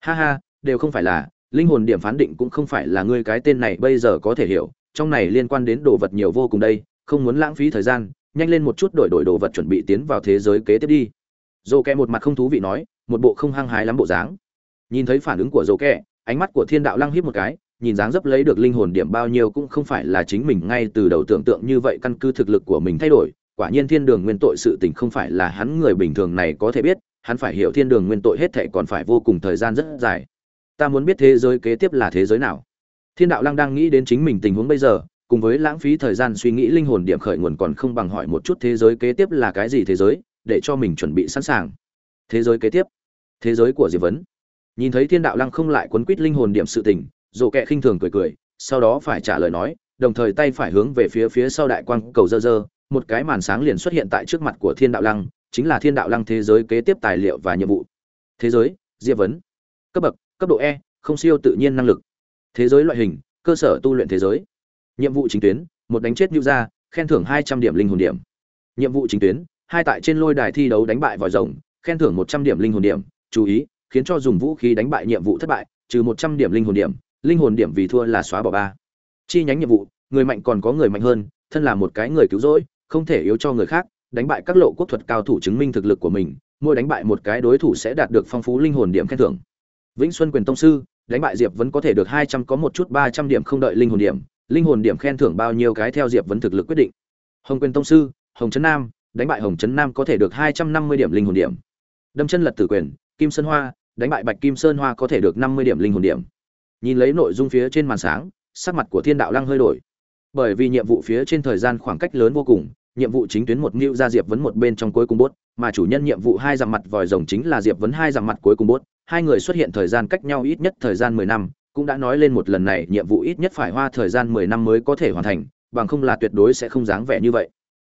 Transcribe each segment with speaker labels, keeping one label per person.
Speaker 1: ha ha, đều không phải là, linh hồn điểm phán định cũng không phải là ngươi cái tên này bây giờ có thể hiểu, trong này liên quan đến đồ vật nhiều vô cùng đây, không muốn lãng phí thời gian, nhanh lên một chút đổi đổi đồ vật chuẩn bị tiến vào thế giới kế tiếp đi. Dồ kẹ một mặt không thú vị nói, một bộ không hăng hái lắm bộ dáng. Nhìn thấy phản ứng của dồ kẹ, ánh mắt của thiên đạo lăng híp một cái, nhìn dáng dấp lấy được linh hồn điểm bao nhiêu cũng không phải là chính mình ngay từ đầu tưởng tượng như vậy căn cứ thực lực của mình thay đổi. Quả nhiên thiên đường nguyên tội sự tình không phải là hắn người bình thường này có thể biết hắn phải hiểu thiên đường nguyên tội hết thệ còn phải vô cùng thời gian rất dài. Ta muốn biết thế giới kế tiếp là thế giới nào? Thiên đạo lăng đang nghĩ đến chính mình tình huống bây giờ, cùng với lãng phí thời gian suy nghĩ linh hồn điểm khởi nguồn còn không bằng hỏi một chút thế giới kế tiếp là cái gì thế giới, để cho mình chuẩn bị sẵn sàng. Thế giới kế tiếp? Thế giới của diệp vấn. Nhìn thấy thiên đạo lăng không lại quấn quýt linh hồn điểm sự tình, dồ kệ khinh thường cười cười, sau đó phải trả lời nói, đồng thời tay phải hướng về phía phía sau đại quang cầu dơ dơ, một cái màn sáng liền xuất hiện tại trước mặt của thiên đạo lăng chính là thiên đạo lăng thế giới kế tiếp tài liệu và nhiệm vụ. Thế giới, diệp vấn. Cấp bậc, cấp độ e không siêu tự nhiên năng lực. Thế giới loại hình, cơ sở tu luyện thế giới. Nhiệm vụ chính tuyến, một đánh chết nhu ra khen thưởng hai trăm điểm linh hồn điểm. Nhiệm vụ chính tuyến, hai tại trên lôi đài thi đấu đánh bại vòi rồng, khen thưởng một trăm điểm linh hồn điểm. Chú ý, khiến cho dùng vũ khí đánh bại nhiệm vụ thất bại, trừ một trăm điểm linh hồn điểm, linh hồn điểm vì thua là xóa bỏ ba. Chi nhánh nhiệm vụ, người mạnh còn có người mạnh hơn, thân là một cái người cứu rỗi, không thể yếu cho người khác đánh bại các lộ quốc thuật cao thủ chứng minh thực lực của mình, mỗi đánh bại một cái đối thủ sẽ đạt được phong phú linh hồn điểm khen thưởng. Vĩnh xuân quyền tông sư, đánh bại diệp vẫn có thể được hai trăm có một chút ba trăm điểm không đợi linh hồn điểm, linh hồn điểm khen thưởng bao nhiêu cái theo diệp vẫn thực lực quyết định. Hồng quyền tông sư, hồng trấn nam, đánh bại hồng trấn nam có thể được hai trăm năm mươi điểm linh hồn điểm. Đâm chân lật tử quyền, kim sơn hoa, đánh bại bạch kim sơn hoa có thể được năm mươi điểm linh hồn điểm. Nhìn lấy nội dung phía trên màn sáng, sắc mặt của thiên đạo lăng hơi đổi. Bởi vì nhiệm vụ phía trên thời gian khoảng cách lớn vô cùng nhiệm vụ chính tuyến một mưu ra diệp vấn một bên trong cuối cùng bốt, mà chủ nhân nhiệm vụ hai dặm mặt vòi rồng chính là diệp vấn hai dặm mặt cuối cùng bốt. Hai người xuất hiện thời gian cách nhau ít nhất thời gian mười năm, cũng đã nói lên một lần này nhiệm vụ ít nhất phải hoa thời gian mười năm mới có thể hoàn thành, bằng không là tuyệt đối sẽ không dáng vẻ như vậy.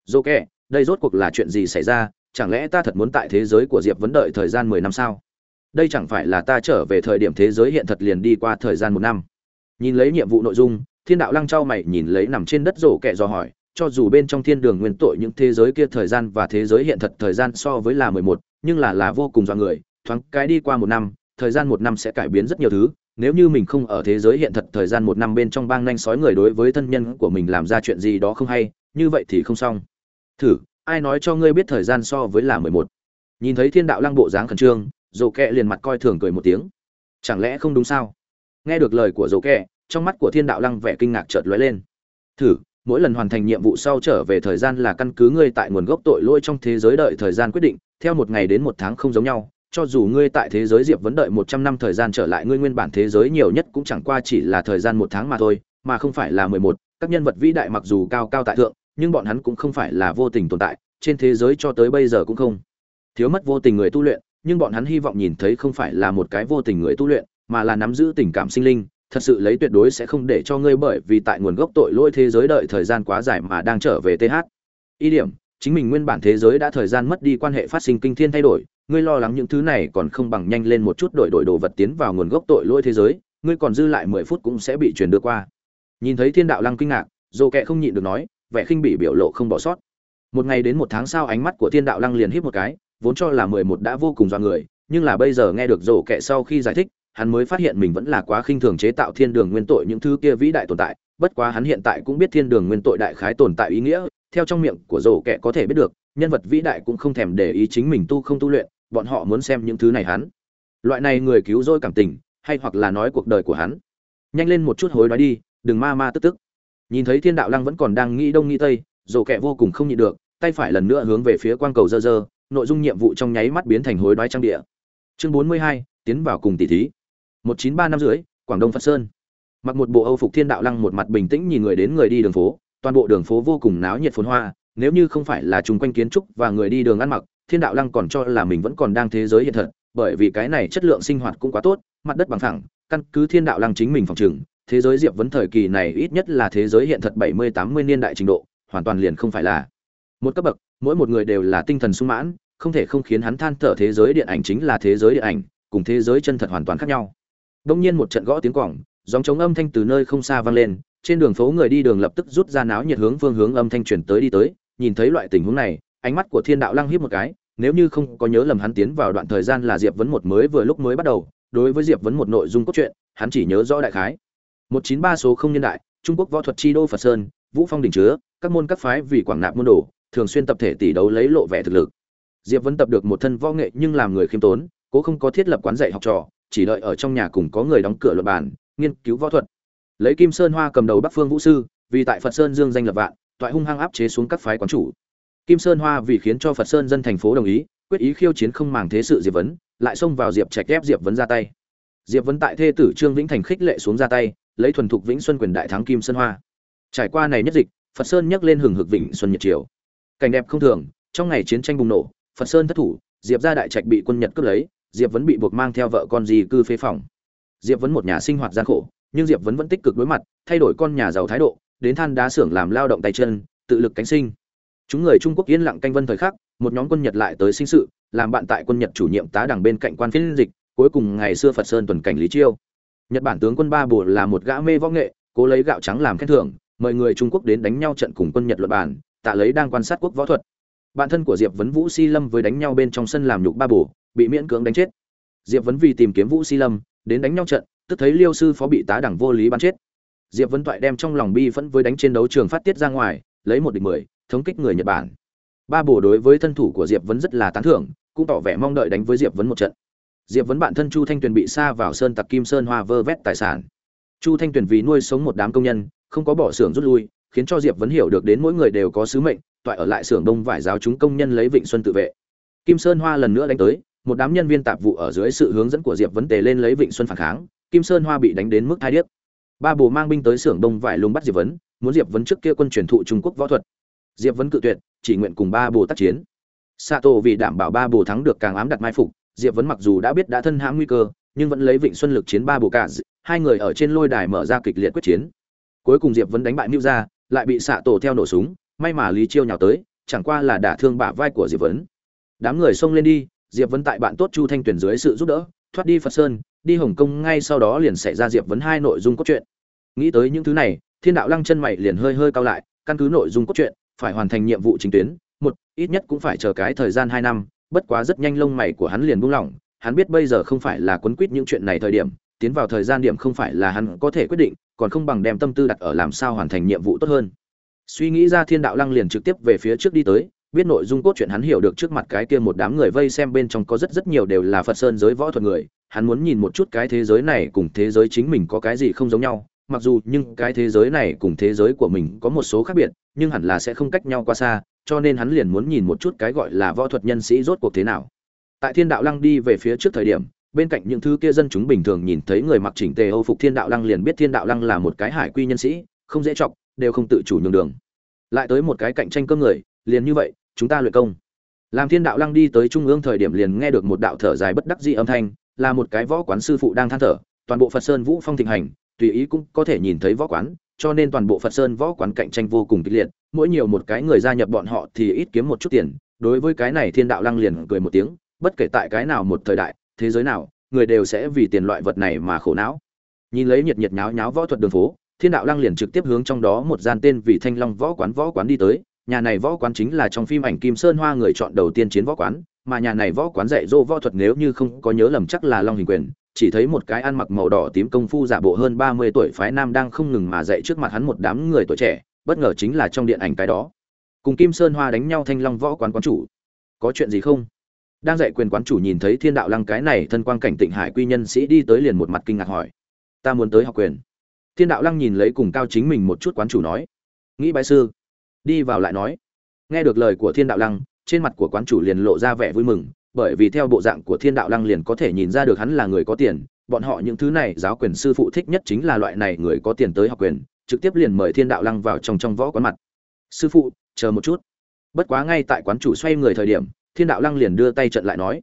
Speaker 1: Dô kệ, đây rốt cuộc là chuyện gì xảy ra? Chẳng lẽ ta thật muốn tại thế giới của diệp vấn đợi thời gian mười năm sao? Đây chẳng phải là ta trở về thời điểm thế giới hiện thật liền đi qua thời gian một năm? Nhìn lấy nhiệm vụ nội dung, thiên đạo lăng trao mày nhìn lấy nằm trên đất rổ kẹ do hỏi cho dù bên trong thiên đường nguyên tội những thế giới kia thời gian và thế giới hiện thật thời gian so với là mười một, nhưng là là vô cùng do người, thoáng cái đi qua một năm, thời gian một năm sẽ cải biến rất nhiều thứ. Nếu như mình không ở thế giới hiện thật thời gian một năm bên trong bang nhanh sói người đối với thân nhân của mình làm ra chuyện gì đó không hay, như vậy thì không xong. Thử, ai nói cho ngươi biết thời gian so với là mười một? Nhìn thấy thiên đạo lăng bộ dáng khẩn trương dồ kẹ liền mặt coi thường cười một tiếng. Chẳng lẽ không đúng sao? Nghe được lời của dồ kẹ, trong mắt của thiên đạo lăng vẻ kinh ngạc chợt lóe lên. Thử mỗi lần hoàn thành nhiệm vụ sau trở về thời gian là căn cứ ngươi tại nguồn gốc tội lỗi trong thế giới đợi thời gian quyết định, theo một ngày đến một tháng không giống nhau, cho dù ngươi tại thế giới diệp vấn đợi một trăm năm thời gian trở lại, ngươi nguyên bản thế giới nhiều nhất cũng chẳng qua chỉ là thời gian một tháng mà thôi, mà không phải là mười một, các nhân vật vĩ đại mặc dù cao cao tại thượng, nhưng bọn hắn cũng không phải là vô tình tồn tại, trên thế giới cho tới bây giờ cũng không thiếu mất vô tình người tu luyện, nhưng bọn hắn hy vọng nhìn thấy không phải là một cái vô tình người tu luyện, mà là nắm giữ tình cảm sinh linh thật sự lấy tuyệt đối sẽ không để cho ngươi bởi vì tại nguồn gốc tội lỗi thế giới đợi thời gian quá dài mà đang trở về th ý điểm, chính mình nguyên bản thế giới đã thời gian mất đi quan hệ phát sinh kinh thiên thay đổi, ngươi lo lắng những thứ này còn không bằng nhanh lên một chút đổi đổi đồ vật tiến vào nguồn gốc tội lỗi thế giới, ngươi còn dư lại mười phút cũng sẽ bị truyền đưa qua. Nhìn thấy thiên đạo lăng kinh ngạc dồ kệ không nhịn được nói, vẻ khinh bị biểu lộ không bỏ sót. Một ngày đến một tháng sau ánh mắt của thiên đạo lăng liền hít một cái, vốn cho là mười một đã vô cùng do người, nhưng là bây giờ nghe được rổ kệ sau khi giải thích hắn mới phát hiện mình vẫn là quá khinh thường chế tạo thiên đường nguyên tội những thứ kia vĩ đại tồn tại, bất quá hắn hiện tại cũng biết thiên đường nguyên tội đại khái tồn tại ý nghĩa, theo trong miệng của rổ kẻ có thể biết được, nhân vật vĩ đại cũng không thèm để ý chính mình tu không tu luyện, bọn họ muốn xem những thứ này hắn. Loại này người cứu rỗi cảm tình, hay hoặc là nói cuộc đời của hắn. Nhanh lên một chút hối nói đi, đừng ma ma tức tức. Nhìn thấy thiên đạo lăng vẫn còn đang nghĩ đông nghĩ tây, rổ kẻ vô cùng không nhịn được, tay phải lần nữa hướng về phía quan cầu dơ dơ, nội dung nhiệm vụ trong nháy mắt biến thành hối đoái trang địa. Chương bốn mươi hai, tiến vào cùng tỷ thí một chín ba năm dưới quảng đông phật sơn. Mặc một bộ âu phục thiên đạo lăng một mặt bình tĩnh nhìn người đến người đi đường phố, toàn bộ đường phố vô cùng náo nhiệt phồn hoa, nếu như không phải là chung quanh kiến trúc và người đi đường ăn mặc, thiên đạo lăng còn cho là mình vẫn còn đang thế giới hiện thật, bởi vì cái này chất lượng sinh hoạt cũng quá tốt, mặt đất bằng thẳng căn cứ thiên đạo lăng chính mình phòng trừng, thế giới diệp vấn thời kỳ này ít nhất là thế giới hiện thật bảy mươi tám mươi niên đại trình độ, hoàn toàn liền không phải là một cấp bậc, mỗi một người đều là tinh thần sung mãn, không thể không khiến hắn than thở thế giới điện ảnh chính là thế giới điện ảnh, cùng thế giới chân thật hoàn toàn khác nhau đông nhiên một trận gõ tiếng quỏng giống chống âm thanh từ nơi không xa vang lên, trên đường phố người đi đường lập tức rút ra náo nhiệt hướng phương hướng âm thanh truyền tới đi tới, nhìn thấy loại tình huống này, ánh mắt của thiên đạo lăng hiếp một cái, nếu như không có nhớ lầm hắn tiến vào đoạn thời gian là diệp vấn một mới vừa lúc mới bắt đầu, đối với diệp vấn một nội dung cốt truyện, hắn chỉ nhớ rõ đại khái. Một chín ba số không nhân đại, trung quốc võ thuật chi đô phật sơn, vũ phong đỉnh chứa, các môn các phái vì quảng nạp môn đồ, thường xuyên tập thể tỷ đấu lấy lộ vẻ thực lực. Diệp vấn tập được một thân võ nghệ nhưng làm người khiêm tốn, cố không có thiết lập quán dạy học trò chỉ đợi ở trong nhà cùng có người đóng cửa luật bàn, nghiên cứu võ thuật. Lấy kim sơn hoa cầm đầu bắc phương vũ sư, vì tại phật sơn dương danh lập vạn, toại hung hăng áp chế xuống các phái quán chủ. Kim sơn hoa vì khiến cho phật sơn dân thành phố đồng ý, quyết ý khiêu chiến không màng thế sự diệp vấn, lại xông vào diệp trạch ép diệp vấn ra tay. Diệp vấn tại thê tử trương vĩnh thành khích lệ xuống ra tay, lấy thuần thục vĩnh xuân quyền đại thắng kim sơn hoa. Trải qua này nhất dịch, phật sơn nhấc lên hừng hực vịnh xuân nhật triều cảnh đẹp không thường, trong ngày chiến tranh bùng nổ, phật sơn thất thủ, diệp ra đại trạch bị quân nhật cướp lấy diệp vấn bị buộc mang theo vợ con di cư phế phòng. Diệp vấn một nhà sinh hoạt gian khổ, nhưng diệp vấn vẫn tích cực đối mặt, thay đổi con nhà giàu thái độ, đến than đá xưởng làm lao động tay chân, tự lực cánh sinh. Chúng người trung quốc yên lặng canh vân thời khắc, một nhóm quân nhật lại tới sinh sự, làm bạn tại quân nhật chủ nhiệm tá đằng bên cạnh quan phiên dịch, cuối cùng ngày xưa phật sơn tuần cảnh lý chiêu. Nhật bản tướng quân ba bồ là một gã mê võ nghệ, cố lấy gạo trắng làm khen thưởng, mời người trung quốc đến đánh nhau trận cùng quân nhật luật bản tạ lấy đang quan sát quốc võ thuật. Bạn thân của diệp vấn vũ si lâm với đánh nhau bên trong sân làm nhục ba bồ bị miễn cưỡng đánh chết. Diệp vấn vì tìm kiếm vũ si lâm, đến đánh nhau trận, tức thấy liêu sư phó bị tá đẳng vô lý bắn chết. Diệp vấn toại đem trong lòng bi phẫn với đánh trên đấu trường phát tiết ra ngoài, lấy một địch mười, thống kích người nhật bản. Ba bồ đối với thân thủ của diệp vấn rất là tán thưởng, cũng tỏ vẻ mong đợi đánh với diệp vấn một trận. Diệp vấn bạn thân chu thanh tuyền bị xa vào sơn tặc kim sơn hoa vơ vét tài sản. Chu thanh tuyền vì nuôi sống một đám công nhân, không có bỏ xưởng rút lui, khiến cho diệp vấn hiểu được đến mỗi người đều có sứ mệnh, toại ở lại xưởng đông vải giáo chúng công nhân lấy vịnh xuân tự vệ. Kim sơn hoa lần nữa đánh tới một đám nhân viên tạp vụ ở dưới sự hướng dẫn của diệp vấn tề lên lấy vịnh xuân phản kháng, kim sơn hoa bị đánh đến mức thai điếc. Ba bồ mang binh tới xưởng đông vải lùng bắt diệp vấn, muốn diệp vấn trước kia quân truyền thụ trung quốc võ thuật. Diệp vấn cự tuyệt, chỉ nguyện cùng ba bồ tác chiến. Sato vì đảm bảo ba bồ thắng được càng ám đặt mai phục, diệp vấn mặc dù đã biết đã thân hãm nguy cơ, nhưng vẫn lấy vịnh xuân lực chiến ba bồ cả hai người ở trên lôi đài mở ra kịch liệt quyết chiến. Cuối cùng diệp vấn đánh bại mưu ra lại bị xạ tổ theo nổ súng, may mà lý chiêu nhào tới, chẳng qua là đả thương bả vai của diệp vấn. Đám người xông lên đi diệp vấn tại bạn tốt chu thanh tuyển dưới sự giúp đỡ, thoát đi phật sơn, đi hồng kông ngay sau đó liền xảy ra diệp vấn hai nội dung cốt truyện. Nghĩ tới những thứ này, thiên đạo lăng chân mày liền hơi hơi cao lại, căn cứ nội dung cốt truyện, phải hoàn thành nhiệm vụ chính tuyến, một, ít nhất cũng phải chờ cái thời gian hai năm, bất quá rất nhanh lông mày của hắn liền buông lỏng, hắn biết bây giờ không phải là quấn quýt những chuyện này thời điểm, tiến vào thời gian điểm không phải là hắn có thể quyết định, còn không bằng đem tâm tư đặt ở làm sao hoàn thành nhiệm vụ tốt hơn. Suy nghĩ ra thiên đạo lăng liền trực tiếp về phía trước đi tới biết nội dung cốt truyện hắn hiểu được trước mặt cái kia một đám người vây xem bên trong có rất rất nhiều đều là phật sơn giới võ thuật người, hắn muốn nhìn một chút cái thế giới này cùng thế giới chính mình có cái gì không giống nhau, mặc dù nhưng cái thế giới này cùng thế giới của mình có một số khác biệt, nhưng hẳn là sẽ không cách nhau quá xa, cho nên hắn liền muốn nhìn một chút cái gọi là võ thuật nhân sĩ rốt cuộc thế nào. Tại thiên đạo lăng đi về phía trước thời điểm, bên cạnh những thứ kia dân chúng bình thường nhìn thấy người mặc chỉnh tề âu phục thiên đạo lăng liền biết thiên đạo lăng là một cái hải quy nhân sĩ, không dễ chọc, đều không tự chủ nhường đường. Lại tới một cái cạnh tranh cơm người, liền như vậy chúng ta luyện công. Làm thiên đạo lăng đi tới trung ương thời điểm liền nghe được một đạo thở dài bất đắc dĩ âm thanh, là một cái võ quán sư phụ đang than thở, toàn bộ phật sơn vũ phong thịnh hành, tùy ý cũng có thể nhìn thấy võ quán, cho nên toàn bộ phật sơn võ quán cạnh tranh vô cùng kịch liệt, mỗi nhiều một cái người gia nhập bọn họ thì ít kiếm một chút tiền, đối với cái này thiên đạo lăng liền cười một tiếng, bất kể tại cái nào một thời đại, thế giới nào, người đều sẽ vì tiền loại vật này mà khổ não. Nhìn lấy nhiệt nhiệt nháo nháo võ thuật đường phố, thiên đạo lăng liền trực tiếp hướng trong đó một gian tên vì thanh long võ quán võ quán đi tới nhà này võ quán chính là trong phim ảnh kim sơn hoa người chọn đầu tiên chiến võ quán, mà nhà này võ quán dạy dỗ võ thuật nếu như không có nhớ lầm chắc là long hình quyền, chỉ thấy một cái ăn mặc màu đỏ tím công phu giả bộ hơn ba mươi tuổi phái nam đang không ngừng mà dạy trước mặt hắn một đám người tuổi trẻ, bất ngờ chính là trong điện ảnh cái đó. Cùng kim sơn hoa đánh nhau thanh long võ quán quán chủ. Có chuyện gì không? Đang dạy quyền quán chủ nhìn thấy thiên đạo lăng cái này thân quang cảnh tịnh hải quy nhân sĩ đi tới liền một mặt kinh ngạc hỏi. Ta muốn tới học quyền. Thiên đạo lăng nhìn lấy cùng cao chính mình một chút quán chủ nói. Nghĩ bái sư đi vào lại nói. Nghe được lời của thiên đạo lăng, trên mặt của quán chủ liền lộ ra vẻ vui mừng, bởi vì theo bộ dạng của thiên đạo lăng liền có thể nhìn ra được hắn là người có tiền, bọn họ những thứ này giáo quyền sư phụ thích nhất chính là loại này người có tiền tới học quyền, trực tiếp liền mời thiên đạo lăng vào trong trong võ quán mặt. Sư phụ, chờ một chút. Bất quá ngay tại quán chủ xoay người thời điểm, thiên đạo lăng liền đưa tay trận lại nói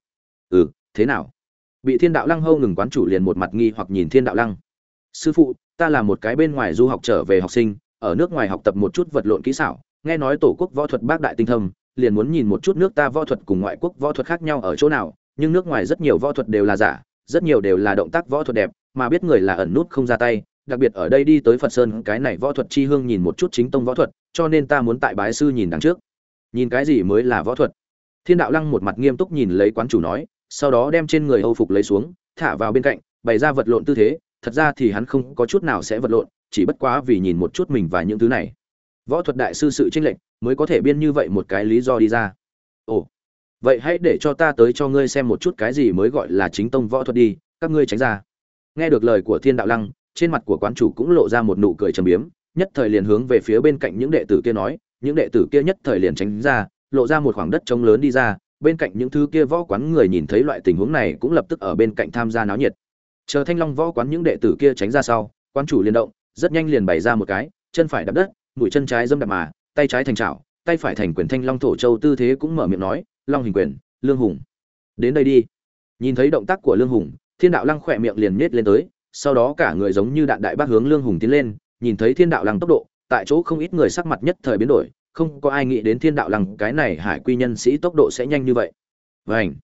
Speaker 1: ừ thế nào? Bị thiên đạo lăng hâu ngừng, quán chủ liền một mặt nghi hoặc nhìn thiên đạo lăng. Sư phụ, ta là một cái bên ngoài du học trở về học sinh, ở nước ngoài học tập một chút vật lộn kỹ xảo nghe nói tổ quốc võ thuật bác đại tinh thâm, liền muốn nhìn một chút nước ta võ thuật cùng ngoại quốc võ thuật khác nhau ở chỗ nào, nhưng nước ngoài rất nhiều võ thuật đều là giả, rất nhiều đều là động tác võ thuật đẹp, mà biết người là ẩn nút không ra tay, đặc biệt ở đây đi tới phật sơn, cái này võ thuật chi hương nhìn một chút chính tông võ thuật, cho nên ta muốn tại bái sư nhìn đằng trước. Nhìn cái gì mới là võ thuật? Thiên đạo lăng một mặt nghiêm túc nhìn lấy quán chủ nói, sau đó đem trên người âu phục lấy xuống, thả vào bên cạnh, bày ra vật lộn tư thế, thật ra thì hắn không có chút nào sẽ vật lộn, chỉ bất quá vì nhìn một chút mình và những thứ này võ thuật đại sư sự tranh lệch, mới có thể biên như vậy một cái lý do đi ra. Ồ, vậy hãy để cho ta tới cho ngươi xem một chút cái gì mới gọi là chính tông võ thuật đi, các ngươi tránh ra. Nghe được lời của thiên đạo lăng, trên mặt của quán chủ cũng lộ ra một nụ cười trầm biếm, nhất thời liền hướng về phía bên cạnh những đệ tử kia nói, những đệ tử kia nhất thời liền tránh ra, lộ ra một khoảng đất trống lớn đi ra, bên cạnh những thứ kia võ quán người nhìn thấy loại tình huống này cũng lập tức ở bên cạnh tham gia náo nhiệt. Chờ thanh long võ quán những đệ tử kia tránh ra sau, quán chủ liền động, rất nhanh liền bày ra một cái, chân phải đập đất mũi chân trái dâm đạp mà, tay trái thành chảo, tay phải thành quyền thanh long thổ châu tư thế cũng mở miệng nói, long hình quyền, lương hùng. Đến đây đi. Nhìn thấy động tác của lương hùng, thiên đạo lăng khỏe miệng liền nhét lên tới, sau đó cả người giống như đạn đại bác hướng lương hùng tiến lên, nhìn thấy thiên đạo lăng tốc độ, tại chỗ không ít người sắc mặt nhất thời biến đổi, không có ai nghĩ đến thiên đạo lăng, cái này hải quy nhân sĩ tốc độ sẽ nhanh như vậy. Vảnh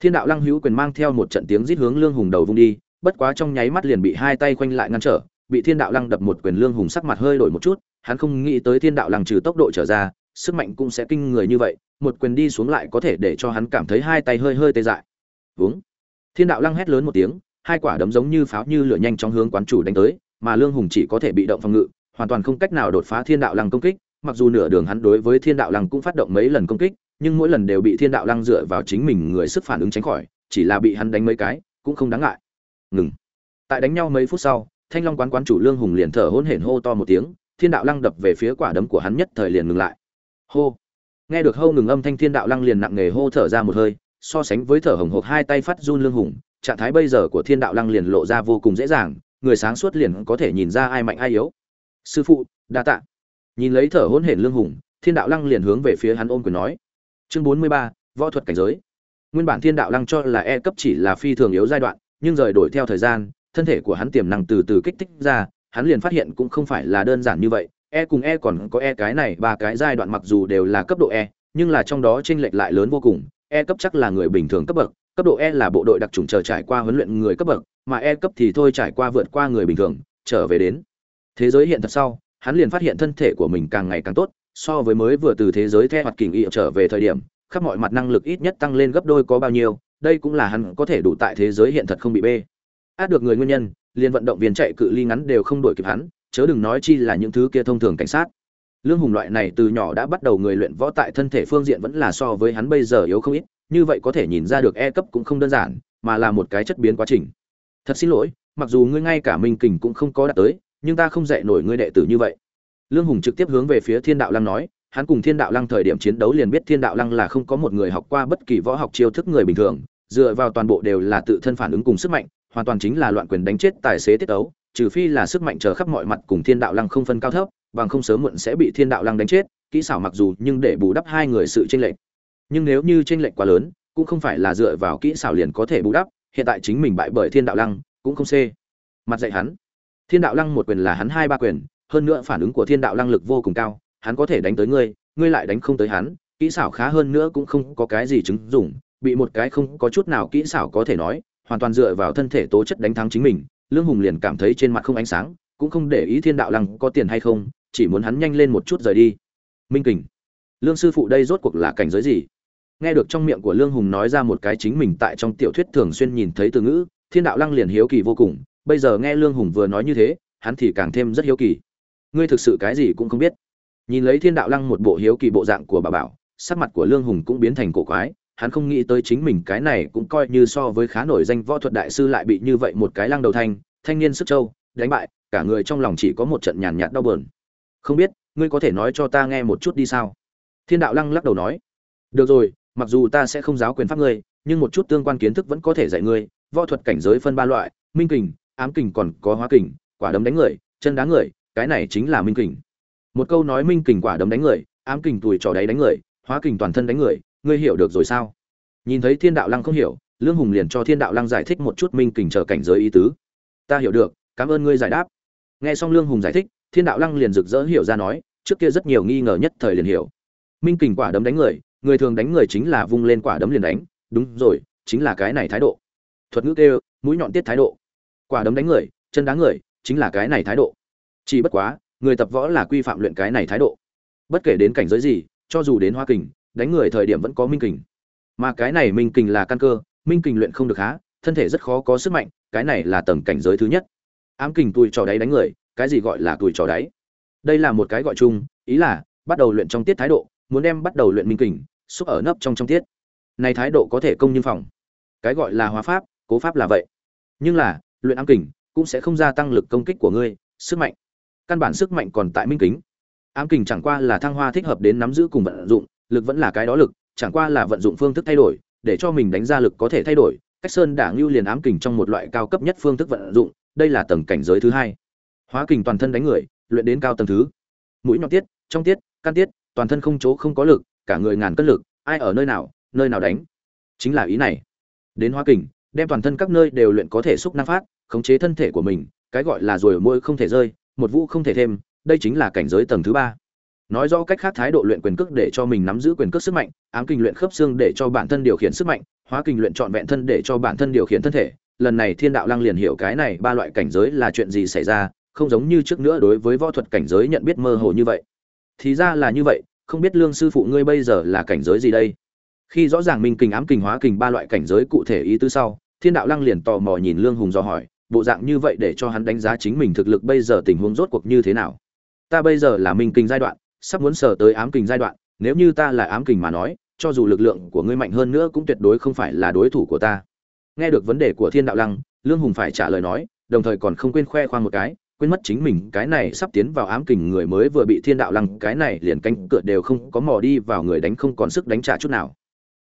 Speaker 1: thiên đạo lăng hữu quyền mang theo một trận tiếng rít hướng lương hùng đầu vung đi, bất quá trong nháy mắt liền bị hai tay quanh lại ngăn trở, bị thiên đạo lăng đập một quyền lương hùng sắc mặt hơi đổi một chút hắn không nghĩ tới thiên đạo lăng trừ tốc độ trở ra, sức mạnh cũng sẽ kinh người như vậy, một quyền đi xuống lại có thể để cho hắn cảm thấy hai tay hơi hơi tê dại. Vướng thiên đạo lăng hét lớn một tiếng, hai quả đấm giống như pháo như lửa nhanh trong hướng quán chủ đánh tới, mà lương hùng chỉ có thể bị động phòng ngự, hoàn toàn không cách nào đột phá thiên đạo lăng công kích, mặc dù nửa đường hắn đối với thiên đạo lăng cũng phát động mấy lần công kích, nhưng mỗi lần đều bị thiên đạo lăng dựa vào chính mình người sức phản ứng tránh khỏi, chỉ là bị hắn đánh mấy cái, cũng không đáng ngại. Ngừng. Tại đánh nhau mấy phút sau, thanh long quán quán chủ lương hùng liền thở hôn hển hô to một tiếng thiên đạo lăng đập về phía quả đấm của hắn nhất thời liền ngừng lại. Hô! Nghe được hô ngừng âm thanh, thiên đạo lăng liền nặng nề hô thở ra một hơi, so sánh với thở hồng hộc hai tay phát run lương hùng, trạng thái bây giờ của thiên đạo lăng liền lộ ra vô cùng dễ dàng, người sáng suốt liền có thể nhìn ra ai mạnh ai yếu. Sư phụ, đa tạ. Nhìn lấy thở hôn hển lương hùng, thiên đạo lăng liền hướng về phía hắn ôm quyền nói. Chương bốn mươi ba, võ thuật cảnh giới. Nguyên bản thiên đạo lăng cho là e cấp chỉ là phi thường yếu giai đoạn, nhưng rời đổi theo thời gian, thân thể của hắn tiềm năng từ từ kích thích ra hắn liền phát hiện cũng không phải là đơn giản như vậy e cùng e còn có e cái này, ba cái giai đoạn mặc dù đều là cấp độ e nhưng là trong đó chênh lệch lại lớn vô cùng. E cấp chắc là người bình thường cấp bậc, cấp độ e là bộ đội đặc trùng chờ trải qua huấn luyện người cấp bậc, mà e cấp thì thôi trải qua vượt qua người bình thường, trở về đến. Thế giới hiện thật sau, hắn liền phát hiện thân thể của mình càng ngày càng tốt, so với mới vừa từ thế giới theo hoạt kình y trở về thời điểm, khắp mọi mặt năng lực ít nhất tăng lên gấp đôi có bao nhiêu, đây cũng là hắn có thể đủ tại thế giới hiện thật không bị bê. Át được người nguyên nhân liền vận động viên chạy cự ly ngắn đều không đổi kịp hắn, chớ đừng nói chi là những thứ kia thông thường cảnh sát. Lương hùng loại này từ nhỏ đã bắt đầu người luyện võ tại thân thể phương diện vẫn là so với hắn bây giờ yếu không ít, như vậy có thể nhìn ra được e cấp cũng không đơn giản, mà là một cái chất biến quá trình. Thật xin lỗi, mặc dù ngươi ngay cả minh kình cũng không có đạt tới, nhưng ta không dạy nổi ngươi đệ tử như vậy. Lương hùng trực tiếp hướng về phía thiên đạo lăng nói, hắn cùng thiên đạo lăng thời điểm chiến đấu liền biết thiên đạo lăng là không có một người học qua bất kỳ võ học chiêu thức người bình thường, dựa vào toàn bộ đều là tự thân phản ứng cùng sức mạnh hoàn toàn chính là loạn quyền đánh chết tài xế tiết ấu trừ phi là sức mạnh chờ khắp mọi mặt cùng thiên đạo lăng không phân cao thấp bằng không sớm muộn sẽ bị thiên đạo lăng đánh chết kỹ xảo mặc dù nhưng để bù đắp hai người sự tranh lệch. Nhưng nếu như tranh lệch quá lớn cũng không phải là dựa vào kỹ xảo liền có thể bù đắp hiện tại chính mình bại bởi thiên đạo lăng cũng không xê. Mặt dạy hắn thiên đạo lăng một quyền là hắn hai ba quyền hơn nữa phản ứng của thiên đạo lăng lực vô cùng cao hắn có thể đánh tới ngươi ngươi lại đánh không tới hắn kỹ xảo khá hơn nữa cũng không có cái gì chứng dùng, bị một cái không có chút nào kỹ xảo có thể nói hoàn toàn dựa vào thân thể tố chất đánh thắng chính mình, lương hùng liền cảm thấy trên mặt không ánh sáng, cũng không để ý thiên đạo lăng có tiền hay không, chỉ muốn hắn nhanh lên một chút rời đi. Minh kình. Lương sư phụ đây rốt cuộc là cảnh giới gì? Nghe được trong miệng của lương hùng nói ra một cái chính mình tại trong tiểu thuyết thường xuyên nhìn thấy từ ngữ, thiên đạo lăng liền hiếu kỳ vô cùng, bây giờ nghe lương hùng vừa nói như thế, hắn thì càng thêm rất hiếu kỳ. Ngươi thực sự cái gì cũng không biết. Nhìn lấy thiên đạo lăng một bộ hiếu kỳ bộ dạng của bà bảo, sắc mặt của lương hùng cũng biến thành cổ quái hắn không nghĩ tới chính mình cái này cũng coi như so với khá nổi danh võ thuật đại sư lại bị như vậy một cái lăng đầu thanh thanh niên sức châu đánh bại, cả người trong lòng chỉ có một trận nhàn nhạt đau bờn không biết, ngươi có thể nói cho ta nghe một chút đi sao? Thiên đạo lăng lắc đầu nói. Được rồi, mặc dù ta sẽ không giáo quyền pháp ngươi, nhưng một chút tương quan kiến thức vẫn có thể dạy ngươi, võ thuật cảnh giới phân ba loại, minh kình, ám kình còn có hóa kình, quả đấm đánh người, chân đá người, cái này chính là minh kình. Một câu nói minh kình quả đấm đánh người, ám kình tùi trò đáy đánh người, hóa kình toàn thân đánh người ngươi hiểu được rồi sao? Nhìn thấy thiên đạo lăng không hiểu, lương hùng liền cho thiên đạo lăng giải thích một chút minh kình chờ cảnh giới ý tứ. Ta hiểu được, cảm ơn ngươi giải đáp. Nghe xong lương hùng giải thích, thiên đạo lăng liền rực rỡ hiểu ra nói, trước kia rất nhiều nghi ngờ nhất thời liền hiểu. Minh kình quả đấm đánh người người thường đánh người chính là vung lên quả đấm liền đánh, đúng rồi, chính là cái này thái độ. Thuật ngữ kêu, mũi nhọn tiết thái độ. Quả đấm đánh người, chân đá người, chính là cái này thái độ. Chỉ bất quá, người tập võ là quy phạm luyện cái này thái độ. Bất kể đến cảnh giới gì, cho dù đến hoa kình đánh người thời điểm vẫn có minh kình. Mà cái này minh kình là căn cơ, minh kình luyện không được há, thân thể rất khó có sức mạnh, cái này là tầng cảnh giới thứ nhất. Ám kình tùi trò đáy đánh người, cái gì gọi là tùi trò đáy? Đây là một cái gọi chung, ý là bắt đầu luyện trong tiết thái độ, muốn đem bắt đầu luyện minh kình, xúc ở nấp trong trong tiết. Này thái độ có thể công nhưng phòng. Cái gọi là hóa pháp, cố pháp là vậy. Nhưng là, luyện ám kình cũng sẽ không gia tăng lực công kích của ngươi, sức mạnh. Căn bản sức mạnh còn tại minh kính. Ám kình chẳng qua là thăng hoa thích hợp đến nắm giữ cùng vận dụng lực vẫn là cái đó lực, chẳng qua là vận dụng phương thức thay đổi, để cho mình đánh ra lực có thể thay đổi. Cách sơn đảng lưu liền ám kình trong một loại cao cấp nhất phương thức vận dụng, đây là tầng cảnh giới thứ hai. Hóa kình toàn thân đánh người, luyện đến cao tầng thứ. Mũi nhọn tiết, trong tiết căn tiết, toàn thân không chỗ không có lực, cả người ngàn cân lực, ai ở nơi nào nơi nào đánh. Chính là ý này. Đến hóa kình, đem toàn thân các nơi đều luyện có thể xúc năng phát, khống chế thân thể của mình, cái gọi là rồi môi không thể rơi, một vũ không thể thêm, đây chính là cảnh giới tầng thứ ba nói rõ cách khác thái độ luyện quyền cước để cho mình nắm giữ quyền cước sức mạnh, ám kinh luyện khớp xương để cho bản thân điều khiển sức mạnh, hóa kinh luyện trọn vẹn thân để cho bản thân điều khiển thân thể. Lần này thiên đạo lăng liền hiểu cái này ba loại cảnh giới là chuyện gì xảy ra, không giống như trước nữa đối với võ thuật cảnh giới nhận biết mơ hồ như vậy. Thì ra là như vậy, không biết lương sư phụ ngươi bây giờ là cảnh giới gì đây? Khi rõ ràng minh kình ám kình hóa kình ba loại cảnh giới cụ thể ý tứ sau, thiên đạo lăng liền tò mò nhìn lương hùng do hỏi, bộ dạng như vậy để cho hắn đánh giá chính mình thực lực bây giờ tình huống rốt cuộc như thế nào? Ta bây giờ là minh kình giai đoạn sắp muốn sở tới ám kình giai đoạn, nếu như ta là ám kình mà nói, cho dù lực lượng của ngươi mạnh hơn nữa cũng tuyệt đối không phải là đối thủ của ta. Nghe được vấn đề của thiên đạo lăng, lương hùng phải trả lời nói, đồng thời còn không quên khoe khoang một cái, quên mất chính mình, cái này sắp tiến vào ám kình người mới vừa bị thiên đạo lăng, cái này liền cánh cửa đều không có mò đi vào người đánh không còn sức đánh trả chút nào.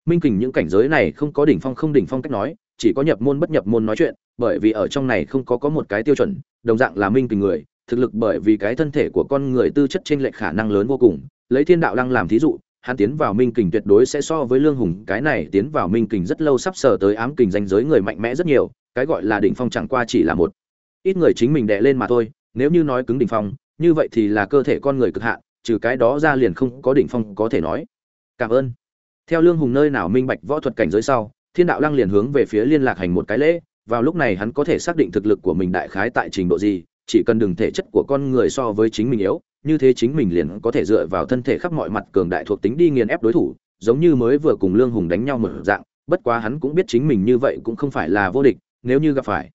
Speaker 1: Minh kình những cảnh giới này không có đỉnh phong không đỉnh phong cách nói, chỉ có nhập môn bất nhập môn nói chuyện, bởi vì ở trong này không có có một cái tiêu chuẩn, đồng dạng là minh kình người thực lực bởi vì cái thân thể của con người tư chất trên lệch khả năng lớn vô cùng. Lấy thiên đạo lăng làm thí dụ, hắn tiến vào minh kình tuyệt đối sẽ so với lương hùng, cái này tiến vào minh kình rất lâu sắp sờ tới ám kình danh giới người mạnh mẽ rất nhiều, cái gọi là đỉnh phong chẳng qua chỉ là một. Ít người chính mình đệ lên mà thôi, nếu như nói cứng đỉnh phong, như vậy thì là cơ thể con người cực hạn, trừ cái đó ra liền không có đỉnh phong có thể nói. Cảm ơn. Theo lương hùng nơi nào minh bạch võ thuật cảnh giới sau, thiên đạo lăng liền hướng về phía liên lạc hành một cái lễ, vào lúc này hắn có thể xác định thực lực của mình đại khái tại trình độ gì chỉ cần đừng thể chất của con người so với chính mình yếu, như thế chính mình liền có thể dựa vào thân thể khắp mọi mặt cường đại thuộc tính đi nghiền ép đối thủ, giống như mới vừa cùng lương hùng đánh nhau một dạng, bất quá hắn cũng biết chính mình như vậy cũng không phải là vô địch, nếu như gặp phải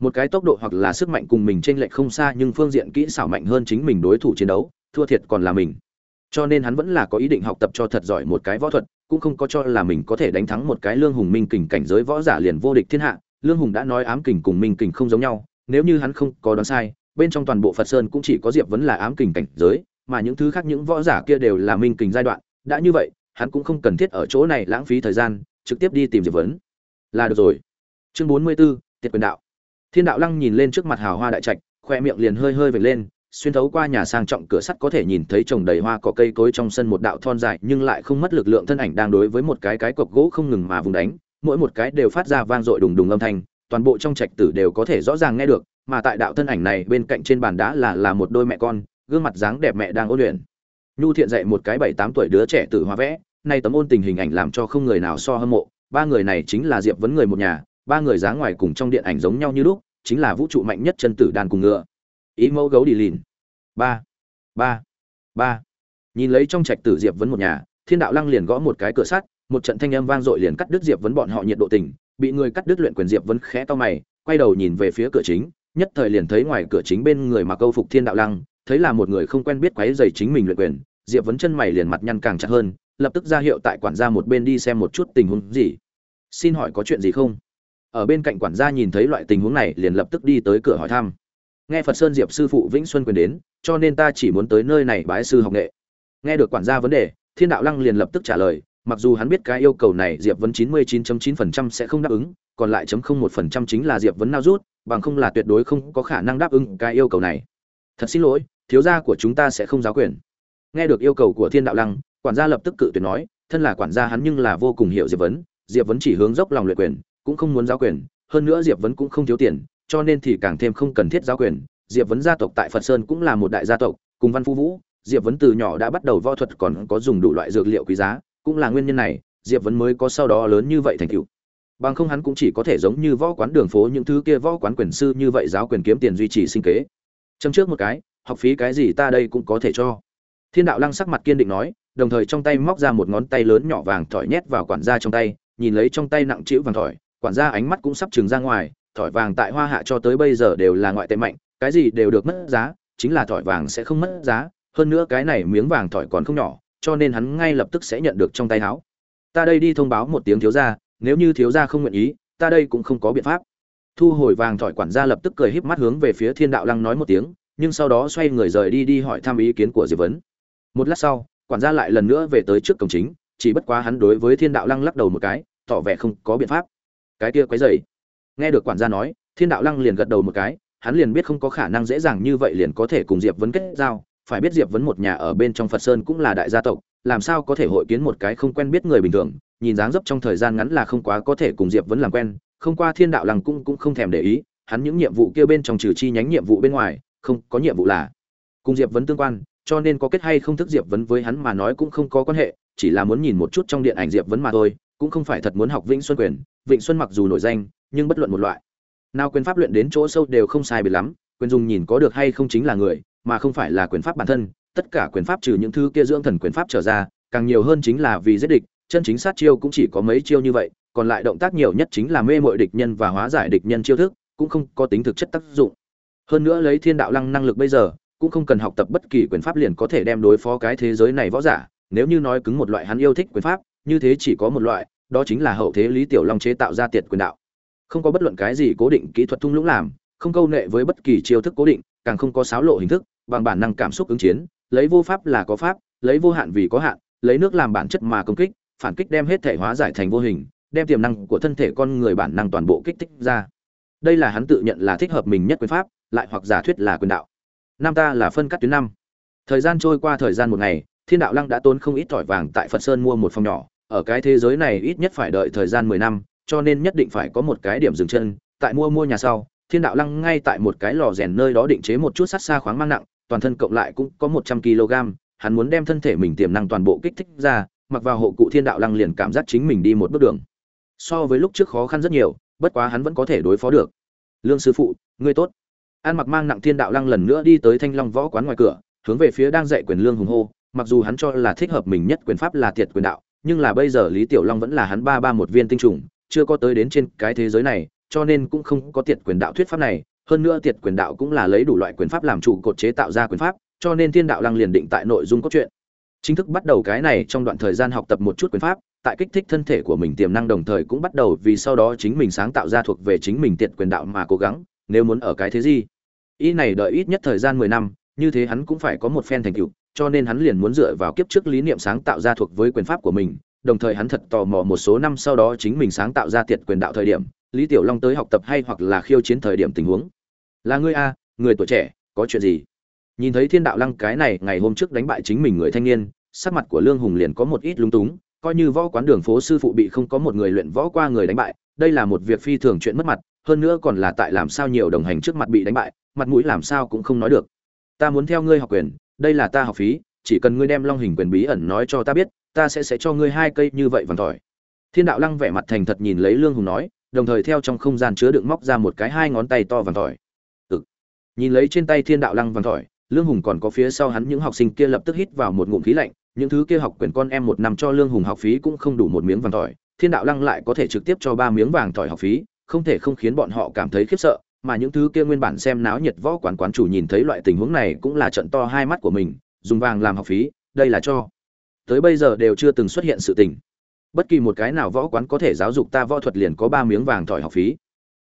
Speaker 1: một cái tốc độ hoặc là sức mạnh cùng mình t r ê n lệch không xa nhưng phương diện kỹ xảo mạnh hơn chính mình đối thủ chiến đấu, thua thiệt còn là mình. Cho nên hắn vẫn là có ý định học tập cho thật giỏi một cái võ thuật, cũng không có cho là mình có thể đánh thắng một cái lương hùng minh kình cảnh giới võ giả liền vô địch thiên hạ. Lương hùng đã nói ám kình cùng minh kình không giống nhau nếu như hắn không có đoán sai bên trong toàn bộ phật sơn cũng chỉ có diệp vấn là ám kình cảnh giới mà những thứ khác những võ giả kia đều là minh kình giai đoạn. Đã như vậy hắn cũng không cần thiết ở chỗ này lãng phí thời gian trực tiếp đi tìm diệp vấn. Là được rồi. Chương bốn mươi 44, tiệt quyền đạo. Thiên đạo lăng nhìn lên trước mặt hào hoa đại trạch khoe miệng liền hơi hơi vệt lên xuyên thấu qua nhà sang trọng cửa sắt có thể nhìn thấy trồng đầy hoa cỏ cây cối trong sân một đạo thon dài nhưng lại không mất lực lượng thân ảnh đang đối với một cái cái cọc gỗ không ngừng mà vùng đánh mỗi một cái đều phát ra vang dội đùng đùng âm thanh toàn bộ trong trạch tử đều có thể rõ ràng nghe được, mà tại đạo thân ảnh này bên cạnh trên bàn đá là là một đôi mẹ con, gương mặt dáng đẹp mẹ đang ôn luyện. Nhu thiện dạy một cái bảy tám tuổi đứa trẻ tử hoa vẽ, nay tấm ôn tình hình ảnh làm cho không người nào so hâm mộ, ba người này chính là diệp vấn người một nhà, ba người dáng ngoài cùng trong điện ảnh giống nhau như lúc, chính là vũ trụ mạnh nhất chân tử đàn cùng ngựa. Ý mẫu gấu đi lìn. Ba ba ba. Nhìn lấy trong trạch tử diệp vấn một nhà, thiên đạo lăng liền gõ một cái cửa sắt, một trận thanh âm vang dội liền cắt đứt diệp vấn bọn họ nhiệt độ tình bị người cắt đứt luyện quyền diệp vẫn khẽ to mày, quay đầu nhìn về phía cửa chính, nhất thời liền thấy ngoài cửa chính bên người mà câu phục thiên đạo lăng, thấy là một người không quen biết quấy giày chính mình luyện quyền, diệp vấn chân mày liền mặt nhăn càng chặt hơn, lập tức ra hiệu tại quản gia một bên đi xem một chút tình huống gì. Xin hỏi có chuyện gì không? Ở bên cạnh quản gia nhìn thấy loại tình huống này liền lập tức đi tới cửa hỏi thăm. Nghe phật sơn diệp sư phụ vĩnh xuân quyền đến, cho nên ta chỉ muốn tới nơi này bái sư học nghệ. Nghe được quản gia vấn đề, thiên đạo lăng liền lập tức trả lời mặc dù hắn biết cái yêu cầu này diệp vấn 99.9% sẽ không đáp ứng, còn lại chấm không một phần trăm chính là diệp vấn nao rút, bằng không là tuyệt đối không có khả năng đáp ứng cái yêu cầu này. Thật xin lỗi, thiếu gia của chúng ta sẽ không giáo quyền. Nghe được yêu cầu của thiên đạo lăng, quản gia lập tức cự tuyệt nói, thân là quản gia hắn nhưng là vô cùng hiểu diệp vấn diệp vấn chỉ hướng dốc lòng luyện quyền, cũng không muốn giáo quyền, hơn nữa diệp vấn cũng không thiếu tiền, cho nên thì càng thêm không cần thiết giáo quyền. Diệp vấn gia tộc tại phật sơn cũng là một đại gia tộc, cùng văn phu vũ, diệp vấn từ nhỏ đã bắt đầu võ thuật còn có dùng đủ loại dược liệu quý giá cũng là nguyên nhân này, diệp vấn mới có sau đó lớn như vậy thành tựu. Bằng không hắn cũng chỉ có thể giống như võ quán đường phố những thứ kia võ quán quyền sư như vậy giáo quyền kiếm tiền duy trì sinh kế. Châm trước một cái, học phí cái gì ta đây cũng có thể cho. Thiên đạo lăng sắc mặt kiên định nói, đồng thời trong tay móc ra một ngón tay lớn nhỏ vàng thỏi nhét vào quản gia trong tay, nhìn lấy trong tay nặng trĩu vàng thỏi, quản gia ánh mắt cũng sắp trừng ra ngoài, thỏi vàng tại hoa hạ cho tới bây giờ đều là ngoại tệ mạnh, cái gì đều được mất giá, chính là thỏi vàng sẽ không mất giá, hơn nữa cái này miếng vàng thỏi còn không nhỏ cho nên hắn ngay lập tức sẽ nhận được trong tay áo ta đây đi thông báo một tiếng thiếu gia, nếu như thiếu gia không nguyện ý, ta đây cũng không có biện pháp. Thu hồi vàng thỏi quản gia lập tức cười híp mắt hướng về phía thiên đạo lăng nói một tiếng, nhưng sau đó xoay người rời đi đi hỏi thăm ý kiến của diệp vấn. Một lát sau, quản gia lại lần nữa về tới trước cổng chính, chỉ bất quá hắn đối với thiên đạo lăng lắc đầu một cái, tỏ vẻ không có biện pháp. Cái kia quấy rầy. nghe được quản gia nói, thiên đạo lăng liền gật đầu một cái, hắn liền biết không có khả năng dễ dàng như vậy liền có thể cùng diệp vấn kết giao phải biết diệp vấn một nhà ở bên trong phật sơn cũng là đại gia tộc, làm sao có thể hội kiến một cái không quen biết người bình thường, nhìn dáng dấp trong thời gian ngắn là không quá có thể cùng diệp vấn làm quen, không qua thiên đạo lăng cũng cũng không thèm để ý, hắn những nhiệm vụ kia bên trong trừ chi nhánh nhiệm vụ bên ngoài, không có nhiệm vụ là cùng diệp vấn tương quan, cho nên có kết hay không thức diệp vấn với hắn mà nói cũng không có quan hệ, chỉ là muốn nhìn một chút trong điện ảnh diệp vấn mà thôi, cũng không phải thật muốn học vĩnh xuân quyền vịnh xuân mặc dù nổi danh, nhưng bất luận một loại, nào quyền pháp luyện đến chỗ sâu đều không sai biệt lắm, quyền dùng nhìn có được hay không chính là người mà không phải là quyền pháp bản thân, tất cả quyền pháp trừ những thứ kia dưỡng thần quyền pháp trở ra, càng nhiều hơn chính là vì giết địch, chân chính sát chiêu cũng chỉ có mấy chiêu như vậy, còn lại động tác nhiều nhất chính là mê mội địch nhân và hóa giải địch nhân chiêu thức, cũng không có tính thực chất tác dụng. Hơn nữa lấy thiên đạo lăng năng lực bây giờ, cũng không cần học tập bất kỳ quyền pháp liền có thể đem đối phó cái thế giới này võ giả, nếu như nói cứng một loại hắn yêu thích quyền pháp, như thế chỉ có một loại, đó chính là hậu thế lý tiểu long chế tạo ra tiệt quyền đạo. Không có bất luận cái gì cố định kỹ thuật thung lũng làm, không câu nệ với bất kỳ chiêu thức cố định, càng không có sáo lộ hình thức bằng bản năng cảm xúc ứng chiến, lấy vô pháp là có pháp, lấy vô hạn vì có hạn, lấy nước làm bản chất mà công kích, phản kích đem hết thể hóa giải thành vô hình, đem tiềm năng của thân thể con người bản năng toàn bộ kích thích ra. Đây là hắn tự nhận là thích hợp mình nhất quyền pháp, lại hoặc giả thuyết là quyền đạo. Nam ta là phân cắt tuyến năm. Thời gian trôi qua thời gian một ngày, thiên đạo lăng đã tốn không ít tỏi vàng tại phật sơn mua một phòng nhỏ, ở cái thế giới này ít nhất phải đợi thời gian mười năm, cho nên nhất định phải có một cái điểm dừng chân, tại mua mua nhà sau thiên đạo lăng ngay tại một cái lò rèn nơi đó định chế một chút sắt xa khoáng mang nặng, toàn thân cộng lại cũng có một trăm kg, hắn muốn đem thân thể mình tiềm năng toàn bộ kích thích ra, mặc vào hộ cụ thiên đạo lăng liền cảm giác chính mình đi một bước đường. So với lúc trước khó khăn rất nhiều, bất quá hắn vẫn có thể đối phó được. Lương sư phụ, ngươi tốt. An mặc mang nặng thiên đạo lăng lần nữa đi tới thanh long võ quán ngoài cửa, hướng về phía đang dạy quyền lương hùng hô, mặc dù hắn cho là thích hợp mình nhất quyền pháp là thiệt quyền đạo, nhưng là bây giờ lý tiểu long vẫn là hắn ba ba một viên tinh trùng, chưa có tới đến trên cái thế giới này cho nên cũng không có tiệt quyền đạo thuyết pháp này, hơn nữa tiệt quyền đạo cũng là lấy đủ loại quyền pháp làm trụ cột chế tạo ra quyền pháp, cho nên thiên đạo lăng liền định tại nội dung cốt truyện. Chính thức bắt đầu cái này trong đoạn thời gian học tập một chút quyền pháp, tại kích thích thân thể của mình tiềm năng đồng thời cũng bắt đầu vì sau đó chính mình sáng tạo ra thuộc về chính mình tiệt quyền đạo mà cố gắng, nếu muốn ở cái thế gì. Ý này đợi ít nhất thời gian mười năm, như thế hắn cũng phải có một phen thành tựu, cho nên hắn liền muốn dựa vào kiếp trước lý niệm sáng tạo ra thuộc với quyền pháp của mình, đồng thời hắn thật tò mò một số năm sau đó chính mình sáng tạo ra tiệt quyền đạo thời điểm lý tiểu long tới học tập hay hoặc là khiêu chiến thời điểm tình huống. Là ngươi a người tuổi trẻ, có chuyện gì? Nhìn thấy thiên đạo lăng cái này, ngày hôm trước đánh bại chính mình người thanh niên, sắc mặt của lương hùng liền có một ít lung túng, coi như võ quán đường phố sư phụ bị không có một người luyện võ qua người đánh bại, đây là một việc phi thường chuyện mất mặt, hơn nữa còn là tại làm sao nhiều đồng hành trước mặt bị đánh bại, mặt mũi làm sao cũng không nói được. Ta muốn theo ngươi học quyền, đây là ta học phí, chỉ cần ngươi đem long hình quyền bí ẩn nói cho ta biết, ta sẽ sẽ cho ngươi hai cây như vậy vàng tỏi thiên đạo lăng vẻ mặt thành thật nhìn lấy lương hùng nói đồng thời theo trong không gian chứa đựng móc ra một cái hai ngón tay to vàng tỏi ừ. nhìn lấy trên tay thiên đạo lăng vàng tỏi lương hùng còn có phía sau hắn những học sinh kia lập tức hít vào một ngụm khí lạnh, những thứ kia học quyền con em một năm cho lương hùng học phí cũng không đủ một miếng vàng tỏi thiên đạo lăng lại có thể trực tiếp cho ba miếng vàng tỏi học phí, không thể không khiến bọn họ cảm thấy khiếp sợ, mà những thứ kia nguyên bản xem náo nhiệt võ quán quán chủ nhìn thấy loại tình huống này cũng là trận to hai mắt của mình, dùng vàng làm học phí, đây là cho. Tới bây giờ đều chưa từng xuất hiện sự tình bất kỳ một cái nào võ quán có thể giáo dục ta võ thuật liền có ba miếng vàng thỏi học phí.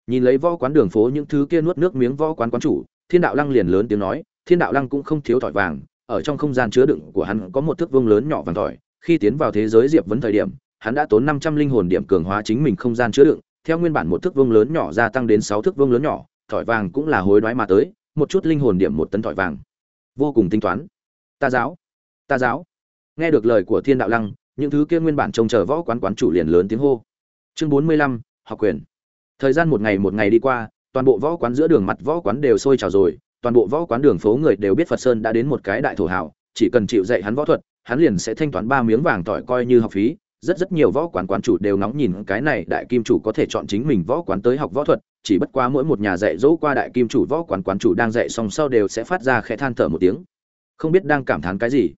Speaker 1: Nhìn lấy võ quán đường phố những thứ kia nuốt nước miếng võ quán quán chủ, thiên đạo lăng liền lớn tiếng nói, thiên đạo lăng cũng không thiếu thỏi vàng, ở trong không gian chứa đựng của hắn có một thước vương lớn nhỏ vàng thỏi. Khi tiến vào thế giới diệp vấn thời điểm, hắn đã tốn năm trăm linh hồn điểm cường hóa chính mình không gian chứa đựng. Theo nguyên bản một thước vương lớn nhỏ gia tăng đến sáu thước vương lớn nhỏ, thỏi vàng cũng là hối đoái mà tới, một chút linh hồn điểm một tấn thỏi vàng. Vô cùng tính toán. Ta giáo. Ta giáo. Nghe được lời của thiên đạo lăng những thứ kia nguyên bản trông chờ võ quán quán chủ liền lớn tiếng hô. Chương bốn mươi lăm, học quyền. Thời gian một ngày một ngày đi qua, toàn bộ võ quán giữa đường mặt võ quán đều sôi trào rồi, toàn bộ võ quán đường phố người đều biết phật sơn đã đến một cái đại thổ hảo chỉ cần chịu dạy hắn võ thuật, hắn liền sẽ thanh toán ba miếng vàng tỏi coi như học phí. Rất rất nhiều võ quán quán chủ đều ngóng nhìn cái này đại kim chủ có thể chọn chính mình võ quán tới học võ thuật, chỉ bất quá mỗi một nhà dạy dỗ qua đại kim chủ võ quán quán chủ đang dạy xong sau đều sẽ phát ra khẽ than thở một tiếng. Không biết đang cảm thán cái gì.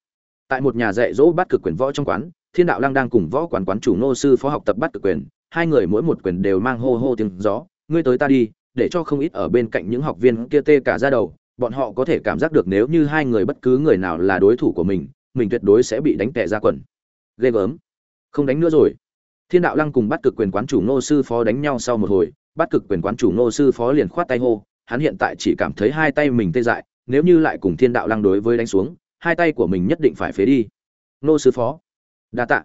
Speaker 1: Tại một nhà dạy dỗ bắt cực quyền võ trong quán thiên đạo lăng đang cùng võ quán quán chủ nô sư phó học tập bắt cực quyền, hai người mỗi một quyền đều mang hô hô tiếng gió, ngươi tới ta đi, để cho không ít ở bên cạnh những học viên kia tê cả ra đầu, bọn họ có thể cảm giác được nếu như hai người bất cứ người nào là đối thủ của mình mình tuyệt đối sẽ bị đánh tệ ra quần. Ghê gớm. Không đánh nữa rồi. Thiên đạo lăng cùng bắt cực quyền quán chủ ngô sư phó đánh nhau sau một hồi, bắt cực quyền quán chủ ngô sư phó liền khoát tay hô, hắn hiện tại chỉ cảm thấy hai tay mình tê dại, nếu như lại cùng thiên đạo lăng đối với đánh xuống, hai tay của mình nhất định phải phế đi. Ngô sư phó đa tạ.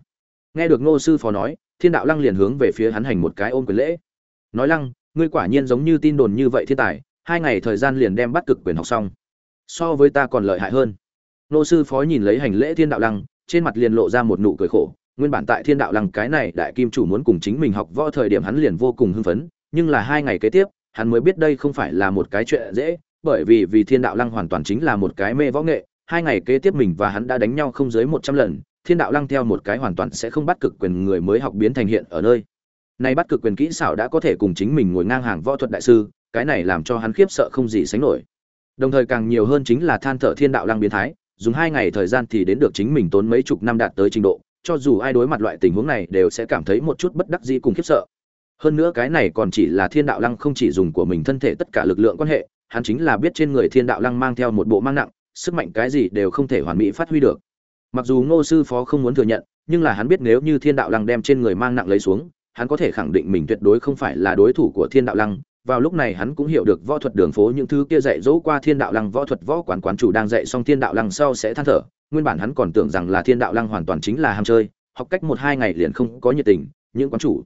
Speaker 1: Nghe được ngô sư phó nói, thiên đạo lăng liền hướng về phía hắn hành một cái ôm quyền lễ. Nói lăng, ngươi quả nhiên giống như tin đồn như vậy thiên tài, hai ngày thời gian liền đem bắt cực quyền học xong. So với ta còn lợi hại hơn. Ngô sư phó nhìn lấy hành lễ thiên đạo lăng, trên mặt liền lộ ra một nụ cười khổ. Nguyên bản tại thiên đạo lăng cái này đại kim chủ muốn cùng chính mình học võ thời điểm hắn liền vô cùng hưng phấn, nhưng là hai ngày kế tiếp, hắn mới biết đây không phải là một cái chuyện dễ, bởi vì vì thiên đạo lăng hoàn toàn chính là một cái mê võ nghệ. Hai ngày kế tiếp mình và hắn đã đánh nhau không dưới một trăm lần thiên đạo lăng theo một cái hoàn toàn sẽ không bắt cực quyền người mới học biến thành hiện ở nơi. Nay bắt cực quyền kỹ xảo đã có thể cùng chính mình ngồi ngang hàng võ thuật đại sư, cái này làm cho hắn khiếp sợ không gì sánh nổi. Đồng thời càng nhiều hơn chính là than thở thiên đạo lăng biến thái, dùng hai ngày thời gian thì đến được chính mình tốn mấy chục năm đạt tới trình độ, cho dù ai đối mặt loại tình huống này đều sẽ cảm thấy một chút bất đắc dĩ cùng khiếp sợ. Hơn nữa cái này còn chỉ là thiên đạo lăng không chỉ dùng của mình thân thể tất cả lực lượng quan hệ, hắn chính là biết trên người thiên đạo lăng mang theo một bộ mang nặng, sức mạnh cái gì đều không thể hoàn mỹ phát huy được mặc dù ngô sư phó không muốn thừa nhận, nhưng là hắn biết nếu như thiên đạo lăng đem trên người mang nặng lấy xuống, hắn có thể khẳng định mình tuyệt đối không phải là đối thủ của thiên đạo lăng. Vào lúc này hắn cũng hiểu được võ thuật đường phố những thứ kia dạy dỗ qua thiên đạo lăng võ thuật võ quán quán chủ đang dạy xong thiên đạo lăng sau sẽ than thở. Nguyên bản hắn còn tưởng rằng là thiên đạo lăng hoàn toàn chính là ham chơi, học cách một hai ngày liền không có nhiệt tình, những quán chủ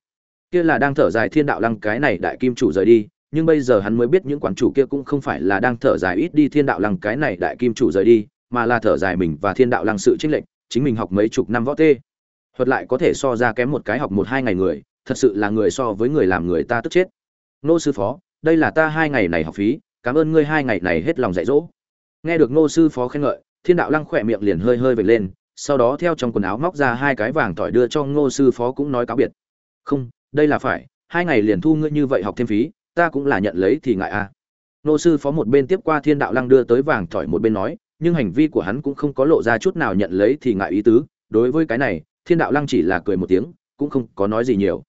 Speaker 1: kia là đang thở dài thiên đạo lăng cái này đại kim chủ rời đi, nhưng bây giờ hắn mới biết những quán chủ kia cũng không phải là đang thở dài ít đi thiên đạo lăng cái này đại kim chủ rời đi mà là thở dài mình và thiên đạo lăng sự chênh lệch, chính mình học mấy chục năm võ tê. Thuật lại có thể so ra kém một cái học một hai ngày người, thật sự là người so với người làm người ta tức chết. Nô sư phó, đây là ta hai ngày này học phí, cảm ơn ngươi hai ngày này hết lòng dạy dỗ. Nghe được nô sư phó khen ngợi, thiên đạo lăng khỏe miệng liền hơi hơi vệt lên, sau đó theo trong quần áo móc ra hai cái vàng tỏi đưa cho ngô sư phó cũng nói cáo biệt. Không, đây là phải, hai ngày liền thu ngươi như vậy học thêm phí, ta cũng là nhận lấy thì ngại a à. nô sư phó một bên tiếp qua thiên đạo lăng đưa tới vàng tỏi một bên nói nhưng hành vi của hắn cũng không có lộ ra chút nào nhận lấy thì ngại ý tứ. Đối với cái này, thiên đạo lăng chỉ là cười một tiếng, cũng không có nói gì nhiều.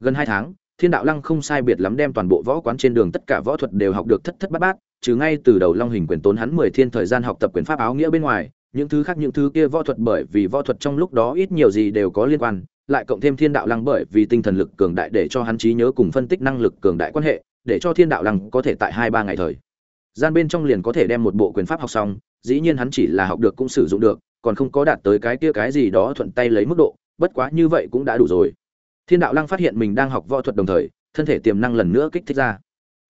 Speaker 1: Gần hai tháng, thiên đạo lăng không sai biệt lắm đem toàn bộ võ quán trên đường tất cả võ thuật đều học được thất thất bát bát, trừ ngay từ đầu long hình quyền tốn hắn mười thiên thời gian học tập quyền pháp áo nghĩa bên ngoài, những thứ khác những thứ kia võ thuật bởi vì võ thuật trong lúc đó ít nhiều gì đều có liên quan, lại cộng thêm thiên đạo lăng bởi vì tinh thần lực cường đại để cho hắn trí nhớ cùng phân tích năng lực cường đại quan hệ, để cho thiên đạo lăng có thể tại hai ba ngày thời gian bên trong liền có thể đem một bộ quyền pháp học xong dĩ nhiên hắn chỉ là học được cũng sử dụng được, còn không có đạt tới cái kia cái gì đó thuận tay lấy mức độ, bất quá như vậy cũng đã đủ rồi. Thiên đạo lăng phát hiện mình đang học võ thuật đồng thời, thân thể tiềm năng lần nữa kích thích ra.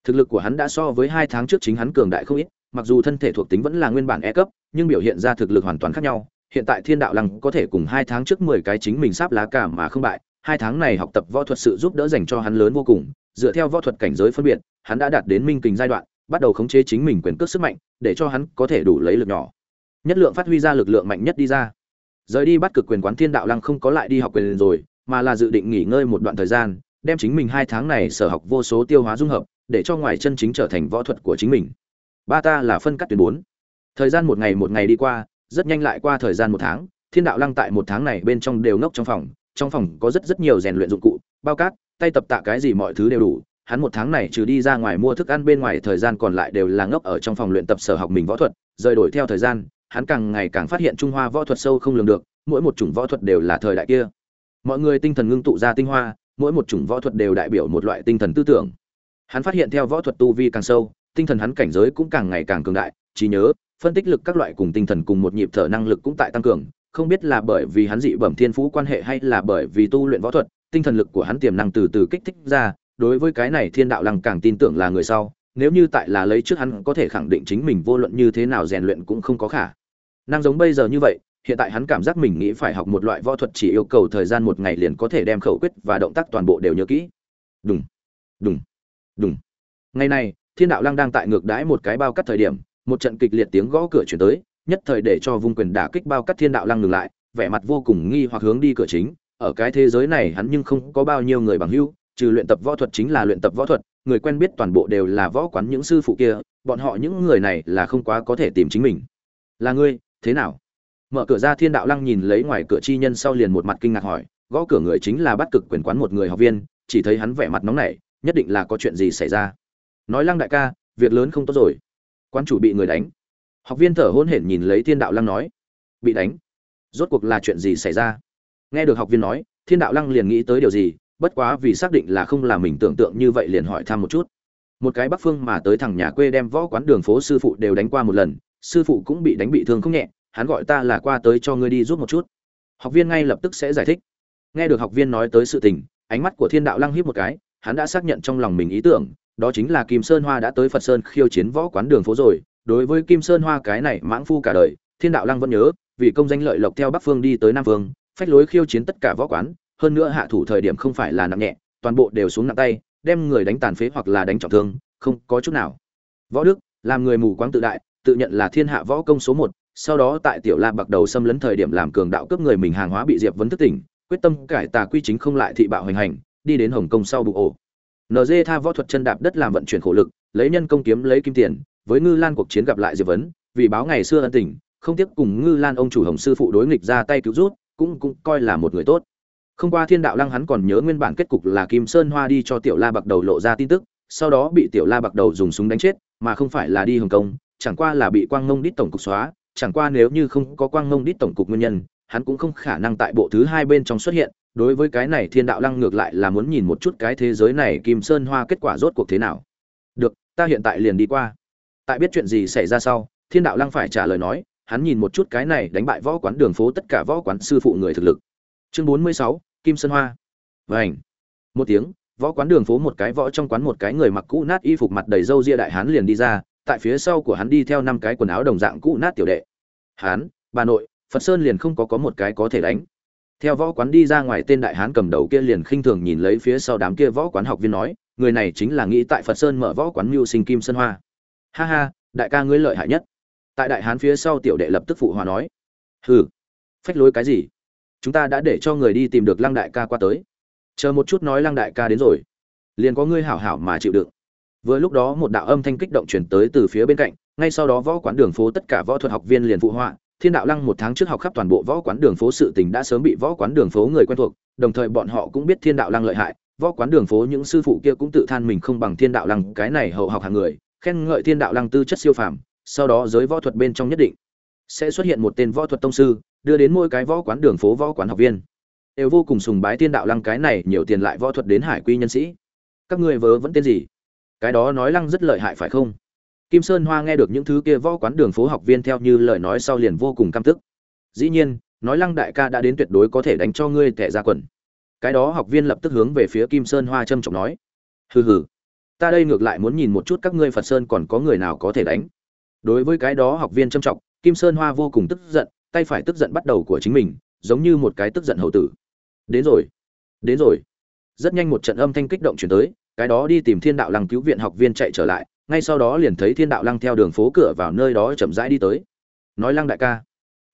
Speaker 1: Thực lực của hắn đã so với hai tháng trước chính hắn cường đại không ít, mặc dù thân thể thuộc tính vẫn là nguyên bản e cấp, nhưng biểu hiện ra thực lực hoàn toàn khác nhau. Hiện tại thiên đạo lăng có thể cùng hai tháng trước mười cái chính mình sắp lá cả mà không bại, hai tháng này học tập võ thuật sự giúp đỡ dành cho hắn lớn vô cùng. Dựa theo võ thuật cảnh giới phân biệt, hắn đã đạt đến minh kình giai đoạn bắt đầu khống chế chính mình quyền cước sức mạnh, để cho hắn có thể đủ lấy lực nhỏ. Nhất lượng phát huy ra lực lượng mạnh nhất đi ra. Rời đi bắt cực quyền quán thiên đạo lăng không có lại đi học quyền rồi, mà là dự định nghỉ ngơi một đoạn thời gian, đem chính mình hai tháng này sở học vô số tiêu hóa dung hợp, để cho ngoài chân chính trở thành võ thuật của chính mình. Ba ta là phân cắt tuyến bốn. Thời gian một ngày một ngày đi qua, rất nhanh lại qua thời gian một tháng, thiên đạo lăng tại một tháng này bên trong đều ngốc trong phòng trong phòng có rất rất nhiều rèn luyện dụng cụ, bao cát, tay tập tạ cái gì mọi thứ đều đủ hắn một tháng này trừ đi ra ngoài mua thức ăn bên ngoài thời gian còn lại đều là ngốc ở trong phòng luyện tập sở học mình võ thuật, rời đổi theo thời gian, hắn càng ngày càng phát hiện trung hoa võ thuật sâu không lường được, mỗi một chủng võ thuật đều là thời đại kia. Mọi người tinh thần ngưng tụ ra tinh hoa, mỗi một chủng võ thuật đều đại biểu một loại tinh thần tư tưởng. Hắn phát hiện theo võ thuật tu vi càng sâu, tinh thần hắn cảnh giới cũng càng ngày càng cường đại, trí nhớ, phân tích lực các loại cùng tinh thần cùng một nhịp thở năng lực cũng tại tăng cường, không biết là bởi vì hắn dị bẩm thiên phú quan hệ hay là bởi vì tu luyện võ thuật, tinh thần lực của hắn tiềm năng từ từ kích thích ra đối với cái này thiên đạo lăng càng tin tưởng là người sau, nếu như tại là lấy trước hắn có thể khẳng định chính mình vô luận như thế nào rèn luyện cũng không có khả năng giống bây giờ như vậy, hiện tại hắn cảm giác mình nghĩ phải học một loại võ thuật chỉ yêu cầu thời gian một ngày liền có thể đem khẩu quyết và động tác toàn bộ đều nhớ kỹ. Đúng đúng đúng ngày này, thiên đạo lăng đang tại ngược đãi một cái bao cắt thời điểm, một trận kịch liệt tiếng gõ cửa chuyển tới, nhất thời để cho vung quyền đả kích bao cắt thiên đạo lăng ngừng lại, vẻ mặt vô cùng nghi hoặc hướng đi cửa chính, ở cái thế giới này hắn nhưng không có bao nhiêu người bằng hữu trừ luyện tập võ thuật chính là luyện tập võ thuật, người quen biết toàn bộ đều là võ quán những sư phụ kia, bọn họ những người này là không quá có thể tìm chính mình. Là ngươi, thế nào? Mở cửa ra thiên đạo lăng nhìn lấy ngoài cửa chi nhân sau liền một mặt kinh ngạc hỏi, gõ cửa người chính là bắt cực quyền quán một người học viên, chỉ thấy hắn vẻ mặt nóng nảy, nhất định là có chuyện gì xảy ra. Nói lăng đại ca, việc lớn không tốt rồi. Quan chủ bị người đánh. Học viên thở hôn hển nhìn lấy thiên đạo lăng nói, bị đánh? Rốt cuộc là chuyện gì xảy ra? Nghe được học viên nói, thiên đạo lăng liền nghĩ tới điều gì bất quá vì xác định là không là mình tưởng tượng như vậy liền hỏi thăm một chút. Một cái bắc phương mà tới thằng nhà quê đem võ quán đường phố sư phụ đều đánh qua một lần, sư phụ cũng bị đánh bị thương không nhẹ, hắn gọi ta là qua tới cho ngươi đi giúp một chút. Học viên ngay lập tức sẽ giải thích. Nghe được học viên nói tới sự tình, ánh mắt của thiên đạo lăng hiếp một cái, hắn đã xác nhận trong lòng mình ý tưởng, đó chính là kim sơn hoa đã tới phật sơn khiêu chiến võ quán đường phố rồi, đối với kim sơn hoa cái này mãng phu cả đời, thiên đạo lăng vẫn nhớ, vì công danh lợi lộc theo bắc phương đi tới nam phương, phách lối khiêu chiến tất cả võ quán hơn nữa hạ thủ thời điểm không phải là nặng nhẹ, toàn bộ đều xuống nặng tay, đem người đánh tàn phế hoặc là đánh trọng thương, không có chút nào. Võ đức, làm người mù quáng tự đại, tự nhận là thiên hạ võ công số một, sau đó tại tiểu la bạc đầu xâm lấn thời điểm làm cường đạo cướp người mình hàng hóa bị diệp vấn thức tỉnh, quyết tâm cải tà quy chính không lại thị bạo hành hành, đi đến hồng kông sau bụ ổ. Nd tha võ thuật chân đạp đất làm vận chuyển khổ lực, lấy nhân công kiếm lấy kim tiền, với ngư lan cuộc chiến gặp lại diệp vấn, vì báo ngày xưa ân tình, không tiếc cùng ngư lan ông chủ hồng sư phụ đối nghịch ra tay cứu rút, cũng cũng coi là một người tốt không qua thiên đạo lăng hắn còn nhớ nguyên bản kết cục là kim sơn hoa đi cho tiểu la bạc đầu lộ ra tin tức, sau đó bị tiểu la bạc đầu dùng súng đánh chết, mà không phải là đi hồng kông, chẳng qua là bị quang ngông đít tổng cục xóa, chẳng qua nếu như không có quang ngông đít tổng cục nguyên nhân, hắn cũng không khả năng tại bộ thứ hai bên trong xuất hiện, đối với cái này thiên đạo lăng ngược lại là muốn nhìn một chút cái thế giới này kim sơn hoa kết quả rốt cuộc thế nào. Được, ta hiện tại liền đi qua. Tại biết chuyện gì xảy ra sau, thiên đạo lăng phải trả lời nói, hắn nhìn một chút cái này đánh bại võ quán đường phố tất cả võ quán sư phụ người thực lực chương bốn mươi sáu, kim sơn hoa. Vảnh một tiếng, võ quán đường phố một cái võ trong quán một cái người mặc cũ nát y phục mặt đầy râu ria đại hán liền đi ra, tại phía sau của hắn đi theo năm cái quần áo đồng dạng cũ nát tiểu đệ. Hán, bà nội, phật sơn liền không có có một cái có thể đánh. Theo võ quán đi ra ngoài tên đại hán cầm đầu kia liền khinh thường nhìn lấy phía sau đám kia võ quán học viên nói, người này chính là nghĩ tại phật sơn mở võ quán mưu sinh kim sơn hoa. Ha ha, đại ca ngươi lợi hại nhất. Tại đại hán phía sau tiểu đệ lập tức phụ hòa nói. Hừ. Phách lối cái gì? Chúng ta đã để cho người đi tìm được lăng đại ca qua tới. Chờ một chút nói lăng đại ca đến rồi, liền có ngươi hảo hảo mà chịu đựng. Vừa lúc đó một đạo âm thanh kích động chuyển tới từ phía bên cạnh, ngay sau đó võ quán đường phố tất cả võ thuật học viên liền phụ họa, thiên đạo lăng một tháng trước học khắp toàn bộ võ quán đường phố sự tình đã sớm bị võ quán đường phố người quen thuộc, đồng thời bọn họ cũng biết thiên đạo lăng lợi hại, võ quán đường phố những sư phụ kia cũng tự than mình không bằng thiên đạo lăng cái này hậu học hàng người, khen ngợi thiên đạo lăng tư chất siêu phàm, sau đó giới võ thuật bên trong nhất định sẽ xuất hiện một tên võ thuật tông sư, đưa đến mỗi cái võ quán đường phố võ quán học viên. Đều vô cùng sùng bái tiên đạo lăng cái này nhiều tiền lại võ thuật đến hải quy nhân sĩ. Các ngươi vớ vẫn tên gì? Cái đó nói lăng rất lợi hại phải không? Kim sơn hoa nghe được những thứ kia võ quán đường phố học viên theo như lời nói sau liền vô cùng căm tức. Dĩ nhiên, nói lăng đại ca đã đến tuyệt đối có thể đánh cho ngươi tẻ ra quần. Cái đó học viên lập tức hướng về phía kim sơn hoa trâm trọng nói. Hừ hừ, ta đây ngược lại muốn nhìn một chút các ngươi phật sơn còn có người nào có thể đánh. Đối với cái đó học viên trâm trọng kim sơn hoa vô cùng tức giận, tay phải tức giận bắt đầu của chính mình, giống như một cái tức giận hậu tử. Đến rồi đến rồi. Rất nhanh một trận âm thanh kích động truyền tới, cái đó đi tìm thiên đạo lăng cứu viện học viên chạy trở lại, ngay sau đó liền thấy thiên đạo lăng theo đường phố cửa vào nơi đó chậm rãi đi tới. Nói lăng đại ca,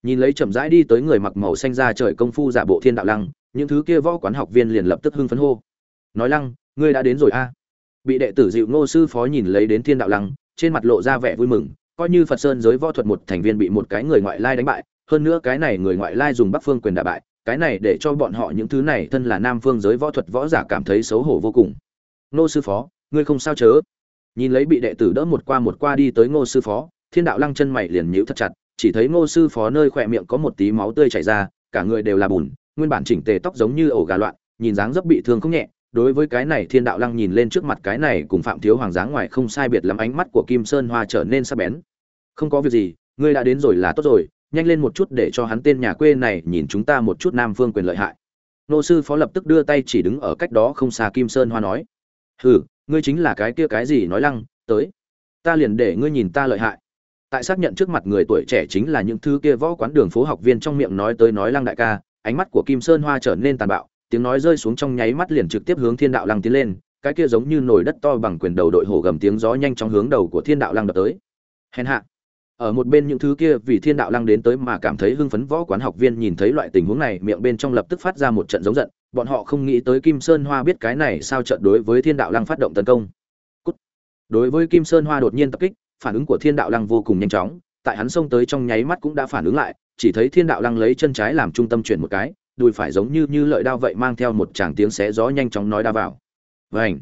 Speaker 1: nhìn lấy chậm rãi đi tới người mặc màu xanh ra trời công phu giả bộ thiên đạo lăng, những thứ kia võ quán học viên liền lập tức hưng phấn hô. Nói lăng, ngươi đã đến rồi a. Bị đệ tử dịu ngô sư phó nhìn lấy đến thiên đạo lăng, trên mặt lộ ra vẻ vui mừng coi như phật sơn giới võ thuật một thành viên bị một cái người ngoại lai đánh bại, hơn nữa cái này người ngoại lai dùng bắc phương quyền đả bại, cái này để cho bọn họ những thứ này thân là nam phương giới võ thuật võ giả cảm thấy xấu hổ vô cùng. Ngô sư phó, ngươi không sao chớ? Nhìn lấy bị đệ tử đỡ một qua một qua đi tới ngô sư phó, thiên đạo lăng chân mày liền nhíu thật chặt, chỉ thấy ngô sư phó nơi khỏe miệng có một tí máu tươi chảy ra, cả người đều là bùn, nguyên bản chỉnh tề tóc giống như ổ gà loạn, nhìn dáng dấp bị thương không nhẹ, đối với cái này thiên đạo lăng nhìn lên trước mặt cái này cùng phạm thiếu hoàng dáng ngoài không sai biệt lắm, ánh mắt của kim sơn hoa trở nên sắc bén không có việc gì, ngươi đã đến rồi là tốt rồi, nhanh lên một chút để cho hắn tên nhà quê này nhìn chúng ta một chút nam phương quyền lợi hại. Nô sư phó lập tức đưa tay chỉ đứng ở cách đó không xa kim sơn hoa nói, hừ, ngươi chính là cái kia cái gì nói lăng, tới. Ta liền để ngươi nhìn ta lợi hại. Tại xác nhận trước mặt người tuổi trẻ chính là những thứ kia võ quán đường phố học viên trong miệng nói tới nói lăng đại ca, ánh mắt của kim sơn hoa trở nên tàn bạo, tiếng nói rơi xuống trong nháy mắt liền trực tiếp hướng thiên đạo lăng tiến lên, cái kia giống như nồi đất to bằng quyền đầu đội hổ gầm tiếng gió nhanh trong hướng đầu của thiên đạo lăng đập tới. Hèn hạ ở một bên những thứ kia vì thiên đạo lăng đến tới mà cảm thấy hưng phấn võ quán học viên nhìn thấy loại tình huống này, miệng bên trong lập tức phát ra một trận giống giận, bọn họ không nghĩ tới kim sơn hoa biết cái này sao trận đối với thiên đạo lăng phát động tấn công、Cút. Đối với kim sơn hoa đột nhiên tập kích, phản ứng của thiên đạo lăng vô cùng nhanh chóng, tại hắn xông tới trong nháy mắt cũng đã phản ứng lại, chỉ thấy thiên đạo lăng lấy chân trái làm trung tâm chuyển một cái, đùi phải giống như như lợi đao vậy mang theo một tràng tiếng xé gió nhanh chóng nói đa vào. Vảnh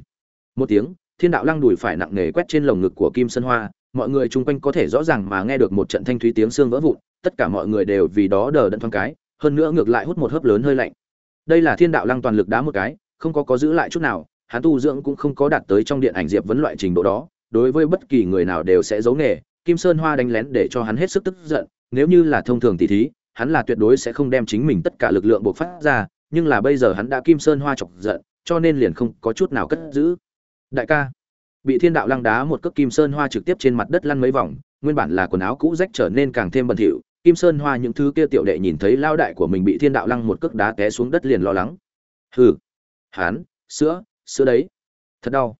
Speaker 1: một tiếng, thiên đạo lăng đùi phải nặng nề quét trên lồng ngực của kim sơn hoa mọi người chung quanh có thể rõ ràng mà nghe được một trận thanh thúy tiếng xương vỡ vụn, tất cả mọi người đều vì đó đờ đẫn thoáng cái, hơn nữa ngược lại hút một hớp lớn hơi lạnh. Đây là thiên đạo lăng toàn lực đá một cái, không có có giữ lại chút nào, hắn tu dưỡng cũng không có đạt tới trong điện ảnh diệp vấn loại trình độ đó, đối với bất kỳ người nào đều sẽ giấu nghề, kim sơn hoa đánh lén để cho hắn hết sức tức giận, nếu như là thông thường tỷ thí, hắn là tuyệt đối sẽ không đem chính mình tất cả lực lượng buộc phát ra, nhưng là bây giờ hắn đã kim sơn hoa chọc giận, cho nên liền không có chút nào cất giữ. Đại ca bị thiên đạo lăng đá một cước kim sơn hoa trực tiếp trên mặt đất lăn mấy vòng, nguyên bản là quần áo cũ rách trở nên càng thêm bẩn thỉu, kim sơn hoa những thứ kia tiểu đệ nhìn thấy lao đại của mình bị thiên đạo lăng một cước đá té xuống đất liền lo lắng. Hừ, hán, sữa sữa đấy. Thật đau.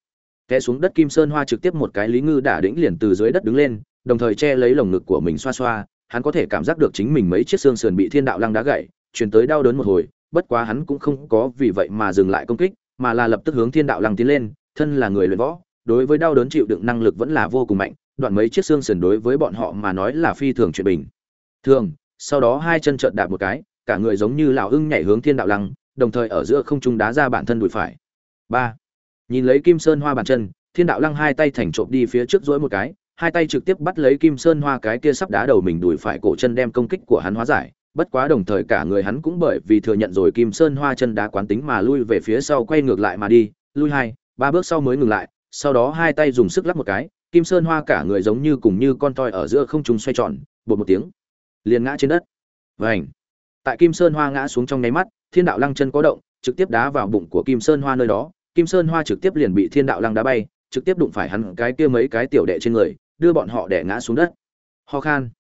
Speaker 1: Té xuống đất kim sơn hoa trực tiếp một cái lý ngư đả đĩnh liền từ dưới đất đứng lên, đồng thời che lấy lồng ngực của mình xoa xoa, hắn có thể cảm giác được chính mình mấy chiếc xương sườn bị thiên đạo lăng đá gãy, truyền tới đau đớn một hồi, bất quá hắn cũng không có vì vậy mà dừng lại công kích, mà là lập tức hướng thiên đạo lăng tiến lên, thân là người luyện võ đối với đau đớn chịu đựng năng lực vẫn là vô cùng mạnh, đoạn mấy chiếc xương sườn đối với bọn họ mà nói là phi thường chuyện bình thường. Sau đó hai chân trợn đạp một cái, cả người giống như lão ưng nhảy hướng thiên đạo lăng, đồng thời ở giữa không trung đá ra bản thân đùi phải. Ba. Nhìn lấy kim sơn hoa bàn chân, thiên đạo lăng hai tay thành trộm đi phía trước dỗi một cái, hai tay trực tiếp bắt lấy kim sơn hoa cái kia sắp đá đầu mình đùi phải cổ chân đem công kích của hắn hóa giải. Bất quá đồng thời cả người hắn cũng bởi vì thừa nhận rồi kim sơn hoa chân đá quán tính mà lui về phía sau quay ngược lại mà đi. Lui hai, ba bước sau mới ngừng lại sau đó hai tay dùng sức lắp một cái, kim sơn hoa cả người giống như cùng như con toi ở giữa không trung xoay tròn, bột một tiếng, liền ngã trên đất. Vảnh tại kim sơn hoa ngã xuống trong nháy mắt, thiên đạo lăng chân có động, trực tiếp đá vào bụng của kim sơn hoa nơi đó. Kim sơn hoa trực tiếp liền bị thiên đạo lăng đá bay, trực tiếp đụng phải hắn cái kia mấy cái tiểu đệ trên người, đưa bọn họ đẻ ngã xuống đất. Ho khan!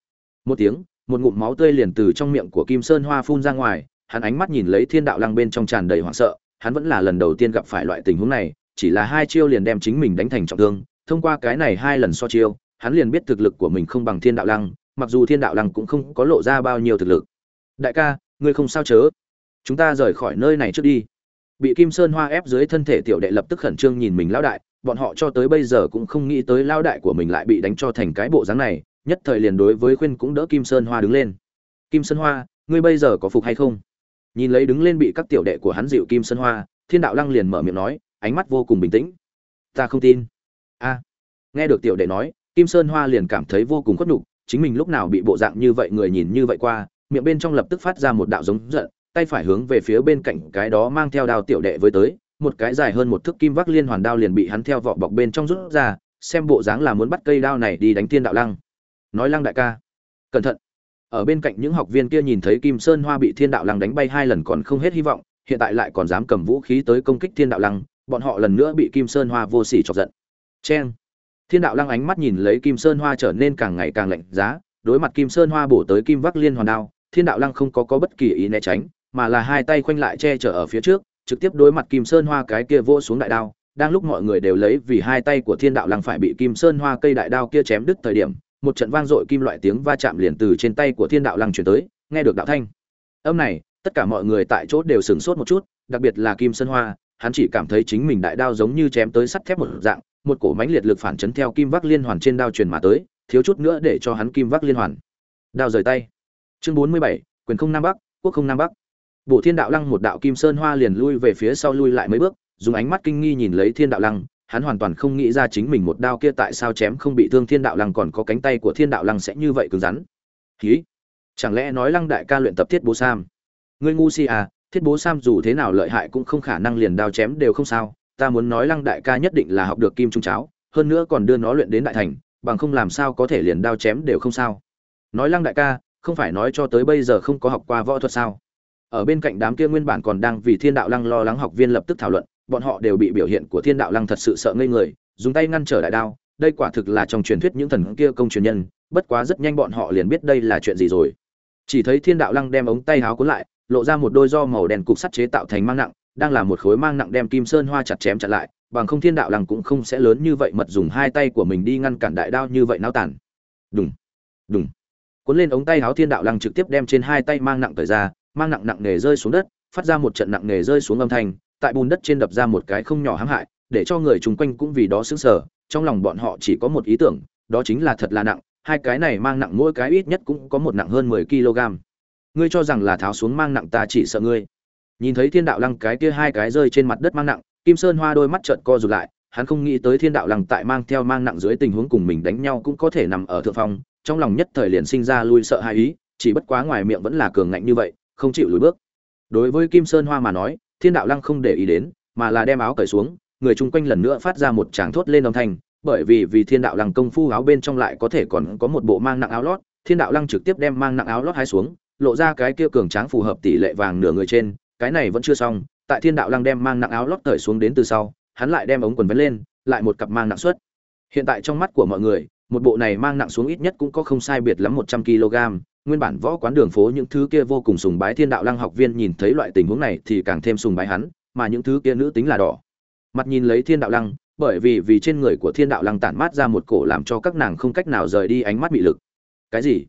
Speaker 1: Một tiếng, một ngụm máu tươi liền từ trong miệng của kim sơn hoa phun ra ngoài, hắn ánh mắt nhìn lấy thiên đạo lăng bên trong tràn đầy hoảng sợ, hắn vẫn là lần đầu tiên gặp phải loại tình huống này chỉ là hai chiêu liền đem chính mình đánh thành trọng thương, thông qua cái này hai lần so chiêu, hắn liền biết thực lực của mình không bằng thiên đạo lăng, mặc dù thiên đạo lăng cũng không có lộ ra bao nhiêu thực lực. Đại ca, ngươi không sao chớ? Chúng ta rời khỏi nơi này trước đi. Bị kim sơn hoa ép dưới thân thể tiểu đệ lập tức khẩn trương nhìn mình lão đại, bọn họ cho tới bây giờ cũng không nghĩ tới lão đại của mình lại bị đánh cho thành cái bộ dáng này, nhất thời liền đối với khuyên cũng đỡ kim sơn hoa đứng lên. Kim sơn hoa, ngươi bây giờ có phục hay không? Nhìn lấy đứng lên bị các tiểu đệ của hắn dịu kim sơn hoa, thiên đạo lăng liền mở miệng nói ánh mắt vô cùng bình tĩnh. Ta không tin. A. Nghe được tiểu đệ nói, kim sơn hoa liền cảm thấy vô cùng khuất nhục, chính mình lúc nào bị bộ dạng như vậy người nhìn như vậy qua, miệng bên trong lập tức phát ra một đạo giống giận, tay phải hướng về phía bên cạnh cái đó mang theo đao tiểu đệ với tới, một cái dài hơn một thước kim vác liên hoàn đao liền bị hắn theo vỏ bọc bên trong rút ra, xem bộ dáng là muốn bắt cây đao này đi đánh thiên đạo lăng. Nói lăng đại ca. Cẩn thận. Ở bên cạnh những học viên kia nhìn thấy kim sơn hoa bị thiên đạo lăng đánh bay hai lần còn không hết hy vọng, hiện tại lại còn dám cầm vũ khí tới công kích thiên đạo lăng bọn họ lần nữa bị kim sơn hoa vô sỉ chọc giận. Cheng. Thiên đạo lăng ánh mắt nhìn lấy kim sơn hoa trở nên càng ngày càng lạnh giá, đối mặt kim sơn hoa bổ tới kim vác liên hoàn đao, thiên đạo lăng không có có bất kỳ ý né tránh, mà là hai tay khoanh lại che chở ở phía trước, trực tiếp đối mặt kim sơn hoa cái kia vỗ xuống đại đao, đang lúc mọi người đều lấy vì hai tay của thiên đạo lăng phải bị kim sơn hoa cây đại đao kia chém đứt thời điểm, một trận vang dội kim loại tiếng va chạm liền từ trên tay của thiên đạo lăng chuyển tới, nghe được đạo thanh. Âm này, tất cả mọi người tại chỗ đều sửng sốt một chút, đặc biệt là kim sơn hoa hắn chỉ cảm thấy chính mình đại đao giống như chém tới sắt thép một dạng, một cổ mãnh liệt lực phản chấn theo kim vác liên hoàn trên đao truyền mà tới, thiếu chút nữa để cho hắn kim vác liên hoàn. Đao rời tay. Chương bốn mươi bảy, quyền không nam bắc, quốc không nam bắc. Bộ thiên đạo lăng một đạo kim sơn hoa liền lui về phía sau lui lại mấy bước, dùng ánh mắt kinh nghi nhìn lấy thiên đạo lăng, hắn hoàn toàn không nghĩ ra chính mình một đao kia tại sao chém không bị thương thiên đạo lăng còn có cánh tay của thiên đạo lăng sẽ như vậy cứng rắn. Hí. chẳng lẽ nói lăng đại ca luyện tập thiết bố sam? Ngươi ngu si à thiết bố sam dù thế nào lợi hại cũng không khả năng liền đao chém đều không sao, ta muốn nói lăng đại ca nhất định là học được kim trung cháo, hơn nữa còn đưa nó luyện đến đại thành, bằng không làm sao có thể liền đao chém đều không sao. Nói lăng đại ca, không phải nói cho tới bây giờ không có học qua võ thuật sao? Ở bên cạnh đám kia nguyên bản còn đang vì thiên đạo lăng lo lắng học viên lập tức thảo luận, bọn họ đều bị biểu hiện của thiên đạo lăng thật sự sợ ngây người, dùng tay ngăn trở đại đao, đây quả thực là trong truyền thuyết những thần kia công truyền nhân, bất quá rất nhanh bọn họ liền biết đây là chuyện gì rồi. Chỉ thấy thiên đạo lăng đem ống tay háo cuốn lại lộ ra một đôi do màu đen cục sắt chế tạo thành mang nặng đang là một khối mang nặng đem kim sơn hoa chặt chém chặt lại bằng không thiên đạo lăng cũng không sẽ lớn như vậy mật dùng hai tay của mình đi ngăn cản đại đao như vậy náo tản Đùng, đùng, cuốn lên ống tay áo thiên đạo lăng trực tiếp đem trên hai tay mang nặng thời ra mang nặng nặng nề rơi xuống đất phát ra một trận nặng nề rơi xuống âm thanh tại bùn đất trên đập ra một cái không nhỏ hãm hại để cho người chung quanh cũng vì đó sững sờ trong lòng bọn họ chỉ có một ý tưởng đó chính là thật là nặng hai cái này mang nặng mỗi cái ít nhất cũng có một nặng hơn mười kg ngươi cho rằng là tháo xuống mang nặng ta chỉ sợ ngươi. Nhìn thấy thiên đạo lăng cái kia hai cái rơi trên mặt đất mang nặng, kim sơn hoa đôi mắt trợn co rụt lại, hắn không nghĩ tới thiên đạo lăng tại mang theo mang nặng dưới tình huống cùng mình đánh nhau cũng có thể nằm ở thượng phong, trong lòng nhất thời liền sinh ra lui sợ hai ý, chỉ bất quá ngoài miệng vẫn là cường ngạnh như vậy, không chịu lùi bước. Đối với kim sơn hoa mà nói, thiên đạo lăng không để ý đến, mà là đem áo cởi xuống, người chung quanh lần nữa phát ra một tràng thốt lên âm thanh, bởi vì vì thiên đạo lăng công phu áo bên trong lại có thể còn có một bộ mang nặng áo lót, thiên đạo lăng trực tiếp đem mang nặng áo lót hai xuống lộ ra cái kia cường tráng phù hợp tỷ lệ vàng nửa người trên, cái này vẫn chưa xong, tại thiên đạo lăng đem mang nặng áo lót cởi xuống đến từ sau, hắn lại đem ống quần vén lên, lại một cặp mang nặng suất. Hiện tại trong mắt của mọi người, một bộ này mang nặng xuống ít nhất cũng có không sai biệt lắm một trăm kg, nguyên bản võ quán đường phố những thứ kia vô cùng sùng bái thiên đạo lăng học viên nhìn thấy loại tình huống này thì càng thêm sùng bái hắn, mà những thứ kia nữ tính là đỏ. Mặt nhìn lấy thiên đạo lăng, bởi vì vì trên người của thiên đạo lăng tản mát ra một cổ làm cho các nàng không cách nào rời đi ánh mắt bị lực. Cái gì?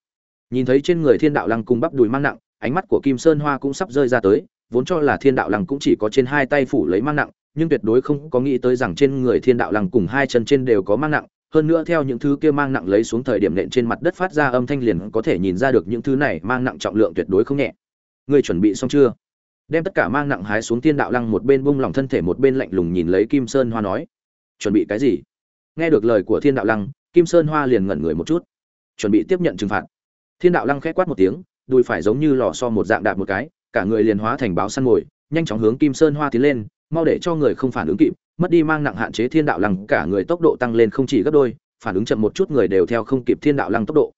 Speaker 1: Nhìn thấy trên người thiên đạo lăng cùng bắp đùi mang nặng, ánh mắt của kim sơn hoa cũng sắp rơi ra tới, vốn cho là thiên đạo lăng cũng chỉ có trên hai tay phủ lấy mang nặng, nhưng tuyệt đối không có nghĩ tới rằng trên người thiên đạo lăng cùng hai chân trên đều có mang nặng. Hơn nữa theo những thứ kia mang nặng lấy xuống thời điểm nện trên mặt đất phát ra âm thanh liền có thể nhìn ra được những thứ này mang nặng trọng lượng tuyệt đối không nhẹ. Người chuẩn bị xong chưa? Đem tất cả mang nặng hái xuống thiên đạo lăng một bên bung lòng thân thể một bên lạnh lùng nhìn lấy kim sơn hoa nói, chuẩn bị cái gì? Nghe được lời của thiên đạo lăng, kim sơn hoa liền ngẩn người một chút. Chuẩn bị tiếp nhận trừng phạt thiên đạo lăng khẽ quát một tiếng, đùi phải giống như lò so một dạng đạp một cái, cả người liền hóa thành báo săn mồi, nhanh chóng hướng kim sơn hoa tiến lên, mau để cho người không phản ứng kịp, mất đi mang nặng hạn chế thiên đạo lăng, cả người tốc độ tăng lên không chỉ gấp đôi, phản ứng chậm một chút người đều theo không kịp thiên đạo lăng tốc độ.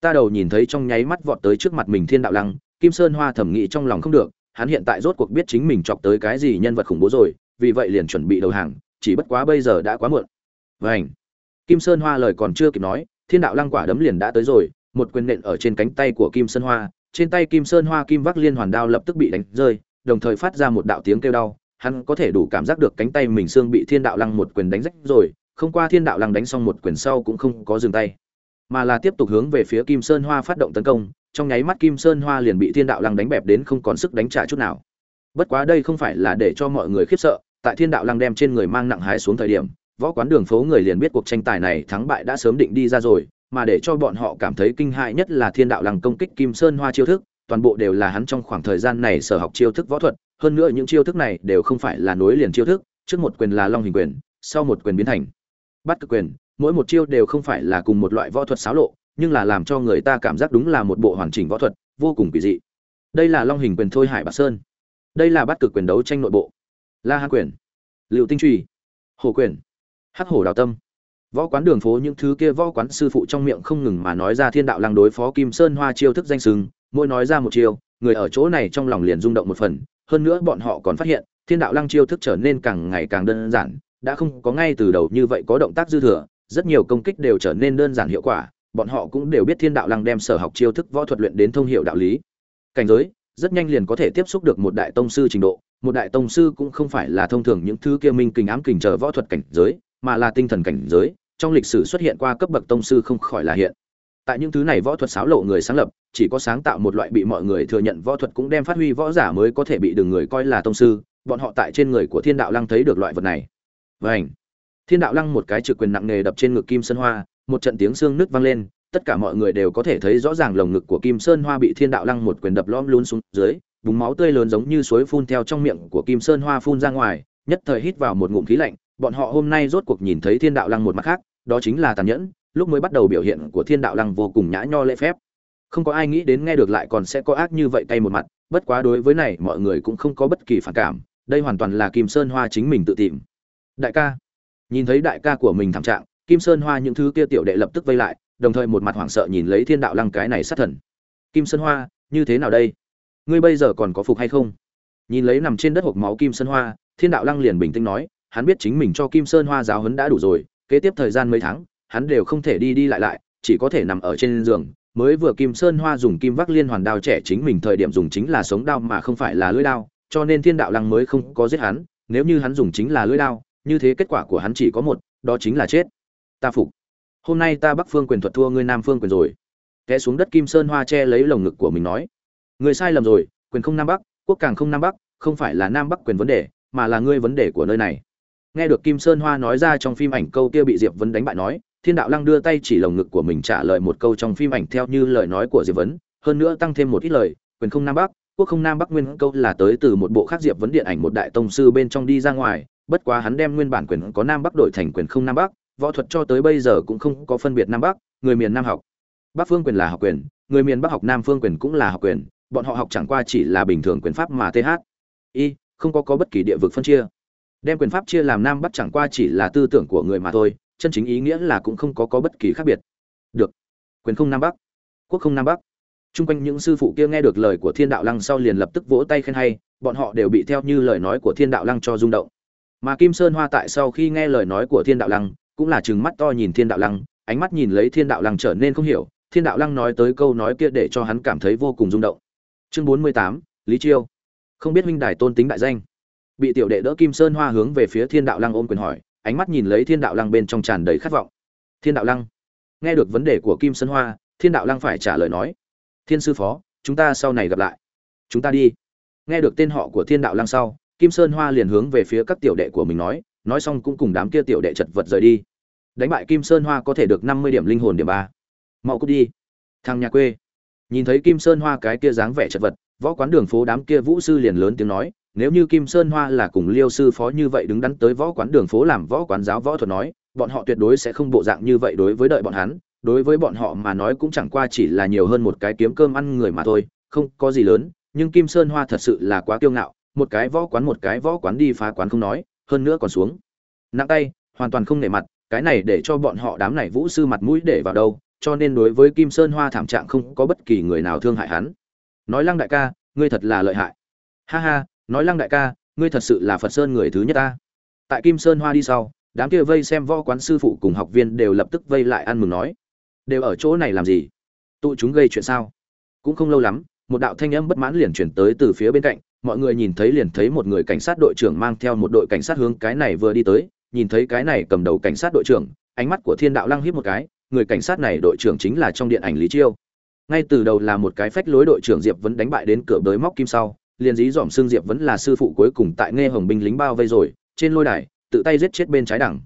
Speaker 1: Ta đầu nhìn thấy trong nháy mắt vọt tới trước mặt mình thiên đạo lăng, kim sơn hoa thẩm nghĩ trong lòng không được, hắn hiện tại rốt cuộc biết chính mình chọc tới cái gì nhân vật khủng bố rồi, vì vậy liền chuẩn bị đầu hàng, chỉ bất quá bây giờ đã quá muộn. Vảnh kim sơn hoa lời còn chưa kịp nói, thiên đạo lăng quả đấm liền đã tới rồi một quyền nện ở trên cánh tay của kim sơn hoa, trên tay kim sơn hoa kim vác liên hoàn đao lập tức bị đánh rơi, đồng thời phát ra một đạo tiếng kêu đau, hắn có thể đủ cảm giác được cánh tay mình xương bị thiên đạo lăng một quyền đánh rách rồi, không qua thiên đạo lăng đánh xong một quyền sau cũng không có dừng tay, mà là tiếp tục hướng về phía kim sơn hoa phát động tấn công, trong nháy mắt kim sơn hoa liền bị thiên đạo lăng đánh bẹp đến không còn sức đánh trả chút nào. Bất quá đây không phải là để cho mọi người khiếp sợ, tại thiên đạo lăng đem trên người mang nặng hái xuống thời điểm, võ quán đường phố người liền biết cuộc tranh tài này thắng bại đã sớm định đi ra rồi mà để cho bọn họ cảm thấy kinh hại nhất là thiên đạo lăng công kích kim sơn hoa chiêu thức, toàn bộ đều là hắn trong khoảng thời gian này sở học chiêu thức võ thuật, hơn nữa những chiêu thức này đều không phải là nối liền chiêu thức, trước một quyền là long hình quyền, sau một quyền biến thành bắt cực quyền, mỗi một chiêu đều không phải là cùng một loại võ thuật xáo lộ, nhưng là làm cho người ta cảm giác đúng là một bộ hoàn chỉnh võ thuật, vô cùng kỳ dị. Đây là long hình quyền thôi hải bạc sơn. Đây là bắt cực quyền đấu tranh nội bộ. La hán quyền, liệu tinh trùy hồ quyền, hắc hổ đào tâm võ quán đường phố những thứ kia võ quán sư phụ trong miệng không ngừng mà nói ra thiên đạo lăng đối phó kim sơn hoa chiêu thức danh sừng mỗi nói ra một chiêu, người ở chỗ này trong lòng liền rung động một phần. Hơn nữa bọn họ còn phát hiện, thiên đạo lăng chiêu thức trở nên càng ngày càng đơn giản, đã không có ngay từ đầu như vậy có động tác dư thừa, rất nhiều công kích đều trở nên đơn giản hiệu quả, bọn họ cũng đều biết thiên đạo lăng đem sở học chiêu thức võ thuật luyện đến thông hiểu đạo lý. Cảnh giới, rất nhanh liền có thể tiếp xúc được một đại tông sư trình độ, một đại tông sư cũng không phải là thông thường những thứ kia minh kình ám kình chờ võ thuật cảnh giới mà là tinh thần cảnh giới, trong lịch sử xuất hiện qua cấp bậc tông sư không khỏi là hiện. Tại những thứ này võ thuật xáo lộ người sáng lập, chỉ có sáng tạo một loại bị mọi người thừa nhận võ thuật cũng đem phát huy võ giả mới có thể bị đường người coi là tông sư, bọn họ tại trên người của thiên đạo lăng thấy được loại vật này. Vảnh thiên đạo lăng một cái trực quyền nặng nề đập trên ngực kim sơn hoa, một trận tiếng xương nứt vang lên, tất cả mọi người đều có thể thấy rõ ràng lồng ngực của kim sơn hoa bị thiên đạo lăng một quyền đập lõm luôn xuống dưới, búng máu tươi lớn giống như suối phun theo trong miệng của kim sơn hoa phun ra ngoài, nhất thời hít vào một ngụm khí lạnh bọn họ hôm nay rốt cuộc nhìn thấy thiên đạo lăng một mặt khác, đó chính là tàn nhẫn, lúc mới bắt đầu biểu hiện của thiên đạo lăng vô cùng nhã nho lễ phép. Không có ai nghĩ đến nghe được lại còn sẽ có ác như vậy tay một mặt, bất quá đối với này mọi người cũng không có bất kỳ phản cảm, đây hoàn toàn là kim sơn hoa chính mình tự tìm. Đại ca. Nhìn thấy đại ca của mình thảm trạng, kim sơn hoa những thứ kia tiểu đệ lập tức vây lại, đồng thời một mặt hoảng sợ nhìn lấy thiên đạo lăng cái này sát thần. Kim sơn hoa, như thế nào đây? Ngươi bây giờ còn có phục hay không? Nhìn lấy nằm trên đất hộp máu kim sơn hoa, thiên đạo lăng liền bình tĩnh nói hắn biết chính mình cho kim sơn hoa giáo huấn đã đủ rồi, kế tiếp thời gian mấy tháng, hắn đều không thể đi đi lại lại, chỉ có thể nằm ở trên giường. Mới vừa kim sơn hoa dùng kim vắc liên hoàn đao trẻ chính mình thời điểm dùng chính là sống đao mà không phải là lưỡi đao, cho nên thiên đạo lăng mới không có giết hắn, nếu như hắn dùng chính là lưỡi đao, như thế kết quả của hắn chỉ có một, đó chính là chết. Ta phục. Hôm nay ta bắc phương quyền thuật thua ngươi nam phương quyền rồi. Té xuống đất kim sơn hoa che lấy lồng ngực của mình nói. Người sai lầm rồi, quyền không nam bắc, quốc càng không nam bắc, không phải là nam bắc quyền vấn đề, mà là ngươi vấn đề của nơi này nghe được kim sơn hoa nói ra trong phim ảnh câu kia bị diệp vấn đánh bại nói, thiên đạo lăng đưa tay chỉ lồng ngực của mình trả lời một câu trong phim ảnh theo như lời nói của diệp vấn, hơn nữa tăng thêm một ít lời, quyền không nam bắc, quốc không nam bắc nguyên câu là tới từ một bộ khác diệp vấn điện ảnh một đại tông sư bên trong đi ra ngoài, bất quá hắn đem nguyên bản quyền có nam bắc đổi thành quyền không nam bắc, võ thuật cho tới bây giờ cũng không có phân biệt nam bắc, người miền nam học. Bắc phương quyền là học quyền, người miền bắc học nam phương quyền cũng là học quyền, bọn họ học chẳng qua chỉ là bình thường quyền pháp mà th y, không có có bất kỳ địa vực phân chia đem quyền pháp chia làm nam bắc chẳng qua chỉ là tư tưởng của người mà thôi chân chính ý nghĩa là cũng không có có bất kỳ khác biệt được quyền không nam bắc quốc không nam bắc Trung quanh những sư phụ kia nghe được lời của Thiên Đạo Lăng sau liền lập tức vỗ tay khen hay, bọn họ đều bị theo như lời nói của Thiên Đạo Lăng cho rung động. Mà Kim Sơn Hoa tại sau khi nghe lời nói của Thiên Đạo Lăng, cũng là trừng mắt to nhìn Thiên Đạo Lăng, ánh mắt nhìn lấy Thiên Đạo Lăng trở nên không hiểu, Thiên Đạo Lăng nói tới câu nói kia để cho hắn cảm thấy vô cùng rung động. Chương 48, Lý Chiêu. Không biết huynh đài tôn tính đại danh. Bị tiểu đệ đỡ Kim Sơn Hoa hướng về phía Thiên Đạo Lăng ôm quyền hỏi, ánh mắt nhìn lấy Thiên Đạo Lăng bên trong tràn đầy khát vọng. Thiên Đạo Lăng. Nghe được vấn đề của Kim Sơn Hoa, Thiên Đạo Lăng phải trả lời nói: "Thiên sư phó, chúng ta sau này gặp lại. Chúng ta đi. Nghe được tên họ của thiên đạo lăng sau kim sơn hoa liền hướng về phía các tiểu đệ của mình nói nói xong cũng cùng đám kia tiểu đệ chật vật rời đi. Đánh bại kim sơn hoa có thể được năm mươi điểm linh hồn điểm ba. Mau cút đi. Thằng nhà quê. Nhìn thấy kim sơn hoa cái kia dáng vẻ chật vật võ quán đường phố đám kia vũ sư liền lớn tiếng nói nếu như kim sơn hoa là cùng liêu sư phó như vậy đứng đắn tới võ quán đường phố làm võ quán giáo võ thuật nói bọn họ tuyệt đối sẽ không bộ dạng như vậy đối với đợi bọn hắn đối với bọn họ mà nói cũng chẳng qua chỉ là nhiều hơn một cái kiếm cơm ăn người mà thôi, không có gì lớn, nhưng Kim Sơn Hoa thật sự là quá kiêu ngạo, một cái võ quán một cái võ quán đi phá quán không nói, hơn nữa còn xuống. Nặng tay, hoàn toàn không nể mặt, cái này để cho bọn họ đám này vũ sư mặt mũi để vào đâu, cho nên đối với Kim Sơn Hoa thảm trạng không có bất kỳ người nào thương hại hắn. Nói Lăng đại ca, ngươi thật là lợi hại. Ha ha, nói Lăng đại ca, ngươi thật sự là Phật Sơn người thứ nhất ta. Tại Kim Sơn Hoa đi sau, đám kia vây xem võ quán sư phụ cùng học viên đều lập tức vây lại ăn mừng nói đều ở chỗ này làm gì? Tụ chúng gây chuyện sao? Cũng không lâu lắm một đạo thanh âm bất mãn liền chuyển tới từ phía bên cạnh mọi người nhìn thấy liền thấy một người cảnh sát đội trưởng mang theo một đội cảnh sát hướng cái này vừa đi tới nhìn thấy cái này cầm đầu cảnh sát đội trưởng ánh mắt của thiên đạo lăng hít một cái người cảnh sát này đội trưởng chính là trong điện ảnh lý chiêu. Ngay từ đầu là một cái phách lối đội trưởng diệp vẫn đánh bại đến cửa bới móc kim sau liền dí dỏm xương diệp vẫn là sư phụ cuối cùng tại nghe hồng binh lính bao vây rồi, trên lôi đài, tự tay giết chết bên trái đẳng.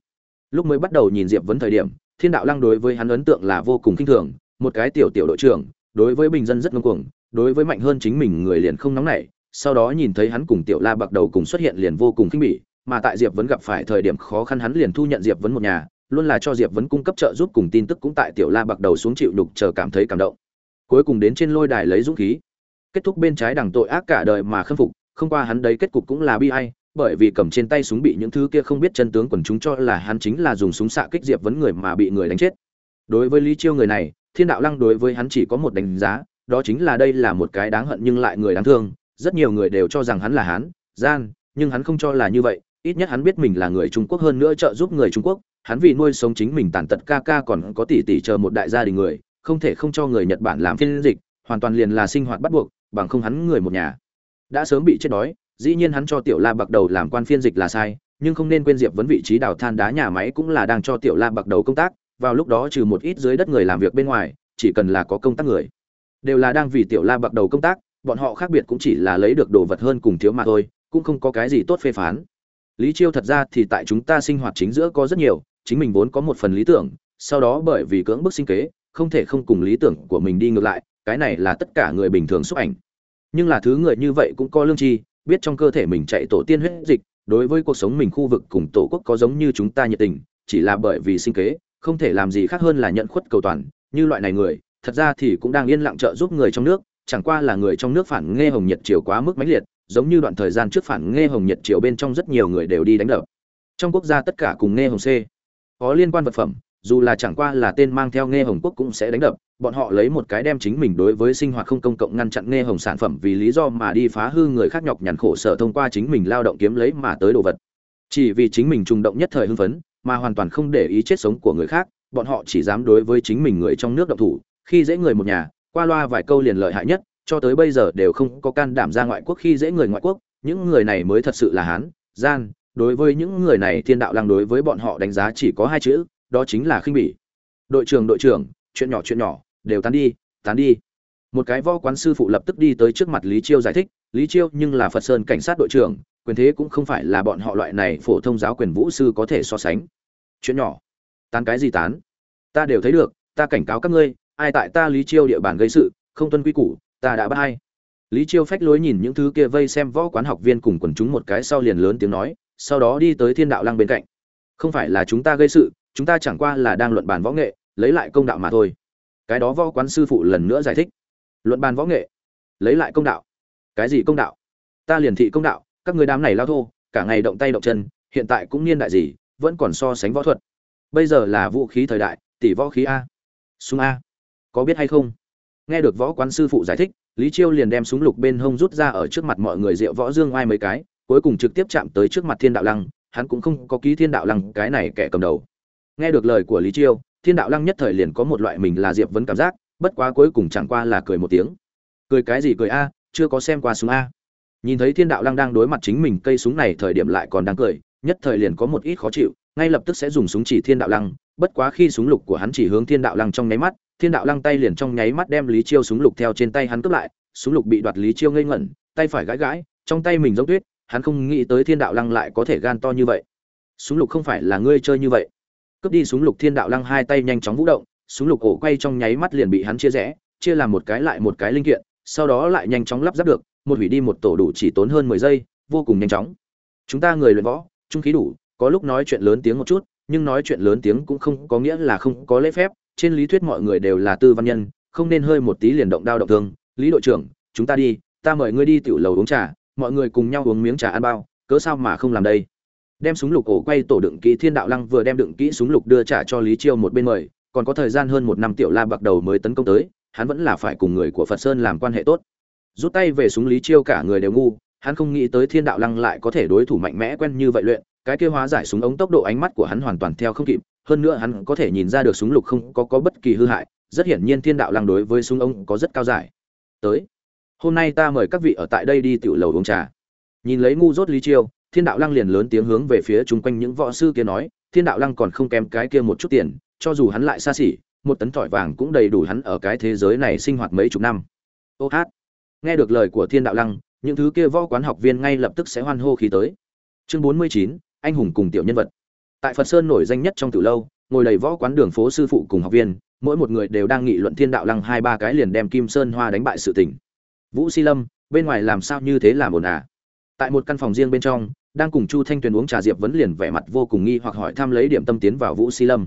Speaker 1: Lúc mới bắt đầu nhìn diệp vẫn thời điểm, thiên đạo lăng đối với hắn ấn tượng là vô cùng kinh thường, một cái tiểu tiểu đội trưởng, đối với bình dân rất ngông cuồng, đối với mạnh hơn chính mình người liền không nóng nảy, sau đó nhìn thấy hắn cùng tiểu la bạc đầu cùng xuất hiện liền vô cùng khinh bỉ, mà tại diệp vấn gặp phải thời điểm khó khăn hắn liền thu nhận diệp vấn một nhà, luôn là cho diệp vấn cung cấp trợ giúp cùng tin tức cũng tại tiểu la bạc đầu xuống chịu đục chờ cảm thấy cảm động. Cuối cùng đến trên lôi đài lấy dũng khí kết thúc bên trái đằng tội ác cả đời mà khâm phục, không qua hắn đấy kết cục cũng là bi ai, bởi vì cầm trên tay súng bị những thứ kia không biết chân tướng quần chúng cho là hắn chính là dùng súng xạ kích diệp vấn người mà bị người đánh chết. Đối với lý chiêu người này, thiên đạo lăng đối với hắn chỉ có một đánh giá, đó chính là đây là một cái đáng hận nhưng lại người đáng thương, rất nhiều người đều cho rằng hắn là hắn gian, nhưng hắn không cho là như vậy, ít nhất hắn biết mình là người trung quốc hơn nữa trợ giúp người trung quốc, hắn vì nuôi sống chính mình tàn tật ca ca còn có tỷ tỷ chờ một đại gia đình người, không thể không cho người nhật bản làm phiên dịch, hoàn toàn liền là sinh hoạt bắt buộc bằng không hắn người một nhà. Đã sớm bị chết đói, dĩ nhiên hắn cho tiểu la bạc đầu làm quan phiên dịch là sai, nhưng không nên quên diệp vấn vị trí đào than đá nhà máy cũng là đang cho tiểu la bạc đầu công tác, vào lúc đó trừ một ít dưới đất người làm việc bên ngoài, chỉ cần là có công tác người, đều là đang vì tiểu la bạc đầu công tác, bọn họ khác biệt cũng chỉ là lấy được đồ vật hơn cùng thiếu mà thôi, cũng không có cái gì tốt phê phán. Lý chiêu thật ra thì tại chúng ta sinh hoạt chính giữa có rất nhiều, chính mình vốn có một phần lý tưởng, sau đó bởi vì cưỡng bức sinh kế, không thể không cùng lý tưởng của mình đi ngược lại cái này là tất cả người bình thường xúc ảnh nhưng là thứ người như vậy cũng có lương tri biết trong cơ thể mình chạy tổ tiên huyết dịch, đối với cuộc sống mình khu vực cùng tổ quốc có giống như chúng ta nhiệt tình, chỉ là bởi vì sinh kế, không thể làm gì khác hơn là nhận khuất cầu toàn, như loại này người, thật ra thì cũng đang yên lặng trợ giúp người trong nước, chẳng qua là người trong nước phản nghe hồng nhiệt triều quá mức mãnh liệt, giống như đoạn thời gian trước phản nghe hồng nhiệt triều bên trong rất nhiều người đều đi đánh đập. Trong quốc gia tất cả cùng nghe hồng C. Có liên quan vật phẩm, dù là chẳng qua là tên mang theo nghe hồng quốc cũng sẽ đánh đập, bọn họ lấy một cái đem chính mình đối với sinh hoạt không công cộng ngăn chặn nghe hồng sản phẩm vì lý do mà đi phá hư người khác nhọc nhằn khổ sở thông qua chính mình lao động kiếm lấy mà tới đồ vật. Chỉ vì chính mình trùng động nhất thời hưng phấn, mà hoàn toàn không để ý chết sống của người khác, bọn họ chỉ dám đối với chính mình người trong nước động thủ, khi dễ người một nhà, qua loa vài câu liền lợi hại nhất, cho tới bây giờ đều không có can đảm ra ngoại quốc khi dễ người ngoại quốc, những người này mới thật sự là hán, gian, đối với những người này thiên đạo lăng đối với bọn họ đánh giá chỉ có hai chữ đó chính là khinh bỉ. Đội trưởng đội trưởng, chuyện nhỏ chuyện nhỏ, đều tán đi tán đi. Một cái võ quán sư phụ lập tức đi tới trước mặt lý chiêu giải thích, lý chiêu, nhưng là phật sơn cảnh sát đội trưởng, quyền thế cũng không phải là bọn họ loại này phổ thông giáo quyền vũ sư có thể so sánh. Chuyện nhỏ? Tán cái gì tán? Ta đều thấy được, ta cảnh cáo các ngươi, ai tại ta lý chiêu địa bàn gây sự, không tuân quy củ, ta đã bắt hay lý chiêu phách lối nhìn những thứ kia vây xem võ quán học viên cùng quần chúng một cái sau liền lớn tiếng nói, sau đó đi tới thiên đạo lăng bên cạnh. Không phải là chúng ta gây sự chúng ta chẳng qua là đang luận bàn võ nghệ, lấy lại công đạo mà thôi. Cái đó võ quán sư phụ lần nữa giải thích. Luận bàn võ nghệ, lấy lại công đạo. Cái gì công đạo? Ta liền thị công đạo, các người đám này lao thô, cả ngày động tay động chân, hiện tại cũng niên đại gì, vẫn còn so sánh võ thuật. Bây giờ là vũ khí thời đại, tỷ võ khí a. Súng a. Có biết hay không? Nghe được võ quán sư phụ giải thích, lý chiêu liền đem súng lục bên hông rút ra ở trước mặt mọi người rượu võ dương oai mấy cái, cuối cùng trực tiếp chạm tới trước mặt thiên đạo lăng, hắn cũng không có ký thiên đạo lăng, cái này kẻ cầm đầu nghe được lời của lý chiêu, thiên đạo lăng nhất thời liền có một loại mình là diệp vấn cảm giác, bất quá cuối cùng chẳng qua là cười một tiếng. Cười cái gì cười a, chưa có xem qua súng a. Nhìn thấy thiên đạo lăng đang đối mặt chính mình cây súng này thời điểm lại còn đang cười, nhất thời liền có một ít khó chịu, ngay lập tức sẽ dùng súng chỉ thiên đạo lăng, bất quá khi súng lục của hắn chỉ hướng thiên đạo lăng trong nháy mắt, thiên đạo lăng tay liền trong nháy mắt đem lý chiêu súng lục theo trên tay hắn cướp lại, súng lục bị đoạt lý chiêu ngây ngẩn, tay phải gãi gãi, trong tay mình giống tuyết, hắn không nghĩ tới thiên đạo lăng lại có thể gan to như vậy. Súng lục không phải là ngươi chơi như vậy cướp đi súng lục thiên đạo lăng hai tay nhanh chóng vũ động, súng lục ổ quay trong nháy mắt liền bị hắn chia rẽ, chia làm một cái lại một cái linh kiện, sau đó lại nhanh chóng lắp ráp được, một hủy đi một tổ đủ chỉ tốn hơn mười giây, vô cùng nhanh chóng. Chúng ta người luyện võ, trung khí đủ, có lúc nói chuyện lớn tiếng một chút, nhưng nói chuyện lớn tiếng cũng không có nghĩa là không có lễ phép, trên lý thuyết mọi người đều là tư văn nhân, không nên hơi một tí liền động đao động thương. Lý đội trưởng, chúng ta đi, ta mời ngươi đi tiểu lầu uống trà, mọi người cùng nhau uống miếng trà ăn bao, cớ sao mà không làm đây? Đem súng lục ổ quay tổ đựng kỹ thiên đạo lăng vừa đem đựng kỹ súng lục đưa trả cho lý chiêu một bên mời, còn có thời gian hơn một năm tiểu la bạc đầu mới tấn công tới, hắn vẫn là phải cùng người của phật sơn làm quan hệ tốt. Rút tay về súng lý chiêu cả người đều ngu, hắn không nghĩ tới thiên đạo lăng lại có thể đối thủ mạnh mẽ quen như vậy luyện, cái kia hóa giải súng ống tốc độ ánh mắt của hắn hoàn toàn theo không kịp, hơn nữa hắn có thể nhìn ra được súng lục không có có bất kỳ hư hại, rất hiển nhiên thiên đạo lăng đối với súng ống có rất cao giải. Tới, hôm nay ta mời các vị ở tại đây đi tiểu lầu uống trà. Nhìn lấy ngu dốt lý chiêu thiên đạo lăng liền lớn tiếng hướng về phía chung quanh những võ sư kia nói, thiên đạo lăng còn không kém cái kia một chút tiền, cho dù hắn lại xa xỉ, một tấn tỏi vàng cũng đầy đủ hắn ở cái thế giới này sinh hoạt mấy chục năm. Ô hát. Nghe được lời của thiên đạo lăng, những thứ kia võ quán học viên ngay lập tức sẽ hoan hô khí tới. Chương bốn mươi chín, anh hùng cùng tiểu nhân vật. Tại phật sơn nổi danh nhất trong từ lâu, ngồi đầy võ quán đường phố sư phụ cùng học viên, mỗi một người đều đang nghị luận thiên đạo lăng hai ba cái liền đem kim sơn hoa đánh bại sự tỉnh vũ si lâm, bên ngoài làm sao như thế làm ồn à tại một căn phòng riêng bên trong đang cùng chu thanh tuyền uống trà diệp vấn liền vẻ mặt vô cùng nghi hoặc hỏi thăm lấy điểm tâm tiến vào vũ si lâm.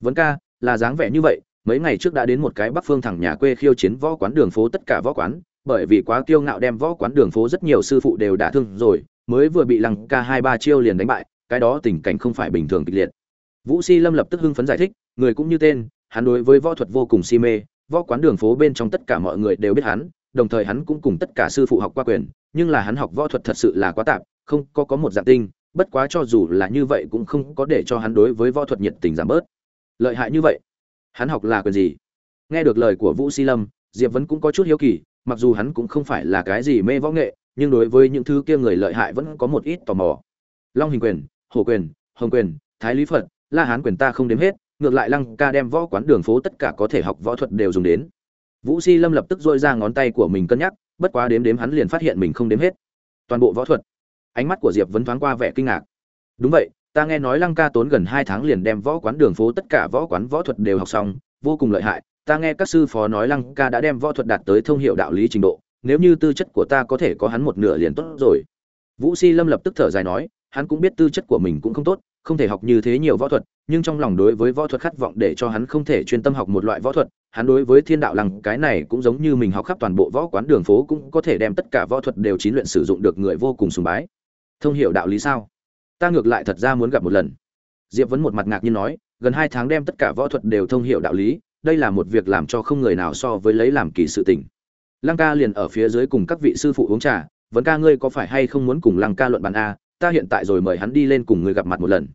Speaker 1: Vấn ca, là dáng vẻ như vậy, mấy ngày trước đã đến một cái bắc phương thẳng nhà quê khiêu chiến võ quán đường phố tất cả võ quán, bởi vì quá kiêu ngạo đem võ quán đường phố rất nhiều sư phụ đều đả thương rồi, mới vừa bị lăng ca hai ba chiêu liền đánh bại, cái đó tình cảnh không phải bình thường kịch liệt. Vũ si lâm lập tức hưng phấn giải thích, người cũng như tên, hắn đối với võ thuật vô cùng si mê, võ quán đường phố bên trong tất cả mọi người đều biết hắn, đồng thời hắn cũng cùng tất cả sư phụ học qua quyền, nhưng là hắn học võ thuật thật sự là quá tạp không có có một dạng tinh, bất quá cho dù là như vậy cũng không có để cho hắn đối với võ thuật nhiệt tình giảm bớt. Lợi hại như vậy, hắn học là quyền gì? Nghe được lời của vũ si lâm, diệp vẫn cũng có chút hiếu kỳ, mặc dù hắn cũng không phải là cái gì mê võ nghệ, nhưng đối với những thứ kia người lợi hại vẫn có một ít tò mò. Long hình quyền, hổ quyền, hồng quyền, thái lý phật, la hán quyền ta không đếm hết, ngược lại lăng ca đem võ quán đường phố tất cả có thể học võ thuật đều dùng đến. Vũ si lâm lập tức dôi ra ngón tay của mình cân nhắc, bất quá đếm đếm hắn liền phát hiện mình không đếm hết. Toàn bộ võ thuật ánh mắt của diệp vẫn thoáng qua vẻ kinh ngạc. Đúng vậy, ta nghe nói lăng ca tốn gần hai tháng liền đem võ quán đường phố tất cả võ quán võ thuật đều học xong, vô cùng lợi hại. Ta nghe các sư phó nói lăng ca đã đem võ thuật đạt tới thông hiệu đạo lý trình độ, nếu như tư chất của ta có thể có hắn một nửa liền tốt rồi. Vũ si lâm lập tức thở dài nói, hắn cũng biết tư chất của mình cũng không tốt, không thể học như thế nhiều võ thuật, nhưng trong lòng đối với võ thuật khát vọng để cho hắn không thể chuyên tâm học một loại võ thuật, hắn đối với thiên đạo lăng cái này cũng giống như mình học khắp toàn bộ võ quán đường phố cũng có thể đem tất cả võ thuật đều chín luyện sử dụng được người vô cùng sùng bái thông hiểu đạo lý sao? Ta ngược lại thật ra muốn gặp một lần. Diệp vẫn một mặt ngạc nhiên nói, gần hai tháng đem tất cả võ thuật đều thông hiểu đạo lý, đây là một việc làm cho không người nào so với lấy làm kỳ sự tình. Lăng ca liền ở phía dưới cùng các vị sư phụ uống trà, vấn ca ngươi có phải hay không muốn cùng lăng ca luận bàn a? Ta hiện tại rồi mời hắn đi lên cùng ngươi gặp mặt một lần.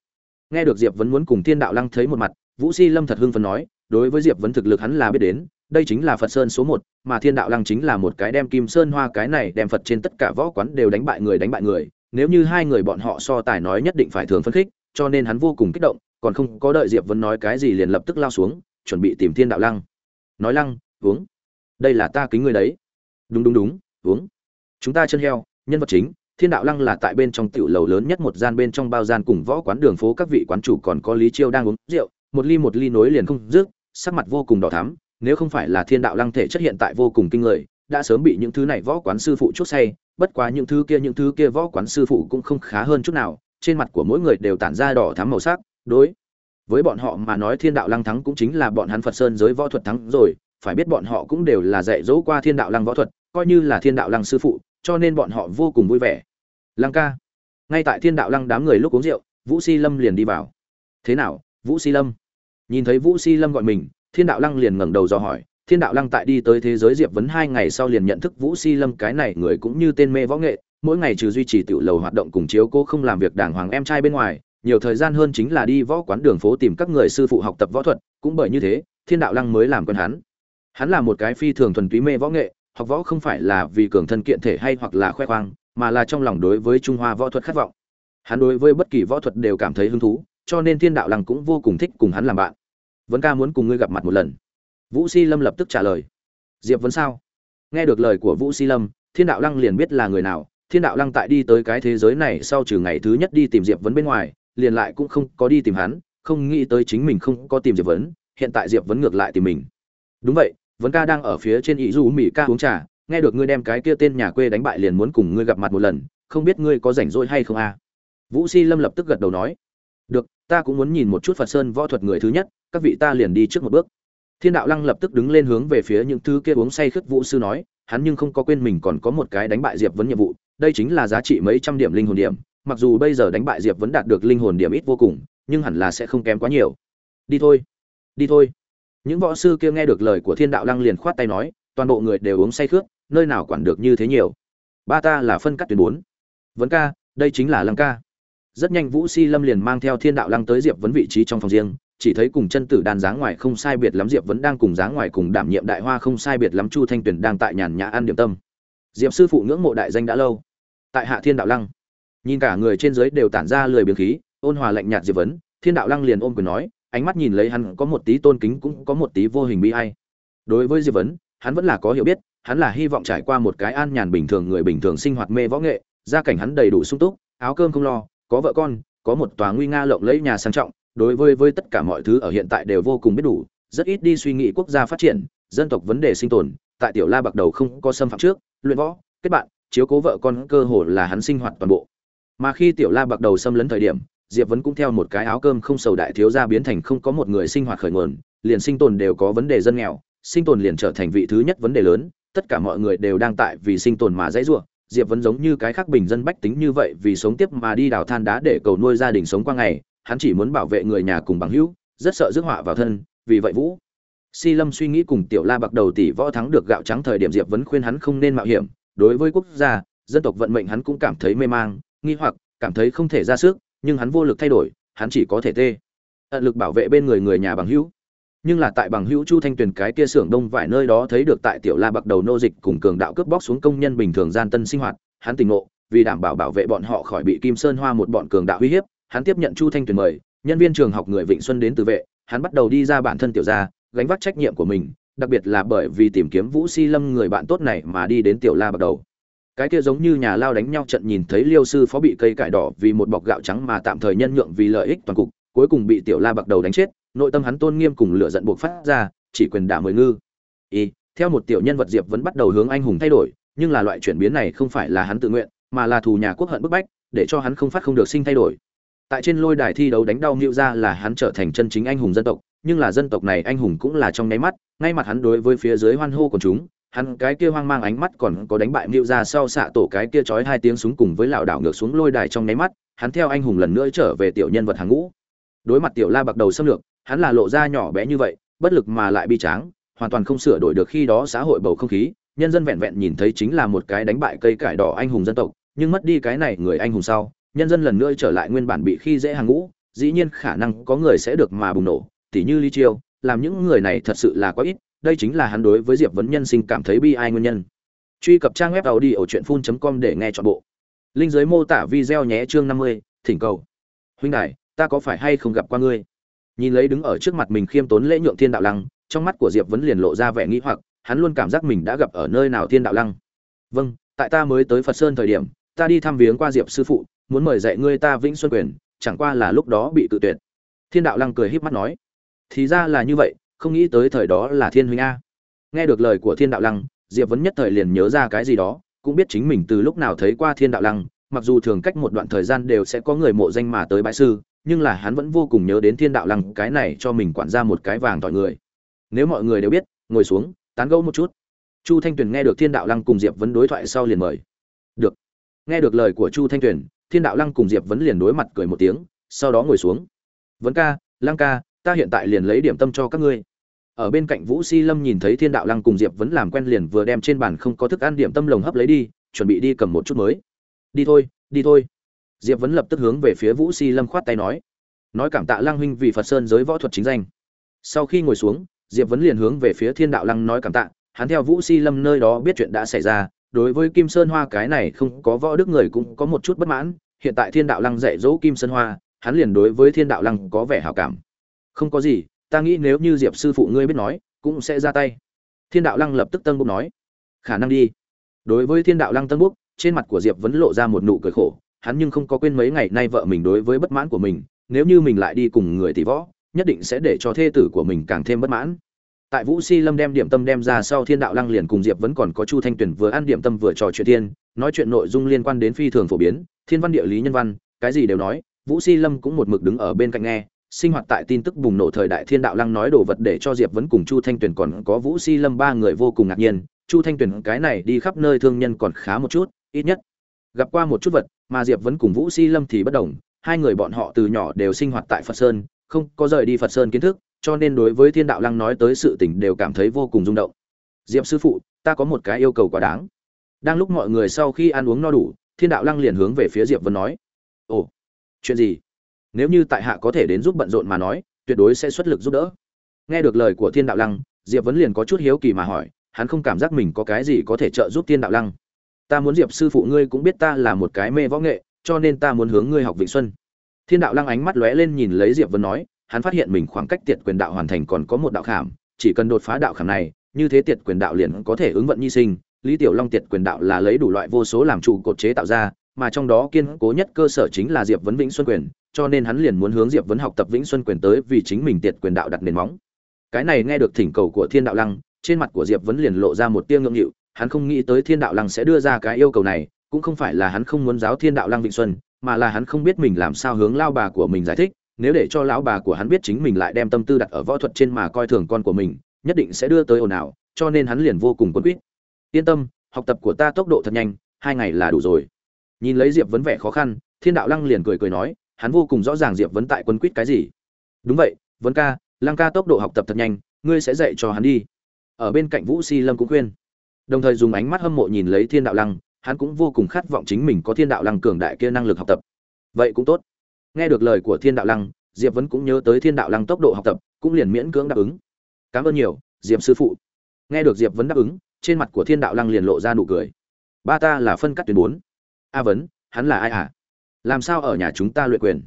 Speaker 1: Nghe được diệp vẫn muốn cùng thiên đạo lăng thấy một mặt, vũ si lâm thật hưng phấn nói, đối với diệp vấn thực lực hắn là biết đến, đây chính là phật sơn số một, mà thiên đạo lăng chính là một cái đem kim sơn hoa cái này đem phật trên tất cả võ quán đều đánh bại người đánh bại người nếu như hai người bọn họ so tài nói nhất định phải thường phấn khích, cho nên hắn vô cùng kích động, còn không có đợi diệp Vân nói cái gì liền lập tức lao xuống, chuẩn bị tìm thiên đạo lăng. Nói lăng, uống. Đây là ta kính người đấy. Đúng đúng đúng, uống. Chúng ta chân heo, nhân vật chính, thiên đạo lăng là tại bên trong tiểu lầu lớn nhất một gian bên trong bao gian cùng võ quán đường phố các vị quán chủ còn có lý chiêu đang uống rượu, một ly một ly nối liền không dứt, sắc mặt vô cùng đỏ thắm, nếu không phải là thiên đạo lăng thể chất hiện tại vô cùng kinh người, đã sớm bị những thứ này võ quán sư phụ chốt say bất quá những thứ kia, những thứ kia võ quán sư phụ cũng không khá hơn chút nào, trên mặt của mỗi người đều tản ra đỏ thắm màu sắc. Đối với bọn họ mà nói, thiên đạo lăng thắng cũng chính là bọn hắn phật sơn giới võ thuật thắng rồi, phải biết bọn họ cũng đều là dạy dỗ qua thiên đạo lăng võ thuật, coi như là thiên đạo lăng sư phụ, cho nên bọn họ vô cùng vui vẻ. Lăng ca, ngay tại thiên đạo lăng đám người lúc uống rượu, vũ si lâm liền đi vào. Thế nào, vũ si lâm? Nhìn thấy vũ si lâm gọi mình, thiên đạo lăng liền ngẩng đầu dò hỏi thiên đạo lăng tại đi tới thế giới diệp vấn hai ngày sau liền nhận thức vũ si lâm, cái này người cũng như tên mê võ nghệ, mỗi ngày trừ duy trì tiểu lầu hoạt động cùng chiếu cô không làm việc đàng hoàng em trai bên ngoài, nhiều thời gian hơn chính là đi võ quán đường phố tìm các người sư phụ học tập võ thuật, cũng bởi như thế, thiên đạo lăng mới làm quen hắn. Hắn là một cái phi thường thuần túy mê võ nghệ, học võ không phải là vì cường thân kiện thể hay hoặc là khoe khoang, mà là trong lòng đối với trung hoa võ thuật khát vọng. Hắn đối với bất kỳ võ thuật đều cảm thấy hứng thú, cho nên thiên đạo lăng cũng vô cùng thích cùng hắn làm bạn. Vẫn ca muốn cùng ngươi gặp mặt một lần vũ si lâm lập tức trả lời. Diệp vấn sao? Nghe được lời của vũ si lâm, thiên đạo lăng liền biết là người nào. Thiên đạo lăng tại đi tới cái thế giới này sau trừ ngày thứ nhất đi tìm diệp vấn bên ngoài, liền lại cũng không có đi tìm hắn, không nghĩ tới chính mình không có tìm diệp vấn, hiện tại diệp vấn ngược lại tìm mình. Đúng vậy, vấn ca đang ở phía trên ý du mỹ ca uống trà, nghe được ngươi đem cái kia tên nhà quê đánh bại liền muốn cùng ngươi gặp mặt một lần, không biết ngươi có rảnh rỗi hay không à? vũ si lâm lập tức gật đầu nói, được, ta cũng muốn nhìn một chút phật sơn võ thuật người thứ nhất, các vị ta liền đi trước một bước thiên đạo lăng lập tức đứng lên hướng về phía những thứ kia uống say khướt vũ sư nói, hắn nhưng không có quên mình còn có một cái đánh bại diệp vấn nhiệm vụ, đây chính là giá trị mấy trăm điểm linh hồn điểm, mặc dù bây giờ đánh bại diệp vẫn đạt được linh hồn điểm ít vô cùng, nhưng hẳn là sẽ không kém quá nhiều. Đi thôi đi thôi. Những võ sư kia nghe được lời của thiên đạo lăng liền khoát tay nói, toàn bộ người đều uống say khướt, nơi nào quản được như thế nhiều. Ba ta là phân cắt tuyến bốn. Vấn ca, đây chính là lăng ca. Rất nhanh vũ si lâm liền mang theo thiên đạo lăng tới diệp vấn vị trí trong phòng riêng chỉ thấy cùng chân tử đàn dáng ngoài không sai biệt lắm, diệp vẫn đang cùng dáng ngoài cùng đảm nhiệm đại hoa không sai biệt lắm, chu thanh tuyền đang tại nhàn nhã ăn điểm tâm. Diệp sư phụ ngưỡng mộ đại danh đã lâu. Tại hạ thiên đạo lăng, nhìn cả người trên dưới đều tản ra lười biếng khí, ôn hòa lạnh nhạt diệp vấn, thiên đạo lăng liền ôm quyền nói, ánh mắt nhìn lấy hắn có một tí tôn kính cũng có một tí vô hình bi hay đối với diệp vấn, hắn vẫn là có hiểu biết, hắn là hy vọng trải qua một cái an nhàn bình thường người bình thường sinh hoạt mê võ nghệ, gia cảnh hắn đầy đủ sung túc, áo cơm không lo, có vợ con, có một tòa nguy nga lộng lẫy nhà sang trọng đối với với tất cả mọi thứ ở hiện tại đều vô cùng biết đủ, rất ít đi suy nghĩ quốc gia phát triển, dân tộc vấn đề sinh tồn, tại tiểu la bạc đầu không có xâm phạm trước, luyện võ, kết bạn, chiếu cố vợ con cơ hồ là hắn sinh hoạt toàn bộ. Mà khi tiểu la bạc đầu xâm lấn thời điểm, diệp vấn cũng theo một cái áo cơm không sầu đại thiếu gia biến thành không có một người sinh hoạt khởi nguồn, liền sinh tồn đều có vấn đề dân nghèo, sinh tồn liền trở thành vị thứ nhất vấn đề lớn, tất cả mọi người đều đang tại vì sinh tồn mà dãy rủa. Diệp vấn giống như cái khác bình dân bách tính như vậy vì sống tiếp mà đi đào than đá để cầu nuôi gia đình sống qua ngày hắn chỉ muốn bảo vệ người nhà cùng bằng hữu, rất sợ rước họa vào thân, vì vậy vũ si lâm suy nghĩ cùng tiểu la bạc đầu tỷ võ thắng được gạo trắng thời điểm diệp vẫn khuyên hắn không nên mạo hiểm, đối với quốc gia, dân tộc vận mệnh hắn cũng cảm thấy mê mang, nghi hoặc, cảm thấy không thể ra sức, nhưng hắn vô lực thay đổi, hắn chỉ có thể tê. Ẩn lực bảo vệ bên người người nhà bằng hữu. Nhưng là tại bằng hữu chu thanh tuyền cái kia xưởng đông vải nơi đó thấy được tại tiểu la bạc đầu nô dịch cùng cường đạo cướp bóc xuống công nhân bình thường gian tân sinh hoạt, hắn tỉnh ngộ, vì đảm bảo bảo vệ bọn họ khỏi bị kim sơn hoa một bọn cường đạo uy hiếp hắn tiếp nhận chu thanh tuyền mời, nhân viên trường học người vịnh xuân đến từ vệ, hắn bắt đầu đi ra bản thân tiểu gia, gánh vác trách nhiệm của mình, đặc biệt là bởi vì tìm kiếm vũ si lâm người bạn tốt này mà đi đến tiểu la bắt đầu. Cái kia giống như nhà lao đánh nhau trận nhìn thấy liêu sư phó bị cây cải đỏ vì một bọc gạo trắng mà tạm thời nhân nhượng vì lợi ích toàn cục, cuối cùng bị tiểu la bạc đầu đánh chết, nội tâm hắn tôn nghiêm cùng lửa giận buộc phát ra, chỉ quyền đả mười ngư. Y theo một tiểu nhân vật diệp vẫn bắt đầu hướng anh hùng thay đổi, nhưng là loại chuyển biến này không phải là hắn tự nguyện, mà là thù nhà quốc hận bức bách, để cho hắn không phát không được sinh thay đổi tại trên lôi đài thi đấu đánh đau nịu ra là hắn trở thành chân chính anh hùng dân tộc nhưng là dân tộc này anh hùng cũng là trong nháy mắt ngay mặt hắn đối với phía dưới hoan hô của chúng hắn cái kia hoang mang ánh mắt còn có đánh bại Mưu ra sau xạ tổ cái kia chói hai tiếng súng cùng với lảo đảo ngược xuống lôi đài trong nháy mắt, hắn theo anh hùng lần nữa trở về tiểu nhân vật hàng ngũ. Đối mặt tiểu La bạc đầu xâm lược, hắn là lộ ra nhỏ bé như vậy, bất lực mà lại bi tráng, hoàn toàn không sửa đổi được khi đó xã hội bầu không khí, nhân dân vẹn vẹn nhìn thấy chính là một cái đánh bại cây cải đỏ anh hùng dân tộc, nhưng mất đi cái này người anh hùng sau, nhân dân lần nữa trở lại nguyên bản bị khi dễ hàng ngũ, dĩ nhiên khả năng có người sẽ được mà bùng nổ, tỉ như Ly Chiêu, làm những người này thật sự là quá ít, đây chính là hắn đối với diệp vấn nhân sinh cảm thấy bi ai nguyên nhân. Truy cập trang web tàu đi ở truyện phun com để nghe chọn bộ. Linh giới mô tả video nhé chương năm mươi thỉnh cầu. Huynh đại ta có phải hay không gặp qua ngươi? Nhìn lấy đứng ở trước mặt mình khiêm tốn lễ nhượng thiên đạo lăng trong mắt của diệp vấn liền lộ ra vẻ nghĩ hoặc hắn luôn cảm giác mình đã gặp ở nơi nào thiên đạo lăng? Vâng tại ta mới tới phật sơn thời điểm ta đi thăm viếng qua diệp sư phụ muốn mời dạy ngươi ta vĩnh xuân quyền, chẳng qua là lúc đó bị cự tuyệt. Thiên đạo lăng cười híp mắt nói, thì ra là như vậy, không nghĩ tới thời đó là thiên huynh a. Nghe được lời của thiên đạo lăng, diệp vấn nhất thời liền nhớ ra cái gì đó, cũng biết chính mình từ lúc nào thấy qua thiên đạo lăng, mặc dù thường cách một đoạn thời gian đều sẽ có người mộ danh mà tới bãi sư, nhưng là hắn vẫn vô cùng nhớ đến thiên đạo lăng cái này cho mình quản ra một cái vàng tỏi người. Nếu mọi người đều biết, ngồi xuống, tán gẫu một chút. Chu thanh tuyền nghe được thiên đạo lăng cùng diệp vấn đối thoại sau liền mời. Được. Nghe được lời của chu thanh tuyền thiên đạo lăng cùng diệp vấn liền đối mặt cười một tiếng, sau đó ngồi xuống. Vấn ca, lăng ca, ta hiện tại liền lấy điểm tâm cho các ngươi. Ở bên cạnh vũ si lâm nhìn thấy thiên đạo lăng cùng diệp vấn làm quen liền vừa đem trên bàn không có thức ăn điểm tâm lồng hấp lấy đi, chuẩn bị đi cầm một chút mới. Đi thôi đi thôi. Diệp vấn lập tức hướng về phía vũ si lâm khoát tay nói. Nói cảm tạ lăng huynh vì phật sơn giới võ thuật chính danh. Sau khi ngồi xuống, diệp vấn liền hướng về phía thiên đạo lăng nói cảm tạ. Hắn theo vũ si lâm nơi đó biết chuyện đã xảy ra, đối với kim sơn hoa cái này không có võ đức người cũng có một chút bất mãn hiện tại thiên đạo lăng dạy dỗ kim sơn hoa, hắn liền đối với thiên đạo lăng có vẻ hảo cảm. Không có gì, ta nghĩ nếu như diệp sư phụ ngươi biết nói, cũng sẽ ra tay. Thiên đạo lăng lập tức tân bốc nói. Khả năng đi. Đối với thiên đạo lăng tân bốc, trên mặt của diệp vẫn lộ ra một nụ cười khổ, hắn nhưng không có quên mấy ngày nay vợ mình đối với bất mãn của mình, nếu như mình lại đi cùng người tỷ võ, nhất định sẽ để cho thê tử của mình càng thêm bất mãn tại vũ si lâm đem điểm tâm đem ra sau thiên đạo lăng liền cùng diệp vẫn còn có chu thanh tuyền vừa ăn điểm tâm vừa trò chuyện thiên, nói chuyện nội dung liên quan đến phi thường phổ biến, thiên văn địa lý nhân văn, cái gì đều nói, vũ si lâm cũng một mực đứng ở bên cạnh nghe, sinh hoạt tại tin tức bùng nổ thời đại thiên đạo lăng nói đồ vật để cho diệp vẫn cùng chu thanh tuyền còn có vũ si lâm ba người vô cùng ngạc nhiên, chu thanh tuyền cái này đi khắp nơi thương nhân còn khá một chút, ít nhất gặp qua một chút vật, mà diệp vẫn cùng vũ si lâm thì bất đồng, hai người bọn họ từ nhỏ đều sinh hoạt tại phật sơn, không có rời đi phật sơn kiến thức cho nên đối với thiên đạo lăng nói tới sự tình đều cảm thấy vô cùng rung động. Diệp sư phụ, ta có một cái yêu cầu quá đáng. Đang lúc mọi người sau khi ăn uống no đủ, thiên đạo lăng liền hướng về phía diệp vân nói. Ồ, chuyện gì? Nếu như tại hạ có thể đến giúp bận rộn mà nói, tuyệt đối sẽ xuất lực giúp đỡ. Nghe được lời của thiên đạo lăng, diệp vấn liền có chút hiếu kỳ mà hỏi, hắn không cảm giác mình có cái gì có thể trợ giúp thiên đạo lăng. Ta muốn diệp sư phụ ngươi cũng biết ta là một cái mê võ nghệ, cho nên ta muốn hướng ngươi học vịnh xuân. Thiên đạo lăng ánh mắt lóe lên nhìn lấy diệp vấn nói hắn phát hiện mình khoảng cách tiệt quyền đạo hoàn thành còn có một đạo khảm, chỉ cần đột phá đạo khảm này, như thế tiệt quyền đạo liền có thể ứng vận nhi sinh. Lý tiểu long tiệt quyền đạo là lấy đủ loại vô số làm trụ cột chế tạo ra, mà trong đó kiên cố nhất cơ sở chính là diệp vấn vĩnh xuân quyền, cho nên hắn liền muốn hướng diệp vấn học tập vĩnh xuân quyền tới vì chính mình tiệt quyền đạo đặt nền móng. Cái này nghe được thỉnh cầu của thiên đạo lăng, trên mặt của diệp vấn liền lộ ra một tia ngượng nghịu, hắn không nghĩ tới thiên đạo lăng sẽ đưa ra cái yêu cầu này, cũng không phải là hắn không muốn giáo thiên đạo lăng vĩnh xuân, mà là hắn không biết mình làm sao hướng lao bà của mình giải thích nếu để cho lão bà của hắn biết chính mình lại đem tâm tư đặt ở võ thuật trên mà coi thường con của mình, nhất định sẽ đưa tới ồn ào, cho nên hắn liền vô cùng quân quýt. Yên tâm, học tập của ta tốc độ thật nhanh, hai ngày là đủ rồi. Nhìn lấy diệp vấn vẻ khó khăn, thiên đạo lăng liền cười cười nói, hắn vô cùng rõ ràng diệp vấn tại quân quýt cái gì. Đúng vậy, vấn ca, lăng ca tốc độ học tập thật nhanh, ngươi sẽ dạy cho hắn đi. Ở bên cạnh vũ si lâm cũng khuyên. Đồng thời dùng ánh mắt hâm mộ nhìn lấy thiên đạo lăng, hắn cũng vô cùng khát vọng chính mình có thiên đạo lăng cường đại kia năng lực học tập. Vậy cũng tốt nghe được lời của thiên đạo lăng, diệp vẫn cũng nhớ tới thiên đạo lăng tốc độ học tập, cũng liền miễn cưỡng đáp ứng. Cảm ơn nhiều, diệp sư phụ. Nghe được diệp vẫn đáp ứng, trên mặt của thiên đạo lăng liền lộ ra nụ cười. Ba ta là phân cắt tuyến bốn. A vấn, hắn là ai à? Làm sao ở nhà chúng ta luyện quyền?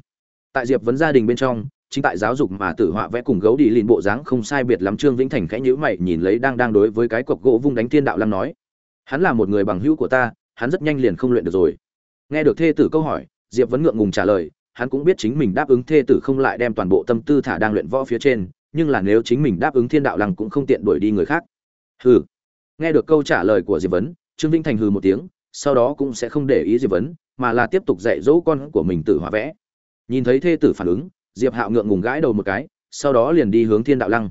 Speaker 1: Tại diệp vấn gia đình bên trong, chính tại giáo dục mà tử họa vẽ cùng gấu đi lìn bộ dáng không sai biệt lắm trương vĩnh thành khẽ nhữ mày nhìn lấy đang đang đối với cái cọc gỗ vung đánh thiên đạo lăng nói, hắn là một người bằng hữu của ta, hắn rất nhanh liền không luyện được rồi. Nghe được thê tử câu hỏi, diệp vấn ngượng ngùng trả lời hắn cũng biết chính mình đáp ứng thê tử không lại đem toàn bộ tâm tư thả đang luyện võ phía trên, nhưng là nếu chính mình đáp ứng thiên đạo lăng cũng không tiện đuổi đi người khác. Hừ. Nghe được câu trả lời của diệp vấn, trương vinh thành hừ một tiếng, sau đó cũng sẽ không để ý diệp vấn, mà là tiếp tục dạy dỗ con của mình tự hòa vẽ. Nhìn thấy thê tử phản ứng, diệp hạo ngượng ngùng gãi đầu một cái, sau đó liền đi hướng thiên đạo lăng.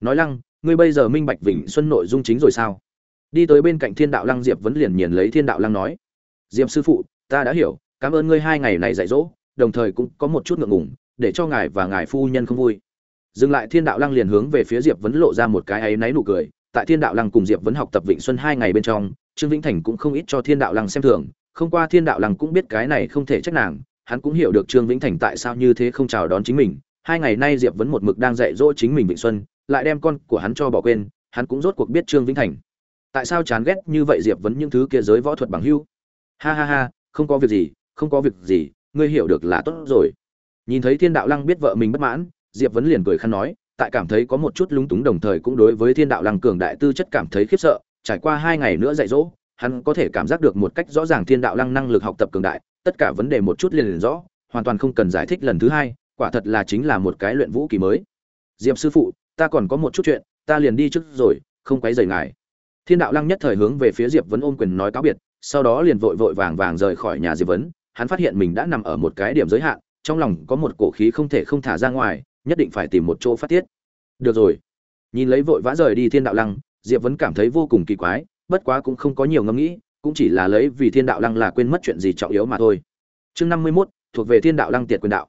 Speaker 1: Nói lăng, ngươi bây giờ minh bạch vịnh xuân nội dung chính rồi sao? Đi tới bên cạnh thiên đạo lăng diệp vấn liền nhìn lấy thiên đạo lăng nói. Diệp sư phụ, ta đã hiểu, cảm ơn ngươi hai ngày này dạy dỗ đồng thời cũng có một chút ngượng ngùng, để cho ngài và ngài phu nhân không vui. Dừng lại thiên đạo lăng liền hướng về phía diệp vấn lộ ra một cái áy náy nụ cười. Tại thiên đạo lăng cùng diệp vấn học tập vịnh xuân hai ngày bên trong, trương vĩnh thành cũng không ít cho thiên đạo lăng xem thường. Không qua thiên đạo lăng cũng biết cái này không thể trách nàng, hắn cũng hiểu được trương vĩnh thành tại sao như thế không chào đón chính mình. Hai ngày nay diệp vấn một mực đang dạy dỗ chính mình vịnh xuân, lại đem con của hắn cho bỏ quên, hắn cũng rốt cuộc biết trương vĩnh thành. Tại sao chán ghét như vậy diệp vấn những thứ kia giới võ thuật bằng hưu? Ha ha ha, không có việc gì, không có việc gì ngươi hiểu được là tốt rồi. Nhìn thấy thiên đạo lăng biết vợ mình bất mãn, diệp vấn liền cười khăn nói, tại cảm thấy có một chút lúng túng đồng thời cũng đối với thiên đạo lăng cường đại tư chất cảm thấy khiếp sợ, trải qua hai ngày nữa dạy dỗ, hắn có thể cảm giác được một cách rõ ràng thiên đạo lăng năng lực học tập cường đại, tất cả vấn đề một chút liền liền rõ, hoàn toàn không cần giải thích lần thứ hai, quả thật là chính là một cái luyện vũ kỳ mới. Diệp sư phụ, ta còn có một chút chuyện, ta liền đi trước rồi, không quấy rầy ngài. Thiên đạo lăng nhất thời hướng về phía diệp vấn ôm quyền nói cáo biệt, sau đó liền vội vội vàng vàng rời khỏi nhà diệp vấn hắn phát hiện mình đã nằm ở một cái điểm giới hạn, trong lòng có một cổ khí không thể không thả ra ngoài, nhất định phải tìm một chỗ phát tiết. Được rồi. Nhìn lấy vội vã rời đi thiên đạo lăng, diệp vẫn cảm thấy vô cùng kỳ quái, bất quá cũng không có nhiều ngẫm nghĩ, cũng chỉ là lấy vì thiên đạo lăng là quên mất chuyện gì trọng yếu mà thôi. Chương năm mươi mốt, thuộc về thiên đạo lăng tiệt quyền đạo.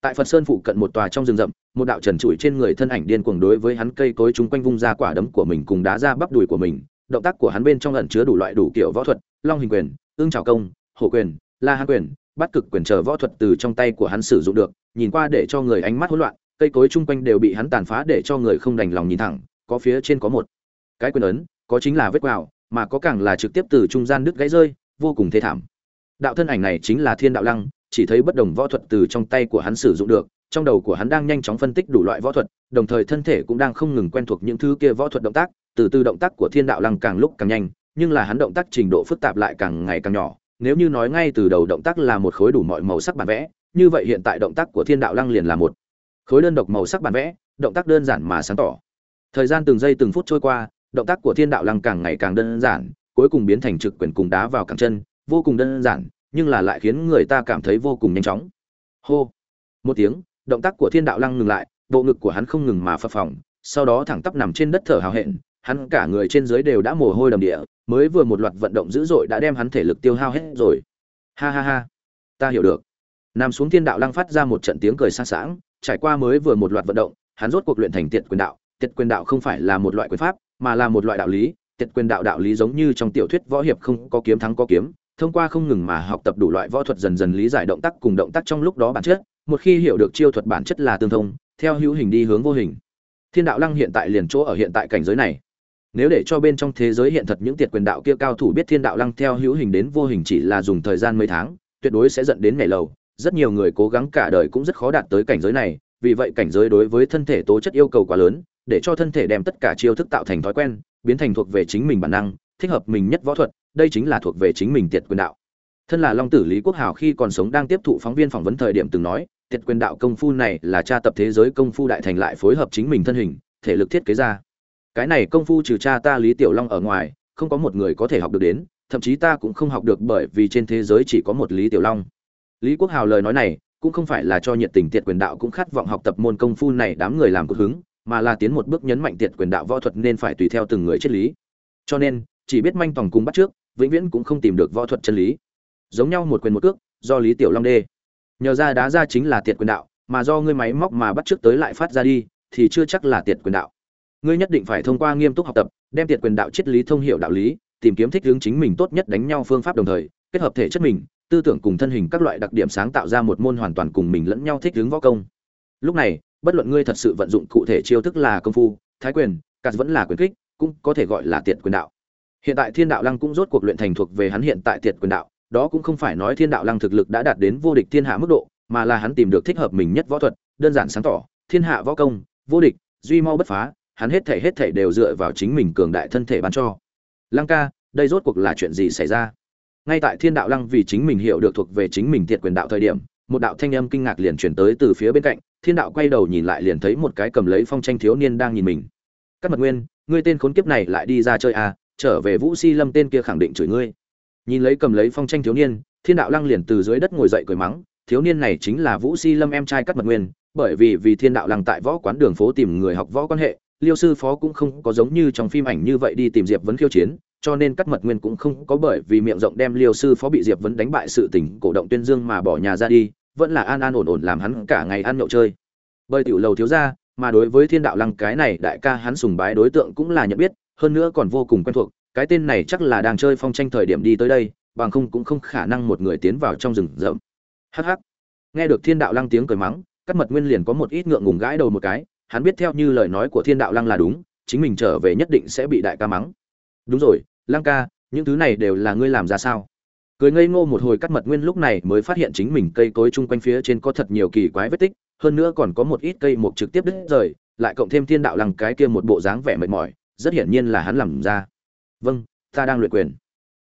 Speaker 1: Tại phật sơn phụ cận một tòa trong rừng rậm, một đạo trần trụi trên người thân ảnh điên cuồng đối với hắn cây cối chúng quanh vung ra quả đấm của mình cùng đá ra bắp đùi của mình, động tác của hắn bên trong ẩn chứa đủ loại đủ kiểu võ thuật, long hình quyền, ương trào công, hổ quyền la hán quyền, bắt cực quyền chờ võ thuật từ trong tay của hắn sử dụng được, nhìn qua để cho người ánh mắt hỗn loạn, cây cối chung quanh đều bị hắn tàn phá để cho người không đành lòng nhìn thẳng, có phía trên có một. Cái quyền ấn, có chính là vết quào, mà có càng là trực tiếp từ trung gian đứt gãy rơi, vô cùng thê thảm. Đạo thân ảnh này chính là thiên đạo lăng, chỉ thấy bất đồng võ thuật từ trong tay của hắn sử dụng được, trong đầu của hắn đang nhanh chóng phân tích đủ loại võ thuật, đồng thời thân thể cũng đang không ngừng quen thuộc những thứ kia võ thuật động tác, từ từ động tác của thiên đạo lăng càng lúc càng nhanh, nhưng là hắn động tác trình độ phức tạp lại càng ngày càng nhỏ nếu như nói ngay từ đầu động tác là một khối đủ mọi màu sắc bản vẽ, như vậy hiện tại động tác của thiên đạo lăng liền là một khối đơn độc màu sắc bản vẽ, động tác đơn giản mà sáng tỏ. Thời gian từng giây từng phút trôi qua, động tác của thiên đạo lăng càng ngày càng đơn giản, cuối cùng biến thành trực quyền cùng đá vào cẳng chân, vô cùng đơn giản, nhưng là lại khiến người ta cảm thấy vô cùng nhanh chóng. Hô! Một tiếng, động tác của thiên đạo lăng ngừng lại, bộ ngực của hắn không ngừng mà phập phồng, sau đó thẳng tắp nằm trên đất thở hào hẹn, hắn cả người trên dưới đều đã mồ hôi đầm địa mới vừa một loạt vận động dữ dội đã đem hắn thể lực tiêu hao hết rồi. Ha ha ha. Ta hiểu được. Nằm xuống thiên đạo lăng phát ra một trận tiếng cười sang sảng, trải qua mới vừa một loạt vận động, hắn rốt cuộc luyện thành tiệt quyền đạo. Tiệt quyền đạo không phải là một loại quyền pháp, mà là một loại đạo lý. Tiệt quyền đạo đạo lý giống như trong tiểu thuyết võ hiệp không có kiếm thắng có kiếm, thông qua không ngừng mà học tập đủ loại võ thuật dần dần lý giải động tác cùng động tác trong lúc đó bản chất, một khi hiểu được chiêu thuật bản chất là tương thông, theo hữu hình đi hướng vô hình. Thiên đạo lăng hiện tại liền chỗ ở hiện tại cảnh giới này nếu để cho bên trong thế giới hiện thật những tiệt quyền đạo kia cao thủ biết thiên đạo lăng theo hữu hình đến vô hình chỉ là dùng thời gian mấy tháng, tuyệt đối sẽ dẫn đến ngày lầu. Rất nhiều người cố gắng cả đời cũng rất khó đạt tới cảnh giới này, vì vậy cảnh giới đối với thân thể tố chất yêu cầu quá lớn, để cho thân thể đem tất cả chiêu thức tạo thành thói quen, biến thành thuộc về chính mình bản năng, thích hợp mình nhất võ thuật, đây chính là thuộc về chính mình tiệt quyền đạo. Thân là long tử lý quốc hào khi còn sống đang tiếp thụ phóng viên phỏng vấn thời điểm từng nói, tiệt quyền đạo công phu này là cha tập thế giới công phu đại thành lại phối hợp chính mình thân hình, thể lực thiết kế ra cái này công phu trừ cha ta lý tiểu long ở ngoài, không có một người có thể học được đến, thậm chí ta cũng không học được bởi vì trên thế giới chỉ có một lý tiểu long. Lý quốc hào lời nói này, cũng không phải là cho nhiệt tình tiệt quyền đạo cũng khát vọng học tập môn công phu này đám người làm cực hứng, mà là tiến một bước nhấn mạnh tiệt quyền đạo võ thuật nên phải tùy theo từng người triết lý. Cho nên, chỉ biết manh tòng cùng bắt trước, vĩnh viễn cũng không tìm được võ thuật chân lý. Giống nhau một quyền một cước, do lý tiểu long đê. Nhờ ra đá ra chính là tiệt quyền đạo, mà do ngươi máy móc mà bắt trước tới lại phát ra đi, thì chưa chắc là tiệt quyền đạo ngươi nhất định phải thông qua nghiêm túc học tập, đem tiệt quyền đạo triết lý thông hiểu đạo lý, tìm kiếm thích hướng chính mình tốt nhất đánh nhau phương pháp đồng thời, kết hợp thể chất mình, tư tưởng cùng thân hình các loại đặc điểm sáng tạo ra một môn hoàn toàn cùng mình lẫn nhau thích hướng võ công. Lúc này, bất luận ngươi thật sự vận dụng cụ thể chiêu thức là công phu, thái quyền, cắt vẫn là quyền kích, cũng có thể gọi là tiệt quyền đạo. Hiện tại thiên đạo lăng cũng rốt cuộc luyện thành thuộc về hắn hiện tại tiệt quyền đạo, đó cũng không phải nói thiên đạo lăng thực lực đã đạt đến vô địch thiên hạ mức độ, mà là hắn tìm được thích hợp mình nhất võ thuật, đơn giản sáng tỏ, thiên hạ võ công, vô địch, duy mau bất phá hắn hết thể hết thể đều dựa vào chính mình cường đại thân thể ban cho. Lăng ca, đây rốt cuộc là chuyện gì xảy ra? Ngay tại thiên đạo lăng vì chính mình hiểu được thuộc về chính mình tiệt quyền đạo thời điểm, một đạo thanh âm kinh ngạc liền chuyển tới từ phía bên cạnh, thiên đạo quay đầu nhìn lại liền thấy một cái cầm lấy phong tranh thiếu niên đang nhìn mình. Cát mật nguyên, ngươi tên khốn kiếp này lại đi ra chơi à trở về vũ si lâm tên kia khẳng định chửi ngươi. Nhìn lấy cầm lấy phong tranh thiếu niên, thiên đạo lăng liền từ dưới đất ngồi dậy cười mắng, thiếu niên này chính là vũ si lâm em trai cắt mật nguyên, bởi vì vì thiên đạo lăng tại võ quán đường phố tìm người học võ quan hệ liêu sư phó cũng không có giống như trong phim ảnh như vậy đi tìm diệp vấn khiêu chiến, cho nên cắt mật nguyên cũng không có bởi vì miệng rộng đem liêu sư phó bị diệp vấn đánh bại sự tình cổ động tuyên dương mà bỏ nhà ra đi, vẫn là an an ổn ổn làm hắn cả ngày ăn nhậu chơi. Bơi tiểu lầu thiếu ra mà đối với thiên đạo lăng cái này đại ca hắn sùng bái đối tượng cũng là nhận biết, hơn nữa còn vô cùng quen thuộc, cái tên này chắc là đang chơi phong tranh thời điểm đi tới đây, bằng không cũng không khả năng một người tiến vào trong rừng rậm. Hh nghe được thiên đạo lăng tiếng cười mắng cắt mật nguyên liền có một ít ngượng ngùng gãi đầu một cái hắn biết theo như lời nói của thiên đạo lăng là đúng, chính mình trở về nhất định sẽ bị đại ca mắng. Đúng rồi, lăng ca, những thứ này đều là ngươi làm ra sao? Cười ngây ngô một hồi cắt mật nguyên lúc này mới phát hiện chính mình cây cối chung quanh phía trên có thật nhiều kỳ quái vết tích, hơn nữa còn có một ít cây mục trực tiếp đứt rời, lại cộng thêm thiên đạo lăng cái kia một bộ dáng vẻ mệt mỏi, rất hiển nhiên là hắn làm ra. Vâng ta đang luyện quyền.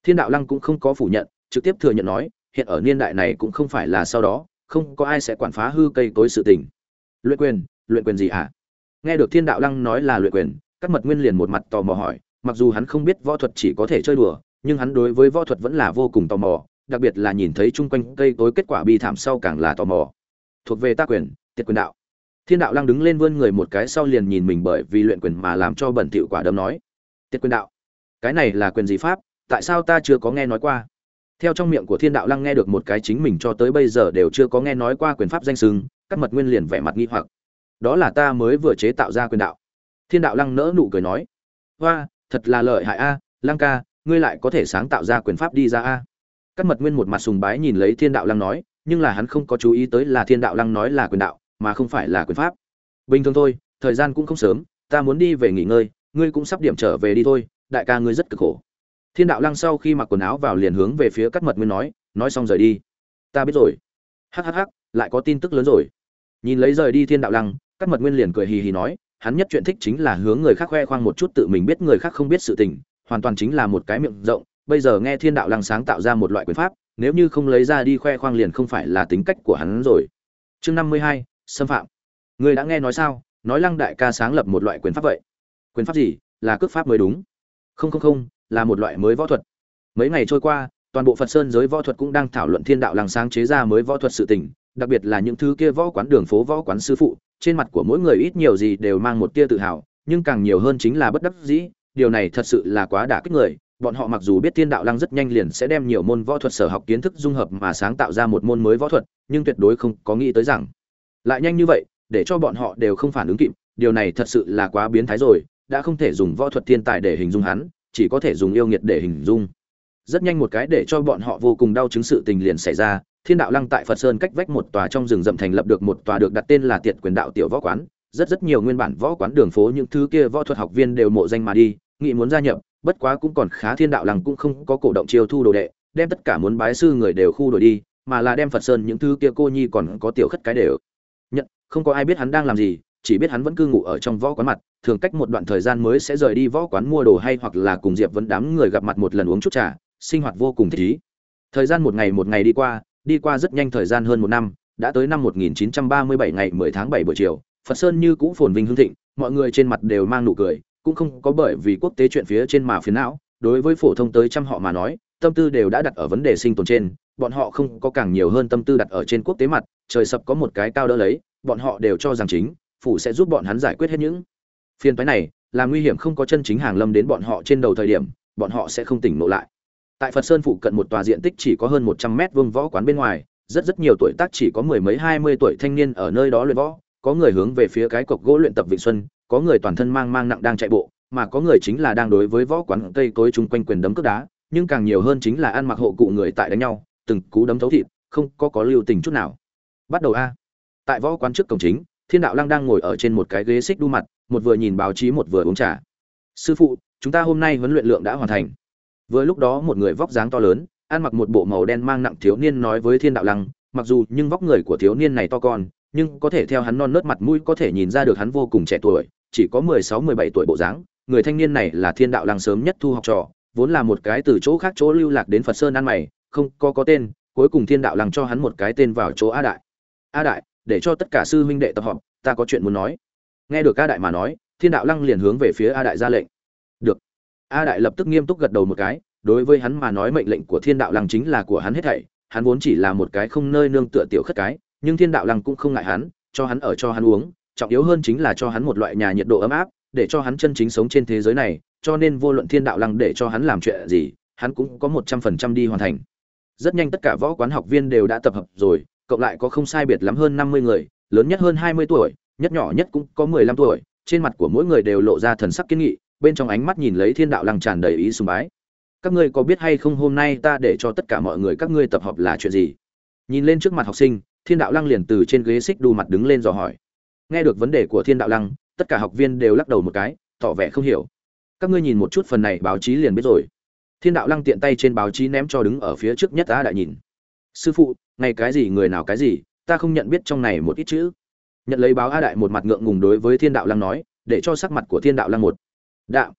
Speaker 1: Thiên đạo lăng cũng không có phủ nhận, trực tiếp thừa nhận nói, hiện ở niên đại này cũng không phải là sau đó, không có ai sẽ quản phá hư cây cối sự tình. Luyện quyền luyện quyền gì hả? à? Nghe được thiên đạo lăng nói là luyện quyền, các mật nguyên liền một mặt tò mò hỏi, mặc dù hắn không biết võ thuật chỉ có thể chơi đùa, nhưng hắn đối với võ thuật vẫn là vô cùng tò mò, đặc biệt là nhìn thấy chung quanh cây tối kết quả bi thảm sau càng là tò mò. Thuộc về ta quyền, tiệt quyền đạo. Thiên đạo lăng đứng lên vươn người một cái sau liền nhìn mình bởi vì luyện quyền mà làm cho bẩn thỉu quả đấm nói, tiệt quyền đạo, cái này là quyền gì pháp? Tại sao ta chưa có nghe nói qua? Theo trong miệng của thiên đạo lăng nghe được một cái chính mình cho tới bây giờ đều chưa có nghe nói qua quyền pháp danh sừng các mật nguyên liền vẻ mặt nghi hoặc đó là ta mới vừa chế tạo ra quyền đạo. Thiên đạo lăng nỡ nụ cười nói, hoa, thật là lợi hại a, lăng ca, ngươi lại có thể sáng tạo ra quyền pháp đi ra a. Các mật nguyên một mặt sùng bái nhìn lấy thiên đạo lăng nói, nhưng là hắn không có chú ý tới là thiên đạo lăng nói là quyền đạo, mà không phải là quyền pháp. Bình thường thôi, thời gian cũng không sớm, ta muốn đi về nghỉ ngơi, ngươi cũng sắp điểm trở về đi thôi, đại ca ngươi rất cực khổ. Thiên đạo lăng sau khi mặc quần áo vào liền hướng về phía các mật nguyên nói nói xong rời đi. Ta biết rồi. Hhh lại có tin tức lớn rồi. Nhìn lấy rời đi thiên đạo lăng các mật nguyên liền cười hì hì nói, hắn nhất chuyện thích chính là hướng người khác khoe khoang một chút tự mình biết người khác không biết sự tình, hoàn toàn chính là một cái miệng rộng, bây giờ nghe thiên đạo lăng sáng tạo ra một loại quyền pháp, nếu như không lấy ra đi khoe khoang liền không phải là tính cách của hắn rồi. Chương năm mươi hai, xâm phạm. Người đã nghe nói sao? Nói lăng đại ca sáng lập một loại quyền pháp vậy. Quyền pháp gì? Là cước pháp mới đúng. Không không không, là một loại mới võ thuật. Mấy ngày trôi qua, toàn bộ phật sơn giới võ thuật cũng đang thảo luận thiên đạo lăng sáng chế ra mới võ thuật sự tình, đặc biệt là những thứ kia võ quán đường phố võ quán sư phụ trên mặt của mỗi người ít nhiều gì đều mang một tia tự hào, nhưng càng nhiều hơn chính là bất đắc dĩ, điều này thật sự là quá đả kích người. Bọn họ mặc dù biết thiên đạo lăng rất nhanh liền sẽ đem nhiều môn võ thuật sở học kiến thức dung hợp mà sáng tạo ra một môn mới võ thuật, nhưng tuyệt đối không có nghĩ tới rằng, lại nhanh như vậy, để cho bọn họ đều không phản ứng kịp, điều này thật sự là quá biến thái rồi, đã không thể dùng võ thuật thiên tài để hình dung hắn, chỉ có thể dùng yêu nghiệt để hình dung. Rất nhanh một cái để cho bọn họ vô cùng đau chứng sự tình liền xảy ra thiên đạo lăng tại phật sơn cách vách một tòa trong rừng rậm thành lập được một tòa được đặt tên là tiệt quyền đạo tiểu võ quán. Rất rất nhiều nguyên bản võ quán đường phố những thứ kia võ thuật học viên đều mộ danh mà đi, nghị muốn gia nhập, bất quá cũng còn khá thiên đạo lăng cũng không có cổ động chiêu thu đồ đệ, đem tất cả muốn bái sư người đều khu đổi đi, mà là đem phật sơn những thứ kia cô nhi còn có tiểu khất cái đều. Nhận, không có ai biết hắn đang làm gì, chỉ biết hắn vẫn cư ngụ ở trong võ quán mặt, thường cách một đoạn thời gian mới sẽ rời đi võ quán mua đồ hay hoặc là cùng diệp vẫn đám người gặp mặt một lần uống chút trà, sinh hoạt vô cùng thích ý thời gian một ngày một ngày đi qua đi qua rất nhanh thời gian hơn một năm, đã tới năm 1937 ngày 10 tháng 7 buổi chiều, phật sơn như cũ phồn vinh hưng thịnh, mọi người trên mặt đều mang nụ cười, cũng không có bởi vì quốc tế chuyện phía trên mà phiền não, đối với phổ thông tới trăm họ mà nói, tâm tư đều đã đặt ở vấn đề sinh tồn trên, bọn họ không có càng nhiều hơn tâm tư đặt ở trên quốc tế mặt, trời sập có một cái cao đỡ lấy, bọn họ đều cho rằng chính phủ sẽ giúp bọn hắn giải quyết hết những phiền phái này, là nguy hiểm không có chân chính hàng lâm đến bọn họ trên đầu thời điểm, bọn họ sẽ không tỉnh nộ lại tại phật sơn phụ cận một tòa diện tích chỉ có hơn một trăm mét vuông võ quán bên ngoài, rất rất nhiều tuổi tác chỉ có mười mấy hai mươi tuổi thanh niên ở nơi đó luyện võ. Có người hướng về phía cái cọc gỗ luyện tập vịnh xuân, có người toàn thân mang mang nặng đang chạy bộ, mà có người chính là đang đối với võ quán cây cối chung quanh quyền đấm cướp đá, nhưng càng nhiều hơn chính là ăn mặc hộ cụ người tại đánh nhau, từng cú đấm thấu thịt, không có có lưu tình chút nào. Bắt đầu a. Tại võ quán trước cổng chính, thiên đạo lăng đang ngồi ở trên một cái ghế xích đu mặt, một vừa nhìn báo chí một vừa uống trà. Sư phụ, chúng ta hôm nay huấn luyện lượng đã hoàn thành vừa lúc đó một người vóc dáng to lớn, ăn mặc một bộ màu đen mang nặng thiếu niên nói với thiên đạo lăng, mặc dù nhưng vóc người của thiếu niên này to con, nhưng có thể theo hắn non nớt mặt mũi có thể nhìn ra được hắn vô cùng trẻ tuổi, chỉ có mười sáu, mười bảy tuổi bộ dáng. Người thanh niên này là thiên đạo lăng sớm nhất thu học trò, vốn là một cái từ chỗ khác chỗ lưu lạc đến phật sơn ăn mày, không có có tên, cuối cùng thiên đạo lăng cho hắn một cái tên vào chỗ a đại. A đại, để cho tất cả sư huynh đệ tập họp, ta có chuyện muốn nói. Nghe được a đại mà nói, thiên đạo lăng liền hướng về phía a đại ra lệnh a đại lập tức nghiêm túc gật đầu một cái, đối với hắn mà nói mệnh lệnh của thiên đạo lăng chính là của hắn hết thảy, hắn vốn chỉ là một cái không nơi nương tựa tiểu khất cái, nhưng thiên đạo lăng cũng không ngại hắn, cho hắn ở cho hắn uống, trọng yếu hơn chính là cho hắn một loại nhà nhiệt độ ấm áp, để cho hắn chân chính sống trên thế giới này, cho nên vô luận thiên đạo lăng để cho hắn làm chuyện gì, hắn cũng có một trăm phần trăm đi hoàn thành. Rất nhanh tất cả võ quán học viên đều đã tập hợp rồi, cộng lại có không sai biệt lắm hơn năm mươi người, lớn nhất hơn hai mươi tuổi, nhất nhỏ nhất cũng có mười lăm tuổi, trên mặt của mỗi người đều lộ ra thần sắc kiên nghị bên trong ánh mắt nhìn lấy thiên đạo lăng tràn đầy ý sùng bái. Các ngươi có biết hay không hôm nay ta để cho tất cả mọi người các ngươi tập hợp là chuyện gì? Nhìn lên trước mặt học sinh, thiên đạo lăng liền từ trên ghế xích đu mặt đứng lên dò hỏi. Nghe được vấn đề của thiên đạo lăng, tất cả học viên đều lắc đầu một cái, tỏ vẻ không hiểu. Các ngươi nhìn một chút phần này báo chí liền biết rồi. Thiên đạo lăng tiện tay trên báo chí ném cho đứng ở phía trước nhất Á đại nhìn. Sư phụ, ngày cái gì, người nào cái gì, ta không nhận biết trong này một ít chữ. Nhận lấy báo a đại một mặt ngượng ngùng đối với thiên đạo lăng nói, để cho sắc mặt của thiên đạo lăng một đạo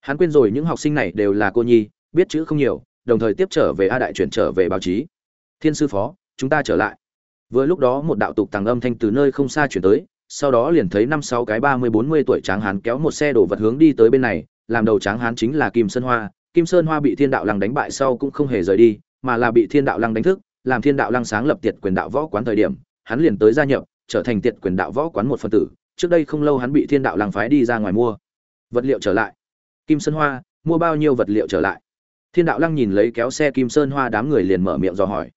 Speaker 1: hắn quên rồi những học sinh này đều là cô nhi, biết chữ không nhiều, đồng thời tiếp trở về a đại chuyển trở về báo chí. Thiên sư phó, chúng ta trở lại. Vừa lúc đó một đạo tục tàng âm thanh từ nơi không xa chuyển tới, sau đó liền thấy năm sáu cái ba mươi bốn mươi tuổi tráng hán kéo một xe đổ vật hướng đi tới bên này, làm đầu tráng hán chính là kim sơn hoa. Kim sơn hoa bị thiên đạo lăng đánh bại sau cũng không hề rời đi, mà là bị thiên đạo lăng đánh thức, làm thiên đạo lăng sáng lập tiệt quyền đạo võ quán thời điểm, hắn liền tới gia nhập, trở thành tiệt quyền đạo võ quán một phần tử. Trước đây không lâu hắn bị thiên đạo lăng phái đi ra ngoài mua vật liệu trở lại. Kim sơn hoa, mua bao nhiêu vật liệu trở lại? Thiên đạo lăng nhìn lấy kéo xe kim sơn hoa đám người liền mở miệng dò hỏi.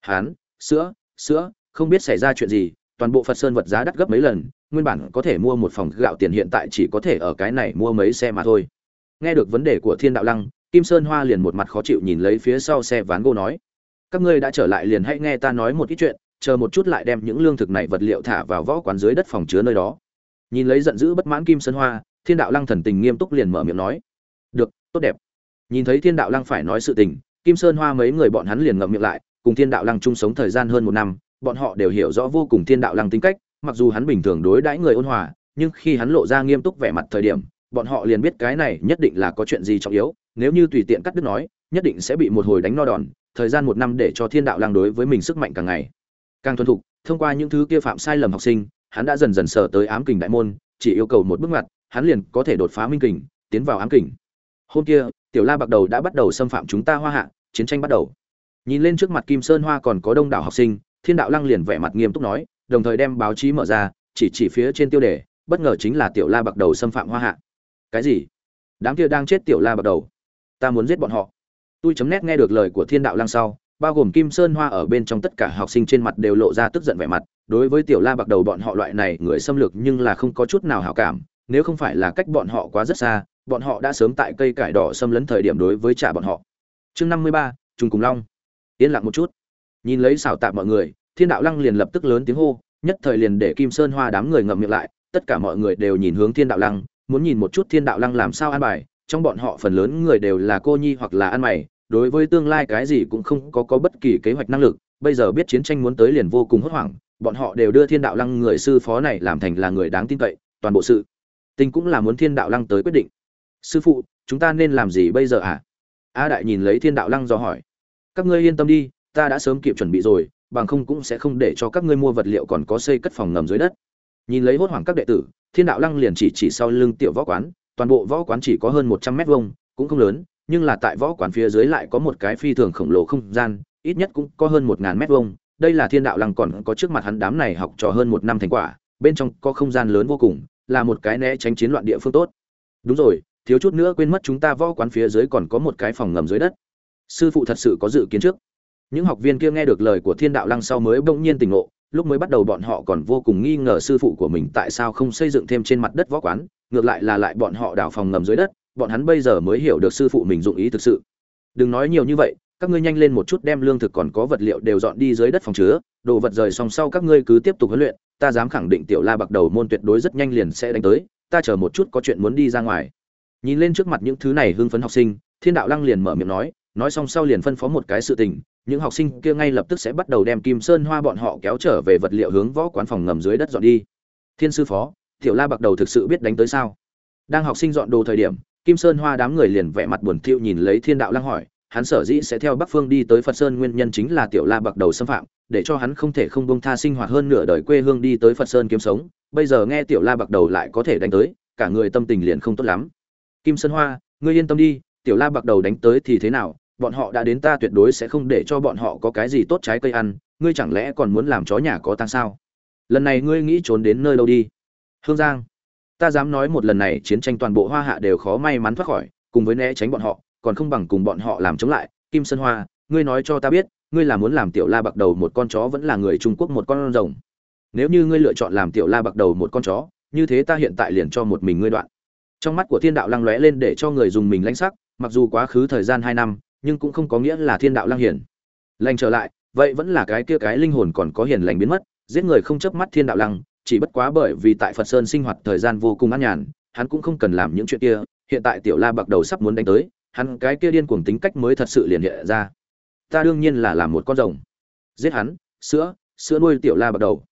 Speaker 1: Hán, sữa sữa, không biết xảy ra chuyện gì, toàn bộ phật sơn vật giá đắt gấp mấy lần, nguyên bản có thể mua một phòng gạo tiền hiện tại chỉ có thể ở cái này mua mấy xe mà thôi. Nghe được vấn đề của thiên đạo lăng, kim sơn hoa liền một mặt khó chịu nhìn lấy phía sau xe ván gỗ nói, các ngươi đã trở lại liền hãy nghe ta nói một ít chuyện, chờ một chút lại đem những lương thực này vật liệu thả vào võ quán dưới đất phòng chứa nơi đó. Nhìn lấy giận dữ bất mãn kim sơn hoa thiên đạo lăng thần tình nghiêm túc liền mở miệng nói, được, tốt đẹp. Nhìn thấy thiên đạo lăng phải nói sự tình, kim sơn hoa mấy người bọn hắn liền ngậm miệng lại, cùng thiên đạo lăng chung sống thời gian hơn một năm, bọn họ đều hiểu rõ vô cùng thiên đạo lăng tính cách, mặc dù hắn bình thường đối đãi người ôn hòa, nhưng khi hắn lộ ra nghiêm túc vẻ mặt thời điểm, bọn họ liền biết cái này nhất định là có chuyện gì trọng yếu, nếu như tùy tiện cắt đứt nói, nhất định sẽ bị một hồi đánh no đòn, thời gian một năm để cho thiên đạo lăng đối với mình sức mạnh càng ngày càng thuần thục. Thông qua những thứ kia phạm sai lầm học sinh, hắn đã dần dần sở tới ám kình đại môn, chỉ yêu cầu một bước ngoặt hắn liền có thể đột phá minh kình, tiến vào ám kình. Hôm kia, tiểu la bạc đầu đã bắt đầu xâm phạm chúng ta hoa hạ, chiến tranh bắt đầu. Nhìn lên trước mặt kim sơn hoa còn có đông đảo học sinh, thiên đạo lăng liền vẻ mặt nghiêm túc nói, đồng thời đem báo chí mở ra, chỉ chỉ phía trên tiêu đề, bất ngờ chính là tiểu la bạc đầu xâm phạm hoa hạ. Cái gì? Đám kia đang chết tiểu la bạc đầu. Ta muốn giết bọn họ. Tôi chấm nét nghe được lời của thiên đạo lăng sau, bao gồm kim sơn hoa ở bên trong tất cả học sinh trên mặt đều lộ ra tức giận vẻ mặt. Đối với tiểu la bạc đầu bọn họ loại này, người xâm lược nhưng là không có chút nào hảo cảm nếu không phải là cách bọn họ quá rất xa, bọn họ đã sớm tại cây cải đỏ xâm lấn thời điểm đối với trả bọn họ. Chương năm mươi ba, trùng cùng long. Yên lặng một chút. Nhìn lấy xảo tạm mọi người, thiên đạo lăng liền lập tức lớn tiếng hô, nhất thời liền để kim sơn hoa đám người ngậm miệng lại, tất cả mọi người đều nhìn hướng thiên đạo lăng, muốn nhìn một chút thiên đạo lăng làm sao an bài, trong bọn họ phần lớn người đều là cô nhi hoặc là ăn mày, đối với tương lai cái gì cũng không có có bất kỳ kế hoạch năng lực, bây giờ biết chiến tranh muốn tới liền vô cùng hốt hoảng, bọn họ đều đưa thiên đạo lăng người sư phó này làm thành là người đáng tin cậy, toàn bộ sự tình cũng là muốn thiên đạo lăng tới quyết định. Sư phụ, chúng ta nên làm gì bây giờ ạ? À? a đại nhìn lấy thiên đạo lăng do hỏi. Các ngươi yên tâm đi, ta đã sớm kịp chuẩn bị rồi, bằng không cũng sẽ không để cho các ngươi mua vật liệu còn có xây cất phòng ngầm dưới đất. Nhìn lấy hốt hoảng các đệ tử, thiên đạo lăng liền chỉ chỉ sau lưng tiểu võ quán, toàn bộ võ quán chỉ có hơn một trăm mét vuông, cũng không lớn, nhưng là tại võ quán phía dưới lại có một cái phi thường khổng lồ không gian, ít nhất cũng có hơn một ngàn mét vuông. Đây là thiên đạo lăng còn có trước mặt hắn đám này học trò hơn một năm thành quả, bên trong có không gian lớn vô cùng là một cái né tránh chiến loạn địa phương tốt. Đúng rồi, thiếu chút nữa quên mất chúng ta võ quán phía dưới còn có một cái phòng ngầm dưới đất. Sư phụ thật sự có dự kiến trước. Những học viên kia nghe được lời của thiên đạo lăng sau mới bỗng nhiên tỉnh ngộ, lúc mới bắt đầu bọn họ còn vô cùng nghi ngờ sư phụ của mình tại sao không xây dựng thêm trên mặt đất võ quán, ngược lại là lại bọn họ đào phòng ngầm dưới đất, bọn hắn bây giờ mới hiểu được sư phụ mình dụng ý thực sự. Đừng nói nhiều như vậy, các ngươi nhanh lên một chút đem lương thực còn có vật liệu đều dọn đi dưới đất phòng chứa, đồ vật rời xong sau các ngươi cứ tiếp tục huấn luyện ta dám khẳng định tiểu la bạc đầu môn tuyệt đối rất nhanh liền sẽ đánh tới, ta chờ một chút có chuyện muốn đi ra ngoài. Nhìn lên trước mặt những thứ này hưng phấn học sinh, thiên đạo lăng liền mở miệng nói nói xong sau liền phân phó một cái sự tình, những học sinh kia ngay lập tức sẽ bắt đầu đem kim sơn hoa bọn họ kéo trở về vật liệu hướng võ quán phòng ngầm dưới đất dọn đi. Thiên sư phó, tiểu la bạc đầu thực sự biết đánh tới sao? Đang học sinh dọn đồ thời điểm, kim sơn hoa đám người liền vẻ mặt buồn thiu nhìn lấy thiên đạo lăng hỏi hắn sở dĩ sẽ theo bắc phương đi tới phật sơn nguyên nhân chính là tiểu la bạc đầu xâm phạm, để cho hắn không thể không buông tha sinh hoạt hơn nửa đời quê hương đi tới phật sơn kiếm sống. Bây giờ nghe tiểu la bạc đầu lại có thể đánh tới, cả người tâm tình liền không tốt lắm. Kim sơn hoa, ngươi yên tâm đi, tiểu la bạc đầu đánh tới thì thế nào, bọn họ đã đến ta tuyệt đối sẽ không để cho bọn họ có cái gì tốt trái cây ăn, ngươi chẳng lẽ còn muốn làm chó nhà có tang sao? Lần này ngươi nghĩ trốn đến nơi đâu đi? Hương giang, ta dám nói một lần này, chiến tranh toàn bộ hoa hạ đều khó may mắn thoát khỏi, cùng với né tránh bọn họ còn không bằng cùng bọn họ làm chống lại. Kim sơn hoa, ngươi nói cho ta biết, ngươi là muốn làm tiểu la bạc đầu một con chó vẫn là người trung quốc một con rồng? Nếu như ngươi lựa chọn làm tiểu la bạc đầu một con chó, như thế ta hiện tại liền cho một mình ngươi đoạn. Trong mắt của thiên đạo lăng lóe lên để cho người dùng mình lãnh sắc, mặc dù quá khứ thời gian hai năm, nhưng cũng không có nghĩa là thiên đạo lăng hiển lành trở lại, vậy vẫn là cái kia cái linh hồn còn có hiền lành biến mất, giết người không chớp mắt thiên đạo lăng, chỉ bất quá bởi vì tại phật sơn sinh hoạt thời gian vô cùng an nhàn, hắn cũng không cần làm những chuyện kia, hiện tại tiểu la bạc đầu sắp muốn đánh tới hắn cái kia điên cuồng tính cách mới thật sự liền hiện ra. Ta đương nhiên là làm một con rồng. Giết hắn, sữa sữa nuôi tiểu la bắt đầu.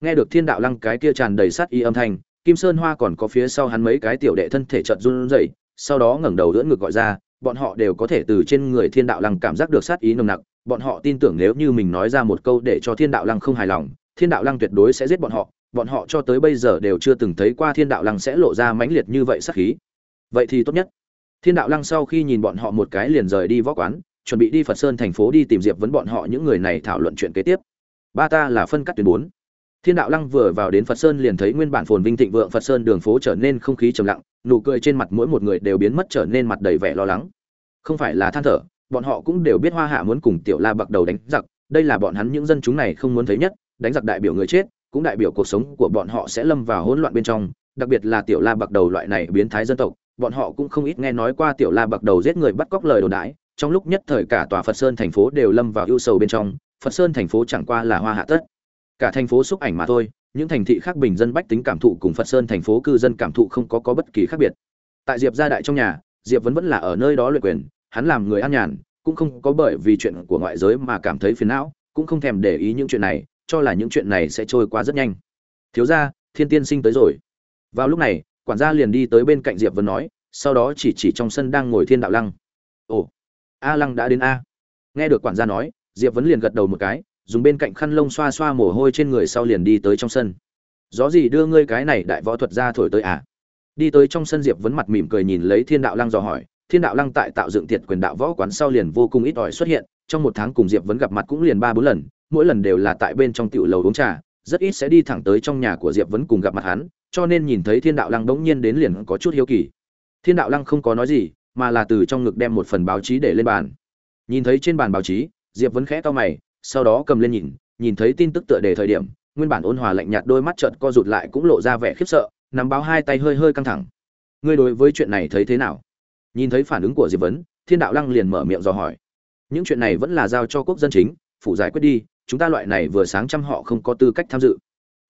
Speaker 1: Nghe được thiên đạo lăng cái kia tràn đầy sát y âm thanh, kim sơn hoa còn có phía sau hắn mấy cái tiểu đệ thân thể chợt run rẩy, sau đó ngẩng đầu đỡ ngực gọi ra, bọn họ đều có thể từ trên người thiên đạo lăng cảm giác được sát ý nồng nặc, bọn họ tin tưởng nếu như mình nói ra một câu để cho thiên đạo lăng không hài lòng, thiên đạo lăng tuyệt đối sẽ giết bọn họ bọn họ cho tới bây giờ đều chưa từng thấy qua thiên đạo lăng sẽ lộ ra mãnh liệt như vậy sát khí. Vậy thì tốt nhất thiên đạo lăng sau khi nhìn bọn họ một cái liền rời đi võ quán, chuẩn bị đi phật sơn thành phố đi tìm diệp vấn bọn họ những người này thảo luận chuyện kế tiếp. Ba ta là phân cắt tuyến bốn. Thiên đạo lăng vừa vào đến phật sơn liền thấy nguyên bản phồn vinh thịnh vượng phật sơn đường phố trở nên không khí trầm lặng, nụ cười trên mặt mỗi một người đều biến mất trở nên mặt đầy vẻ lo lắng. Không phải là than thở, bọn họ cũng đều biết hoa hạ muốn cùng tiểu la bạc đầu đánh giặc, đây là bọn hắn những dân chúng này không muốn thấy nhất, đánh giặc đại biểu người chết, cũng đại biểu cuộc sống của bọn họ sẽ lâm vào hỗn loạn bên trong, đặc biệt là tiểu la bạc đầu loại này biến thái dân tộc bọn họ cũng không ít nghe nói qua tiểu la bạc đầu giết người bắt cóc lời đồn đãi, trong lúc nhất thời cả tòa phật sơn thành phố đều lâm vào ưu sầu bên trong, phật sơn thành phố chẳng qua là hoa hạ tất. Cả thành phố xúc ảnh mà thôi, những thành thị khác bình dân bách tính cảm thụ cùng phật sơn thành phố cư dân cảm thụ không có có bất kỳ khác biệt. Tại diệp gia đại trong nhà, diệp vẫn vẫn là ở nơi đó luyện quyền, hắn làm người an nhàn, cũng không có bởi vì chuyện của ngoại giới mà cảm thấy phiền não, cũng không thèm để ý những chuyện này, cho là những chuyện này sẽ trôi qua rất nhanh. Thiếu gia, thiên tiên sinh tới rồi. Vào lúc này quản gia liền đi tới bên cạnh diệp vân nói, sau đó chỉ chỉ trong sân đang ngồi thiên đạo lăng. Ồ, a lăng đã đến a. Nghe được quản gia nói, diệp vấn liền gật đầu một cái, dùng bên cạnh khăn lông xoa xoa mồ hôi trên người sau liền đi tới trong sân. Gió gì đưa ngươi cái này đại võ thuật ra thổi tới à đi tới trong sân diệp vấn mặt mỉm cười nhìn lấy thiên đạo lăng dò hỏi, thiên đạo lăng tại tạo dựng thiệt quyền đạo võ quán sau liền vô cùng ít ỏi xuất hiện, trong một tháng cùng diệp vấn gặp mặt cũng liền ba bốn lần, mỗi lần đều là tại bên trong tiểu lầu uống trà, rất ít sẽ đi thẳng tới trong nhà của diệp vấn cùng gặp mặt hắn cho nên nhìn thấy thiên đạo lăng đống nhiên đến liền có chút hiếu kỳ. Thiên đạo lăng không có nói gì, mà là từ trong ngực đem một phần báo chí để lên bàn. Nhìn thấy trên bàn báo chí, diệp vấn khẽ to mày, sau đó cầm lên nhìn nhìn thấy tin tức tựa đề thời điểm, nguyên bản ôn hòa lạnh nhạt đôi mắt trợn co rụt lại cũng lộ ra vẻ khiếp sợ, nắm báo hai tay hơi hơi căng thẳng. Ngươi đối với chuyện này thấy thế nào? Nhìn thấy phản ứng của diệp vấn, thiên đạo lăng liền mở miệng dò hỏi. Những chuyện này vẫn là giao cho quốc dân chính, phủ giải quyết đi, chúng ta loại này vừa sáng trăm họ không có tư cách tham dự.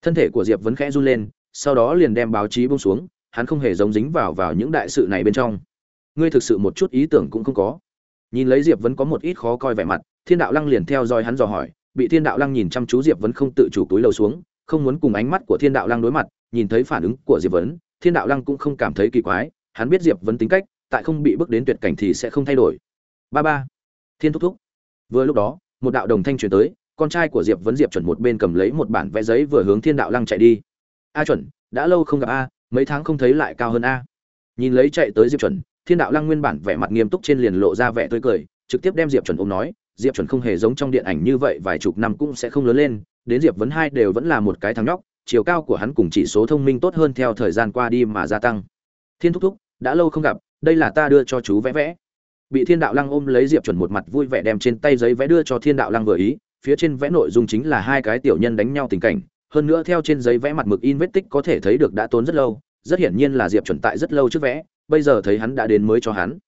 Speaker 1: Thân thể của diệp vấn khẽ run lên sau đó liền đem báo chí bông xuống, hắn không hề giống dính vào vào những đại sự này bên trong. Ngươi thực sự một chút ý tưởng cũng không có. Nhìn lấy diệp vẫn có một ít khó coi vẻ mặt, thiên đạo lăng liền theo dõi hắn dò hỏi, bị thiên đạo lăng nhìn chăm chú diệp vẫn không tự chủ túi lầu xuống, không muốn cùng ánh mắt của thiên đạo lăng đối mặt, nhìn thấy phản ứng của diệp vấn, thiên đạo lăng cũng không cảm thấy kỳ quái, hắn biết diệp vấn tính cách, tại không bị bước đến tuyệt cảnh thì sẽ không thay đổi. Ba ba. Thiên thúc thúc. Vừa lúc đó, một đạo đồng thanh truyền tới, con trai của diệp vấn diệp chuẩn một bên cầm lấy một bản vẽ giấy vừa hướng thiên đạo lăng chạy đi a chuẩn, đã lâu không gặp a, mấy tháng không thấy lại cao hơn a. Nhìn lấy chạy tới diệp chuẩn, thiên đạo lăng nguyên bản vẻ mặt nghiêm túc trên liền lộ ra vẻ tươi cười, trực tiếp đem diệp chuẩn ôm nói, diệp chuẩn không hề giống trong điện ảnh như vậy, vài chục năm cũng sẽ không lớn lên, đến diệp vấn hai đều vẫn là một cái thằng nhóc, chiều cao của hắn cùng chỉ số thông minh tốt hơn theo thời gian qua đi mà gia tăng. Thiên thúc thúc, đã lâu không gặp, đây là ta đưa cho chú vẽ vẽ. Bị thiên đạo lăng ôm lấy diệp chuẩn một mặt vui vẻ đem trên tay giấy vẽ đưa cho thiên đạo lăng vừa ý, phía trên vẽ nội dung chính là hai cái tiểu nhân đánh nhau tình cảnh hơn nữa theo trên giấy vẽ mặt mực in vết tích có thể thấy được đã tốn rất lâu, rất hiển nhiên là diệp chuẩn tại rất lâu trước vẽ, bây giờ thấy hắn đã đến mới cho hắn.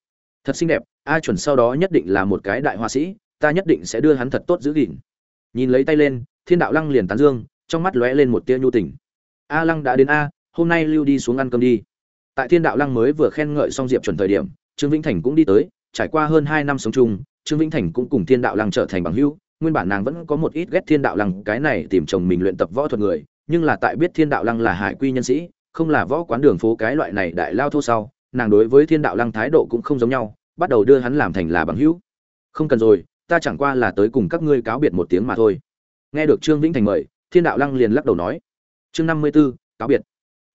Speaker 1: Thật xinh đẹp, a chuẩn sau đó nhất định là một cái đại họa sĩ, ta nhất định sẽ đưa hắn thật tốt giữ gìn. Nhìn lấy tay lên, thiên đạo lăng liền tán dương, trong mắt lóe lên một tia nhu tình. A lăng đã đến a, hôm nay lưu đi xuống ăn cơm đi. Tại thiên đạo lăng mới vừa khen ngợi xong diệp chuẩn thời điểm, trương vĩnh thành cũng đi tới, trải qua hơn hai năm sống chung, trương vĩnh thành cũng cùng thiên đạo lăng trở thành bằng hữu nguyên bản nàng vẫn có một ít ghét thiên đạo lăng, cái này tìm chồng mình luyện tập võ thuật người, nhưng là tại biết thiên đạo lăng là hải quy nhân sĩ, không là võ quán đường phố cái loại này đại lao thô sau, nàng đối với thiên đạo lăng thái độ cũng không giống nhau, bắt đầu đưa hắn làm thành là bằng hữu. Không cần rồi, ta chẳng qua là tới cùng các ngươi cáo biệt một tiếng mà thôi. Nghe được trương vĩnh thành mời, thiên đạo lăng liền lắc đầu nói, chương năm mươi b ố cáo biệt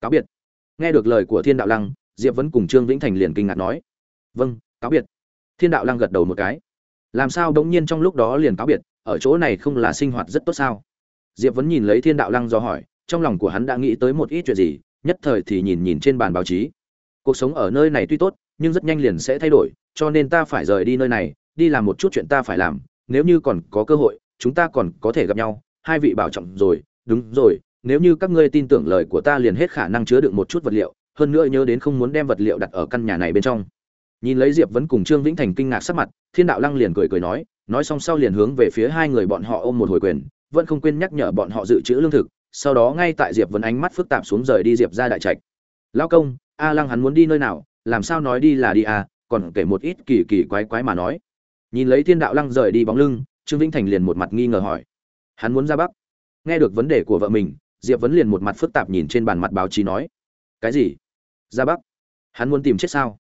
Speaker 1: cáo biệt. Nghe được lời của thiên đạo lăng, diệp vẫn cùng trương vĩnh thành liền kinh ngạc nói vâng cáo biệt. Thiên đạo lăng gật đầu một cái, làm sao bỗng nhiên trong lúc đó liền cáo biệt? Ở chỗ này không là sinh hoạt rất tốt sao? Diệp vẫn nhìn lấy thiên đạo lăng do hỏi, trong lòng của hắn đã nghĩ tới một ít chuyện gì, nhất thời thì nhìn nhìn trên bàn báo chí. Cuộc sống ở nơi này tuy tốt, nhưng rất nhanh liền sẽ thay đổi, cho nên ta phải rời đi nơi này, đi làm một chút chuyện ta phải làm, nếu như còn có cơ hội, chúng ta còn có thể gặp nhau, hai vị bảo trọng rồi, đúng rồi, nếu như các ngươi tin tưởng lời của ta liền hết khả năng chứa được một chút vật liệu, hơn nữa nhớ đến không muốn đem vật liệu đặt ở căn nhà này bên trong. Nhìn lấy diệp vẫn cùng trương vĩnh thành kinh ngạc sắc mặt, thiên đạo lăng liền cười cười nói nói xong sau liền hướng về phía hai người bọn họ ôm một hồi quyền, vẫn không quên nhắc nhở bọn họ dự trữ lương thực, sau đó ngay tại diệp vấn ánh mắt phức tạp xuống rời đi diệp ra đại trạch. Lao công, a lăng hắn muốn đi nơi nào? Làm sao nói đi là đi à? Còn kể một ít kỳ kỳ quái quái mà nói. Nhìn lấy thiên đạo lăng rời đi bóng lưng, trương vĩnh thành liền một mặt nghi ngờ hỏi, hắn muốn ra bắc? Nghe được vấn đề của vợ mình, diệp vấn liền một mặt phức tạp nhìn trên bàn mặt báo chí nói, cái gì? Ra bắc? Hắn muốn tìm chết sao?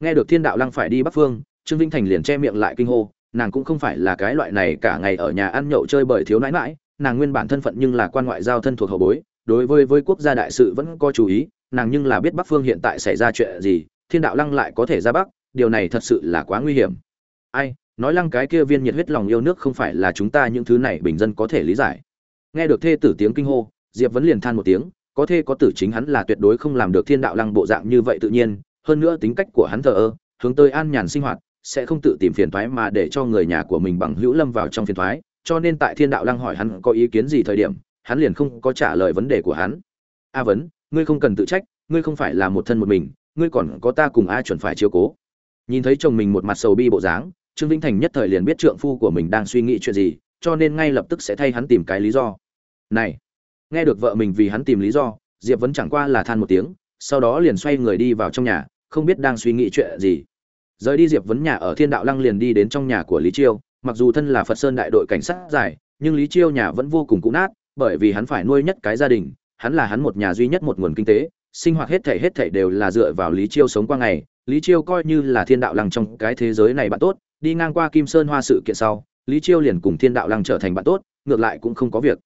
Speaker 1: Nghe được thiên đạo lăng phải đi bắc phương, trương vĩnh thành liền che miệng lại kinh hô nàng cũng không phải là cái loại này cả ngày ở nhà ăn nhậu chơi bởi thiếu nãi mãi, nàng nguyên bản thân phận nhưng là quan ngoại giao thân thuộc hậu bối, đối với với quốc gia đại sự vẫn có chú ý, nàng nhưng là biết bắc phương hiện tại xảy ra chuyện gì, thiên đạo lăng lại có thể ra bắc, điều này thật sự là quá nguy hiểm. Ai, nói lăng cái kia viên nhiệt huyết lòng yêu nước không phải là chúng ta những thứ này bình dân có thể lý giải. Nghe được thê tử tiếng kinh hô, diệp vẫn liền than một tiếng, có thê có tử chính hắn là tuyệt đối không làm được thiên đạo lăng bộ dạng như vậy tự nhiên, hơn nữa tính cách của hắn thờ ơ, hướng tới an nhàn sinh hoạt sẽ không tự tìm phiền toái mà để cho người nhà của mình bằng hữu lâm vào trong phiền toái, cho nên tại thiên đạo lăng hỏi hắn có ý kiến gì thời điểm hắn liền không có trả lời vấn đề của hắn. A vấn ngươi không cần tự trách ngươi không phải là một thân một mình ngươi còn có ta cùng a chuẩn phải chiếu cố. Nhìn thấy chồng mình một mặt sầu bi bộ dáng trương vĩnh thành nhất thời liền biết trượng phu của mình đang suy nghĩ chuyện gì cho nên ngay lập tức sẽ thay hắn tìm cái lý do. Này nghe được vợ mình vì hắn tìm lý do diệp vẫn chẳng qua là than một tiếng sau đó liền xoay người đi vào trong nhà không biết đang suy nghĩ chuyện gì rời đi diệp vấn nhà ở thiên đạo lăng liền đi đến trong nhà của lý chiêu. Mặc dù thân là phật sơn đại đội cảnh sát giải nhưng lý chiêu nhà vẫn vô cùng cũ nát, bởi vì hắn phải nuôi nhất cái gia đình, hắn là hắn một nhà duy nhất một nguồn kinh tế, sinh hoạt hết thảy hết thảy đều là dựa vào lý chiêu sống qua ngày. Lý chiêu coi như là thiên đạo lăng trong cái thế giới này bạn tốt, đi ngang qua kim sơn hoa sự kiện sau, lý chiêu liền cùng thiên đạo lăng trở thành bạn tốt, ngược lại cũng không có việc.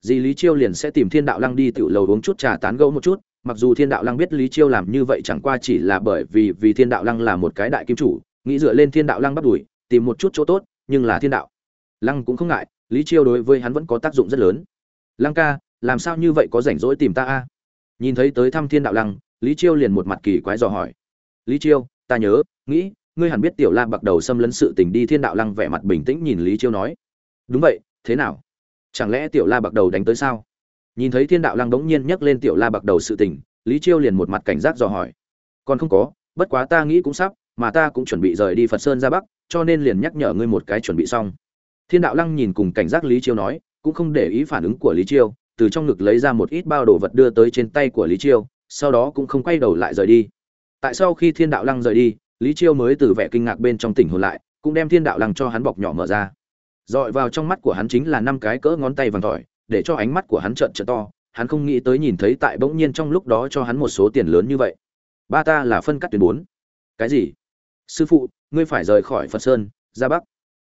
Speaker 1: Gì lý chiêu liền sẽ tìm thiên đạo lăng đi tiểu lầu uống chút trà tán gẫu một chút mặc dù thiên đạo lăng biết lý chiêu làm như vậy chẳng qua chỉ là bởi vì vì thiên đạo lăng là một cái đại kim chủ, nghĩ dựa lên thiên đạo lăng bắt đuổi, tìm một chút chỗ tốt, nhưng là thiên đạo lăng cũng không ngại, lý chiêu đối với hắn vẫn có tác dụng rất lớn. Lăng ca, làm sao như vậy có rảnh rỗi tìm ta a? Nhìn thấy tới thăm thiên đạo lăng, lý chiêu liền một mặt kỳ quái dò hỏi. Lý chiêu, ta nhớ, nghĩ, ngươi hẳn biết tiểu la bạc đầu xâm lấn sự tình đi thiên đạo lăng vẻ mặt bình tĩnh nhìn lý chiêu nói. Đúng vậy, thế nào? Chẳng lẽ tiểu la bạc đầu đánh tới sao? Nhìn thấy thiên đạo lăng đống nhiên nhắc lên tiểu la bạc đầu sự tình, lý chiêu liền một mặt cảnh giác dò hỏi. Còn không có, bất quá ta nghĩ cũng sắp, mà ta cũng chuẩn bị rời đi phật sơn ra bắc, cho nên liền nhắc nhở ngươi một cái chuẩn bị xong. Thiên đạo lăng nhìn cùng cảnh giác lý chiêu nói, cũng không để ý phản ứng của lý chiêu, từ trong ngực lấy ra một ít bao đồ vật đưa tới trên tay của lý chiêu, sau đó cũng không quay đầu lại rời đi. Tại sau khi thiên đạo lăng rời đi, lý chiêu mới từ vẻ kinh ngạc bên trong tỉnh hồn lại, cũng đem thiên đạo lăng cho hắn bọc nhỏ mở ra. Dọi vào trong mắt của hắn chính là năm cái cỡ ngón tay vàng tỏi để cho ánh mắt của hắn trợn trợn to, hắn không nghĩ tới nhìn thấy tại bỗng nhiên trong lúc đó cho hắn một số tiền lớn như vậy. Ba ta là phân cắt tuyến bốn. Cái gì? Sư phụ, ngươi phải rời khỏi phật sơn, ra bắc.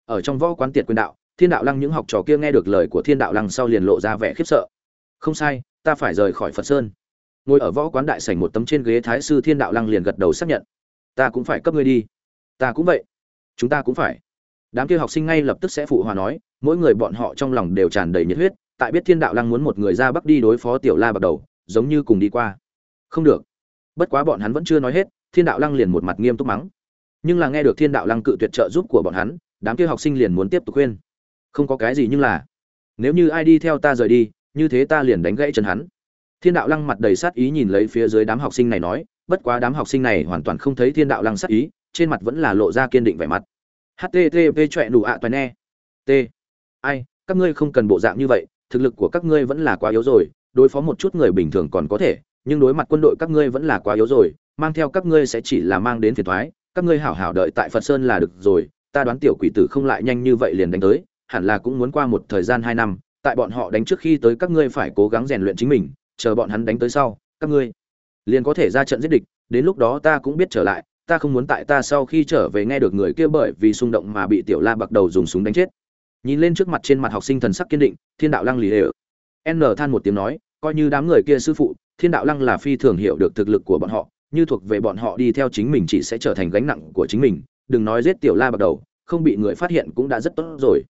Speaker 1: Ở trong võ quán tiệt quyền đạo, thiên đạo lăng những học trò kia nghe được lời của thiên đạo lăng sau liền lộ ra vẻ khiếp sợ. Không sai, ta phải rời khỏi phật sơn. Ngồi ở võ quán đại sảnh một tấm trên ghế thái sư thiên đạo lăng liền gật đầu xác nhận. Ta cũng phải cấp ngươi đi. Ta cũng vậy. Chúng ta cũng phải. Đám kia học sinh ngay lập tức sẽ phụ hòa nói, mỗi người bọn họ trong lòng đều tràn đầy nhiệt huyết tại biết thiên đạo lăng muốn một người ra bắc đi đối phó tiểu la bắt đầu, giống như cùng đi qua. Không được. Bất quá bọn hắn vẫn chưa nói hết, thiên đạo lăng liền một mặt nghiêm túc mắng. Nhưng là nghe được thiên đạo lăng cự tuyệt trợ giúp của bọn hắn, đám kia học sinh liền muốn tiếp tục khuyên. Không có cái gì nhưng là, nếu như ai đi theo ta rời đi, như thế ta liền đánh gãy chân hắn. Thiên đạo lăng mặt đầy sát ý nhìn lấy phía dưới đám học sinh này nói, bất quá đám học sinh này hoàn toàn không thấy thiên đạo lăng sát ý, trên mặt vẫn là lộ ra kiên định vẻ mặt. Http chọe đủ ạ toàn e t. Ai, các ngươi không cần bộ dạng như vậy thực lực của các ngươi vẫn là quá yếu rồi, đối phó một chút người bình thường còn có thể, nhưng đối mặt quân đội các ngươi vẫn là quá yếu rồi, mang theo các ngươi sẽ chỉ là mang đến phiền thoái các ngươi hảo hảo đợi tại phật sơn là được rồi, ta đoán tiểu quỷ tử không lại nhanh như vậy liền đánh tới, hẳn là cũng muốn qua một thời gian hai năm, tại bọn họ đánh trước khi tới các ngươi phải cố gắng rèn luyện chính mình, chờ bọn hắn đánh tới sau, các ngươi liền có thể ra trận giết địch, đến lúc đó ta cũng biết trở lại, ta không muốn tại ta sau khi trở về nghe được người kia bởi vì xung động mà bị tiểu la bạc đầu dùng súng đánh chết nhìn lên trước mặt trên mặt học sinh thần sắc kiên định, thiên đạo lăng lì lệ n than một tiếng nói, coi như đám người kia sư phụ, thiên đạo lăng là phi thường hiểu được thực lực của bọn họ, như thuộc về bọn họ đi theo chính mình chỉ sẽ trở thành gánh nặng của chính mình, đừng nói giết tiểu la bắt đầu, không bị người phát hiện cũng đã rất tốt rồi.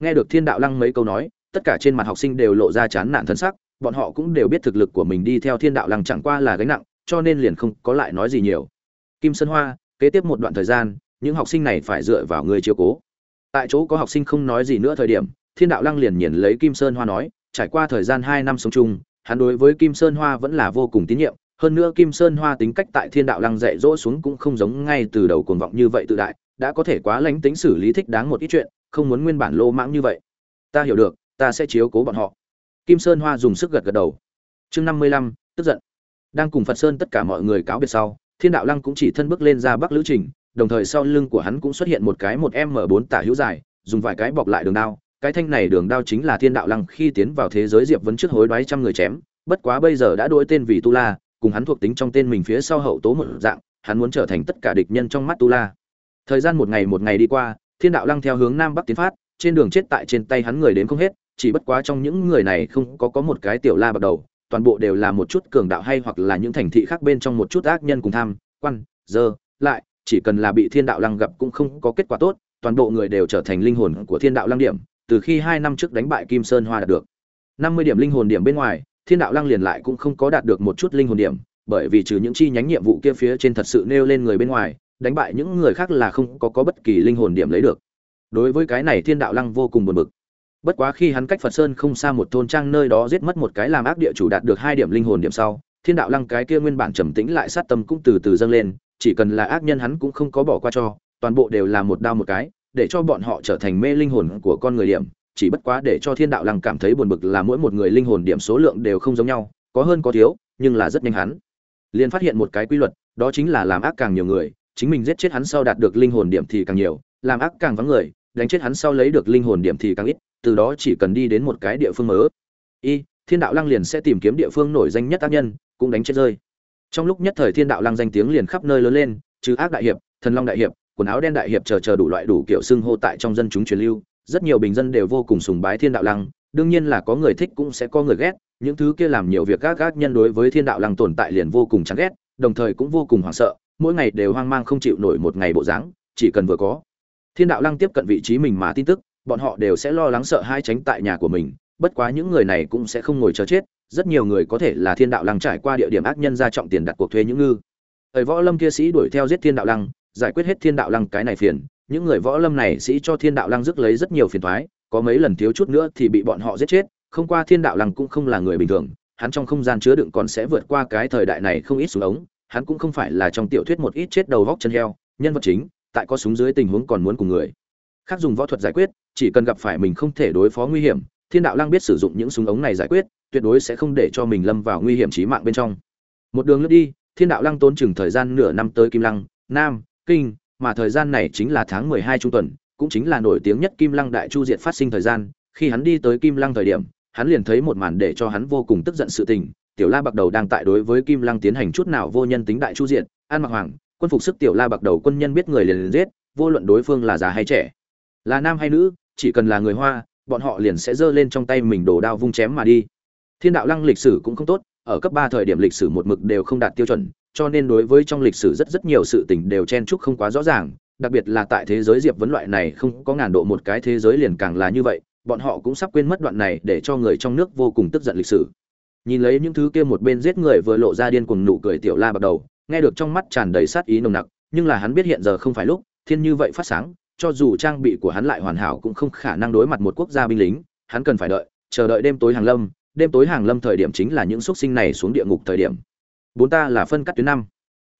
Speaker 1: Nghe được thiên đạo lăng mấy câu nói, tất cả trên mặt học sinh đều lộ ra chán nản thân sắc, bọn họ cũng đều biết thực lực của mình đi theo thiên đạo lăng chẳng qua là gánh nặng, cho nên liền không có lại nói gì nhiều. Kim sơn hoa, kế tiếp một đoạn thời gian, những học sinh này phải dựa vào người chiêu cố tại chỗ có học sinh không nói gì nữa thời điểm, thiên đạo lăng liền nhìn lấy kim sơn hoa nói, trải qua thời gian hai năm sống chung, hắn đối với kim sơn hoa vẫn là vô cùng tín nhiệm. Hơn nữa kim sơn hoa tính cách tại thiên đạo lăng dạy dỗ xuống cũng không giống ngay từ đầu cuồng vọng như vậy tự đại, đã có thể quá lánh tính xử lý thích đáng một ít chuyện, không muốn nguyên bản lô mãng như vậy. Ta hiểu được, ta sẽ chiếu cố bọn họ. Kim sơn hoa dùng sức gật gật đầu. Chương năm mươi lăm, tức giận. Đang cùng phật sơn tất cả mọi người cáo biệt sau, thiên đạo lăng cũng chỉ thân bước lên ra bắc lữ trình đồng thời sau lưng của hắn cũng xuất hiện một cái một m bốn tả hữu dài, dùng vài cái bọc lại đường đao. Cái thanh này đường đao chính là thiên đạo lăng khi tiến vào thế giới diệp vấn trước hối đoái trăm người chém. Bất quá bây giờ đã đổi tên vì tu la, cùng hắn thuộc tính trong tên mình phía sau hậu tố một dạng, hắn muốn trở thành tất cả địch nhân trong mắt tu la. Thời gian một ngày một ngày đi qua, thiên đạo lăng theo hướng nam bắc tiến phát, trên đường chết tại trên tay hắn người đến không hết, chỉ bất quá trong những người này không có có một cái tiểu la bắt đầu, toàn bộ đều là một chút cường đạo hay hoặc là những thành thị khác bên trong một chút ác nhân cùng tham, quan, dơ, lại chỉ cần là bị thiên đạo lăng gặp cũng không có kết quả tốt toàn bộ người đều trở thành linh hồn của thiên đạo lăng điểm từ khi hai năm trước đánh bại kim sơn hoa đạt được. Năm mươi điểm linh hồn điểm bên ngoài thiên đạo lăng liền lại cũng không có đạt được một chút linh hồn điểm bởi vì trừ những chi nhánh nhiệm vụ kia phía trên thật sự nêu lên người bên ngoài đánh bại những người khác là không có, có bất kỳ linh hồn điểm lấy được. Đối với cái này thiên đạo lăng vô cùng buồn bực. Bất quá khi hắn cách phật sơn không xa một thôn trang nơi đó giết mất một cái làm ác địa chủ đạt được hai điểm linh hồn điểm sau thiên đạo lăng cái kia nguyên bản trầm tĩnh lại sát tâm cũng từ từ dâng lên chỉ cần là ác nhân hắn cũng không có bỏ qua cho, toàn bộ đều là một đao một cái, để cho bọn họ trở thành mê linh hồn của con người điểm. Chỉ bất quá để cho thiên đạo lăng cảm thấy buồn bực là mỗi một người linh hồn điểm số lượng đều không giống nhau, có hơn có thiếu, nhưng là rất nhanh hắn. Liền phát hiện một cái quy luật, đó chính là làm ác càng nhiều người, chính mình giết chết hắn sau đạt được linh hồn điểm thì càng nhiều, làm ác càng vắng người, đánh chết hắn sau lấy được linh hồn điểm thì càng ít, từ đó chỉ cần đi đến một cái địa phương mới y, thiên đạo lăng liền sẽ tìm kiếm địa phương nổi danh nhất tác nhân, cũng đánh chết rơi trong lúc nhất thời thiên đạo lăng danh tiếng liền khắp nơi lớn lên, trừ ác đại hiệp, thần long đại hiệp, quần áo đen đại hiệp chờ chờ đủ loại đủ kiểu xưng hô tại trong dân chúng truyền lưu, rất nhiều bình dân đều vô cùng sùng bái thiên đạo lăng, đương nhiên là có người thích cũng sẽ có người ghét, những thứ kia làm nhiều việc gác gác nhân đối với thiên đạo lăng tồn tại liền vô cùng chán ghét, đồng thời cũng vô cùng hoảng sợ, mỗi ngày đều hoang mang không chịu nổi một ngày bộ dáng, chỉ cần vừa có. Thiên đạo lăng tiếp cận vị trí mình mà tin tức, bọn họ đều sẽ lo lắng sợ hai tránh tại nhà của mình, bất quá những người này cũng sẽ không ngồi chờ chết rất nhiều người có thể là thiên đạo lăng trải qua địa điểm ác nhân ra trọng tiền đặt cuộc thuê những ngư. Thời võ lâm kia sĩ đuổi theo giết thiên đạo lăng, giải quyết hết thiên đạo lăng cái này phiền. Những người võ lâm này sĩ cho thiên đạo lăng rước lấy rất nhiều phiền thoái có mấy lần thiếu chút nữa thì bị bọn họ giết chết, không qua thiên đạo lăng cũng không là người bình thường. Hắn trong không gian chứa đựng còn sẽ vượt qua cái thời đại này không ít súng ống, hắn cũng không phải là trong tiểu thuyết một ít chết đầu vóc chân heo, nhân vật chính, tại có súng dưới tình huống còn muốn cùng người. Khác dùng võ thuật giải quyết, chỉ cần gặp phải mình không thể đối phó nguy hiểm thiên đạo lăng biết sử dụng những súng ống này giải quyết tuyệt đối sẽ không để cho mình lâm vào nguy hiểm chí mạng bên trong. Một đường lướt đi thiên đạo lăng tốn chừng thời gian nửa năm tới kim lăng nam kinh mà thời gian này chính là tháng mười hai trung tuần cũng chính là nổi tiếng nhất kim lăng đại chu Diện phát sinh thời gian. Khi hắn đi tới kim lăng thời điểm hắn liền thấy một màn để cho hắn vô cùng tức giận sự tình. Tiểu la bạc đầu đang tại đối với kim lăng tiến hành chút nào vô nhân tính đại chu Diện. an mặc hoàng quân phục sức tiểu la bạc đầu quân nhân biết người liền, liền giết vô luận đối phương là già hay trẻ. Là nam hay nữ chỉ cần là người hoa bọn họ liền sẽ giơ lên trong tay mình đổ đao vung chém mà đi. Thiên đạo lăng lịch sử cũng không tốt, ở cấp ba thời điểm lịch sử một mực đều không đạt tiêu chuẩn, cho nên đối với trong lịch sử rất rất nhiều sự tình đều chen chúc không quá rõ ràng, đặc biệt là tại thế giới diệp vấn loại này không có ngàn độ một cái thế giới liền càng là như vậy, bọn họ cũng sắp quên mất đoạn này để cho người trong nước vô cùng tức giận lịch sử. Nhìn lấy những thứ kia một bên giết người vừa lộ ra điên cuồng nụ cười tiểu la bắt đầu, nghe được trong mắt tràn đầy sát ý nồng nặc, nhưng là hắn biết hiện giờ không phải lúc, thiên như vậy phát sáng cho dù trang bị của hắn lại hoàn hảo cũng không khả năng đối mặt một quốc gia binh lính, hắn cần phải đợi, chờ đợi đêm tối hàng lâm, đêm tối hàng lâm thời điểm chính là những xuất sinh này xuống địa ngục thời điểm. Bốn ta là phân cắt tuyến năm.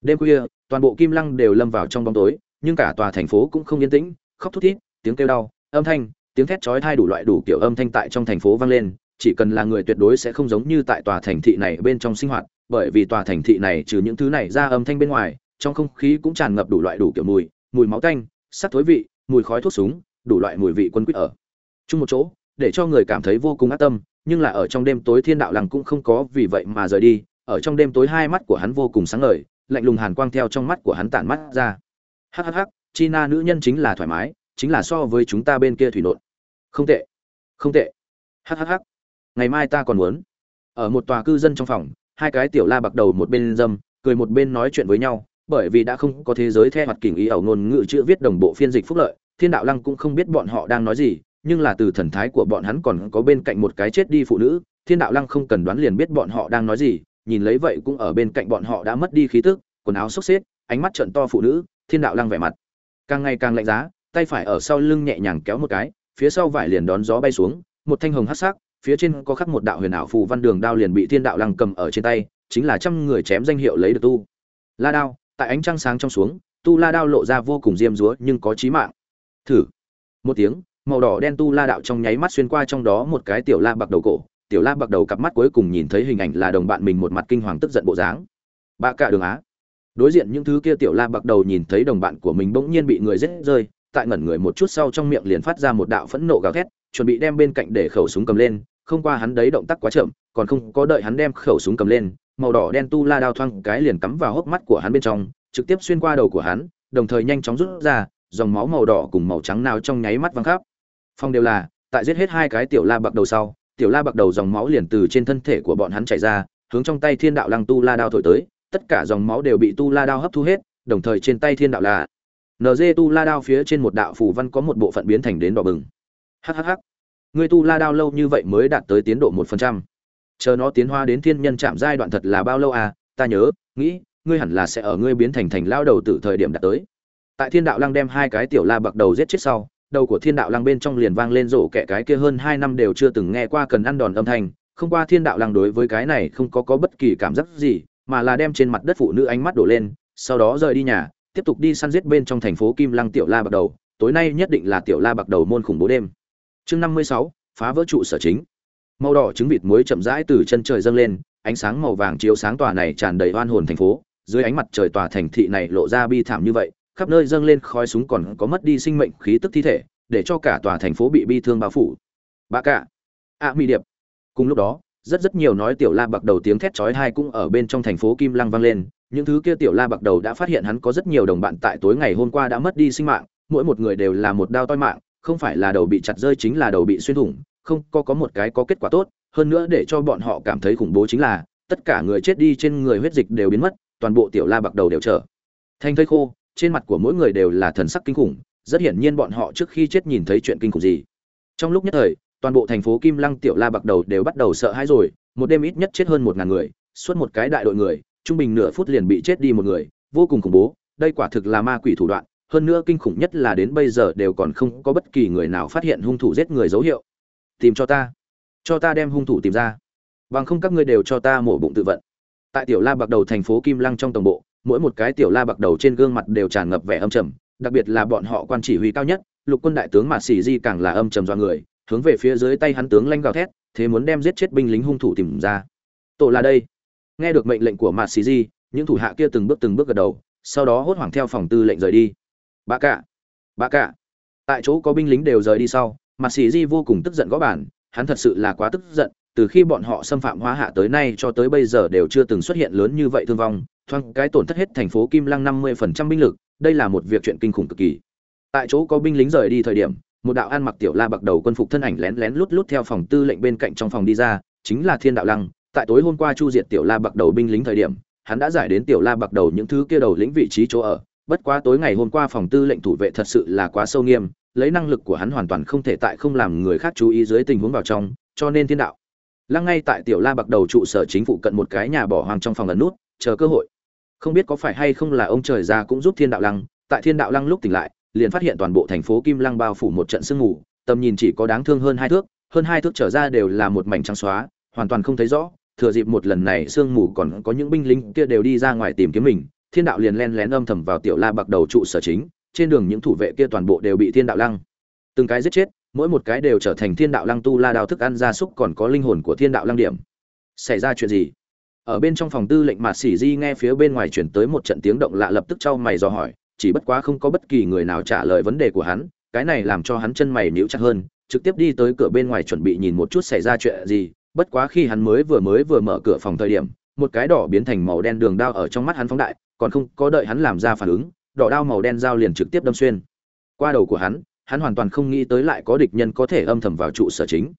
Speaker 1: Đêm khuya, toàn bộ kim lăng đều lâm vào trong bóng tối, nhưng cả tòa thành phố cũng không yên tĩnh, khóc thút thít, tiếng kêu đau, âm thanh, tiếng thét chói tai đủ loại đủ kiểu âm thanh tại trong thành phố vang lên, chỉ cần là người tuyệt đối sẽ không giống như tại tòa thành thị này bên trong sinh hoạt, bởi vì tòa thành thị này trừ những thứ này ra âm thanh bên ngoài, trong không khí cũng tràn ngập đủ loại đủ kiểu mùi mùi máu tanh, sắc thối vị mùi khói thuốc súng, đủ loại mùi vị quân quýt ở. Chung một chỗ, để cho người cảm thấy vô cùng ác tâm, nhưng là ở trong đêm tối thiên đạo lăng cũng không có vì vậy mà rời đi, ở trong đêm tối hai mắt của hắn vô cùng sáng ngời, lạnh lùng hàn quang theo trong mắt của hắn tản mắt ra. Hhh China nữ nhân chính là thoải mái, chính là so với chúng ta bên kia thủy nộn. Không tệ không tệ. Hhh ngày mai ta còn muốn. Ở một tòa cư dân trong phòng, hai cái tiểu la bạc đầu một bên dâm, cười một bên nói chuyện với nhau bởi vì đã không có thế giới theo mặt kình ý ẩu ngôn ngữ chữ viết đồng bộ phiên dịch phúc lợi, thiên đạo lăng cũng không biết bọn họ đang nói gì, nhưng là từ thần thái của bọn hắn còn có bên cạnh một cái chết đi phụ nữ, thiên đạo lăng không cần đoán liền biết bọn họ đang nói gì, nhìn lấy vậy cũng ở bên cạnh bọn họ đã mất đi khí tức, quần áo xốc xếp, ánh mắt trận to phụ nữ, thiên đạo lăng vẻ mặt càng ngày càng lạnh giá, tay phải ở sau lưng nhẹ nhàng kéo một cái, phía sau vải liền đón gió bay xuống, một thanh hồng hát sắc, phía trên có khắc một đạo huyền ảo phù văn đường đao liền bị thiên đạo lăng cầm ở trên tay, chính là trăm người chém danh hiệu lấy được tu. La đao tại ánh trăng sáng trong xuống, tu la đao lộ ra vô cùng diêm dúa nhưng có chí mạng. Thử. Một tiếng, màu đỏ đen tu la đạo trong nháy mắt xuyên qua trong đó một cái tiểu la bạc đầu cổ. Tiểu la bạc đầu cặp mắt cuối cùng nhìn thấy hình ảnh là đồng bạn mình một mặt kinh hoàng tức giận bộ dáng. Ba cả đường á. Đối diện những thứ kia tiểu la bạc đầu nhìn thấy đồng bạn của mình bỗng nhiên bị người giết rơi, tại ngẩn người một chút sau trong miệng liền phát ra một đạo phẫn nộ gào thét, chuẩn bị đem bên cạnh để khẩu súng cầm lên, không qua hắn đấy động tác quá chậm, còn không có đợi hắn đem khẩu súng cầm lên màu đỏ đen tu la đao thoang cái liền cắm vào hốc mắt của hắn bên trong, trực tiếp xuyên qua đầu của hắn, đồng thời nhanh chóng rút ra, dòng máu màu đỏ cùng màu trắng nào trong nháy mắt văng khắp. Phong đều là, tại giết hết hai cái tiểu la bạc đầu sau, tiểu la bạc đầu dòng máu liền từ trên thân thể của bọn hắn chảy ra, hướng trong tay thiên đạo lăng tu la đao thổi tới, tất cả dòng máu đều bị tu la đao hấp thu hết, đồng thời trên tay thiên đạo là nd tu la đao phía trên một đạo phù văn có một bộ phận biến thành đến đỏ bừng. Hhh ngươi tu la đao lâu như vậy mới đạt tới tiến độ một phần trăm chờ nó tiến hóa đến thiên nhân chạm giai đoạn thật là bao lâu à? Ta nhớ, nghĩ, ngươi hẳn là sẽ ở ngươi biến thành thành lao đầu từ thời điểm đạt tới. Tại thiên đạo lăng đem hai cái tiểu la bạc đầu giết chết sau, đầu của thiên đạo lăng bên trong liền vang lên rổ kẻ cái kia hơn hai năm đều chưa từng nghe qua cần ăn đòn âm thanh. Không qua thiên đạo lăng đối với cái này không có có bất kỳ cảm giác gì, mà là đem trên mặt đất phụ nữ ánh mắt đổ lên, sau đó rời đi nhà, tiếp tục đi săn giết bên trong thành phố kim lăng tiểu la bạc đầu. Tối nay nhất định là tiểu la bạc đầu môn khủng bố đêm. Chương năm mươi sáu, phá vỡ trụ sở chính màu đỏ trứng vịt muối chậm rãi từ chân trời dâng lên, ánh sáng màu vàng chiếu sáng tòa này tràn đầy oan hồn thành phố, dưới ánh mặt trời tòa thành thị này lộ ra bi thảm như vậy, khắp nơi dâng lên khói súng còn có mất đi sinh mệnh khí tức thi thể, để cho cả tòa thành phố bị bi thương bao phủ. Bà cả a mỹ điệp. Cùng lúc đó, rất rất nhiều nói tiểu la bạc đầu tiếng thét chói tai cũng ở bên trong thành phố kim lăng vang lên, những thứ kia tiểu la bạc đầu đã phát hiện hắn có rất nhiều đồng bạn tại tối ngày hôm qua đã mất đi sinh mạng, mỗi một người đều là một đao toi mạng, không phải là đầu bị chặt rơi chính là đầu bị xuyên thủng không có có một cái có kết quả tốt, hơn nữa để cho bọn họ cảm thấy khủng bố chính là, tất cả người chết đi trên người huyết dịch đều biến mất, toàn bộ tiểu la bạc đầu đều trở thành thây khô, trên mặt của mỗi người đều là thần sắc kinh khủng, rất hiển nhiên bọn họ trước khi chết nhìn thấy chuyện kinh khủng gì. Trong lúc nhất thời, toàn bộ thành phố kim lăng tiểu la bạc đầu đều bắt đầu sợ hãi rồi, một đêm ít nhất chết hơn một ngàn người, suốt một cái đại đội người, trung bình nửa phút liền bị chết đi một người, vô cùng khủng bố, đây quả thực là ma quỷ thủ đoạn, hơn nữa kinh khủng nhất là đến bây giờ đều còn không có bất kỳ người nào phát hiện hung thủ giết người dấu hiệu tìm cho ta. Cho ta đem hung thủ tìm ra. Bằng không các ngươi đều cho ta mổ bụng tự vận. Tại tiểu la bạc đầu thành phố kim lăng trong tổng bộ, mỗi một cái tiểu la bạc đầu trên gương mặt đều tràn ngập vẻ âm trầm, đặc biệt là bọn họ quan chỉ huy cao nhất, lục quân đại tướng mạt xì di càng là âm trầm do người, hướng về phía dưới tay hắn tướng lanh gào thét, thế muốn đem giết chết binh lính hung thủ tìm ra. Tổ là đây. Nghe được mệnh lệnh của mạt xì di, những thủ hạ kia từng bước từng bước gật đầu, sau đó hốt hoảng theo phòng tư lệnh rời đi. Bà cả bà cả tại chỗ có binh lính đều rời đi sau mặt sĩ di vô cùng tức giận gõ bản hắn thật sự là quá tức giận, từ khi bọn họ xâm phạm hóa hạ tới nay cho tới bây giờ đều chưa từng xuất hiện lớn như vậy thương vong, thoáng cái tổn thất hết thành phố kim lăng năm mươi phần trăm binh lực, đây là một việc chuyện kinh khủng cực kỳ. Tại chỗ có binh lính rời đi thời điểm, một đạo an mặc tiểu la bạc đầu quân phục thân ảnh lén lén lút lút theo phòng tư lệnh bên cạnh trong phòng đi ra, chính là thiên đạo lăng. Tại tối hôm qua chu diệt tiểu la bạc đầu binh lính thời điểm, hắn đã giải đến tiểu la bạc đầu những thứ kia đầu lĩnh vị trí chỗ ở bất quá tối ngày hôm qua phòng tư lệnh thủ vệ thật sự là quá sâu nghiêm, lấy năng lực của hắn hoàn toàn không thể tại không làm người khác chú ý dưới tình huống vào trong, cho nên thiên đạo. Lăng ngay tại tiểu la bạc đầu trụ sở chính phủ cận một cái nhà bỏ hoang trong phòng ẩn nút, chờ cơ hội. Không biết có phải hay không là ông trời già cũng giúp thiên đạo lăng, tại thiên đạo lăng lúc tỉnh lại, liền phát hiện toàn bộ thành phố kim lăng bao phủ một trận sương mù, tầm nhìn chỉ có đáng thương hơn hai thước, hơn hai thước trở ra đều là một mảnh trắng xóa, hoàn toàn không thấy rõ, thừa dịp một lần này sương mù còn có những binh lính kia đều đi ra ngoài tìm kiếm mình thiên đạo liền len lén âm thầm vào tiểu la bạc đầu trụ sở chính, trên đường những thủ vệ kia toàn bộ đều bị thiên đạo lăng. Từng cái giết chết, mỗi một cái đều trở thành thiên đạo lăng tu la đào thức ăn gia súc còn có linh hồn của thiên đạo lăng điểm. Xảy ra chuyện gì? Ở bên trong phòng tư lệnh mạt sỉ di nghe phía bên ngoài chuyển tới một trận tiếng động lạ lập tức trao mày dò hỏi, chỉ bất quá không có bất kỳ người nào trả lời vấn đề của hắn, cái này làm cho hắn chân mày níu chặt hơn, trực tiếp đi tới cửa bên ngoài chuẩn bị nhìn một chút xảy ra chuyện gì, bất quá khi hắn mới vừa mới vừa mở cửa phòng thời điểm, một cái đỏ biến thành màu đen đường đao ở trong mắt hắn phóng đại còn không có đợi hắn làm ra phản ứng, đỏ đao màu đen dao liền trực tiếp đâm xuyên. Qua đầu của hắn hắn hoàn toàn không nghĩ tới lại có địch nhân có thể âm thầm vào trụ sở chính.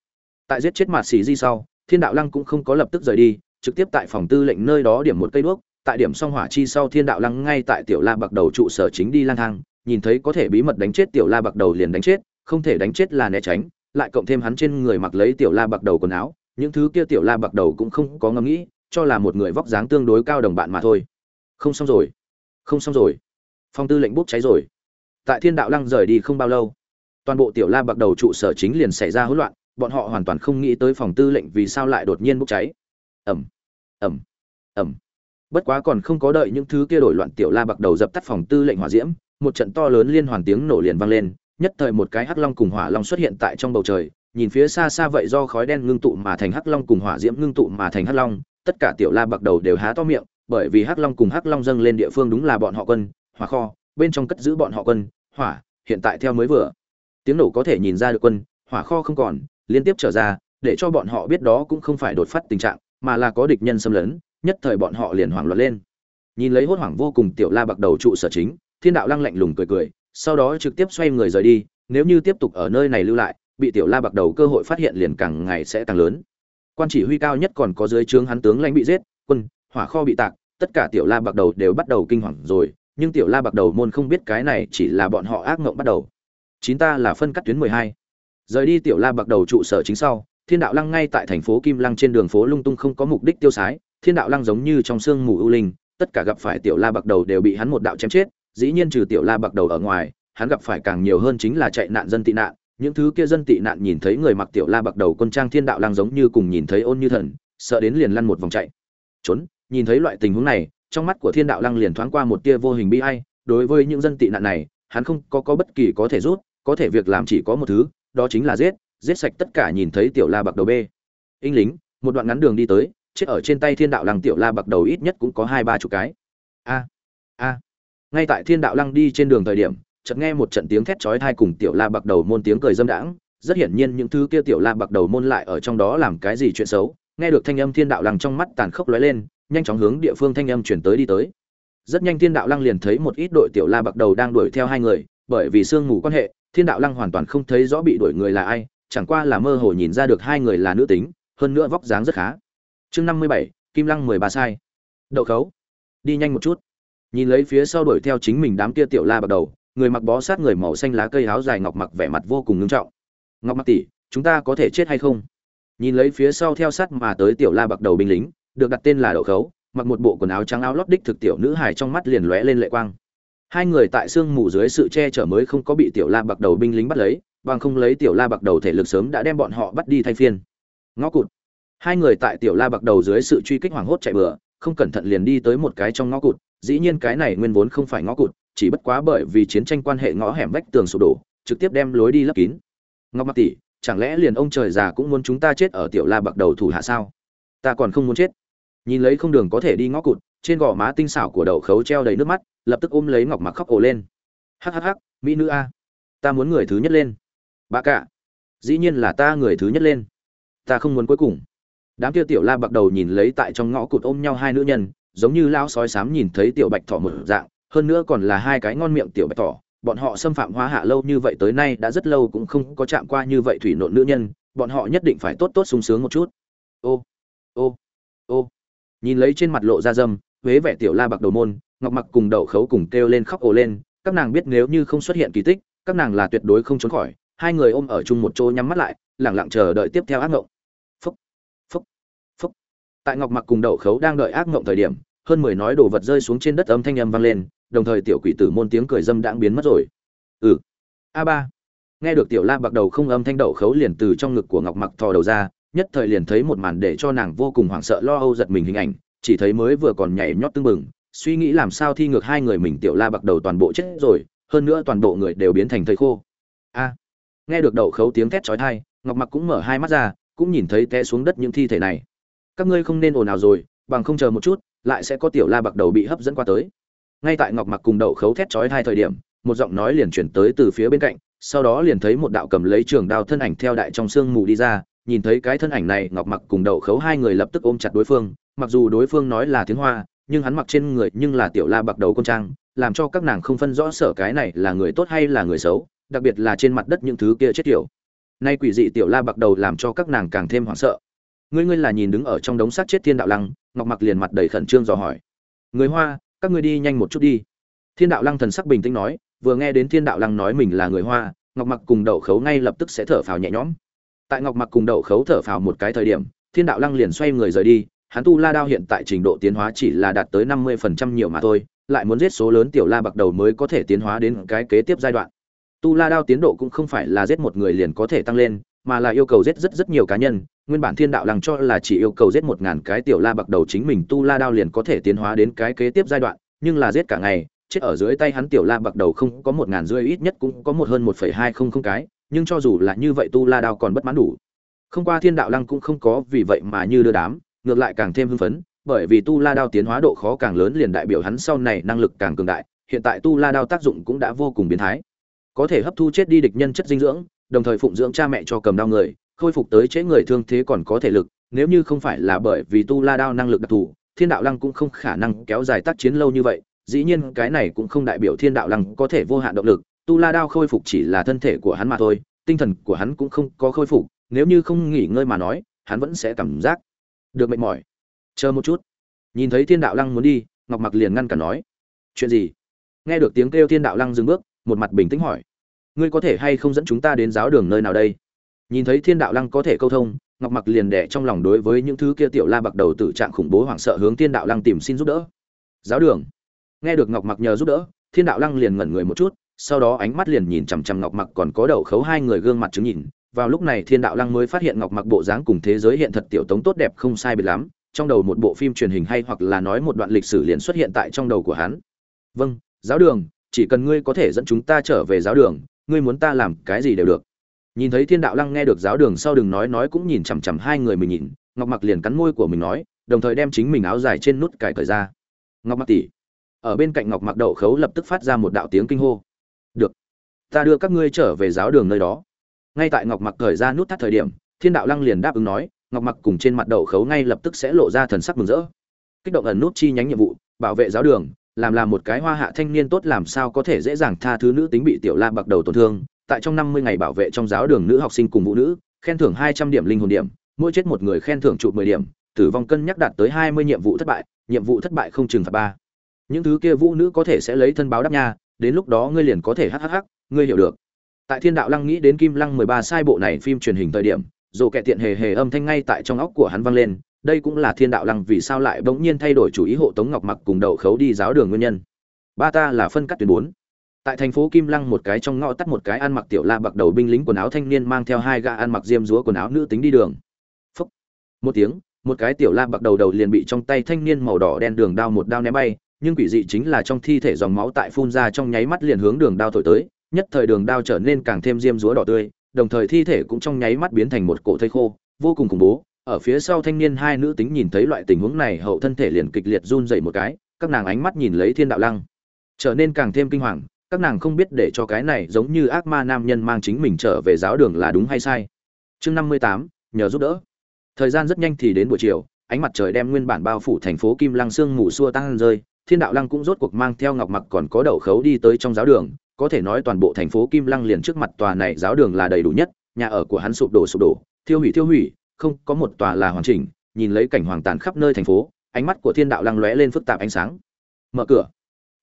Speaker 1: Tại giết chết mạt xì di sau, thiên đạo lăng cũng không có lập tức rời đi, trực tiếp tại phòng tư lệnh nơi đó điểm một cây đuốc, tại điểm song hỏa chi sau thiên đạo lăng ngay tại tiểu la bạc đầu trụ sở chính đi lang thang, nhìn thấy có thể bí mật đánh chết tiểu la bạc đầu liền đánh chết, không thể đánh chết là né tránh, lại cộng thêm hắn trên người mặc lấy tiểu la bạc đầu quần áo, những thứ kia tiểu la bạc đầu cũng không có ngẫm nghĩ, cho là một người vóc dáng tương đối cao đồng bạn mà thôi không xong rồi. Không xong rồi. Phong tư lệnh bốc cháy rồi. Tại thiên đạo lăng rời đi không bao lâu, toàn bộ tiểu la bạc đầu trụ sở chính liền xảy ra hỗn loạn, bọn họ hoàn toàn không nghĩ tới phòng tư lệnh vì sao lại đột nhiên bốc cháy. Ẩm ẩm ẩm bất quá còn không có đợi những thứ kia đổi loạn tiểu la bạc đầu dập tắt phòng tư lệnh hỏa diễm, một trận to lớn liên hoàn tiếng nổ liền vang lên, nhất thời một cái hắc long cùng hỏa long xuất hiện tại trong bầu trời, nhìn phía xa xa vậy do khói đen ngưng tụ mà thành hắc long cùng hỏa diễm ngưng tụ mà thành hắc long, tất cả tiểu la bạc đầu đều há to miệng bởi vì hắc long cùng hắc long dâng lên địa phương đúng là bọn họ quân, hỏa kho, bên trong cất giữ bọn họ quân, hỏa, hiện tại theo mới vừa. Tiếng nổ có thể nhìn ra được quân, hỏa kho không còn, liên tiếp trở ra, để cho bọn họ biết đó cũng không phải đột phát tình trạng, mà là có địch nhân xâm lấn, nhất thời bọn họ liền hoảng loạn lên. Nhìn lấy hốt hoảng vô cùng tiểu la bạc đầu trụ sở chính, thiên đạo lăng lạnh lùng cười cười, sau đó trực tiếp xoay người rời đi, nếu như tiếp tục ở nơi này lưu lại, bị tiểu la bạc đầu cơ hội phát hiện liền càng ngày sẽ càng lớn. Quan chỉ huy cao nhất còn có dưới trướng hắn tướng lãnh bị giết, quân hỏa kho bị tạc, tất cả tiểu la bạc đầu đều bắt đầu kinh hoàng rồi, nhưng tiểu la bạc đầu môn không biết cái này chỉ là bọn họ ác ngộng bắt đầu. Chín ta là phân cắt tuyến mười hai. Rời đi tiểu la bạc đầu trụ sở chính sau, thiên đạo lăng ngay tại thành phố kim lăng trên đường phố lung tung không có mục đích tiêu sái, thiên đạo lăng giống như trong sương mù ưu linh, tất cả gặp phải tiểu la bạc đầu đều bị hắn một đạo chém chết, dĩ nhiên trừ tiểu la bạc đầu ở ngoài, hắn gặp phải càng nhiều hơn chính là chạy nạn dân tị nạn. Những thứ kia dân tị nạn nhìn thấy người mặc tiểu la bạc đầu quân trang thiên đạo lăng giống như cùng nhìn thấy ôn như thần, sợ đến liền lăn một vòng chạy. Trốn nhìn thấy loại tình huống này, trong mắt của thiên đạo lăng liền thoáng qua một tia vô hình bi ai, đối với những dân tị nạn này, hắn không có có bất kỳ có thể rút, có thể việc làm chỉ có một thứ, đó chính là giết giết sạch tất cả nhìn thấy tiểu la bạc đầu b inh lính, một đoạn ngắn đường đi tới, chết ở trên tay thiên đạo lăng tiểu la bạc đầu ít nhất cũng có hai ba chục cái. A a. Ngay tại thiên đạo lăng đi trên đường thời điểm, chợt nghe một trận tiếng thét chói tai cùng tiểu la bạc đầu môn tiếng cười dâm đãng, rất hiển nhiên những thứ kia tiểu la bạc đầu môn lại ở trong đó làm cái gì chuyện xấu. Nghe được thanh âm thiên đạo lăng trong mắt tàn khốc lóe lên nhanh chóng hướng địa phương thanh âm chuyển tới đi tới. Rất nhanh thiên đạo lăng liền thấy một ít đội tiểu la bạc đầu đang đuổi theo hai người, bởi vì sương mù quan hệ, thiên đạo lăng hoàn toàn không thấy rõ bị đuổi người là ai, chẳng qua là mơ hồ nhìn ra được hai người là nữ tính, hơn nữa vóc dáng rất khá. Chương năm mươi bảy, kim lăng mười ba sai. Đậu khấu. Đi nhanh một chút. Nhìn lấy phía sau đuổi theo chính mình đám kia tiểu la bạc đầu, người mặc bó sát người màu xanh lá cây áo dài ngọc mặc vẻ mặt vô cùng ngưng trọng. Ngọc mặc tỷ, chúng ta có thể chết hay không? Nhìn lấy phía sau theo sát mà tới tiểu la bạc đầu binh lính được đặt tên là đậu khấu, mặc một bộ quần áo trắng áo lót đích thực tiểu nữ hài trong mắt liền lóe lên lệ quang. Hai người tại sương mù dưới sự che chở mới không có bị tiểu la bạc đầu binh lính bắt lấy, bằng không lấy tiểu la bạc đầu thể lực sớm đã đem bọn họ bắt đi thay phiên. Ngõ cụt. Hai người tại tiểu la bạc đầu dưới sự truy kích hoảng hốt chạy bừa, không cẩn thận liền đi tới một cái trong ngõ cụt, dĩ nhiên cái này nguyên vốn không phải ngõ cụt, chỉ bất quá bởi vì chiến tranh quan hệ ngõ hẻm vách tường sụp đổ, trực tiếp đem lối đi lấp kín. Ngọc mặc tỷ, chẳng lẽ liền ông trời già cũng muốn chúng ta chết ở tiểu la bạc đầu thủ hạ sao? Ta còn không muốn chết nhìn lấy không đường có thể đi ngõ cụt, trên gò má tinh xảo của đậu khấu treo đầy nước mắt, lập tức ôm lấy ngọc mặc khóc ổ lên. Hhh mỹ nữ a. Ta muốn người thứ nhất lên. Bà cả. Dĩ nhiên là ta người thứ nhất lên. Ta không muốn cuối cùng. Đám kia tiểu la bạc đầu nhìn lấy tại trong ngõ cụt ôm nhau hai nữ nhân, giống như lão sói sám nhìn thấy tiểu bạch thỏ một dạng, hơn nữa còn là hai cái ngon miệng tiểu bạch thỏ. Bọn họ xâm phạm hóa hạ lâu như vậy tới nay đã rất lâu cũng không có chạm qua như vậy thủy nộn nữ nhân, bọn họ nhất định phải tốt tốt sung sướng một chút. Ô ô ô nhìn lấy trên mặt lộ ra dâm, huế vẻ tiểu la bạc đầu môn, ngọc mặc cùng đậu khấu cùng kêu lên khóc ồ lên, các nàng biết nếu như không xuất hiện kỳ tích, các nàng là tuyệt đối không trốn khỏi, hai người ôm ở chung một chỗ nhắm mắt lại, lẳng lặng chờ đợi tiếp theo ác ngộng. Phúc phúc phúc. Tại ngọc mặc cùng đậu khấu đang đợi ác ngộng thời điểm, hơn mười nói đồ vật rơi xuống trên đất âm thanh âm vang lên, đồng thời tiểu quỷ tử môn tiếng cười dâm đãng biến mất rồi. Ừ. A ba. Nghe được tiểu la bạc đầu không âm thanh đậu khấu liền từ trong ngực của ngọc mặc thò đầu ra nhất thời liền thấy một màn để cho nàng vô cùng hoảng sợ lo âu giật mình hình ảnh, chỉ thấy mới vừa còn nhảy nhót tưng bừng, suy nghĩ làm sao thi ngược hai người mình tiểu la bạc đầu toàn bộ chết rồi, hơn nữa toàn bộ người đều biến thành thây khô. A, nghe được đậu khấu tiếng thét chói tai, ngọc mặc cũng mở hai mắt ra, cũng nhìn thấy té xuống đất những thi thể này. Các ngươi không nên ồn ào rồi, bằng không chờ một chút, lại sẽ có tiểu la bạc đầu bị hấp dẫn qua tới. Ngay tại ngọc mặc cùng đậu khấu thét chói hai thời điểm, một giọng nói liền chuyển tới từ phía bên cạnh, sau đó liền thấy một đạo cầm lấy trường đao thân ảnh theo đại trong sương mù đi ra nhìn thấy cái thân ảnh này, ngọc mặc cùng đậu khấu hai người lập tức ôm chặt đối phương. Mặc dù đối phương nói là tiếng hoa, nhưng hắn mặc trên người nhưng là tiểu la bạc đầu con trang, làm cho các nàng không phân rõ sở cái này là người tốt hay là người xấu, đặc biệt là trên mặt đất những thứ kia chết kiểu nay quỷ dị tiểu la bạc đầu làm cho các nàng càng thêm hoảng sợ. Ngươi ngươi là nhìn đứng ở trong đống xác chết thiên đạo lăng, ngọc mặc liền mặt đầy khẩn trương dò hỏi. Người hoa, các ngươi đi nhanh một chút đi. Thiên đạo lăng thần sắc bình tĩnh nói, vừa nghe đến thiên đạo lăng nói mình là người hoa, ngọc mặc cùng đậu khấu ngay lập tức sẽ thở phào nhẹ nhõm tại ngọc mặc cùng đậu khấu thở phào một cái thời điểm, thiên đạo lăng liền xoay người rời đi, hắn tu la đao hiện tại trình độ tiến hóa chỉ là đạt tới năm mươi phần trăm nhiều mà thôi, lại muốn giết số lớn tiểu la bạc đầu mới có thể tiến hóa đến cái kế tiếp giai đoạn. Tu la đao tiến độ cũng không phải là giết một người liền có thể tăng lên, mà là yêu cầu giết rất rất nhiều cá nhân, nguyên bản thiên đạo lăng cho là chỉ yêu cầu giết một ngàn cái tiểu la bạc đầu chính mình tu la đao liền có thể tiến hóa đến cái kế tiếp giai đoạn, nhưng là giết cả ngày, chết ở dưới tay hắn tiểu la bạc đầu không có một ngàn rưỡi, ít nhất cũng có một hơn một phẩy hai không không cái nhưng cho dù là như vậy tu la đao còn bất mãn đủ. Không qua thiên đạo lăng cũng không có vì vậy mà như đưa đám, ngược lại càng thêm hưng phấn, bởi vì tu la đao tiến hóa độ khó càng lớn liền đại biểu hắn sau này năng lực càng cường đại, hiện tại tu la đao tác dụng cũng đã vô cùng biến thái. Có thể hấp thu chết đi địch nhân chất dinh dưỡng, đồng thời phụng dưỡng cha mẹ cho cầm đao người, khôi phục tới chế người thương thế còn có thể lực, nếu như không phải là bởi vì tu la đao năng lực đặc thù, thiên đạo lăng cũng không khả năng kéo dài tác chiến lâu như vậy, dĩ nhiên cái này cũng không đại biểu thiên đạo lăng có thể vô hạn động lực tu la đao khôi phục chỉ là thân thể của hắn mà thôi, tinh thần của hắn cũng không có khôi phục, nếu như không nghỉ ngơi mà nói, hắn vẫn sẽ cảm giác được mệt mỏi. Chờ một chút. Nhìn thấy thiên đạo lăng muốn đi, ngọc mặc liền ngăn cả nói, chuyện gì? Nghe được tiếng kêu thiên đạo lăng dừng bước, một mặt bình tĩnh hỏi, ngươi có thể hay không dẫn chúng ta đến giáo đường nơi nào đây? Nhìn thấy thiên đạo lăng có thể câu thông, ngọc mặc liền đẻ trong lòng đối với những thứ kia tiểu la bạc đầu tử trạng khủng bố hoảng sợ hướng thiên đạo lăng tìm xin giúp đỡ. Giáo đường? Nghe được ngọc mặc nhờ giúp đỡ, thiên đạo lăng liền ngẩn người một chút sau đó ánh mắt liền nhìn chằm chằm ngọc mặc còn có đầu khấu hai người gương mặt chứng nhìn. Vào lúc này thiên đạo lăng mới phát hiện ngọc mặc bộ dáng cùng thế giới hiện thật tiểu tống tốt đẹp không sai biệt lắm, trong đầu một bộ phim truyền hình hay hoặc là nói một đoạn lịch sử liền xuất hiện tại trong đầu của hắn. Vâng giáo đường, chỉ cần ngươi có thể dẫn chúng ta trở về giáo đường, ngươi muốn ta làm cái gì đều được. Nhìn thấy thiên đạo lăng nghe được giáo đường sau đừng nói nói cũng nhìn chằm chằm hai người mình nhìn, ngọc mặc liền cắn môi của mình nói, đồng thời đem chính mình áo dài trên nút cài cởi ra. Ngọc mặc tỷ. Ở bên cạnh ngọc mặc đậu khấu lập tức phát ra một đạo tiếng kinh hô được. Ta đưa các ngươi trở về giáo đường nơi đó. Ngay tại ngọc mặc thời ra nút thắt thời điểm, thiên đạo lăng liền đáp ứng nói, ngọc mặc cùng trên mặt đậu khấu ngay lập tức sẽ lộ ra thần sắc mừng rỡ. Kích động ẩn nút chi nhánh nhiệm vụ, bảo vệ giáo đường, làm là một cái hoa hạ thanh niên tốt làm sao có thể dễ dàng tha thứ nữ tính bị tiểu la bạc đầu tổn thương. Tại trong năm mươi ngày bảo vệ trong giáo đường nữ học sinh cùng vũ nữ, khen thưởng hai trăm điểm linh hồn điểm, mỗi chết một người khen thưởng chụp mười điểm, tử vong cân nhắc đạt tới hai mươi nhiệm vụ thất bại, nhiệm vụ thất bại không trừng phạt ba. Những thứ kia vũ nữ có thể sẽ lấy thân báo đáp nha đến lúc đó ngươi liền có thể hhh ngươi hiểu được. Tại thiên đạo lăng nghĩ đến kim lăng mười ba sai bộ này phim truyền hình thời điểm, dù kẻ tiện hề hề âm thanh ngay tại trong óc của hắn vang lên, đây cũng là thiên đạo lăng vì sao lại bỗng nhiên thay đổi chủ ý hộ tống ngọc mặc cùng đậu khấu đi giáo đường nguyên nhân. Ba ta là phân cắt tuyến bốn. Tại thành phố kim lăng một cái trong ngõ tắt một cái ăn mặc tiểu la bạc đầu binh lính quần áo thanh niên mang theo hai gã ăn mặc diêm dúa quần áo nữ tính đi đường. Phúc. một tiếng, một cái tiểu la bạc đầu đầu liền bị trong tay thanh niên màu đỏ đen đường đao một đao ném bay nhưng quỷ dị chính là trong thi thể dòng máu tại phun ra trong nháy mắt liền hướng đường đao thổi tới, nhất thời đường đao trở nên càng thêm diêm dúa đỏ tươi, đồng thời thi thể cũng trong nháy mắt biến thành một cổ thây khô, vô cùng khủng bố. Ở phía sau thanh niên hai nữ tính nhìn thấy loại tình huống này, hậu thân thể liền kịch liệt run dậy một cái, các nàng ánh mắt nhìn lấy thiên đạo lăng. Trở nên càng thêm kinh hoàng, các nàng không biết để cho cái này giống như ác ma nam nhân mang chính mình trở về giáo đường là đúng hay sai. Chương năm mươi tám, nhờ giúp đỡ. Thời gian rất nhanh thì đến buổi chiều, ánh mặt trời đem nguyên bản bao phủ thành phố kim lăng sương mù xua tăng rơi thiên đạo lăng cũng rốt cuộc mang theo ngọc mặc còn có đậu khấu đi tới trong giáo đường, có thể nói toàn bộ thành phố kim lăng liền trước mặt tòa này giáo đường là đầy đủ nhất, nhà ở của hắn sụp đổ sụp đổ, thiêu hủy thiêu hủy, không có một tòa là hoàn chỉnh, nhìn lấy cảnh hoàng tàn khắp nơi thành phố, ánh mắt của thiên đạo lăng lóe lên phức tạp ánh sáng. Mở cửa.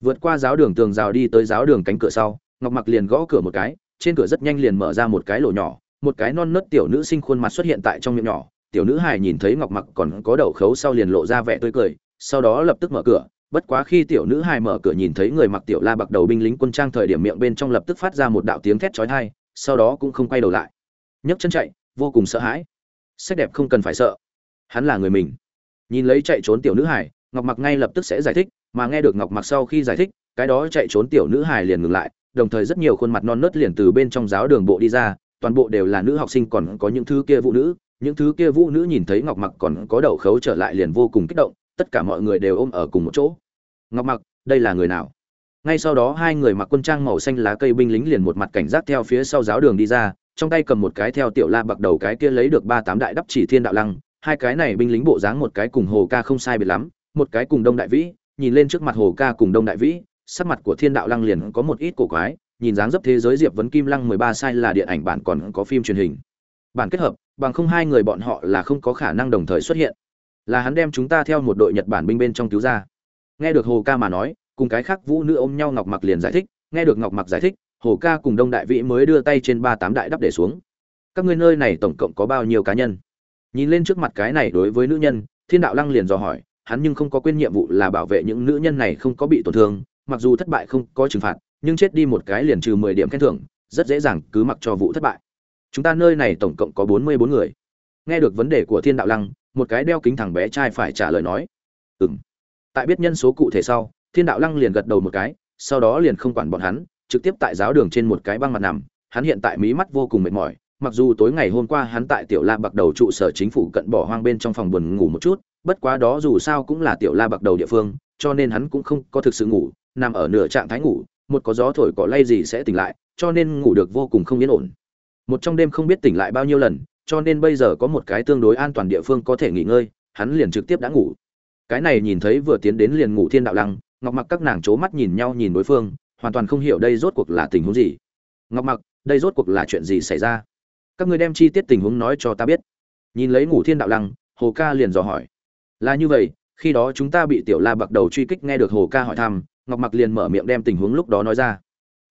Speaker 1: Vượt qua giáo đường tường rào đi tới giáo đường cánh cửa sau, ngọc mặc liền gõ cửa một cái, trên cửa rất nhanh liền mở ra một cái lỗ nhỏ, một cái non nớt tiểu nữ sinh khuôn mặt xuất hiện tại trong miệng nhỏ, tiểu nữ hài nhìn thấy ngọc mặc còn có đầu khấu sau liền lộ ra vẻ tươi cười, sau đó lập tức mở cửa bất quá khi tiểu nữ hài mở cửa nhìn thấy người mặc tiểu la bạc đầu binh lính quân trang thời điểm miệng bên trong lập tức phát ra một đạo tiếng thét chói tai, sau đó cũng không quay đầu lại. Nhấc chân chạy, vô cùng sợ hãi. Sách đẹp không cần phải sợ. Hắn là người mình. Nhìn lấy chạy trốn tiểu nữ hải ngọc mặc ngay lập tức sẽ giải thích, mà nghe được ngọc mặc sau khi giải thích, cái đó chạy trốn tiểu nữ hải liền ngừng lại, đồng thời rất nhiều khuôn mặt non nớt liền từ bên trong giáo đường bộ đi ra, toàn bộ đều là nữ học sinh còn có những thứ kia vũ nữ, những thứ kia vũ nữ nhìn thấy ngọc mặc còn có đầu khấu trở lại liền vô cùng kích động tất cả mọi người đều ôm ở cùng một chỗ. Ngọc mặc, đây là người nào? Ngay sau đó hai người mặc quân trang màu xanh lá cây binh lính liền một mặt cảnh giác theo phía sau giáo đường đi ra, trong tay cầm một cái theo tiểu la bạc đầu cái kia lấy được ba tám đại đắp chỉ thiên đạo lăng, hai cái này binh lính bộ dáng một cái cùng hồ ca không sai biệt lắm, một cái cùng đông đại vĩ, nhìn lên trước mặt hồ ca cùng đông đại vĩ, sắc mặt của thiên đạo lăng liền có một ít cổ quái, nhìn dáng dấp thế giới diệp vấn kim lăng mười ba sai là điện ảnh bản còn có phim truyền hình. Bản kết hợp, bằng không hai người bọn họ là không có khả năng đồng thời xuất hiện là hắn đem chúng ta theo một đội nhật bản binh bên trong cứu ra. Nghe được hồ ca mà nói, cùng cái khác vũ nữ ôm nhau ngọc mặc liền giải thích, nghe được ngọc mặc giải thích, hồ ca cùng đông đại vĩ mới đưa tay trên ba tám đại đắp để xuống. Các ngươi nơi này tổng cộng có bao nhiêu cá nhân? Nhìn lên trước mặt cái này đối với nữ nhân, thiên đạo lăng liền dò hỏi, hắn nhưng không có quên nhiệm vụ là bảo vệ những nữ nhân này không có bị tổn thương, mặc dù thất bại không có trừng phạt, nhưng chết đi một cái liền trừ mười điểm khen thưởng, rất dễ dàng cứ mặc cho vụ thất bại. Chúng ta nơi này tổng cộng có bốn mươi bốn người. Nghe được vấn đề của thiên đạo lăng một cái đeo kính thằng bé trai phải trả lời nói. Ừm, tại biết nhân số cụ thể sau thiên đạo lăng liền gật đầu một cái sau đó liền không quản bọn hắn trực tiếp tại giáo đường trên một cái băng mặt nằm. Hắn hiện tại mí mắt vô cùng mệt mỏi mặc dù tối ngày hôm qua hắn tại tiểu la bạc đầu trụ sở chính phủ cận bỏ hoang bên trong phòng buồn ngủ một chút bất quá đó dù sao cũng là tiểu la bạc đầu địa phương cho nên hắn cũng không có thực sự ngủ nằm ở nửa trạng thái ngủ một có gió thổi cỏ lay gì sẽ tỉnh lại cho nên ngủ được vô cùng không yên ổn. Một trong đêm không biết tỉnh lại bao nhiêu lần cho nên bây giờ có một cái tương đối an toàn địa phương có thể nghỉ ngơi, hắn liền trực tiếp đã ngủ. Cái này nhìn thấy vừa tiến đến liền ngủ thiên đạo lăng, ngọc mặc các nàng c mắt nhìn nhau nhìn đối phương, hoàn toàn không hiểu đây rốt cuộc là tình huống gì. Ngọc mặc, đây rốt cuộc là chuyện gì xảy ra? Các ngươi đem chi tiết tình huống nói cho ta biết. Nhìn lấy ngủ thiên đạo lăng, hồ ca liền dò hỏi. Là như vậy, khi đó chúng ta bị tiểu la bạc đầu truy kích nghe được hồ ca hỏi thăm, ngọc mặc liền mở miệng đem tình huống lúc đó nói ra.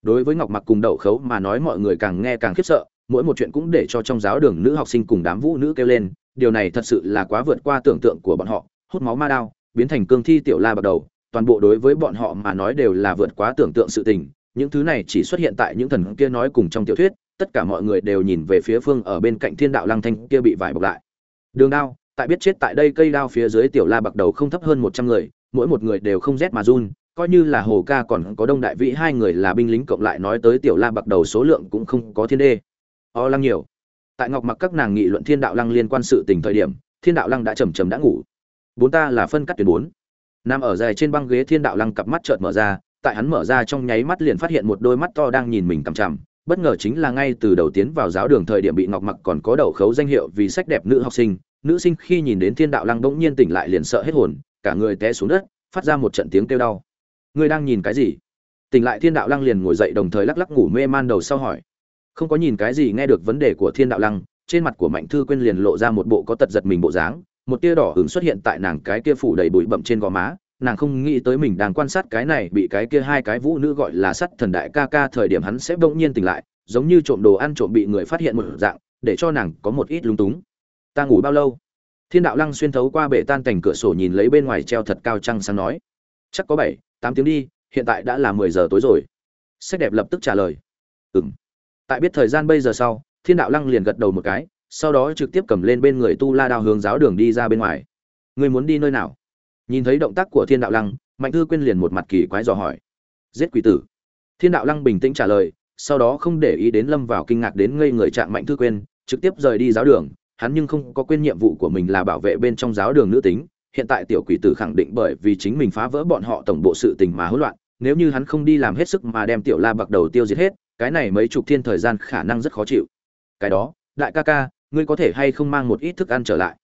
Speaker 1: Đối với ngọc mặc cùng đậu khấu mà nói mọi người càng nghe càng khiếp sợ mỗi một chuyện cũng để cho trong giáo đường nữ học sinh cùng đám vũ nữ kêu lên, điều này thật sự là quá vượt qua tưởng tượng của bọn họ, hút máu ma đao, biến thành cương thi tiểu la bắt đầu, toàn bộ đối với bọn họ mà nói đều là vượt quá tưởng tượng sự tình, những thứ này chỉ xuất hiện tại những thần kia nói cùng trong tiểu thuyết, tất cả mọi người đều nhìn về phía phương ở bên cạnh thiên đạo lăng thanh kia bị vải bọc lại. Đường đao, tại biết chết tại đây cây đao phía dưới tiểu la bạc đầu không thấp hơn một trăm người, mỗi một người đều không rét mà run, coi như là hồ ca còn có đông đại vĩ hai người là binh lính cộng lại nói tới tiểu la bạc đầu số lượng cũng không có thiên đê o lăng nhiều. Tại ngọc mặc các nàng nghị luận thiên đạo lăng liên quan sự tình thời điểm, thiên đạo lăng đã chầm chầm đã ngủ. Bốn ta là phân cắt tuyến bốn. Nằm ở dài trên băng ghế thiên đạo lăng cặp mắt chợt mở ra, tại hắn mở ra trong nháy mắt liền phát hiện một đôi mắt to đang nhìn mình cằm chằm. Bất ngờ chính là ngay từ đầu tiến vào giáo đường thời điểm bị ngọc mặc còn có đầu khấu danh hiệu vì sách đẹp nữ học sinh, nữ sinh khi nhìn đến thiên đạo lăng bỗng nhiên tỉnh lại liền sợ hết hồn, cả người té xuống đất, phát ra một trận tiếng kêu đau. Ngươi đang nhìn cái gì? Tỉnh lại thiên đạo lăng liền ngồi dậy đồng thời lắc lắc ngủ mê man đầu sau hỏi không có nhìn cái gì nghe được vấn đề của thiên đạo lăng, trên mặt của mạnh thư quên liền lộ ra một bộ có tật giật mình bộ dáng, một tia đỏ hứng xuất hiện tại nàng cái kia phủ đầy bụi bậm trên gò má, nàng không nghĩ tới mình đang quan sát cái này bị cái kia hai cái vũ nữ gọi là sắt thần đại ca ca thời điểm hắn sẽ bỗng nhiên tỉnh lại, giống như trộm đồ ăn trộm bị người phát hiện một dạng, để cho nàng có một ít lung túng. Ta ngủ bao lâu? Thiên đạo lăng xuyên thấu qua bể tan cành cửa sổ nhìn lấy bên ngoài treo thật cao trăng sáng nói. Chắc có bảy, tám tiếng đi, hiện tại đã là mười giờ tối rồi. Sách đẹp lập tức trả lời. Ừ m tại biết thời gian bây giờ sau, thiên đạo lăng liền gật đầu một cái, sau đó trực tiếp cầm lên bên người tu la đao hướng giáo đường đi ra bên ngoài. Người muốn đi nơi nào? Nhìn thấy động tác của thiên đạo lăng, mạnh thư quyên liền một mặt kỳ quái dò hỏi. Giết quỷ tử. Thiên đạo lăng bình tĩnh trả lời, sau đó không để ý đến lâm vào kinh ngạc đến ngây người trạng mạnh thư quyên, trực tiếp rời đi giáo đường. Hắn nhưng không có quên nhiệm vụ của mình là bảo vệ bên trong giáo đường nữ tính. Hiện tại tiểu quỷ tử khẳng định bởi vì chính mình phá vỡ bọn họ tổng bộ sự tình mà hỗn loạn. Nếu như hắn không đi làm hết sức mà đem tiểu la bạc đầu tiêu diệt hết cái này mấy chục thiên thời gian khả năng rất khó chịu. Cái đó, đại ca ca, ngươi có thể hay không mang một ít thức ăn trở lại?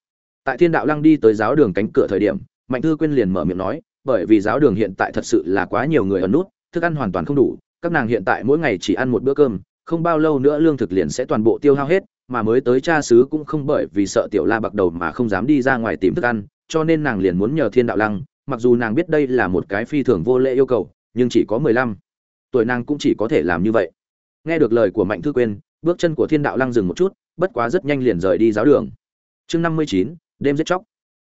Speaker 1: Tại thiên đạo lăng đi tới giáo đường cánh cửa thời điểm, mạnh thư quyên liền mở miệng nói, bởi vì giáo đường hiện tại thật sự là quá nhiều người ở nút, thức ăn hoàn toàn không đủ, các nàng hiện tại mỗi ngày chỉ ăn một bữa cơm, không bao lâu nữa lương thực liền sẽ toàn bộ tiêu hao hết, mà mới tới cha xứ cũng không bởi vì sợ tiểu la bạc đầu mà không dám đi ra ngoài tìm thức ăn, cho nên nàng liền muốn nhờ thiên đạo lăng, mặc dù nàng biết đây là một cái phi thường vô lễ yêu cầu, nhưng chỉ có mười lăm. Tuổi nàng cũng chỉ có thể làm như vậy nghe được lời của mạnh thư quyên, bước chân của thiên đạo lăng dừng một chút, bất quá rất nhanh liền rời đi giáo đường. Chương năm mươi chín, đêm giết chóc.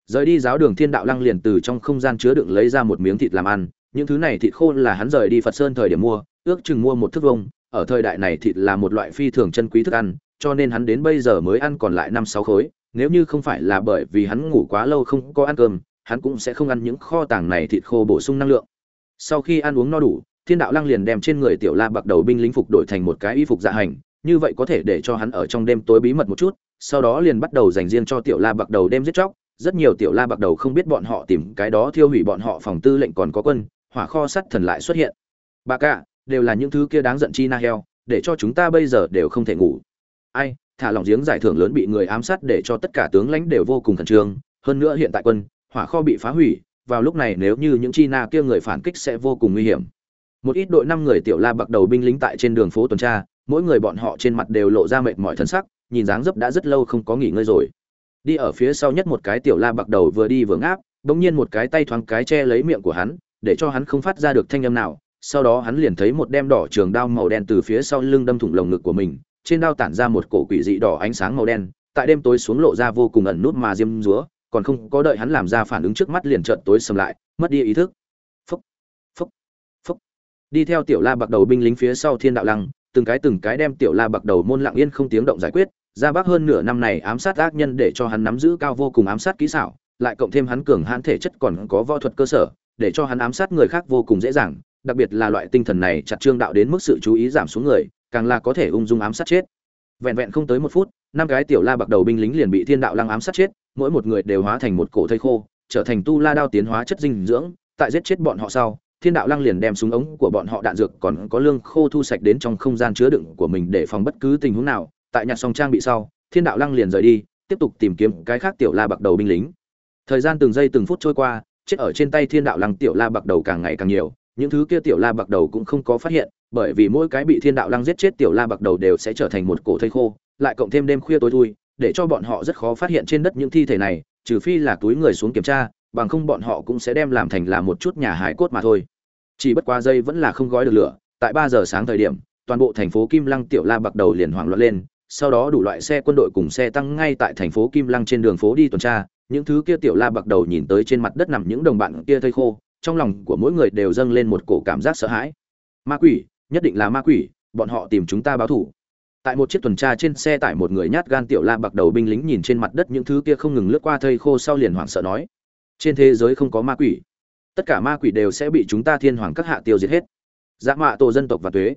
Speaker 1: Rời đi giáo đường, thiên đạo lăng liền từ trong không gian chứa đựng lấy ra một miếng thịt làm ăn. Những thứ này thịt khô là hắn rời đi phật sơn thời điểm mua, ước chừng mua một thức vông ở thời đại này thịt là một loại phi thường chân quý thức ăn, cho nên hắn đến bây giờ mới ăn còn lại năm sáu khối. Nếu như không phải là bởi vì hắn ngủ quá lâu không có ăn cơm, hắn cũng sẽ không ăn những kho tàng này thịt khô bổ sung năng lượng. Sau khi ăn uống no đủ thiên đạo lăng liền đem trên người tiểu la bạc đầu binh lính phục đổi thành một cái y phục dạ hành, như vậy có thể để cho hắn ở trong đêm tối bí mật một chút, sau đó liền bắt đầu dành riêng cho tiểu la bạc đầu đêm giết chóc. Rất nhiều tiểu la bạc đầu không biết bọn họ tìm cái đó thiêu hủy bọn họ phòng tư lệnh còn có quân, hỏa kho sắt thần lại xuất hiện. Bà cả, đều là những thứ kia đáng giận chi na heo, để cho chúng ta bây giờ đều không thể ngủ. Ai, thả lỏng giếng giải thưởng lớn bị người ám sát để cho tất cả tướng lãnh đều vô cùng khẩn trương. Hơn nữa hiện tại quân, hỏa kho bị phá hủy, vào lúc này nếu như những chi na kia người phản kích sẽ vô cùng nguy hiểm một ít đội năm người tiểu la bạc đầu binh lính tại trên đường phố tuần tra, mỗi người bọn họ trên mặt đều lộ ra mệt mỏi thân sắc, nhìn dáng dấp đã rất lâu không có nghỉ ngơi rồi. Đi ở phía sau nhất một cái tiểu la bạc đầu vừa đi vừa ngáp, bỗng nhiên một cái tay thoáng cái che lấy miệng của hắn, để cho hắn không phát ra được thanh âm nào, sau đó hắn liền thấy một đem đỏ trường đao màu đen từ phía sau lưng đâm thủng lồng ngực của mình, trên đao tản ra một cổ quỷ dị đỏ ánh sáng màu đen, tại đêm tối xuống lộ ra vô cùng ẩn nút mà diêm rúa còn không có đợi hắn làm ra phản ứng trước mắt liền trợn tối sầm lại, mất đi ý thức đi theo tiểu la bạc đầu binh lính phía sau thiên đạo lăng, từng cái từng cái đem tiểu la bạc đầu môn lặng yên không tiếng động giải quyết, ra bác hơn nửa năm này ám sát ác nhân để cho hắn nắm giữ cao vô cùng ám sát kỹ xảo, lại cộng thêm hắn cường hãn thể chất còn có võ thuật cơ sở, để cho hắn ám sát người khác vô cùng dễ dàng, đặc biệt là loại tinh thần này chặt trương đạo đến mức sự chú ý giảm xuống người, càng là có thể ung dung ám sát chết. Vẹn vẹn không tới một phút, năm cái tiểu la bạc đầu binh lính liền bị thiên đạo lăng ám sát chết, mỗi một người đều hóa thành một cổ thây khô, trở thành tu la đao tiến hóa chất dinh dưỡng, tại giết chết bọn họ sau thiên đạo lăng liền đem súng ống của bọn họ đạn dược còn có lương khô thu sạch đến trong không gian chứa đựng của mình để phòng bất cứ tình huống nào. Tại nhặt xong trang bị sau, thiên đạo lăng liền rời đi, tiếp tục tìm kiếm cái khác tiểu la bạc đầu binh lính. Thời gian từng giây từng phút trôi qua, chết ở trên tay thiên đạo lăng tiểu la bạc đầu càng ngày càng nhiều. Những thứ kia tiểu la bạc đầu cũng không có phát hiện, bởi vì mỗi cái bị thiên đạo lăng giết chết tiểu la bạc đầu đều sẽ trở thành một cổ thây khô, lại cộng thêm đêm khuya tối thui, để cho bọn họ rất khó phát hiện trên đất những thi thể này, trừ phi là túi người xuống kiểm tra, bằng không bọn họ cũng sẽ đem làm thành là một chút nhà hải cốt mà thôi chỉ bất quá dây vẫn là không gói được lửa, tại ba giờ sáng thời điểm, toàn bộ thành phố kim lăng tiểu la bắt đầu liền hoảng loạn lên, sau đó đủ loại xe quân đội cùng xe tăng ngay tại thành phố kim lăng trên đường phố đi tuần tra, những thứ kia tiểu la bắt đầu nhìn tới trên mặt đất nằm những đồng bạn kia thây khô, trong lòng của mỗi người đều dâng lên một cổ cảm giác sợ hãi. Ma quỷ, nhất định là ma quỷ, bọn họ tìm chúng ta báo thủ. Tại một chiếc tuần tra trên xe tải một người nhát gan tiểu la bạc đầu binh lính nhìn trên mặt đất những thứ kia không ngừng lướt qua thây khô sau liền hoảng sợ nói, trên thế giới không có ma quỷ tất cả ma quỷ đều sẽ bị chúng ta thiên hoàng các hạ tiêu diệt hết. Dạ mạ tổ dân tộc và thuế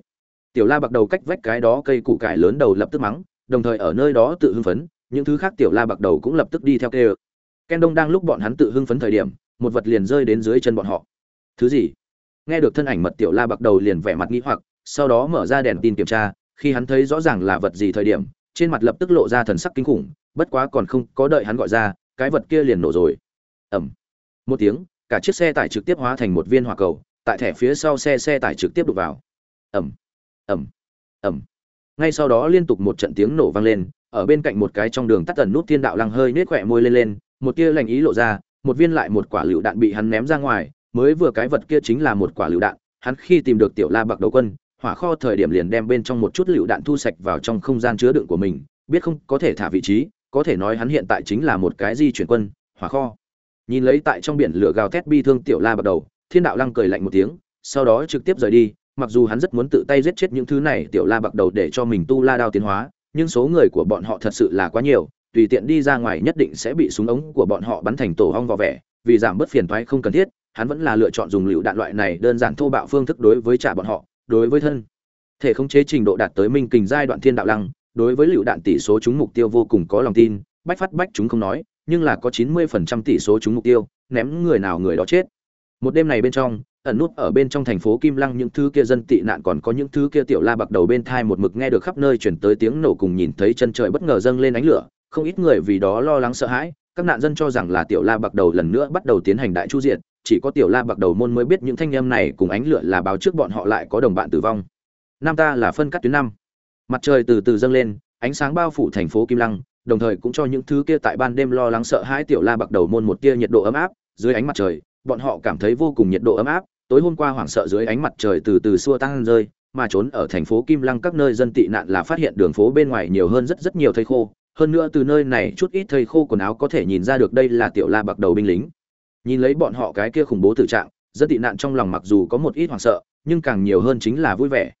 Speaker 1: tiểu la bạc đầu cách vách cái đó cây củ cải lớn đầu lập tức mắng, đồng thời ở nơi đó tự hưng phấn, những thứ khác tiểu la bạc đầu cũng lập tức đi theo kê ken đông đang lúc bọn hắn tự hưng phấn thời điểm, một vật liền rơi đến dưới chân bọn họ. Thứ gì? Nghe được thân ảnh mật tiểu la bạc đầu liền vẻ mặt nghĩ hoặc, sau đó mở ra đèn tin kiểm tra, khi hắn thấy rõ ràng là vật gì thời điểm, trên mặt lập tức lộ ra thần sắc kinh khủng, bất quá còn không có đợi hắn gọi ra, cái vật kia liền nổ rồi. Ẩm một tiếng cả chiếc xe tải trực tiếp hóa thành một viên hỏa cầu, tại thẻ phía sau xe xe tải trực tiếp đục vào. Ầm ầm ầm. Ngay sau đó liên tục một trận tiếng nổ vang lên, ở bên cạnh một cái trong đường tắt tần nút thiên đạo lăng hơi nết khỏe môi lên lên, một tia lành ý lộ ra, một viên lại một quả lựu đạn bị hắn ném ra ngoài, mới vừa cái vật kia chính là một quả lựu đạn, hắn khi tìm được tiểu la bạc đầu quân, hỏa kho thời điểm liền đem bên trong một chút lựu đạn thu sạch vào trong không gian chứa đựng của mình, biết không có thể thả vị trí, có thể nói hắn hiện tại chính là một cái di chuyển quân, hỏa kho nhìn lấy tại trong biển lửa gào thét bi thương tiểu la bắt đầu, thiên đạo lăng cười lạnh một tiếng, sau đó trực tiếp rời đi, mặc dù hắn rất muốn tự tay giết chết những thứ này tiểu la bạc đầu để cho mình tu la đao tiến hóa, nhưng số người của bọn họ thật sự là quá nhiều, tùy tiện đi ra ngoài nhất định sẽ bị súng ống của bọn họ bắn thành tổ hong vỏ vẻ, vì giảm bớt phiền toái không cần thiết, hắn vẫn là lựa chọn dùng lựu đạn loại này đơn giản thô bạo phương thức đối với trả bọn họ, đối với thân thể khống chế trình độ đạt tới minh kình giai đoạn thiên đạo lăng, đối với lựu đạn tỷ số chúng mục tiêu vô cùng có lòng tin, bách phát bách chúng không nói nhưng là có chín mươi phần trăm tỷ số chúng mục tiêu, ném người nào người đó chết. Một đêm này bên trong, ẩn nút ở bên trong thành phố kim lăng những thứ kia dân tị nạn còn có những thứ kia tiểu la bạc đầu bên thai một mực nghe được khắp nơi chuyển tới tiếng nổ cùng nhìn thấy chân trời bất ngờ dâng lên ánh lửa, không ít người vì đó lo lắng sợ hãi, các nạn dân cho rằng là tiểu la bạc đầu lần nữa bắt đầu tiến hành đại chu diệt, chỉ có tiểu la bạc đầu môn mới biết những thanh âm này cùng ánh lửa là báo trước bọn họ lại có đồng bạn tử vong. Nam ta là phân cắt tuyến năm. Mặt trời từ từ dâng lên, ánh sáng bao phủ thành phố kim lăng đồng thời cũng cho những thứ kia tại ban đêm lo lắng sợ hãi tiểu la bạc đầu môn một tia nhiệt độ ấm áp, dưới ánh mặt trời, bọn họ cảm thấy vô cùng nhiệt độ ấm áp. Tối hôm qua hoảng sợ dưới ánh mặt trời từ từ xua tan rơi, mà trốn ở thành phố kim lăng các nơi dân tị nạn là phát hiện đường phố bên ngoài nhiều hơn rất rất nhiều thây khô. Hơn nữa từ nơi này chút ít thây khô quần áo có thể nhìn ra được đây là tiểu la bạc đầu binh lính. Nhìn lấy bọn họ cái kia khủng bố tử trạng, dân tị nạn trong lòng mặc dù có một ít hoảng sợ, nhưng càng nhiều hơn chính là vui vẻ.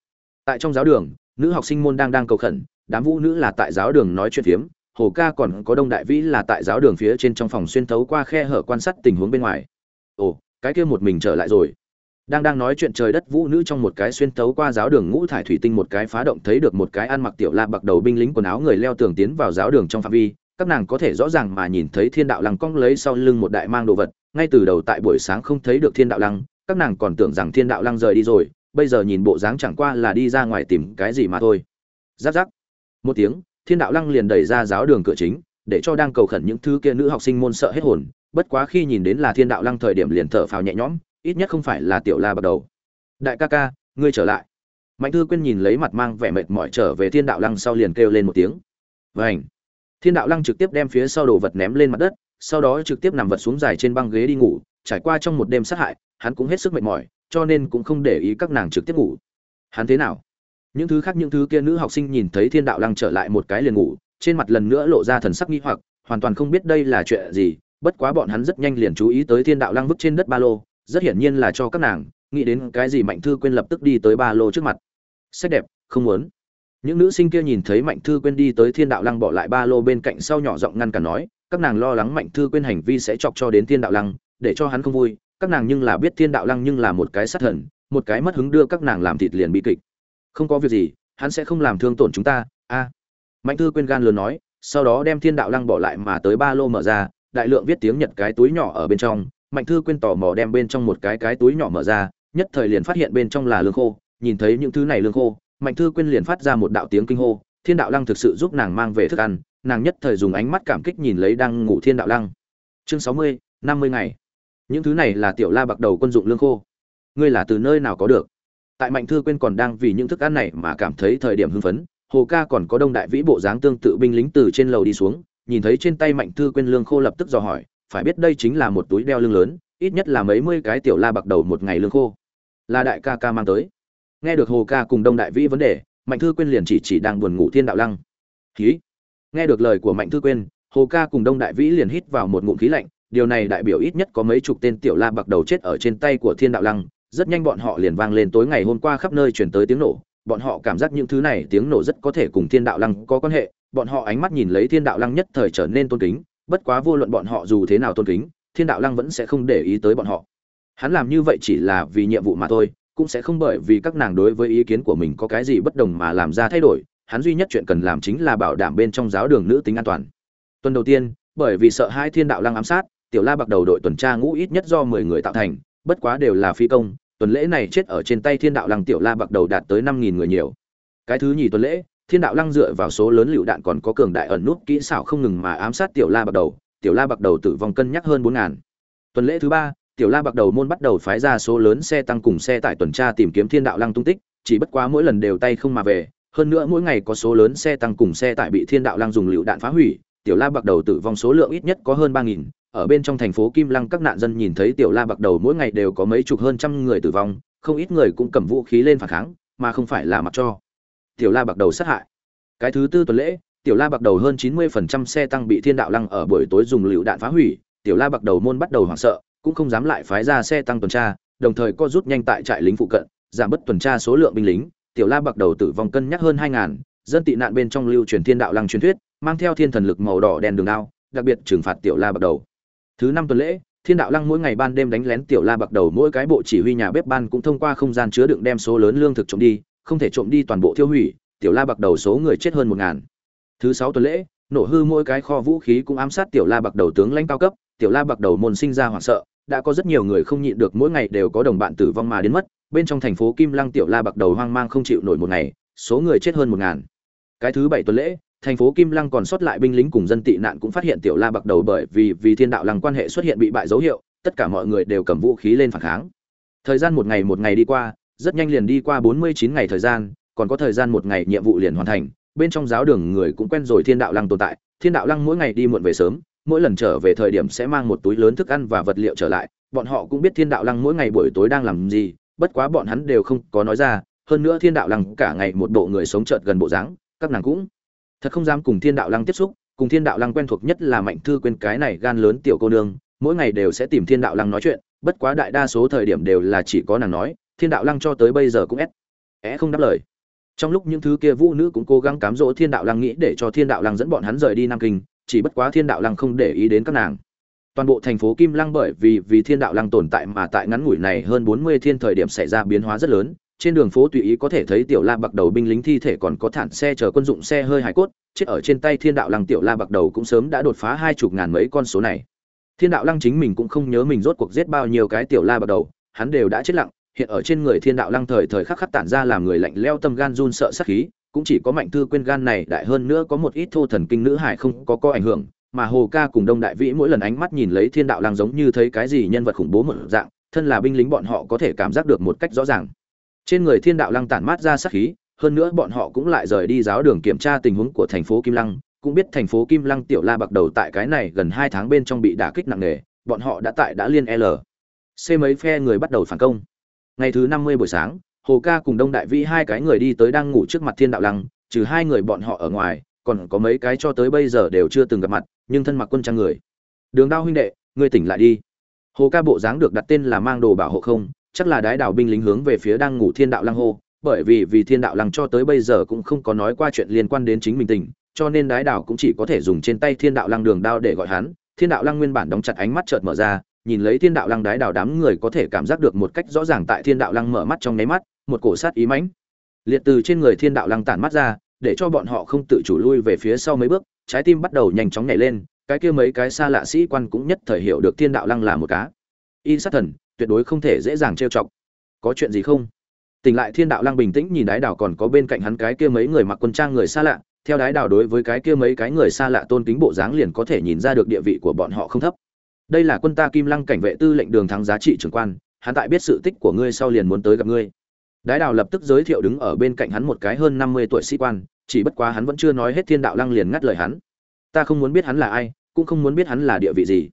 Speaker 1: Tại trong giáo đường, nữ học sinh môn đang đang cầu khẩn, đám vũ nữ là tại giáo đường nói chuyện phiếm hồ ca còn có đông đại vĩ là tại giáo đường phía trên trong phòng xuyên thấu qua khe hở quan sát tình huống bên ngoài. Ồ, cái kia một mình trở lại rồi. Đang đang nói chuyện trời đất vũ nữ trong một cái xuyên thấu qua giáo đường ngũ thải thủy tinh một cái phá động thấy được một cái ăn mặc tiểu la bạc đầu binh lính quần áo người leo tường tiến vào giáo đường trong phạm vi, các nàng có thể rõ ràng mà nhìn thấy thiên đạo lăng cong lấy sau lưng một đại mang đồ vật, ngay từ đầu tại buổi sáng không thấy được thiên đạo lăng, các nàng còn tưởng rằng thiên đạo lăng rời đi rồi, bây giờ nhìn bộ dáng chẳng qua là đi ra ngoài tìm cái gì mà thôi. Giáp giáp. Một tiếng thiên đạo lăng liền đẩy ra giáo đường cửa chính, để cho đang cầu khẩn những thứ kia nữ học sinh môn sợ hết hồn, bất quá khi nhìn đến là thiên đạo lăng thời điểm liền thở phào nhẹ nhõm, ít nhất không phải là tiểu la bắt đầu. Đại ca ca, ngươi trở lại. Mạnh thư quyên nhìn lấy mặt mang vẻ mệt mỏi trở về thiên đạo lăng sau liền kêu lên một tiếng. Vảnh thiên đạo lăng trực tiếp đem phía sau đồ vật ném lên mặt đất, sau đó trực tiếp nằm vật xuống dài trên băng ghế đi ngủ, trải qua trong một đêm sát hại, hắn cũng hết sức mệt mỏi, cho nên cũng không để ý các nàng trực tiếp ngủ. Hắn thế nào? Những thứ khác những thứ kia nữ học sinh nhìn thấy thiên đạo lăng trở lại một cái liền ngủ, trên mặt lần nữa lộ ra thần sắc nghi hoặc, hoàn toàn không biết đây là chuyện gì, bất quá bọn hắn rất nhanh liền chú ý tới thiên đạo lăng vứt trên đất ba lô, rất hiển nhiên là cho các nàng, nghĩ đến cái gì mạnh thư quên lập tức đi tới ba lô trước mặt. Sách đẹp, không muốn. Những nữ sinh kia nhìn thấy mạnh thư quên đi tới thiên đạo lăng bỏ lại ba lô bên cạnh sau nhỏ giọng ngăn cản nói, các nàng lo lắng mạnh thư quên hành vi sẽ chọc cho đến thiên đạo lăng, để cho hắn không vui, các nàng nhưng là biết thiên đạo lăng nhưng là một cái sát thần, một cái mất hứng đưa các nàng làm thịt liền bị kịch không có việc gì, hắn sẽ không làm thương tổn chúng ta, a. Mạnh thư quên gan lớn nói, sau đó đem thiên đạo lăng bỏ lại mà tới ba lô mở ra, đại lượng viết tiếng nhật cái túi nhỏ ở bên trong. Mạnh thư quên tò mò đem bên trong một cái cái túi nhỏ mở ra, nhất thời liền phát hiện bên trong là lương khô, nhìn thấy những thứ này lương khô, mạnh thư quên liền phát ra một đạo tiếng kinh hô, thiên đạo lăng thực sự giúp nàng mang về thức ăn, nàng nhất thời dùng ánh mắt cảm kích nhìn lấy đang ngủ thiên đạo lăng. Chương sáu mươi, năm mươi ngày. Những thứ này là tiểu la bạc đầu quân dụng lương khô. Ngươi là từ nơi nào có được? Tại mạnh thư quên còn đang vì những thức ăn này mà cảm thấy thời điểm hưng phấn hồ ca còn có đông đại vĩ bộ dáng tương tự binh lính từ trên lầu đi xuống nhìn thấy trên tay mạnh thư quên lương khô lập tức dò hỏi phải biết đây chính là một túi đeo lưng lớn ít nhất là mấy mươi cái tiểu la bạc đầu một ngày lương khô. Là đại ca ca mang tới. Nghe được hồ ca cùng đông đại vĩ vấn đề mạnh thư quên liền chỉ chỉ đang buồn ngủ thiên đạo lăng. Khí nghe được lời của mạnh thư quên, hồ ca cùng đông đại vĩ liền hít vào một ngụm khí lạnh điều này đại biểu ít nhất có mấy chục tên tiểu la bạc đầu chết ở trên tay của thiên đạo lăng rất nhanh bọn họ liền vang lên tối ngày hôm qua khắp nơi chuyển tới tiếng nổ. Bọn họ cảm giác những thứ này tiếng nổ rất có thể cùng thiên đạo lăng có quan hệ. Bọn họ ánh mắt nhìn lấy thiên đạo lăng nhất thời trở nên tôn kính. Bất quá vô luận bọn họ dù thế nào tôn kính, thiên đạo lăng vẫn sẽ không để ý tới bọn họ. Hắn làm như vậy chỉ là vì nhiệm vụ mà thôi, cũng sẽ không bởi vì các nàng đối với ý kiến của mình có cái gì bất đồng mà làm ra thay đổi. Hắn duy nhất chuyện cần làm chính là bảo đảm bên trong giáo đường nữ tính an toàn. Tuần đầu tiên, bởi vì sợ hai thiên đạo lăng ám sát, tiểu la bắt đầu đội tuần tra ngũ ít nhất do mười người tạo thành bất quá đều là phi công, tuần lễ này chết ở trên tay thiên đạo lăng tiểu la bạc đầu đạt tới năm nghìn người nhiều. Cái thứ nhì tuần lễ, thiên đạo lăng dựa vào số lớn lựu đạn còn có cường đại ẩn nút kỹ xảo không ngừng mà ám sát tiểu la bạc đầu, tiểu la bạc đầu tử vong cân nhắc hơn bốn ngàn tuần lễ thứ ba, tiểu la bạc đầu môn bắt đầu phái ra số lớn xe tăng cùng xe tải tuần tra tìm kiếm thiên đạo lăng tung tích, chỉ bất quá mỗi lần đều tay không mà về, hơn nữa mỗi ngày có số lớn xe tăng cùng xe tải bị thiên đạo lăng dùng lựu đạn phá hủy, tiểu la bạc đầu tử vong số lượng ít nhất có hơn ba nghìn ở bên trong thành phố kim lăng các nạn dân nhìn thấy tiểu la bạc đầu mỗi ngày đều có mấy chục hơn trăm người tử vong, không ít người cũng cầm vũ khí lên phản kháng, mà không phải là mặc cho. Tiểu la bạc đầu sát hại. Cái thứ tư tuần lễ, tiểu la bạc đầu hơn chín mươi phần trăm xe tăng bị thiên đạo lăng ở buổi tối dùng lựu đạn phá hủy, tiểu la bạc đầu môn bắt đầu hoảng sợ, cũng không dám lại phái ra xe tăng tuần tra, đồng thời co rút nhanh tại trại lính phụ cận, giảm bớt tuần tra số lượng binh lính. Tiểu la bạc đầu tử vong cân nhắc hơn hai ngàn, dân tị nạn bên trong lưu truyền thiên đạo lăng truyền thuyết, mang theo thiên thần lực màu đỏ đen đường đao, đặc biệt trừng phạt tiểu la bạc đầu thứ năm tuần lễ, thiên đạo lăng mỗi ngày ban đêm đánh lén tiểu la bạc đầu, mỗi cái bộ chỉ huy nhà bếp ban cũng thông qua không gian chứa đựng đem số lớn lương thực trộm đi, không thể trộm đi toàn bộ tiêu hủy, tiểu la bạc đầu số người chết hơn một ngàn. Thứ sáu tuần lễ, nổ hư mỗi cái kho vũ khí cũng ám sát tiểu la bạc đầu tướng lãnh cao cấp, tiểu la bạc đầu môn sinh ra hoảng sợ, đã có rất nhiều người không nhịn được mỗi ngày đều có đồng bạn tử vong mà đến mất, bên trong thành phố kim lăng tiểu la bạc đầu hoang mang không chịu nổi một ngày, số người chết hơn một ngàn. Cái thứ bảy tuần lễ thành phố kim lăng còn sót lại binh lính cùng dân tị nạn cũng phát hiện tiểu la bạc đầu bởi vì vì thiên đạo lăng quan hệ xuất hiện bị bại dấu hiệu, tất cả mọi người đều cầm vũ khí lên phản kháng. Thời gian một ngày một ngày đi qua, rất nhanh liền đi qua bốn mươi chín ngày thời gian, còn có thời gian một ngày nhiệm vụ liền hoàn thành, bên trong giáo đường người cũng quen rồi thiên đạo lăng tồn tại, thiên đạo lăng mỗi ngày đi muộn về sớm, mỗi lần trở về thời điểm sẽ mang một túi lớn thức ăn và vật liệu trở lại, bọn họ cũng biết thiên đạo lăng mỗi ngày buổi tối đang làm gì, bất quá bọn hắn đều không có nói ra, hơn nữa thiên đạo lăng cả ngày một bộ người sống chợt gần bộ dáng, các nàng cũng thật không dám cùng thiên đạo lăng tiếp xúc, cùng thiên đạo lăng quen thuộc nhất là mạnh thư quên cái này gan lớn tiểu cô nương, mỗi ngày đều sẽ tìm thiên đạo lăng nói chuyện, bất quá đại đa số thời điểm đều là chỉ có nàng nói, thiên đạo lăng cho tới bây giờ cũng ép é không đáp lời. Trong lúc những thứ kia vũ nữ cũng cố gắng cám dỗ thiên đạo lăng nghĩ để cho thiên đạo lăng dẫn bọn hắn rời đi nam kinh, chỉ bất quá thiên đạo lăng không để ý đến các nàng. Toàn bộ thành phố kim lăng bởi vì vì thiên đạo lăng tồn tại mà tại ngắn ngủi này hơn bốn mươi thiên thời điểm xảy ra biến hóa rất lớn trên đường phố tùy ý có thể thấy tiểu la bạc đầu binh lính thi thể còn có thản xe chờ quân dụng xe hơi hải cốt, chết ở trên tay thiên đạo lăng tiểu la bạc đầu cũng sớm đã đột phá hai chục ngàn mấy con số này. Thiên đạo lăng chính mình cũng không nhớ mình rốt cuộc giết bao nhiêu cái tiểu la bạc đầu, hắn đều đã chết lặng, hiện ở trên người thiên đạo lăng thời thời khắc khắc tản ra làm người lạnh leo tâm gan run sợ sát khí, cũng chỉ có mạnh thư quên gan này đại hơn nữa có một ít thô thần kinh nữ hải không có có ảnh hưởng, mà hồ ca cùng đông đại vĩ mỗi lần ánh mắt nhìn lấy thiên đạo lăng giống như thấy cái gì nhân vật khủng bố một dạng, thân là binh lính bọn họ có thể cảm giác được một cách rõ ràng trên người thiên đạo lăng tản mát ra sát khí, hơn nữa bọn họ cũng lại rời đi giáo đường kiểm tra tình huống của thành phố kim lăng. Cũng biết thành phố kim lăng tiểu la bạc đầu tại cái này gần hai tháng bên trong bị đả kích nặng nề, bọn họ đã tại đã liên l. C mấy phe người bắt đầu phản công. Ngày thứ năm mươi buổi sáng, hồ ca cùng đông đại vĩ hai cái người đi tới đang ngủ trước mặt thiên đạo lăng, trừ hai người bọn họ ở ngoài, còn có mấy cái cho tới bây giờ đều chưa từng gặp mặt, nhưng thân mặc quân trang người. Đường đao huynh đệ, ngươi tỉnh lại đi. Hồ ca bộ dáng được đặt tên là mang đồ bảo hộ không chắc là đái đảo binh lính hướng về phía đang ngủ thiên đạo lăng hô, bởi vì vì thiên đạo lăng cho tới bây giờ cũng không có nói qua chuyện liên quan đến chính mình tỉnh cho nên đái đảo cũng chỉ có thể dùng trên tay thiên đạo lăng đường đao để gọi hắn. Thiên đạo lăng nguyên bản đóng chặt ánh mắt chợt mở ra, nhìn lấy thiên đạo lăng đái đảo đám người có thể cảm giác được một cách rõ ràng tại thiên đạo lăng mở mắt trong nháy mắt, một cổ sát ý mãnh liệt từ trên người thiên đạo lăng tản mắt ra, để cho bọn họ không tự chủ lui về phía sau mấy bước, trái tim bắt đầu nhanh chóng nhảy lên, cái kia mấy cái xa lạ sĩ quan cũng nhất thời hiểu được thiên đạo lăng là một cá. Y sát thần tuyệt đối không thể dễ dàng trêu chọc. Có chuyện gì không? Tỉnh lại thiên đạo lăng bình tĩnh nhìn đái đảo còn có bên cạnh hắn cái kia mấy người mặc quân trang người xa lạ. Theo đái đảo đối với cái kia mấy cái người xa lạ tôn kính bộ dáng liền có thể nhìn ra được địa vị của bọn họ không thấp. Đây là quân ta kim lăng cảnh vệ tư lệnh đường thắng giá trị trưởng quan, hắn tại biết sự tích của ngươi sau liền muốn tới gặp ngươi. Đái đào lập tức giới thiệu đứng ở bên cạnh hắn một cái hơn năm mươi tuổi sĩ quan, chỉ bất quá hắn vẫn chưa nói hết thiên đạo lăng liền ngắt lời hắn. Ta không muốn biết hắn là ai, cũng không muốn biết hắn là địa vị gì.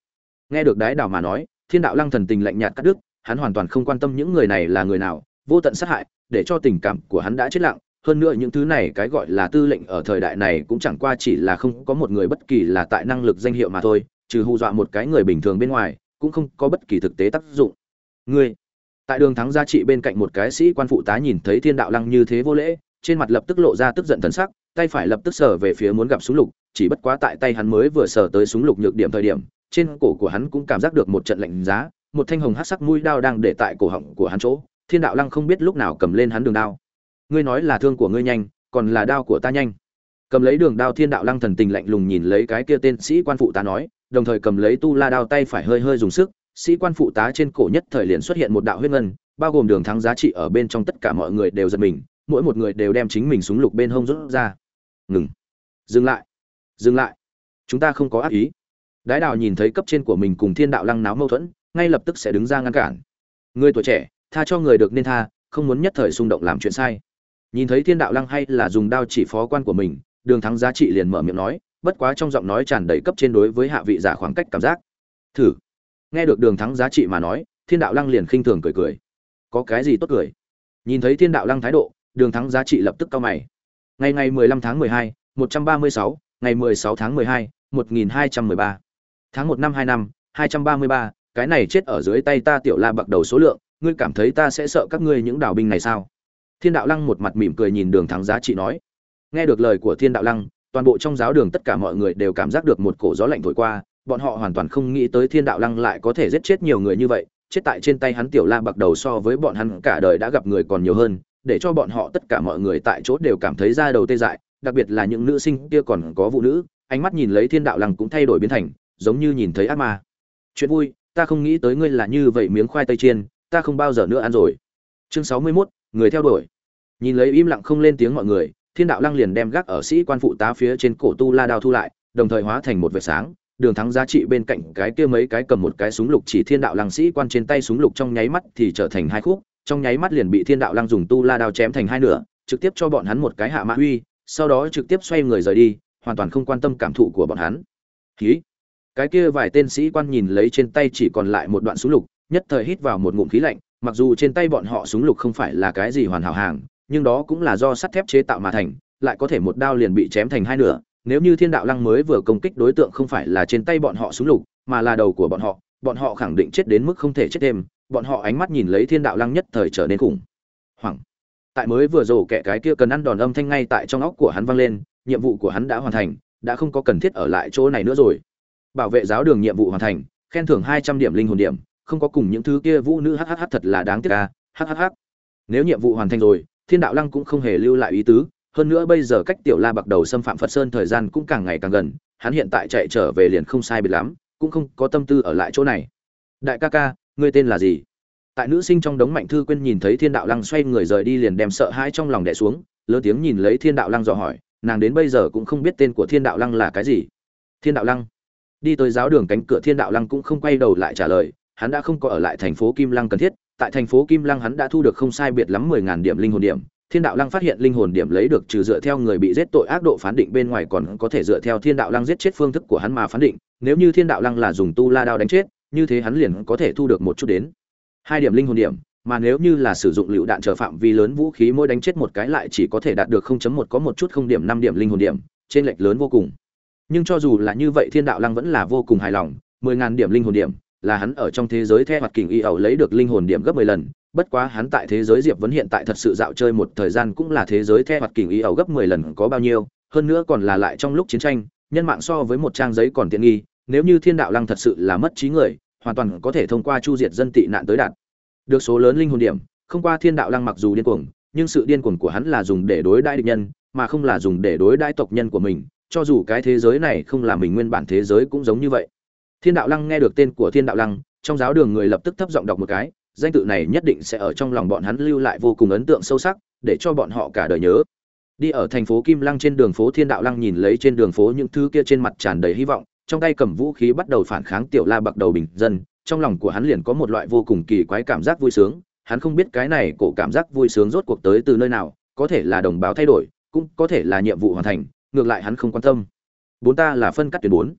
Speaker 1: Nghe được đái đào mà nói thiên đạo lăng thần tình lạnh nhạt cắt đứt, hắn hoàn toàn không quan tâm những người này là người nào, vô tận sát hại, để cho tình cảm của hắn đã chết lặng. Hơn nữa những thứ này cái gọi là tư lệnh ở thời đại này cũng chẳng qua chỉ là không có một người bất kỳ là tại năng lực danh hiệu mà thôi, trừ hù dọa một cái người bình thường bên ngoài, cũng không có bất kỳ thực tế tác dụng. Ngươi, tại đường thắng gia trị bên cạnh một cái sĩ quan phụ tá nhìn thấy thiên đạo lăng như thế vô lễ trên mặt lập tức lộ ra tức giận thần sắc, tay phải lập tức sờ về phía muốn gặp súng lục, chỉ bất quá tại tay hắn mới vừa sờ tới súng lục nhược điểm thời điểm, trên cổ của hắn cũng cảm giác được một trận lạnh giá, một thanh hồng hắc sắc mũi đao đang để tại cổ họng của hắn chỗ. Thiên đạo lăng không biết lúc nào cầm lên hắn đường đao. Ngươi nói là thương của ngươi nhanh, còn là đao của ta nhanh. Cầm lấy đường đao thiên đạo lăng thần tình lạnh lùng nhìn lấy cái kia tên sĩ quan phụ tá nói, đồng thời cầm lấy tu la đao tay phải hơi hơi dùng sức, sĩ quan phụ tá trên cổ nhất thời liền xuất hiện một đạo huyết ngân, bao gồm đường thắng giá trị ở bên trong tất cả mọi người đều giật mình mỗi một người đều đem chính mình súng lục bên hông rút ra. Ngừng. Dừng lại. Dừng lại. Chúng ta không có ác ý. Đái đào nhìn thấy cấp trên của mình cùng thiên đạo lăng náo mâu thuẫn, ngay lập tức sẽ đứng ra ngăn cản. Người tuổi trẻ, tha cho người được nên tha, không muốn nhất thời xung động làm chuyện sai. Nhìn thấy thiên đạo lăng hay là dùng đao chỉ phó quan của mình, đường thắng giá trị liền mở miệng nói, bất quá trong giọng nói tràn đầy cấp trên đối với hạ vị giả khoảng cách cảm giác. Thử. Nghe được đường thắng giá trị mà nói, thiên đạo lăng liền khinh thường cười cười. Có cái gì tốt cười? Nhìn thấy thiên đạo lăng thái độ đường thắng giá trị lập tức cao mày. Ngày ngày 15 tháng 12, 136, ngày 16 tháng 12, 1213. tháng 1 năm 2 năm 233, cái này chết ở dưới tay ta tiểu la bậc đầu số lượng ngươi cảm thấy ta sẽ sợ các ngươi những đảo binh này sao? Thiên đạo lăng một mặt mỉm cười nhìn đường thắng giá trị nói. Nghe được lời của thiên đạo lăng toàn bộ trong giáo đường tất cả mọi người đều cảm giác được một cổ gió lạnh thổi qua bọn họ hoàn toàn không nghĩ tới thiên đạo lăng lại có thể giết chết nhiều người như vậy chết tại trên tay hắn tiểu la bậc đầu so với bọn hắn cả đời đã gặp người còn nhiều hơn để cho bọn họ tất cả mọi người tại chỗ đều cảm thấy da đầu tê dại đặc biệt là những nữ sinh kia còn có phụ nữ ánh mắt nhìn lấy thiên đạo lăng cũng thay đổi biến thành giống như nhìn thấy ác ma. Chuyện vui ta không nghĩ tới ngươi là như vậy miếng khoai tây chiên ta không bao giờ nữa ăn rồi. Chương sáu mươi 61, người theo đuổi. Nhìn lấy im lặng không lên tiếng mọi người thiên đạo lăng liền đem gác ở sĩ quan phụ tá phía trên cổ tu la đao thu lại đồng thời hóa thành một vệt sáng đường thắng giá trị bên cạnh cái kia mấy cái cầm một cái súng lục chỉ thiên đạo lăng sĩ quan trên tay súng lục trong nháy mắt thì trở thành hai khúc trong nháy mắt liền bị thiên đạo lăng dùng tu la đao chém thành hai nửa, trực tiếp cho bọn hắn một cái hạ mã uy, sau đó trực tiếp xoay người rời đi, hoàn toàn không quan tâm cảm thụ của bọn hắn. Khí cái kia vài tên sĩ quan nhìn lấy trên tay chỉ còn lại một đoạn súng lục, nhất thời hít vào một ngụm khí lạnh, mặc dù trên tay bọn họ súng lục không phải là cái gì hoàn hảo hàng, nhưng đó cũng là do sắt thép chế tạo mà thành, lại có thể một đao liền bị chém thành hai nửa. Nếu như thiên đạo lăng mới vừa công kích đối tượng không phải là trên tay bọn họ súng lục, mà là đầu của bọn họ bọn họ khẳng định chết đến mức không thể chết thêm bọn họ ánh mắt nhìn lấy thiên đạo lăng nhất thời trở nên khủng. Hoảng. Tại mới vừa rồ kẻ cái kia cần ăn đòn âm thanh ngay tại trong óc của hắn vang lên, nhiệm vụ của hắn đã hoàn thành, đã không có cần thiết ở lại chỗ này nữa rồi. Bảo vệ giáo đường nhiệm vụ hoàn thành, khen thưởng hai trăm điểm linh hồn điểm, không có cùng những thứ kia vũ nữ hhh thật là đáng tiếc à, ca hhh nếu nhiệm vụ hoàn thành rồi, thiên đạo lăng cũng không hề lưu lại ý tứ, hơn nữa bây giờ cách tiểu la bạc đầu xâm phạm phật sơn thời gian cũng càng ngày càng gần, hắn hiện tại chạy trở về liền không sai biệt lắm, cũng không có tâm tư ở lại chỗ này. Đại ca ca ngươi tên là gì? Tại nữ sinh trong đống mạnh thư quên nhìn thấy thiên đạo lăng xoay người rời đi liền đem sợ hãi trong lòng đẻ xuống, lớn tiếng nhìn lấy thiên đạo lăng dò hỏi, nàng đến bây giờ cũng không biết tên của thiên đạo lăng là cái gì. Thiên đạo lăng? Đi tới giáo đường cánh cửa thiên đạo lăng cũng không quay đầu lại trả lời, hắn đã không có ở lại thành phố kim lăng cần thiết, tại thành phố kim lăng hắn đã thu được không sai biệt lắm mười ngàn điểm linh hồn điểm, thiên đạo lăng phát hiện linh hồn điểm lấy được trừ dựa theo người bị giết tội ác độ phán định bên ngoài còn có thể dựa theo thiên đạo lăng giết chết phương thức của hắn mà phán định, nếu như thiên đạo lăng là dùng tu la đao đánh chết như thế hắn liền có thể thu được một chút đến. Hai điểm linh hồn điểm, mà nếu như là sử dụng lựu đạn trở phạm vi lớn vũ khí mỗi đánh chết một cái lại chỉ có thể đạt được 0.1 có một chút không điểm, năm điểm linh hồn điểm, trên lệch lớn vô cùng. Nhưng cho dù là như vậy thiên đạo lăng vẫn là vô cùng hài lòng, mười ngàn điểm linh hồn điểm, là hắn ở trong thế giới theo hoạt kình y ẩu lấy được linh hồn điểm gấp mười lần, bất quá hắn tại thế giới diệp vẫn hiện tại thật sự dạo chơi một thời gian cũng là thế giới theo hoạt kình y ẩu gấp mười lần có bao nhiêu, hơn nữa còn là lại trong lúc chiến tranh, nhân mạng so với một trang giấy còn tiện nghi, nếu như thiên đạo lăng thật sự là mất trí người hoàn toàn có thể thông qua chu diệt dân tị nạn tới đạt. Được số lớn linh hồn điểm, không qua thiên đạo lăng mặc dù điên cuồng, nhưng sự điên cuồng của hắn là dùng để đối đãi địch nhân, mà không là dùng để đối đãi tộc nhân của mình, cho dù cái thế giới này không là mình nguyên bản thế giới cũng giống như vậy. Thiên đạo lăng nghe được tên của thiên đạo lăng, trong giáo đường người lập tức thấp giọng đọc một cái, danh tự này nhất định sẽ ở trong lòng bọn hắn lưu lại vô cùng ấn tượng sâu sắc, để cho bọn họ cả đời nhớ. Đi ở thành phố kim lăng trên đường phố thiên đạo lăng nhìn lấy trên đường phố những thứ kia trên mặt tràn đầy hy vọng trong tay cầm vũ khí bắt đầu phản kháng tiểu la bạc đầu bình dân, trong lòng của hắn liền có một loại vô cùng kỳ quái cảm giác vui sướng, hắn không biết cái này cổ cảm giác vui sướng rốt cuộc tới từ nơi nào, có thể là đồng bào thay đổi, cũng có thể là nhiệm vụ hoàn thành, ngược lại hắn không quan tâm. Bốn ta là phân cắt tuyến bốn.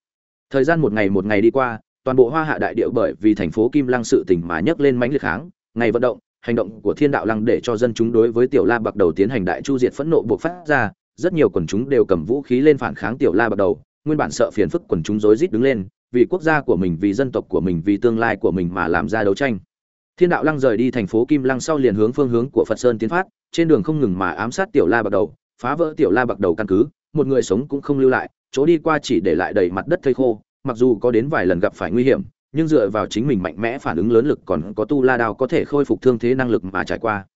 Speaker 1: Thời gian một ngày một ngày đi qua, toàn bộ hoa hạ đại địa bởi vì thành phố kim lăng sự tình mà nhấc lên mãnh liệt kháng, ngày vận động, hành động của thiên đạo lăng để cho dân chúng đối với tiểu la bạc đầu tiến hành đại chu diệt phẫn nộ buộc phát ra, rất nhiều quần chúng đều cầm vũ khí lên phản kháng tiểu la bạc đầu nguyên bản sợ phiền phức quần chúng rối rít đứng lên, vì quốc gia của mình, vì dân tộc của mình, vì tương lai của mình mà làm ra đấu tranh. Thiên đạo lăng rời đi thành phố kim lăng sau liền hướng phương hướng của phật sơn tiến phát, trên đường không ngừng mà ám sát tiểu la bạc đầu, phá vỡ tiểu la bạc đầu căn cứ, một người sống cũng không lưu lại, chỗ đi qua chỉ để lại đầy mặt đất thây khô, mặc dù có đến vài lần gặp phải nguy hiểm, nhưng dựa vào chính mình mạnh mẽ phản ứng lớn lực còn có tu la đao có thể khôi phục thương thế năng lực mà trải qua.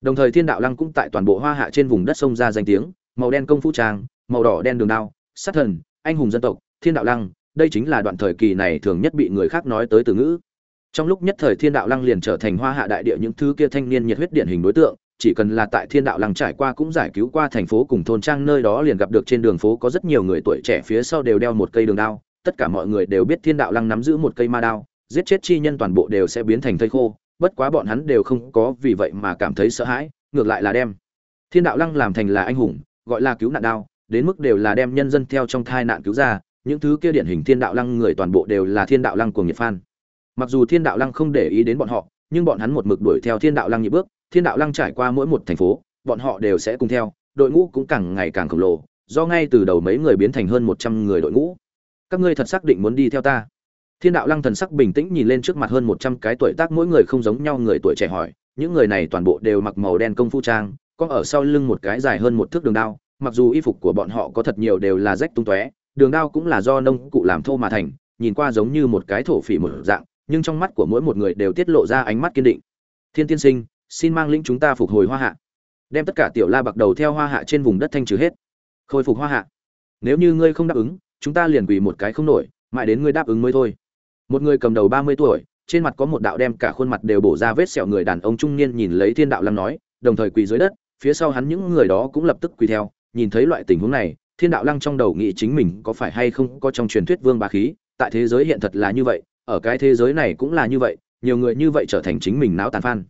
Speaker 1: Đồng thời thiên đạo lăng cũng tại toàn bộ hoa hạ trên vùng đất sông ra danh tiếng, màu đen công phu trang, màu đỏ đen đường đao, sát thần anh hùng dân tộc, thiên đạo lăng, đây chính là đoạn thời kỳ này thường nhất bị người khác nói tới từ ngữ. Trong lúc nhất thời thiên đạo lăng liền trở thành hoa hạ đại địa những thứ kia thanh niên nhiệt huyết điển hình đối tượng, chỉ cần là tại thiên đạo lăng trải qua cũng giải cứu qua thành phố cùng thôn trang nơi đó liền gặp được trên đường phố có rất nhiều người tuổi trẻ phía sau đều đeo một cây đường đao, tất cả mọi người đều biết thiên đạo lăng nắm giữ một cây ma đao, giết chết chi nhân toàn bộ đều sẽ biến thành thây khô, bất quá bọn hắn đều không có vì vậy mà cảm thấy sợ hãi, ngược lại là đem thiên đạo lăng làm thành là anh hùng, gọi là cứu nạn đao đến mức đều là đem nhân dân theo trong thai nạn cứu ra, những thứ kia điển hình thiên đạo lăng người toàn bộ đều là thiên đạo lăng của nhiệt phan mặc dù thiên đạo lăng không để ý đến bọn họ, nhưng bọn hắn một mực đuổi theo thiên đạo lăng nhị bước, thiên đạo lăng trải qua mỗi một thành phố, bọn họ đều sẽ cùng theo, đội ngũ cũng càng ngày càng khổng lồ, do ngay từ đầu mấy người biến thành hơn một trăm người đội ngũ. Các ngươi thật xác định muốn đi theo ta. Thiên đạo lăng thần sắc bình tĩnh nhìn lên trước mặt hơn một trăm cái tuổi tác mỗi người không giống nhau người tuổi trẻ hỏi, những người này toàn bộ đều mặc màu đen công phu trang, có ở sau lưng một cái dài hơn một thước đường đao mặc dù y phục của bọn họ có thật nhiều đều là rách tung tóe, đường đao cũng là do nông cụ làm thô mà thành, nhìn qua giống như một cái thổ phỉ mở dạng, nhưng trong mắt của mỗi một người đều tiết lộ ra ánh mắt kiên định. Thiên tiên sinh, xin mang lĩnh chúng ta phục hồi hoa hạ. Đem tất cả tiểu la bạc đầu theo hoa hạ trên vùng đất thanh trừ hết. Khôi phục hoa hạ. Nếu như ngươi không đáp ứng, chúng ta liền quỳ một cái không nổi, mãi đến ngươi đáp ứng mới thôi. Một người cầm đầu ba mươi tuổi, trên mặt có một đạo đem cả khuôn mặt đều bổ ra vết sẹo người đàn ông trung niên nhìn lấy thiên đạo lăng nói, đồng thời quỳ dưới đất, phía sau hắn những người đó cũng lập tức quỳ theo nhìn thấy loại tình huống này, thiên đạo lăng trong đầu nghĩ chính mình có phải hay không có trong truyền thuyết vương bá khí, tại thế giới hiện thật là như vậy, ở cái thế giới này cũng là như vậy, nhiều người như vậy trở thành chính mình não tàn phan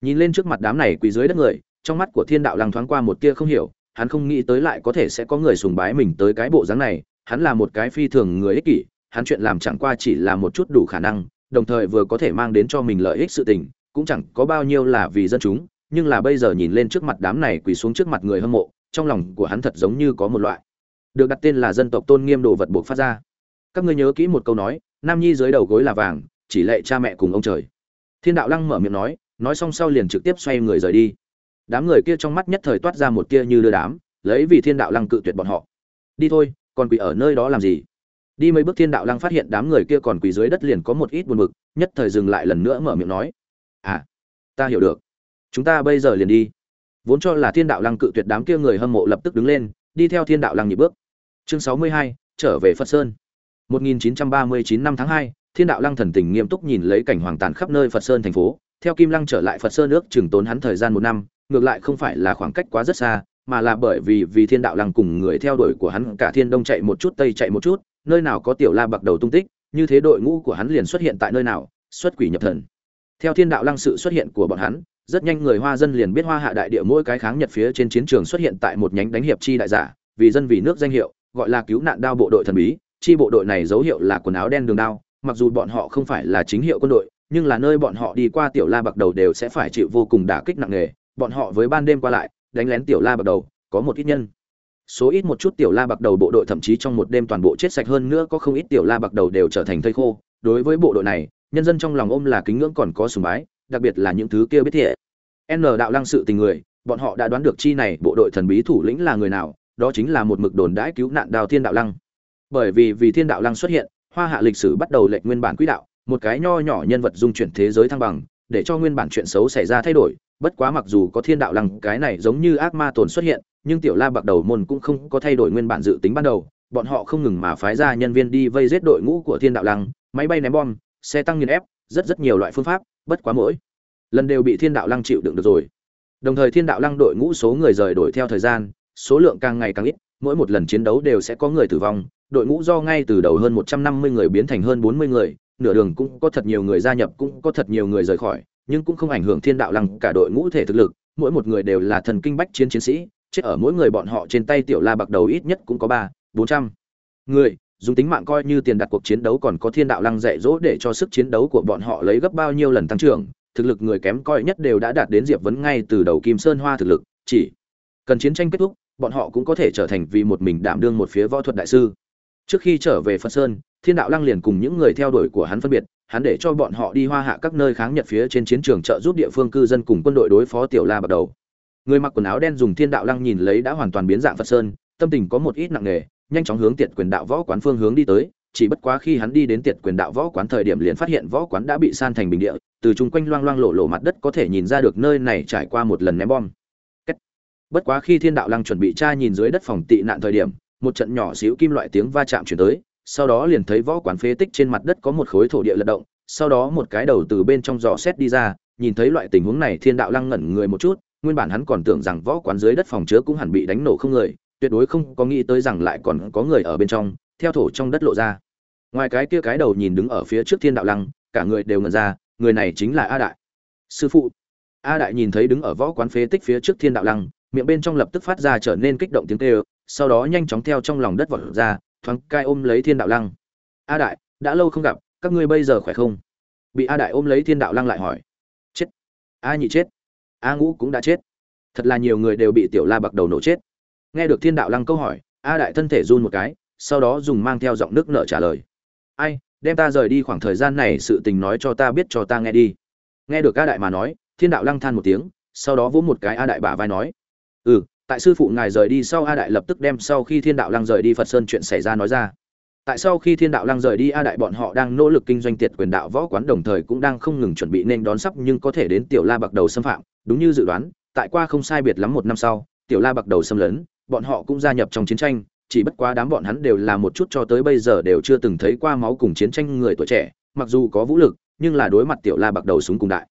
Speaker 1: nhìn lên trước mặt đám này quỳ dưới đất người, trong mắt của thiên đạo lăng thoáng qua một tia không hiểu, hắn không nghĩ tới lại có thể sẽ có người sùng bái mình tới cái bộ dáng này, hắn là một cái phi thường người ích kỷ, hắn chuyện làm chẳng qua chỉ là một chút đủ khả năng, đồng thời vừa có thể mang đến cho mình lợi ích sự tình, cũng chẳng có bao nhiêu là vì dân chúng, nhưng là bây giờ nhìn lên trước mặt đám này quỳ xuống trước mặt người hâm mộ trong lòng của hắn thật giống như có một loại. Được đặt tên là dân tộc tôn nghiêm đồ vật buộc phát ra. Các ngươi nhớ kỹ một câu nói, nam nhi dưới đầu gối là vàng, chỉ lệ cha mẹ cùng ông trời. Thiên đạo lăng mở miệng nói nói xong sau liền trực tiếp xoay người rời đi. Đám người kia trong mắt nhất thời toát ra một tia như đưa đám, lấy vì thiên đạo lăng cự tuyệt bọn họ. Đi thôi, còn quỳ ở nơi đó làm gì? Đi mấy bước thiên đạo lăng phát hiện đám người kia còn quỳ dưới đất liền có một ít buồn bực, nhất thời dừng lại lần nữa mở miệng nói. À ta hiểu được. Chúng ta bây giờ liền đi vốn cho là thiên đạo lăng cự tuyệt đám kia người hâm mộ lập tức đứng lên đi theo thiên đạo lăng nhịp bước. Chương sáu mươi hai trở về phật sơn. 1939 năm tháng 2, Thiên đạo lăng thần tình nghiêm túc nhìn lấy cảnh hoàng tàn khắp nơi Phật Sơn thành phố, theo Kim Lăng trở lại Phật Sơn nước chừng tốn hắn thời gian một năm, ngược lại không phải là khoảng cách quá rất xa, mà là bởi vì vì Thiên đạo lăng cùng người theo đuổi của hắn cả Thiên Đông chạy một chút Tây chạy một chút, nơi nào có tiểu La bạc đầu tung tích, như thế đội ngũ của hắn liền xuất hiện tại nơi nào, xuất quỷ nhập thần. Theo Thiên đạo lăng sự xuất hiện của bọn hắn, rất nhanh người Hoa dân liền biết Hoa Hạ đại địa mỗi cái kháng Nhật phía trên chiến trường xuất hiện tại một nhánh đánh hiệp chi đại giả, vì dân vì nước danh hiệu, gọi là cứu nạn đao bộ đội thần bí, chi bộ đội này dấu hiệu là quần áo đen đường đao, mặc dù bọn họ không phải là chính hiệu quân đội, nhưng là nơi bọn họ đi qua tiểu La Bạc Đầu đều sẽ phải chịu vô cùng đả kích nặng nề, bọn họ với ban đêm qua lại, đánh lén tiểu La Bạc Đầu, có một ít nhân. Số ít một chút tiểu La Bạc Đầu bộ đội thậm chí trong một đêm toàn bộ chết sạch hơn nữa có không ít tiểu La Bạc Đầu đều trở thành thây khô, đối với bộ đội này, nhân dân trong lòng ôm là kính ngưỡng còn có sùng bái, đặc biệt là những thứ kia biết thiệt. N đạo lăng sự tình người, bọn họ đã đoán được chi này bộ đội thần bí thủ lĩnh là người nào, đó chính là một mực đồn đãi cứu nạn Đào Thiên đạo lăng. Bởi vì vì thiên đạo lăng xuất hiện hoa hạ lịch sử bắt đầu lệch nguyên bản quỹ đạo một cái nho nhỏ nhân vật dung chuyển thế giới thăng bằng để cho nguyên bản chuyện xấu xảy ra thay đổi. Bất quá mặc dù có thiên đạo lăng cái này giống như ác ma tồn xuất hiện nhưng tiểu la bạc đầu môn cũng không có thay đổi nguyên bản dự tính ban đầu. Bọn họ không ngừng mà phái ra nhân viên đi vây giết đội ngũ của thiên đạo lăng máy bay ném bom xe tăng nghiền ép rất rất nhiều loại phương pháp bất quá mỗi lần đều bị thiên đạo lăng chịu đựng được rồi. Đồng thời thiên đạo lăng đội ngũ số người rời đổi theo thời gian số lượng càng ngày càng ít mỗi một lần chiến đấu đều sẽ có người tử vong đội ngũ do ngay từ đầu hơn 150 người biến thành hơn 40 người, nửa đường cũng có thật nhiều người gia nhập, cũng có thật nhiều người rời khỏi, nhưng cũng không ảnh hưởng Thiên Đạo Lăng cả đội ngũ thể thực lực, mỗi một người đều là thần kinh bách chiến chiến sĩ, chết ở mỗi người bọn họ trên tay tiểu La Bạc đầu ít nhất cũng có 3, 400 người, dùng tính mạng coi như tiền đặt cuộc chiến đấu còn có thiên đạo lăng dạy dỗ để cho sức chiến đấu của bọn họ lấy gấp bao nhiêu lần tăng trưởng, thực lực người kém coi nhất đều đã đạt đến diệp vấn ngay từ đầu kim sơn hoa thực lực, chỉ cần chiến tranh kết thúc, bọn họ cũng có thể trở thành vì một mình đảm đương một phía võ thuật đại sư. Trước khi trở về phật sơn, thiên đạo lăng liền cùng những người theo đuổi của hắn phân biệt, hắn để cho bọn họ đi hoa hạ các nơi kháng nhật phía trên chiến trường trợ giúp địa phương cư dân cùng quân đội đối phó tiểu la bắt đầu. Người mặc quần áo đen dùng thiên đạo lăng nhìn lấy đã hoàn toàn biến dạng phật sơn, tâm tình có một ít nặng nề nhanh chóng hướng tiệt quyền đạo võ quán phương hướng đi tới, chỉ bất quá khi hắn đi đến tiệt quyền đạo võ quán thời điểm liền phát hiện võ quán đã bị san thành bình địa, từ chung quanh loang loang lộ lộ mặt đất có thể nhìn ra được nơi này trải qua một lần ném bom. Bất quá khi thiên đạo lăng chuẩn bị tra nhìn dưới đất phòng tị nạn thời điểm, một trận nhỏ xíu kim loại tiếng va chạm chuyển tới, sau đó liền thấy võ quán phế tích trên mặt đất có một khối thổ địa lật động, sau đó một cái đầu từ bên trong giò xét đi ra, nhìn thấy loại tình huống này thiên đạo lăng ngẩn người một chút, nguyên bản hắn còn tưởng rằng võ quán dưới đất phòng chứa cũng hẳn bị đánh nổ không người tuyệt đối không có nghĩ tới rằng lại còn có người ở bên trong, theo thổ trong đất lộ ra. Ngoài cái kia cái đầu nhìn đứng ở phía trước thiên đạo lăng, cả người đều ngẩn ra, người này chính là a đại. Sư phụ. A đại nhìn thấy đứng ở võ quán phế tích phía trước thiên đạo lăng, miệng bên trong lập tức phát ra trở nên kích động tiếng kêu, sau đó nhanh chóng theo trong lòng đất vọt ra, thoáng cai ôm lấy thiên đạo lăng. A đại, đã lâu không gặp, các ngươi bây giờ khỏe không? Bị a đại ôm lấy thiên đạo lăng lại hỏi. Chết. A nhị chết. A ngũ cũng đã chết. Thật là nhiều người đều bị tiểu la bạc đầu nổ chết nghe được thiên đạo lăng câu hỏi, a đại thân thể run một cái, sau đó dùng mang theo giọng nước nợ trả lời. Ai, đem ta rời đi khoảng thời gian này sự tình nói cho ta biết cho ta nghe đi. Nghe được a đại mà nói, thiên đạo lăng than một tiếng, sau đó vỗ một cái a đại bả vai nói. Ừ tại sư phụ ngài rời đi sau a đại lập tức đem sau khi thiên đạo lăng rời đi phật sơn chuyện xảy ra nói ra. Tại sau khi thiên đạo lăng rời đi a đại bọn họ đang nỗ lực kinh doanh tiệt quyền đạo võ quán đồng thời cũng đang không ngừng chuẩn bị nên đón sắp nhưng có thể đến tiểu la bạc đầu xâm phạm. Đúng như dự đoán, tại qua không sai biệt lắm một năm sau, tiểu la bạc đầu xâm lấn bọn họ cũng gia nhập trong chiến tranh, chỉ bất quá đám bọn hắn đều là một chút cho tới bây giờ đều chưa từng thấy qua máu cùng chiến tranh người tuổi trẻ, mặc dù có vũ lực, nhưng là đối mặt tiểu la bạc đầu súng cùng đại.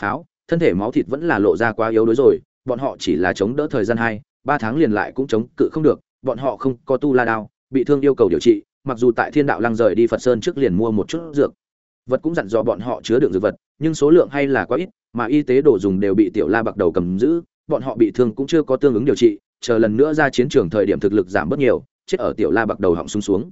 Speaker 1: Pháo, thân thể máu thịt vẫn là lộ ra quá yếu đuối rồi, bọn họ chỉ là chống đỡ thời gian hai, ba tháng liền lại cũng chống cự không được, bọn họ không có tu la đao, bị thương yêu cầu điều trị, mặc dù tại thiên đạo lăng rời đi phật sơn trước liền mua một chút dược. Vật cũng dặn dò bọn họ chứa đựng dược vật, nhưng số lượng hay là quá ít, mà y tế đồ dùng đều bị tiểu la bạc đầu cầm giữ, bọn họ bị thương cũng chưa có tương ứng điều trị chờ lần nữa ra chiến trường thời điểm thực lực giảm bớt nhiều, chết ở tiểu la bạc đầu họng xuống xuống.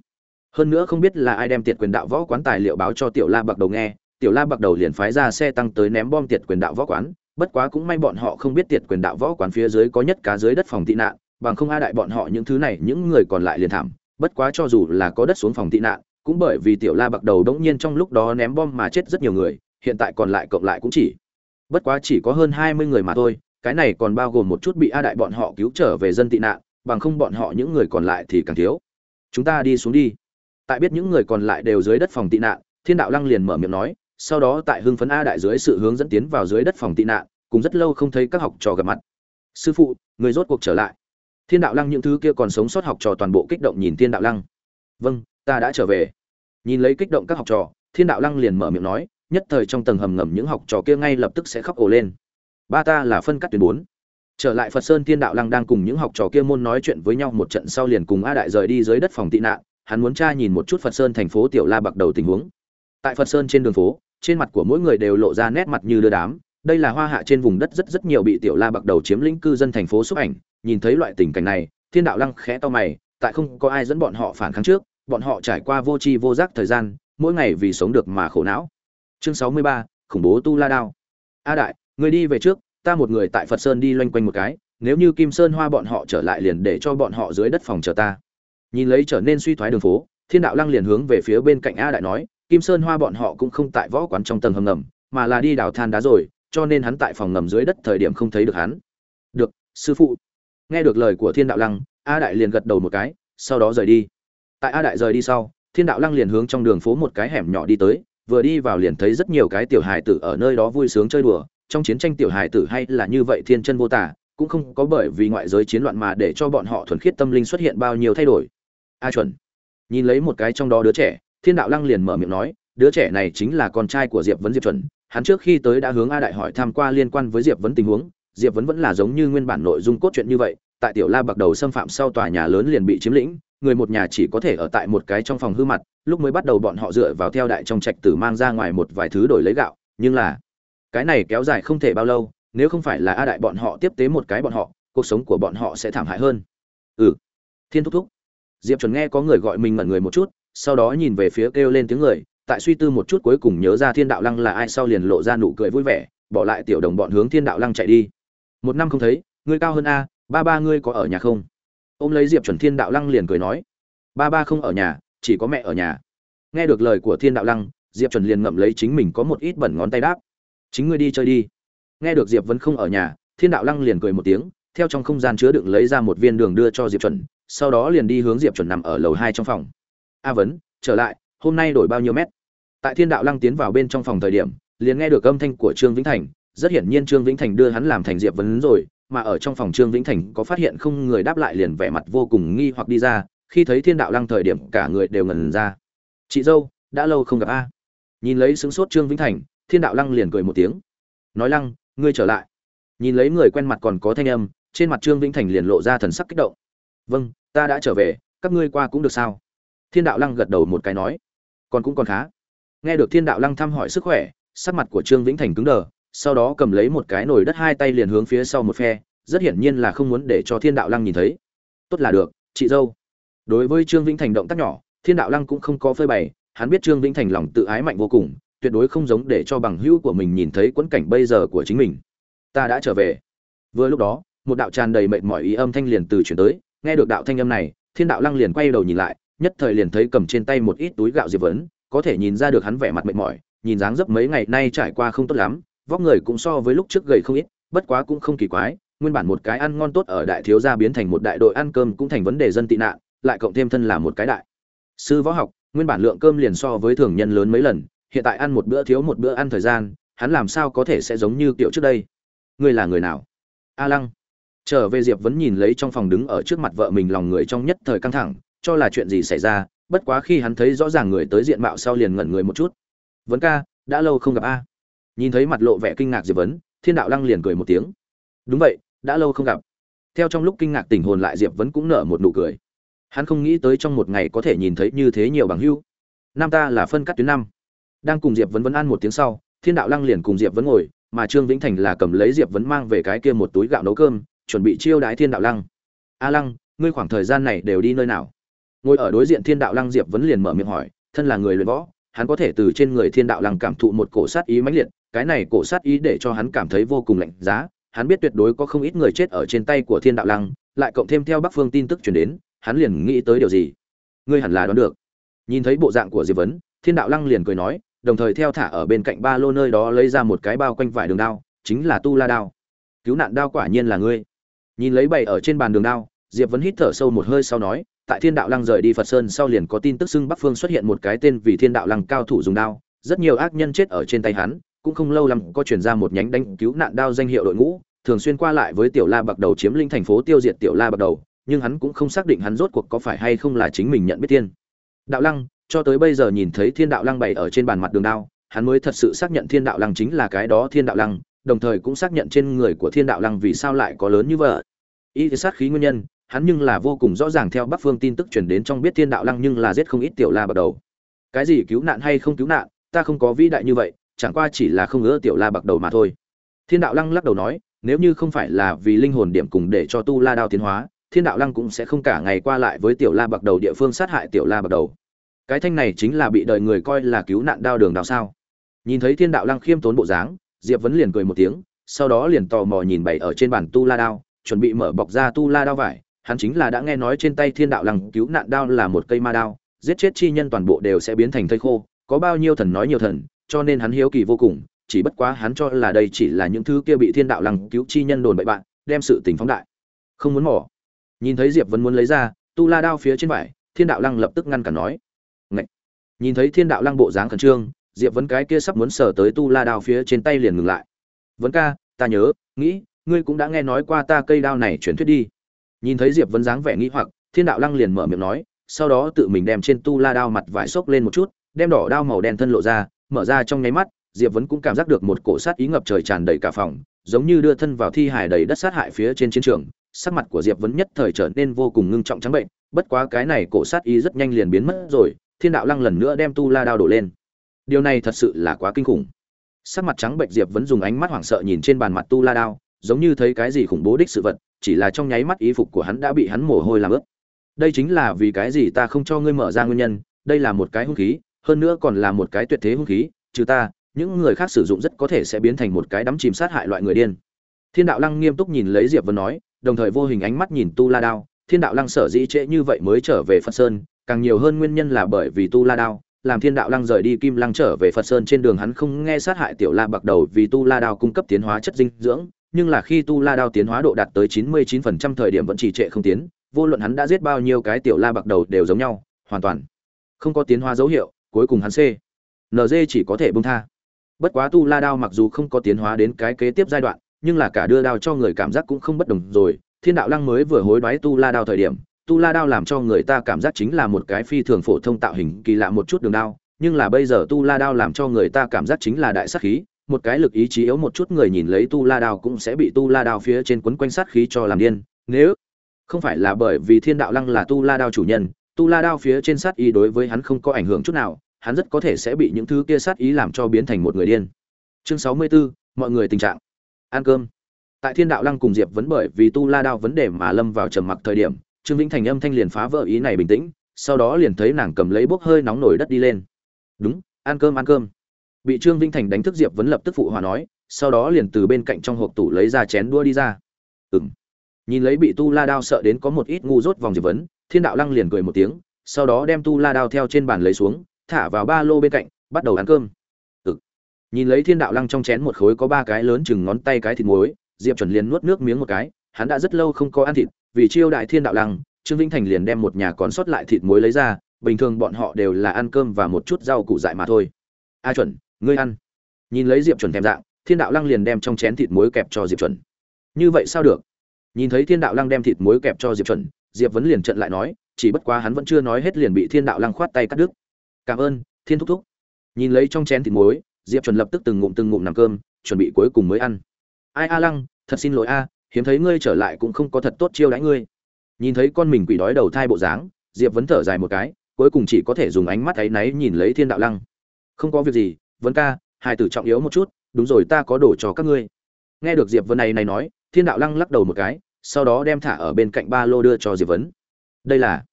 Speaker 1: Hơn nữa không biết là ai đem tiệt quyền đạo võ quán tài liệu báo cho tiểu la bạc đầu nghe, tiểu la bạc đầu liền phái ra xe tăng tới ném bom tiệt quyền đạo võ quán. Bất quá cũng may bọn họ không biết tiệt quyền đạo võ quán phía dưới có nhất cá dưới đất phòng tị nạn, bằng không a đại bọn họ những thứ này, những người còn lại liền thảm. Bất quá cho dù là có đất xuống phòng tị nạn, cũng bởi vì tiểu la bạc đầu đống nhiên trong lúc đó ném bom mà chết rất nhiều người, hiện tại còn lại cộng lại cũng chỉ. Bất quá chỉ có hơn hai mươi người mà thôi cái này còn bao gồm một chút bị a đại bọn họ cứu trở về dân tị nạn, bằng không bọn họ những người còn lại thì càng thiếu. Chúng ta đi xuống đi. Tại biết những người còn lại đều dưới đất phòng tị nạn, thiên đạo lăng liền mở miệng nói, sau đó tại hưng phấn a đại dưới sự hướng dẫn tiến vào dưới đất phòng tị nạn, cùng rất lâu không thấy các học trò gặp mặt. Sư phụ, người rốt cuộc trở lại. Thiên đạo lăng những thứ kia còn sống sót học trò toàn bộ kích động nhìn thiên đạo lăng. Vâng ta đã trở về. Nhìn lấy kích động các học trò, thiên đạo lăng liền mở miệng nói, nhất thời trong tầng hầm ngầm những học trò kia ngay lập tức sẽ khóc ồ lên ba ta là phân cắt tuyến bốn. Trở lại phật sơn thiên đạo lăng đang cùng những học trò kia môn nói chuyện với nhau một trận sau liền cùng a đại rời đi dưới đất phòng tị nạn, hắn muốn tra nhìn một chút phật sơn thành phố tiểu la bạc đầu tình huống. Tại phật sơn trên đường phố, trên mặt của mỗi người đều lộ ra nét mặt như đưa đám. Đây là hoa hạ trên vùng đất rất rất nhiều bị tiểu la bạc đầu chiếm lĩnh cư dân thành phố xúc ảnh. Nhìn thấy loại tình cảnh này, thiên đạo lăng khẽ to mày, tại không có ai dẫn bọn họ phản kháng trước, bọn họ trải qua vô tri vô giác thời gian, mỗi ngày vì sống được mà khổ não. Chương sáu mươi ba, khủng bố tu la đao. A đại người đi về trước, ta một người tại phật sơn đi loanh quanh một cái, nếu như kim sơn hoa bọn họ trở lại liền để cho bọn họ dưới đất phòng chờ ta. Nhìn lấy trở nên suy thoái đường phố, thiên đạo lăng liền hướng về phía bên cạnh a đại nói, kim sơn hoa bọn họ cũng không tại võ quán trong tầng hầm ngầm, mà là đi đào than đá rồi, cho nên hắn tại phòng ngầm dưới đất thời điểm không thấy được hắn. Được, sư phụ. Nghe được lời của thiên đạo lăng, a đại liền gật đầu một cái, sau đó rời đi. Tại a đại rời đi sau, thiên đạo lăng liền hướng trong đường phố một cái hẻm nhỏ đi tới, vừa đi vào liền thấy rất nhiều cái tiểu hài tử ở nơi đó vui sướng chơi đùa trong chiến tranh tiểu hài tử hay là như vậy thiên chân vô tả, cũng không có bởi vì ngoại giới chiến loạn mà để cho bọn họ thuần khiết tâm linh xuất hiện bao nhiêu thay đổi. A chuẩn. Nhìn lấy một cái trong đó đứa trẻ, thiên đạo lăng liền mở miệng nói, đứa trẻ này chính là con trai của diệp vấn diệp chuẩn. Hắn trước khi tới đã hướng a đại hỏi tham qua liên quan với diệp vấn tình huống. Diệp vấn vẫn là giống như nguyên bản nội dung cốt truyện như vậy, tại tiểu la bạc đầu xâm phạm sau tòa nhà lớn liền bị chiếm lĩnh, người một nhà chỉ có thể ở tại một cái trong phòng hư mặt, lúc mới bắt đầu bọn họ dựa vào theo đại trong trạch tử mang ra ngoài một vài thứ đổi lấy gạo, nhưng là cái này kéo dài không thể bao lâu, nếu không phải là a đại bọn họ tiếp tế một cái bọn họ, cuộc sống của bọn họ sẽ thảm hại hơn. Ừ. Thiên thúc thúc. Diệp chuẩn nghe có người gọi mình ngẩn người một chút, sau đó nhìn về phía kêu lên tiếng người, tại suy tư một chút cuối cùng nhớ ra thiên đạo lăng là ai sau liền lộ ra nụ cười vui vẻ, bỏ lại tiểu đồng bọn hướng thiên đạo lăng chạy đi. Một năm không thấy, ngươi cao hơn a, ba ba ngươi có ở nhà không? Ôm lấy diệp chuẩn thiên đạo lăng liền cười nói. Ba ba không ở nhà, chỉ có mẹ ở nhà. Nghe được lời của thiên đạo lăng, diệp chuẩn liền ngậm lấy chính mình có một ít bẩn ngón tay đáp chính ngươi đi chơi đi. Nghe được diệp vẫn không ở nhà, thiên đạo lăng liền cười một tiếng, theo trong không gian chứa đựng lấy ra một viên đường đưa cho diệp chuẩn, sau đó liền đi hướng diệp chuẩn nằm ở lầu hai trong phòng. A vấn trở lại, hôm nay đổi bao nhiêu mét? Tại thiên đạo lăng tiến vào bên trong phòng thời điểm, liền nghe được âm thanh của trương vĩnh thành, rất hiển nhiên trương vĩnh thành đưa hắn làm thành diệp vấn rồi, mà ở trong phòng trương vĩnh thành có phát hiện không người đáp lại liền vẻ mặt vô cùng nghi hoặc đi ra, khi thấy thiên đạo lăng thời điểm cả người đều ngần ra. Chị dâu, đã lâu không gặp a. Nhìn lấy sướng sốt trương vĩnh thành thiên đạo lăng liền cười một tiếng. Nói lăng, ngươi trở lại. Nhìn lấy người quen mặt còn có thanh âm, trên mặt trương vĩnh thành liền lộ ra thần sắc kích động. Vâng ta đã trở về, các ngươi qua cũng được sao? Thiên đạo lăng gật đầu một cái nói. Còn cũng còn khá. Nghe được thiên đạo lăng thăm hỏi sức khỏe, sắc mặt của trương vĩnh thành cứng đờ, sau đó cầm lấy một cái nồi đất hai tay liền hướng phía sau một phe, rất hiển nhiên là không muốn để cho thiên đạo lăng nhìn thấy. Tốt là được, chị dâu. Đối với trương vĩnh thành động tác nhỏ, thiên đạo lăng cũng không có phơi bày, hắn biết trương vĩnh thành lòng tự ái mạnh vô cùng tuyệt đối không giống để cho bằng hữu của mình nhìn thấy quẫn cảnh bây giờ của chính mình. Ta đã trở về. Vừa lúc đó, một đạo tràn đầy mệt mỏi ý âm thanh liền từ chuyển tới. Nghe được đạo thanh âm này, thiên đạo lăng liền quay đầu nhìn lại, nhất thời liền thấy cầm trên tay một ít túi gạo diệp vấn, có thể nhìn ra được hắn vẻ mặt mệt mỏi, nhìn dáng dấp mấy ngày nay trải qua không tốt lắm, vóc người cũng so với lúc trước gầy không ít, bất quá cũng không kỳ quái, nguyên bản một cái ăn ngon tốt ở đại thiếu gia biến thành một đại đội ăn cơm cũng thành vấn đề dân tị nạn, lại cộng thêm thân là một cái đại sư võ học, nguyên bản lượng cơm liền so với thường nhân lớn mấy lần hiện tại ăn một bữa thiếu một bữa ăn thời gian, hắn làm sao có thể sẽ giống như kiểu trước đây? Ngươi là người nào? A lăng. Trở về diệp vẫn nhìn lấy trong phòng đứng ở trước mặt vợ mình lòng người trong nhất thời căng thẳng, cho là chuyện gì xảy ra, bất quá khi hắn thấy rõ ràng người tới diện mạo sau liền ngẩn người một chút. Vấn ca, đã lâu không gặp a? Nhìn thấy mặt lộ vẻ kinh ngạc diệp vấn, thiên đạo lăng liền cười một tiếng. Đúng vậy, đã lâu không gặp. Theo trong lúc kinh ngạc tỉnh hồn lại diệp vấn cũng nở một nụ cười. Hắn không nghĩ tới trong một ngày có thể nhìn thấy như thế nhiều bằng hưu. Nam ta là phân cắt tuyến năm đang cùng diệp vấn vấn ăn một tiếng sau, thiên đạo lăng liền cùng diệp vấn ngồi, mà trương vĩnh thành là cầm lấy diệp vấn mang về cái kia một túi gạo nấu cơm, chuẩn bị chiêu đái thiên đạo lăng. A lăng, ngươi khoảng thời gian này đều đi nơi nào? Ngồi ở đối diện thiên đạo lăng, diệp vấn liền mở miệng hỏi, thân là người luyện võ, hắn có thể từ trên người thiên đạo lăng cảm thụ một cổ sát ý mãnh liệt, cái này cổ sát ý để cho hắn cảm thấy vô cùng lạnh giá, hắn biết tuyệt đối có không ít người chết ở trên tay của thiên đạo lăng, lại cộng thêm theo bắc phương tin tức truyền đến, hắn liền nghĩ tới điều gì? Ngươi hẳn là đoán được. Nhìn thấy bộ dạng của diệp vấn, thiên đạo lăng liền cười nói đồng thời theo thả ở bên cạnh ba lô nơi đó lấy ra một cái bao quanh vải đường đao, chính là tu la đao. Cứu nạn đao quả nhiên là ngươi. Nhìn lấy bày ở trên bàn đường đao, diệp vấn hít thở sâu một hơi sau nói, tại thiên đạo lăng rời đi phật sơn sau liền có tin tức xưng bắc phương xuất hiện một cái tên vì thiên đạo lăng cao thủ dùng đao, rất nhiều ác nhân chết ở trên tay hắn, cũng không lâu lắm có chuyển ra một nhánh đánh cứu nạn đao danh hiệu đội ngũ, thường xuyên qua lại với tiểu la bạc đầu chiếm linh thành phố tiêu diệt tiểu la bạc đầu, nhưng hắn cũng không xác định hắn rốt cuộc có phải hay không là chính mình nhận biết thiên đạo lăng cho tới bây giờ nhìn thấy thiên đạo lăng bày ở trên bàn mặt đường đao, hắn mới thật sự xác nhận thiên đạo lăng chính là cái đó thiên đạo lăng, đồng thời cũng xác nhận trên người của thiên đạo lăng vì sao lại có lớn như vậy. Y sát khí nguyên nhân, hắn nhưng là vô cùng rõ ràng theo bắc phương tin tức chuyển đến trong biết thiên đạo lăng nhưng là giết không ít tiểu la bạc đầu. Cái gì cứu nạn hay không cứu nạn, ta không có vĩ đại như vậy, chẳng qua chỉ là không ngỡ tiểu la bạc đầu mà thôi. Thiên đạo lăng lắc đầu nói, nếu như không phải là vì linh hồn điểm cùng để cho tu la đao tiến hóa, thiên đạo lăng cũng sẽ không cả ngày qua lại với tiểu la bạc đầu địa phương sát hại tiểu la bạc đầu cái thanh này chính là bị đời người coi là cứu nạn đao đường đào sao. Nhìn thấy thiên đạo lăng khiêm tốn bộ dáng, diệp vấn liền cười một tiếng, sau đó liền tò mò nhìn bày ở trên bàn tu la đao, chuẩn bị mở bọc ra tu la đao vải. Hắn chính là đã nghe nói trên tay thiên đạo lăng cứu nạn đao là một cây ma đao, giết chết chi nhân toàn bộ đều sẽ biến thành thây khô, có bao nhiêu thần nói nhiều thần, cho nên hắn hiếu kỳ vô cùng, chỉ bất quá hắn cho là đây chỉ là những thứ kia bị thiên đạo lăng cứu chi nhân đồn bậy bạn, đem sự tình phóng đại. Không muốn mỏ nhìn thấy diệp vẫn muốn lấy ra, tu la đao phía trên vải, thiên đạo lăng lập tức ngăn cản nói nhìn thấy thiên đạo lăng bộ dáng khẩn trương, diệp vấn cái kia sắp muốn sờ tới tu la đao phía trên tay liền ngừng lại. Vấn ca, ta nhớ, nghĩ, ngươi cũng đã nghe nói qua ta cây đao này truyền thuyết đi. Nhìn thấy diệp vấn dáng vẻ nghĩ hoặc, thiên đạo lăng liền mở miệng nói, sau đó tự mình đem trên tu la đao mặt vải xốc lên một chút, đem đỏ đao màu đen thân lộ ra, mở ra trong nháy mắt, diệp vấn cũng cảm giác được một cổ sát ý ngập trời tràn đầy cả phòng, giống như đưa thân vào thi hài đầy đất sát hại phía trên chiến trường, sắc mặt của diệp vấn nhất thời trở nên vô cùng ngưng trọng trắng bệnh, bất quá cái này cổ sát ý rất nhanh liền biến mất rồi thiên đạo lăng lần nữa đem tu la đao đổ lên. Điều này thật sự là quá kinh khủng. Sắc mặt trắng bệnh diệp vẫn dùng ánh mắt hoảng sợ nhìn trên bàn mặt tu la đao, giống như thấy cái gì khủng bố đích sự vật, chỉ là trong nháy mắt ý phục của hắn đã bị hắn mồ hôi làm ướt. Đây chính là vì cái gì ta không cho ngươi mở ra nguyên nhân, đây là một cái hung khí, hơn nữa còn là một cái tuyệt thế hung khí, trừ ta, những người khác sử dụng rất có thể sẽ biến thành một cái đắm chìm sát hại loại người điên. Thiên đạo lăng nghiêm túc nhìn lấy diệp vân nói, đồng thời vô hình ánh mắt nhìn tu la đao, thiên đạo lăng sở dĩ trễ như vậy mới trở về phật sơn càng nhiều hơn nguyên nhân là bởi vì tu la đao, làm thiên đạo lăng rời đi kim lăng trở về phật sơn trên đường hắn không nghe sát hại tiểu la bạc đầu vì tu la đao cung cấp tiến hóa chất dinh dưỡng, nhưng là khi tu la đao tiến hóa độ đạt tới 99% thời điểm vẫn trì trệ không tiến, vô luận hắn đã giết bao nhiêu cái tiểu la bạc đầu đều giống nhau, hoàn toàn không có tiến hóa dấu hiệu, cuối cùng hắn c nd chỉ có thể bung tha. Bất quá tu la đao mặc dù không có tiến hóa đến cái kế tiếp giai đoạn, nhưng là cả đưa đao cho người cảm giác cũng không bất đồng rồi, thiên đạo lăng mới vừa hối đoái tu la đao thời điểm tu la đao làm cho người ta cảm giác chính là một cái phi thường phổ thông tạo hình kỳ lạ một chút đường đao nhưng là bây giờ tu la đao làm cho người ta cảm giác chính là đại sát khí một cái lực ý chí yếu một chút người nhìn lấy tu la đao cũng sẽ bị tu la đao phía trên quấn quanh sát khí cho làm điên. Nếu không phải là bởi vì thiên đạo lăng là tu la đao chủ nhân tu la đao phía trên sát ý đối với hắn không có ảnh hưởng chút nào hắn rất có thể sẽ bị những thứ kia sát ý làm cho biến thành một người điên. Chương sáu mươi 64, mọi người tình trạng. Ăn cơm. Tại thiên đạo lăng cùng diệp vấn bởi vì tu la đao vấn đề mà lâm vào trầm mặc thời điểm trương vĩnh thành âm thanh liền phá vỡ ý này bình tĩnh, sau đó liền thấy nàng cầm lấy bốc hơi nóng nổi đất đi lên. Đúng, ăn cơm ăn cơm. Bị trương vĩnh thành đánh thức diệp vấn lập tức phụ hòa nói, sau đó liền từ bên cạnh trong hộp tủ lấy ra chén đua đi ra. Ừng nhìn lấy bị tu la đao sợ đến có một ít ngu dốt vòng diệp vấn, thiên đạo lăng liền cười một tiếng, sau đó đem tu la đao theo trên bàn lấy xuống, thả vào ba lô bên cạnh, bắt đầu ăn cơm. Ừ. nhìn lấy thiên đạo lăng trong chén một khối có ba cái lớn chừng ngón tay cái thịt muối, diệp chuẩn liền nuốt nước miếng một cái hắn đã rất lâu không có ăn thịt, vì chiêu đại thiên đạo lăng, trương vĩnh thành liền đem một nhà còn sót lại thịt muối lấy ra, bình thường bọn họ đều là ăn cơm và một chút rau củ dại mà thôi. A chuẩn, ngươi ăn. Nhìn lấy diệp chuẩn thèm dạng, thiên đạo lăng liền đem trong chén thịt muối kẹp cho diệp chuẩn. Như vậy sao được? Nhìn thấy thiên đạo lăng đem thịt muối kẹp cho diệp chuẩn, diệp vẫn liền trận lại nói, chỉ bất quá hắn vẫn chưa nói hết liền bị thiên đạo lăng khoát tay cắt đứt. Cảm ơn, thiên thúc thúc. Nhìn lấy trong chén thịt muối, diệp chuẩn lập tức từng ngụm từng ngụm nằm cơm, chuẩn bị cuối cùng mới ăn. Ai a lăng, thật xin lỗi a hiếm thấy ngươi trở lại cũng không có thật tốt chiêu đãi ngươi. Nhìn thấy con mình quỷ đói đầu thai bộ dáng, diệp vấn thở dài một cái, cuối cùng chỉ có thể dùng ánh mắt áy náy nhìn lấy thiên đạo lăng. Không có việc gì vấn ca, hai tử trọng yếu một chút, đúng rồi ta có đồ cho các ngươi. Nghe được diệp vấn này này nói, thiên đạo lăng lắc đầu một cái, sau đó đem thả ở bên cạnh ba lô đưa cho diệp vấn. Đây là,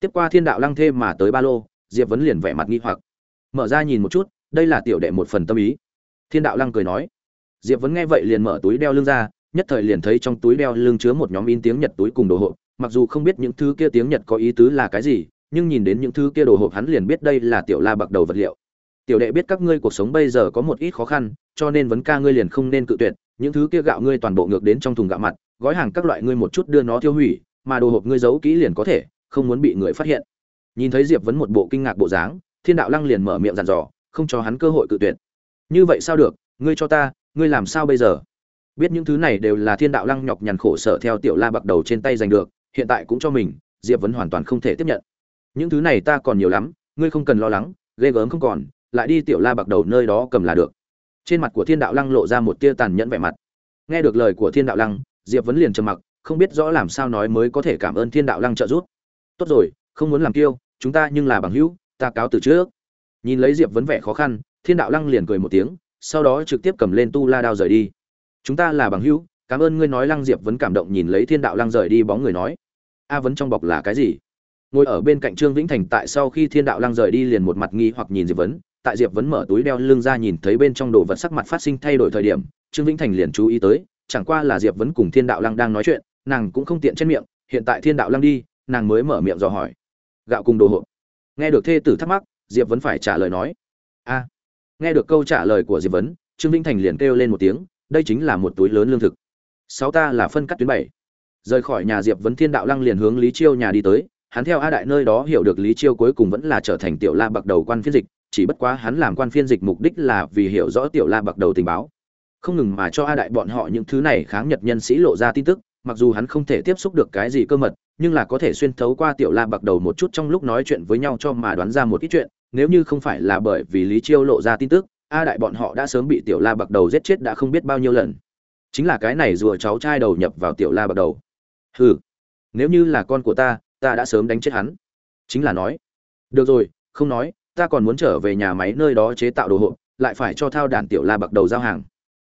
Speaker 1: tiếp qua thiên đạo lăng thêm mà tới ba lô, diệp vấn liền vẻ mặt nghi hoặc. Mở ra nhìn một chút, đây là tiểu đệ một phần tâm ý. Thiên đạo lăng cười nói. Diệp vấn nghe vậy liền mở túi đeo lưng ra nhất thời liền thấy trong túi đeo lưng chứa một nhóm in tiếng nhật túi cùng đồ hộp, mặc dù không biết những thứ kia tiếng nhật có ý tứ là cái gì, nhưng nhìn đến những thứ kia đồ hộp hắn liền biết đây là tiểu la bạc đầu vật liệu. Tiểu đệ biết các ngươi cuộc sống bây giờ có một ít khó khăn, cho nên vấn ca ngươi liền không nên cự tuyệt, những thứ kia gạo ngươi toàn bộ ngược đến trong thùng gạo mặt, gói hàng các loại ngươi một chút đưa nó tiêu hủy, mà đồ hộp ngươi giấu kỹ liền có thể, không muốn bị người phát hiện. Nhìn thấy diệp vấn một bộ kinh ngạc bộ dáng, thiên đạo lăng liền mở miệng dặn dò, không cho hắn cơ hội cự tuyệt. Như vậy sao được, ngươi cho ta, ngươi làm sao bây giờ? Biết những thứ này đều là thiên đạo lăng nhọc nhằn khổ sở theo tiểu la bạc đầu trên tay giành được, hiện tại cũng cho mình, diệp vấn hoàn toàn không thể tiếp nhận. Những thứ này ta còn nhiều lắm, ngươi không cần lo lắng, ghê gớm không còn, lại đi tiểu la bạc đầu nơi đó cầm là được. Trên mặt của thiên đạo lăng lộ ra một tia tàn nhẫn vẻ mặt. Nghe được lời của thiên đạo lăng, diệp vấn liền trầm mặc, không biết rõ làm sao nói mới có thể cảm ơn thiên đạo lăng trợ giúp. Tốt rồi, không muốn làm kiêu, chúng ta nhưng là bằng hữu, ta cáo từ trước. Nhìn lấy diệp vấn vẻ khó khăn, thiên đạo lăng liền cười một tiếng, sau đó trực tiếp cầm lên tu la đao rời đi chúng ta là bằng hữu, cảm ơn ngươi nói lăng diệp vẫn cảm động nhìn lấy thiên đạo lăng rời đi bóng người nói. A vấn trong bọc là cái gì? Ngồi ở bên cạnh trương vĩnh thành tại sau khi thiên đạo lăng rời đi liền một mặt nghi hoặc nhìn diệp vấn. Tại diệp vấn mở túi đeo lưng ra nhìn thấy bên trong đồ vật sắc mặt phát sinh thay đổi thời điểm, trương vĩnh thành liền chú ý tới, chẳng qua là diệp vấn cùng thiên đạo lăng đang nói chuyện, nàng cũng không tiện trên miệng, hiện tại thiên đạo lăng đi, nàng mới mở miệng dò hỏi. Gạo cùng đồ hộp. Nghe được thê tử thắc mắc, diệp vấn phải trả lời nói. A. Nghe được câu trả lời của diệp vấn, trương vĩnh thành liền kêu lên một tiếng đây chính là một túi lớn lương thực. Sáu ta là phân cắt tuyến bảy. Rời khỏi nhà diệp vấn thiên đạo lăng liền hướng lý chiêu nhà đi tới, hắn theo a đại nơi đó hiểu được lý chiêu cuối cùng vẫn là trở thành tiểu la bạc đầu quan phiên dịch, chỉ bất quá hắn làm quan phiên dịch mục đích là vì hiểu rõ tiểu la bạc đầu tình báo. Không ngừng mà cho a đại bọn họ những thứ này kháng nhật nhân sĩ lộ ra tin tức, mặc dù hắn không thể tiếp xúc được cái gì cơ mật, nhưng là có thể xuyên thấu qua tiểu la bạc đầu một chút trong lúc nói chuyện với nhau cho mà đoán ra một ít chuyện, nếu như không phải là bởi vì lý chiêu lộ ra tin tức a đại bọn họ đã sớm bị tiểu la bạc đầu giết chết đã không biết bao nhiêu lần. Chính là cái này rùa cháu trai đầu nhập vào tiểu la bạc đầu. Hừ, nếu như là con của ta ta đã sớm đánh chết hắn. Chính là nói, được rồi, không nói, ta còn muốn trở về nhà máy nơi đó chế tạo đồ hộp, lại phải cho thao đàn tiểu la bạc đầu giao hàng.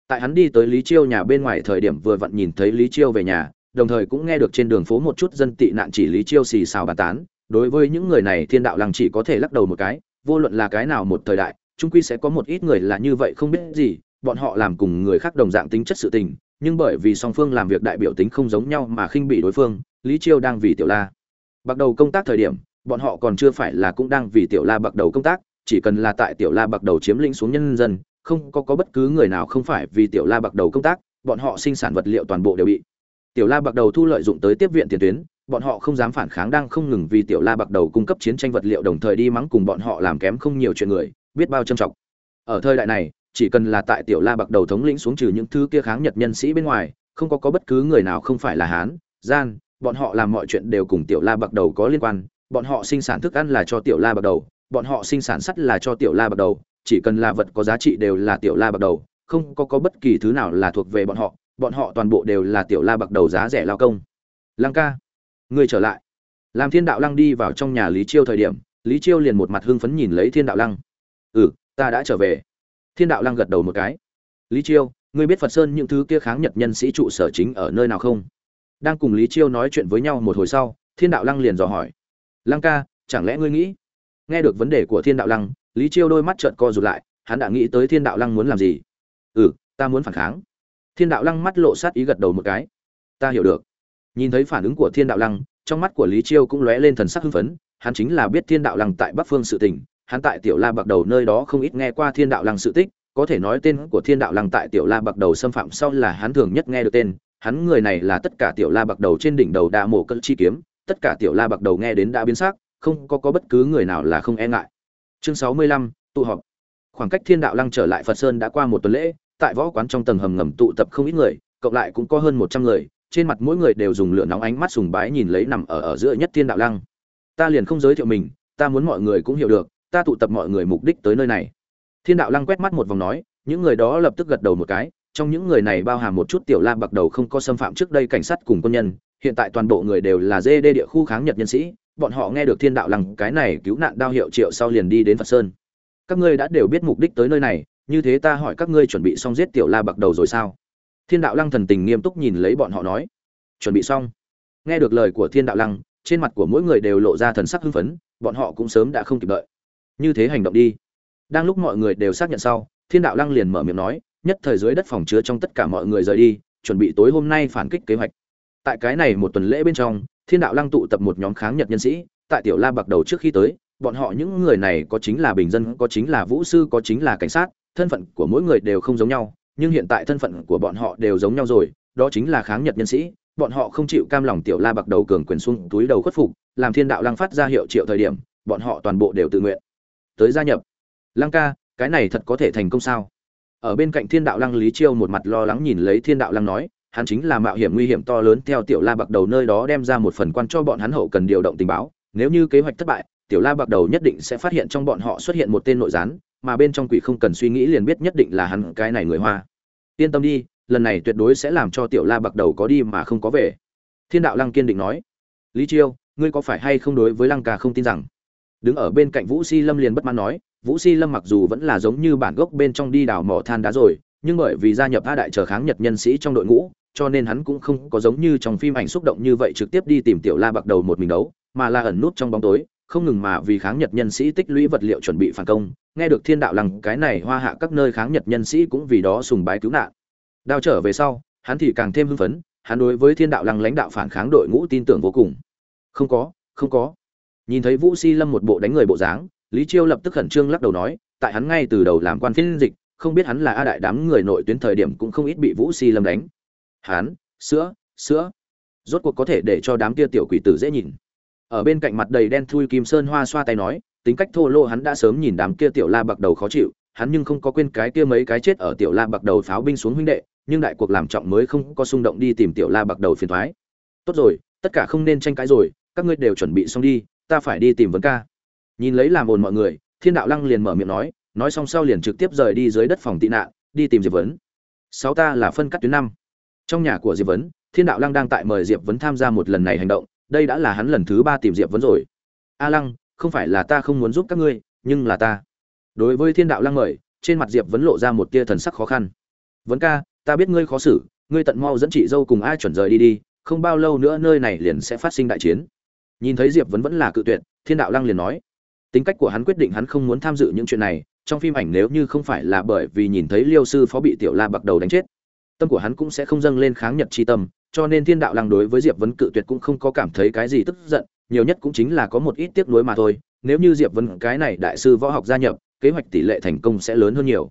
Speaker 1: Tại hắn đi tới lý chiêu nhà bên ngoài thời điểm vừa vặn nhìn thấy lý chiêu về nhà, đồng thời cũng nghe được trên đường phố một chút dân tị nạn chỉ lý chiêu xì xào bàn tán. Đối với những người này thiên đạo lăng chỉ có thể lắc đầu một cái, vô luận là cái nào một thời đại chung quy sẽ có một ít người là như vậy không biết gì, bọn họ làm cùng người khác đồng dạng tính chất sự tình, nhưng bởi vì song phương làm việc đại biểu tính không giống nhau mà khinh bị đối phương, lý chiêu đang vì tiểu la bắt đầu công tác thời điểm, bọn họ còn chưa phải là cũng đang vì tiểu la bắt đầu công tác, chỉ cần là tại tiểu la bắt đầu chiếm lĩnh xuống nhân dân, không có có bất cứ người nào không phải vì tiểu la bắt đầu công tác, bọn họ sinh sản vật liệu toàn bộ đều bị tiểu la bắt đầu thu lợi dụng tới tiếp viện tiền tuyến, bọn họ không dám phản kháng đang không ngừng vì tiểu la bạc đầu cung cấp chiến tranh vật liệu đồng thời đi mắng cùng bọn họ làm kém không nhiều chuyện người biết bao trầm trọng ở thời đại này, chỉ cần là tại tiểu la Bạc đầu thống lĩnh xuống trừ những thứ kia kháng nhật nhân sĩ bên ngoài, không có có bất cứ người nào không phải là hán, gian, bọn họ làm mọi chuyện đều cùng tiểu la Bạc đầu có liên quan. Bọn họ sinh sản thức ăn là cho tiểu la Bạc đầu, bọn họ sinh sản sắt là cho tiểu la Bạc đầu, chỉ cần là vật có giá trị đều là tiểu la Bạc đầu, không có có bất kỳ thứ nào là thuộc về bọn họ bọn họ toàn bộ đều là tiểu la Bạc đầu giá rẻ lao công. Lăng ca, ngươi trở lại. Làm thiên đạo lăng đi vào trong nhà lý chiêu thời điểm, lý chiêu liền một mặt hưng phấn nhìn lấy thiên đạo lăng ừ ta đã trở về. Thiên đạo lăng gật đầu một cái. Lý chiêu, ngươi biết phật sơn những thứ kia kháng nhật nhân sĩ trụ sở chính ở nơi nào không? Đang cùng lý chiêu nói chuyện với nhau một hồi sau, thiên đạo lăng liền dò hỏi. Lăng ca, chẳng lẽ ngươi nghĩ? Nghe được vấn đề của thiên đạo lăng, lý chiêu đôi mắt trợn co rụt lại, hắn đã nghĩ tới thiên đạo lăng muốn làm gì. Ừ ta muốn phản kháng. Thiên đạo lăng mắt lộ sát ý gật đầu một cái. Ta hiểu được. Nhìn thấy phản ứng của thiên đạo lăng, trong mắt của lý chiêu cũng lóe lên thần sắc hưng phấn, hắn chính là biết thiên đạo lăng tại bắc phương sự tình hắn tại tiểu la bạc đầu nơi đó không ít nghe qua thiên đạo lăng sự tích, có thể nói tên của thiên đạo lăng tại tiểu la bạc đầu xâm phạm sau là hắn thường nhất nghe được tên. Hắn người này là tất cả tiểu la bạc đầu trên đỉnh đầu đa mổ cân chi kiếm, tất cả tiểu la bạc đầu nghe đến đã biến sắc, không có có bất cứ người nào là không e ngại. Chương sáu mươi lăm, tụ họp. Khoảng cách thiên đạo lăng trở lại phật sơn đã qua một tuần lễ, tại võ quán trong tầng hầm ngầm tụ tập không ít người, cộng lại cũng có hơn một trăm người, trên mặt mỗi người đều dùng lửa nóng ánh mắt sùng bái nhìn lấy nằm ở ở giữa nhất thiên đạo lăng. Ta liền không giới thiệu mình, ta muốn mọi người cũng hiểu được ta tụ tập mọi người mục đích tới nơi này. Thiên đạo lăng quét mắt một vòng nói, những người đó lập tức gật đầu một cái, trong những người này bao hàm một chút tiểu la bạc đầu không có xâm phạm trước đây cảnh sát cùng quân nhân, hiện tại toàn bộ người đều là dê đê địa khu kháng nhật nhân sĩ, bọn họ nghe được thiên đạo lăng cái này cứu nạn đao hiệu triệu sau liền đi đến phật sơn. Các ngươi đã đều biết mục đích tới nơi này, như thế ta hỏi các ngươi chuẩn bị xong giết tiểu la bạc đầu rồi sao? Thiên đạo lăng thần tình nghiêm túc nhìn lấy bọn họ nói. Chuẩn bị xong. Nghe được lời của thiên đạo lăng, trên mặt của mỗi người đều lộ ra thần sắc hưng phấn, bọn họ cũng sớm đã không kịp đợi như thế hành động đi. Đang lúc mọi người đều xác nhận sau, thiên đạo lăng liền mở miệng nói, nhất thời dưới đất phòng chứa trong tất cả mọi người rời đi, chuẩn bị tối hôm nay phản kích kế hoạch. Tại cái này một tuần lễ bên trong, thiên đạo lăng tụ tập một nhóm kháng nhật nhân sĩ, tại tiểu la bạc đầu trước khi tới, bọn họ những người này có chính là bình dân, có chính là vũ sư, có chính là cảnh sát, thân phận của mỗi người đều không giống nhau, nhưng hiện tại thân phận của bọn họ đều giống nhau rồi, đó chính là kháng nhật nhân sĩ, bọn họ không chịu cam lòng tiểu la bạc đầu cường quyền xuống túi đầu khuất phục, làm thiên đạo lăng phát ra hiệu triệu thời điểm, bọn họ toàn bộ đều tự nguyện tới gia nhập. Lăng ca, cái này thật có thể thành công sao? Ở bên cạnh thiên đạo lăng lý chiêu một mặt lo lắng nhìn lấy thiên đạo lăng nói, hắn chính là mạo hiểm nguy hiểm to lớn theo tiểu la bạc đầu nơi đó đem ra một phần quan cho bọn hắn hậu cần điều động tình báo, nếu như kế hoạch thất bại, tiểu la bạc đầu nhất định sẽ phát hiện trong bọn họ xuất hiện một tên nội gián, mà bên trong quỷ không cần suy nghĩ liền biết nhất định là hắn cái này người hoa. Yên tâm đi, lần này tuyệt đối sẽ làm cho tiểu la bạc đầu có đi mà không có về. Thiên đạo lăng kiên định nói, lý chiêu, ngươi có phải hay không đối với lăng ca không tin rằng đứng ở bên cạnh vũ si lâm liền bất mãn nói, vũ si lâm mặc dù vẫn là giống như bản gốc bên trong đi đào mỏ than đá rồi, nhưng bởi vì gia nhập a đại chờ kháng nhật nhân sĩ trong đội ngũ, cho nên hắn cũng không có giống như trong phim ảnh xúc động như vậy trực tiếp đi tìm tiểu la bạc đầu một mình đấu, mà là ẩn nút trong bóng tối, không ngừng mà vì kháng nhật nhân sĩ tích lũy vật liệu chuẩn bị phản công, nghe được thiên đạo lăng, cái này hoa hạ các nơi kháng nhật nhân sĩ cũng vì đó sùng bái cứu nạn. Đao trở về sau, hắn thì càng thêm hưng phấn, hắn đối với thiên đạo lăng lãnh đạo phản kháng đội ngũ tin tưởng vô cùng. Không có không có nhìn thấy vũ si lâm một bộ đánh người bộ dáng, lý chiêu lập tức khẩn trương lắc đầu nói, tại hắn ngay từ đầu làm quan phiên dịch, không biết hắn là a đại đám người nội tuyến thời điểm cũng không ít bị vũ si lâm đánh. Hắn, sữa sữa. Rốt cuộc có thể để cho đám kia tiểu quỷ tử dễ nhìn. Ở bên cạnh mặt đầy đen thui kim sơn hoa xoa tay nói, tính cách thô lỗ hắn đã sớm nhìn đám kia tiểu la bạc đầu khó chịu, hắn nhưng không có quên cái kia mấy cái chết ở tiểu la bạc đầu pháo binh xuống huynh đệ, nhưng đại cuộc làm trọng mới không có xung động đi tìm tiểu la bạc đầu phiền thoái. Tốt rồi, tất cả không nên tranh cãi rồi, các ngươi đều chuẩn bị xong đi ta phải đi tìm vấn ca. Nhìn lấy làm ồn mọi người, thiên đạo lăng liền mở miệng nói nói xong sau liền trực tiếp rời đi dưới đất phòng tị nạn, đi tìm diệp vấn. Sáu ta là phân cắt tuyến năm. Trong nhà của diệp vấn, thiên đạo lăng đang tại mời diệp vấn tham gia một lần này hành động, đây đã là hắn lần thứ ba tìm diệp vấn rồi. A lăng, không phải là ta không muốn giúp các ngươi, nhưng là ta. Đối với thiên đạo lăng mời, trên mặt diệp vấn lộ ra một tia thần sắc khó khăn. Vấn ca, ta biết ngươi khó xử, ngươi tận mau dẫn chị dâu cùng ai chuẩn rời đi đi, không bao lâu nữa nơi này liền sẽ phát sinh đại chiến nhìn thấy diệp vấn vẫn là cự tuyệt, thiên đạo lăng liền nói, tính cách của hắn quyết định hắn không muốn tham dự những chuyện này, trong phim ảnh nếu như không phải là bởi vì nhìn thấy liêu sư phó bị tiểu la bạc đầu đánh chết, tâm của hắn cũng sẽ không dâng lên kháng nhật chi tâm, cho nên thiên đạo lăng đối với diệp vấn cự tuyệt cũng không có cảm thấy cái gì tức giận, nhiều nhất cũng chính là có một ít tiếc nuối mà thôi. Nếu như diệp vấn cái này đại sư võ học gia nhập, kế hoạch tỷ lệ thành công sẽ lớn hơn nhiều.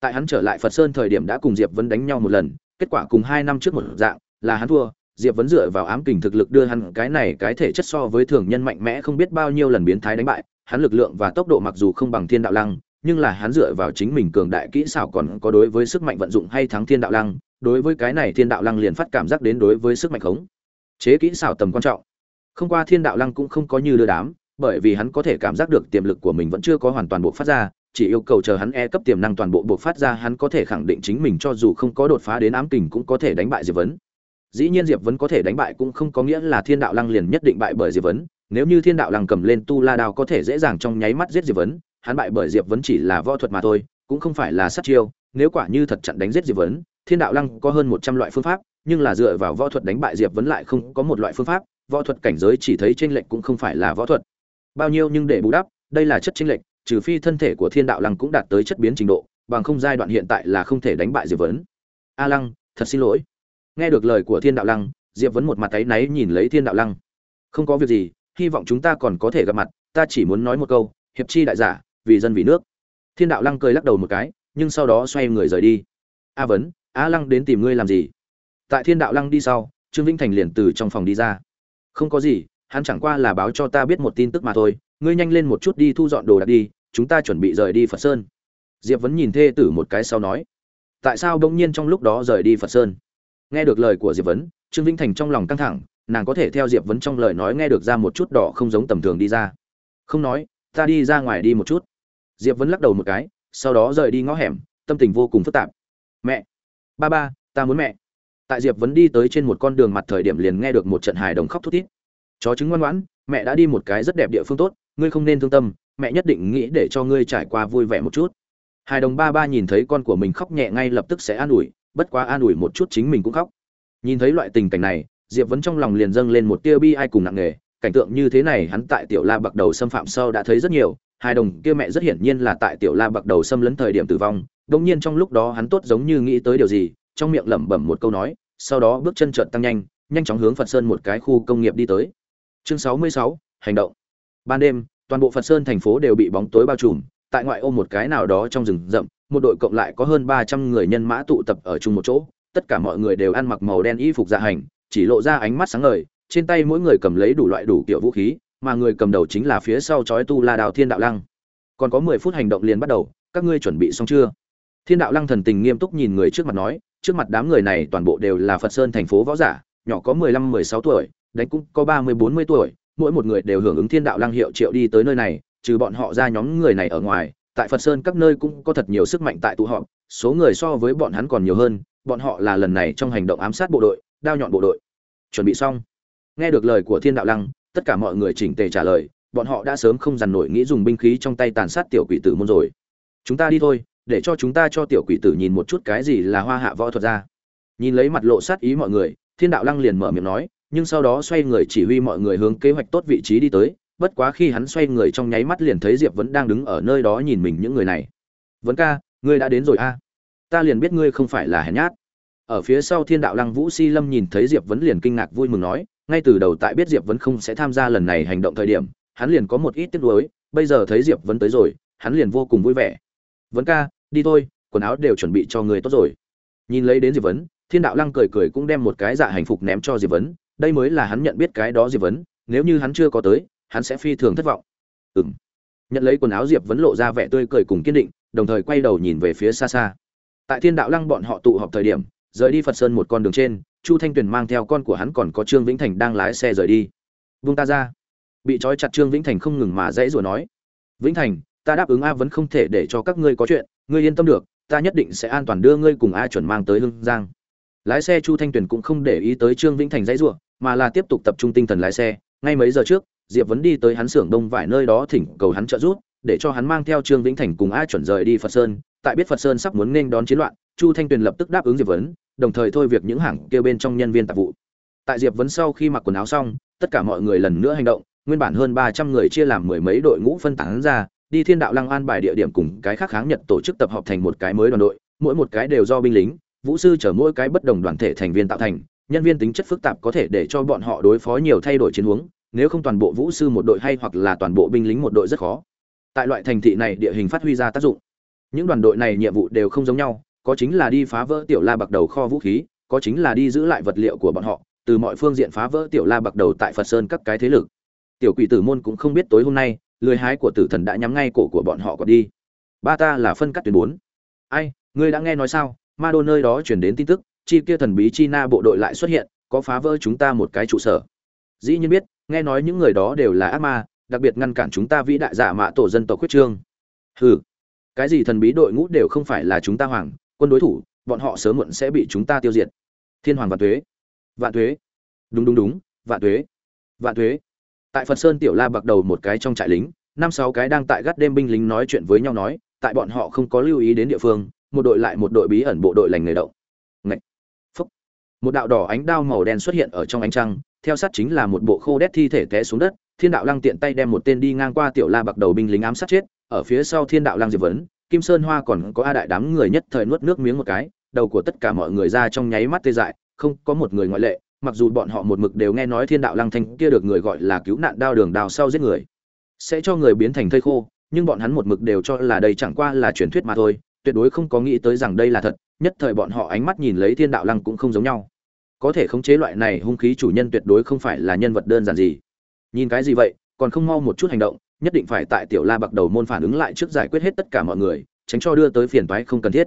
Speaker 1: Tại hắn trở lại phật sơn thời điểm đã cùng diệp vấn đánh nhau một lần, kết quả cùng hai năm trước một dạng, là hắn thua diệp vấn dựa vào ám kình thực lực đưa hắn cái này cái thể chất so với thường nhân mạnh mẽ không biết bao nhiêu lần biến thái đánh bại, hắn lực lượng và tốc độ mặc dù không bằng thiên đạo lăng, nhưng là hắn dựa vào chính mình cường đại kỹ xảo còn có đối với sức mạnh vận dụng hay thắng thiên đạo lăng, đối với cái này thiên đạo lăng liền phát cảm giác đến đối với sức mạnh khống. Chế kỹ xảo tầm quan trọng. Không qua thiên đạo lăng cũng không có như đưa đám, bởi vì hắn có thể cảm giác được tiềm lực của mình vẫn chưa có hoàn toàn bộ phát ra, chỉ yêu cầu chờ hắn e cấp tiềm năng toàn bộ buộc phát ra hắn có thể khẳng định chính mình cho dù không có đột phá đến ám kình cũng có thể đánh bại diệp vấn dĩ nhiên diệp vấn có thể đánh bại cũng không có nghĩa là thiên đạo lăng liền nhất định bại bởi diệp vấn. Nếu như thiên đạo lăng cầm lên tu la đao có thể dễ dàng trong nháy mắt giết diệp vấn, hắn bại bởi diệp vấn chỉ là võ thuật mà thôi, cũng không phải là sát chiêu. Nếu quả như thật chặn đánh giết diệp vấn, thiên đạo lăng có hơn một trăm loại phương pháp, nhưng là dựa vào võ thuật đánh bại diệp vấn lại không có một loại phương pháp. Võ thuật cảnh giới chỉ thấy tranh lệch cũng không phải là võ thuật. Bao nhiêu nhưng để bù đắp, đây là chất tranh lệch, trừ phi thân thể của thiên đạo lăng cũng đạt tới chất biến trình độ, bằng không giai đoạn hiện tại là không thể đánh bại diệp vấn. A lăng, thật xin lỗi nghe được lời của thiên đạo lăng, diệp vẫn một mặt tay náy nhìn lấy thiên đạo lăng. Không có việc gì, hy vọng chúng ta còn có thể gặp mặt, ta chỉ muốn nói một câu, hiệp chi đại giả, vì dân vì nước. Thiên đạo lăng cười lắc đầu một cái, nhưng sau đó xoay người rời đi. A vấn, a lăng đến tìm ngươi làm gì? Tại thiên đạo lăng đi sau, trương vĩnh thành liền từ trong phòng đi ra. Không có gì, hắn chẳng qua là báo cho ta biết một tin tức mà thôi, ngươi nhanh lên một chút đi thu dọn đồ đạc đi, chúng ta chuẩn bị rời đi phật sơn. Diệp vẫn nhìn thê tử một cái sau nói, tại sao bỗng nhiên trong lúc đó rời đi phật sơn? Nghe được lời của diệp vấn, trương vĩnh thành trong lòng căng thẳng, nàng có thể theo diệp vấn trong lời nói nghe được ra một chút đỏ không giống tầm thường đi ra. Không nói, ta đi ra ngoài đi một chút. Diệp vấn lắc đầu một cái, sau đó rời đi ngõ hẻm, tâm tình vô cùng phức tạp. Mẹ! Ba ba, ta muốn mẹ! Tại diệp vấn đi tới trên một con đường mặt thời điểm liền nghe được một trận hài đồng khóc thút thít. Chó chứng ngoan ngoãn, mẹ đã đi một cái rất đẹp địa phương tốt, ngươi không nên thương tâm, mẹ nhất định nghĩ để cho ngươi trải qua vui vẻ một chút. Hài đồng ba ba nhìn thấy con của mình khóc nhẹ ngay lập tức sẽ an ủi bất quá an ủi một chút chính mình cũng khóc. Nhìn thấy loại tình cảnh này, diệp vấn trong lòng liền dâng lên một tia bi ai cùng nặng nề, cảnh tượng như thế này hắn tại tiểu la bạc đầu xâm phạm sau đã thấy rất nhiều, hai đồng kia mẹ rất hiển nhiên là tại tiểu la bạc đầu xâm lấn thời điểm tử vong đông nhiên trong lúc đó hắn tốt giống như nghĩ tới điều gì, trong miệng lẩm bẩm một câu nói, sau đó bước chân trợn tăng nhanh nhanh chóng hướng phật sơn một cái khu công nghiệp đi tới. Chương sáu mươi sáu, hành động. Ban đêm, toàn bộ phật sơn thành phố đều bị bóng tối bao trùm tại ngoại ô một cái nào đó trong rừng rậm, một đội cộng lại có hơn ba trăm người nhân mã tụ tập ở chung một chỗ, tất cả mọi người đều ăn mặc màu đen y phục dạ hành, chỉ lộ ra ánh mắt sáng ngời, trên tay mỗi người cầm lấy đủ loại đủ kiểu vũ khí, mà người cầm đầu chính là phía sau chói tu la đào thiên đạo lăng. Còn có mười phút hành động liền bắt đầu, các ngươi chuẩn bị xong chưa? Thiên đạo lăng thần tình nghiêm túc nhìn người trước mặt nói, trước mặt đám người này toàn bộ đều là phật sơn thành phố võ giả, nhỏ có mười lăm, mười sáu tuổi, đánh cũng có ba mươi, bốn mươi tuổi, mỗi một người đều hưởng ứng thiên đạo lăng hiệu triệu đi tới nơi này trừ bọn họ ra nhóm người này ở ngoài, tại phật sơn các nơi cũng có thật nhiều sức mạnh tại tụ họp, số người so với bọn hắn còn nhiều hơn, bọn họ là lần này trong hành động ám sát bộ đội, đao nhọn bộ đội. Chuẩn bị xong. Nghe được lời của thiên đạo lăng, tất cả mọi người chỉnh tề trả lời, bọn họ đã sớm không dằn nổi nghĩ dùng binh khí trong tay tàn sát tiểu quỷ tử môn rồi. Chúng ta đi thôi, để cho chúng ta cho tiểu quỷ tử nhìn một chút cái gì là hoa hạ võ thuật ra. Nhìn lấy mặt lộ sát ý mọi người, thiên đạo lăng liền mở miệng nói, nhưng sau đó xoay người chỉ huy mọi người hướng kế hoạch tốt vị trí đi tới bất quá khi hắn xoay người trong nháy mắt liền thấy diệp vẫn đang đứng ở nơi đó nhìn mình những người này. Vấn ca, ngươi đã đến rồi a. Ta liền biết ngươi không phải là hèn nhát. Ở phía sau thiên đạo lăng vũ si lâm nhìn thấy diệp vấn liền kinh ngạc vui mừng nói, ngay từ đầu tại biết diệp vấn không sẽ tham gia lần này hành động thời điểm, hắn liền có một ít tiếc nuối, bây giờ thấy diệp vấn tới rồi, hắn liền vô cùng vui vẻ. Vấn ca, đi thôi, quần áo đều chuẩn bị cho người tốt rồi. Nhìn lấy đến diệp vấn, thiên đạo lăng cười cười cũng đem một cái dạ hành phục ném cho diệp vấn. Đây mới là hắn nhận biết cái đó diệp vấn, nếu như hắn chưa có tới hắn sẽ phi thường thất vọng. Ừng nhận lấy quần áo diệp vẫn lộ ra vẻ tươi cười cùng kiên định đồng thời quay đầu nhìn về phía xa xa. Tại thiên đạo lăng bọn họ tụ họp thời điểm rời đi phật sơn một con đường trên chu thanh tuyền mang theo con của hắn còn có trương vĩnh thành đang lái xe rời đi. Vung ta ra. Bị trói chặt trương vĩnh thành không ngừng mà dãy rủa nói. Vĩnh thành ta đáp ứng a vẫn không thể để cho các ngươi có chuyện ngươi yên tâm được ta nhất định sẽ an toàn đưa ngươi cùng a chuẩn mang tới hương giang. Lái xe chu thanh tuyền cũng không để ý tới trương vĩnh thành dãy rủa, mà là tiếp tục tập trung tinh thần lái xe. Ngay mấy giờ trước diệp vấn đi tới hắn xưởng đông vải nơi đó thỉnh cầu hắn trợ giúp, để cho hắn mang theo trương vĩnh thành cùng a chuẩn rời đi phật sơn tại biết phật sơn sắp muốn nên đón chiến loạn, chu thanh tuyền lập tức đáp ứng diệp vấn, đồng thời thôi việc những hàng kêu bên trong nhân viên tạp vụ tại diệp vấn sau khi mặc quần áo xong, tất cả mọi người lần nữa hành động, nguyên bản hơn ba trăm người chia làm mười mấy đội ngũ phân tán ra, đi thiên đạo lăng an bài địa điểm cùng cái khác kháng nhật tổ chức tập hợp thành một cái mới đoàn đội, mỗi một cái đều do binh lính, vũ sư chở mỗi cái bất đồng đoàn thể thành viên tạo thành, nhân viên tính chất phức tạp có thể để cho bọn họ đối phó nhiều thay đổi chiến hướng nếu không toàn bộ vũ sư một đội hay hoặc là toàn bộ binh lính một đội rất khó. Tại loại thành thị này, địa hình phát huy ra tác dụng. Những đoàn đội này nhiệm vụ đều không giống nhau, có chính là đi phá vỡ tiểu la bạc đầu kho vũ khí, có chính là đi giữ lại vật liệu của bọn họ, từ mọi phương diện phá vỡ tiểu la bạc đầu tại phật sơn các cái thế lực. Tiểu quỷ tử môn cũng không biết tối hôm nay, lười hái của tử thần đã nhắm ngay cổ của bọn họ còn đi. Ba ta là phân cắt tuyến bốn. Ai, ngươi đã nghe nói sao? Ma đô nơi đó chuyển đến tin tức, chi kia thần bí chi na bộ đội lại xuất hiện, có phá vỡ chúng ta một cái trụ sở. Dĩ nhiên biết nghe nói những người đó đều là ác ma, đặc biệt ngăn cản chúng ta vĩ đại giả mạ tổ dân tộc quyết trương. Hừ, cái gì thần bí đội ngũ đều không phải là chúng ta hoàng, quân đối thủ, bọn họ sớm muộn sẽ bị chúng ta tiêu diệt. Thiên hoàng vạn thuế vạn thuế đúng đúng đúng, vạn thuế vạn thuế tại phật sơn tiểu la bạc đầu một cái trong trại lính, năm sáu cái đang tại gắt đêm binh lính nói chuyện với nhau nói, tại bọn họ không có lưu ý đến địa phương, một đội lại một đội bí ẩn bộ đội lành người động. Ngậy. Phúc. một đạo đỏ ánh đao màu đen xuất hiện ở trong ánh trăng theo sát chính là một bộ khô đét thi thể té xuống đất, thiên đạo lăng tiện tay đem một tên đi ngang qua tiểu la bạc đầu binh lính ám sát chết, ở phía sau thiên đạo lăng diệp vấn, kim sơn hoa còn có a đại đám người nhất thời nuốt nước miếng một cái, đầu của tất cả mọi người ra trong nháy mắt tê dại, không có một người ngoại lệ, mặc dù bọn họ một mực đều nghe nói thiên đạo lăng thanh kia được người gọi là cứu nạn đao đường đào sau giết người, sẽ cho người biến thành thây khô, nhưng bọn hắn một mực đều cho là đây chẳng qua là truyền thuyết mà thôi, tuyệt đối không có nghĩ tới rằng đây là thật, nhất thời bọn họ ánh mắt nhìn lấy thiên đạo lăng cũng không giống nhau có thể khống chế loại này hung khí chủ nhân tuyệt đối không phải là nhân vật đơn giản gì. Nhìn cái gì vậy, còn không mau một chút hành động, nhất định phải tại tiểu la bạc đầu môn phản ứng lại trước giải quyết hết tất cả mọi người, tránh cho đưa tới phiền toái không cần thiết.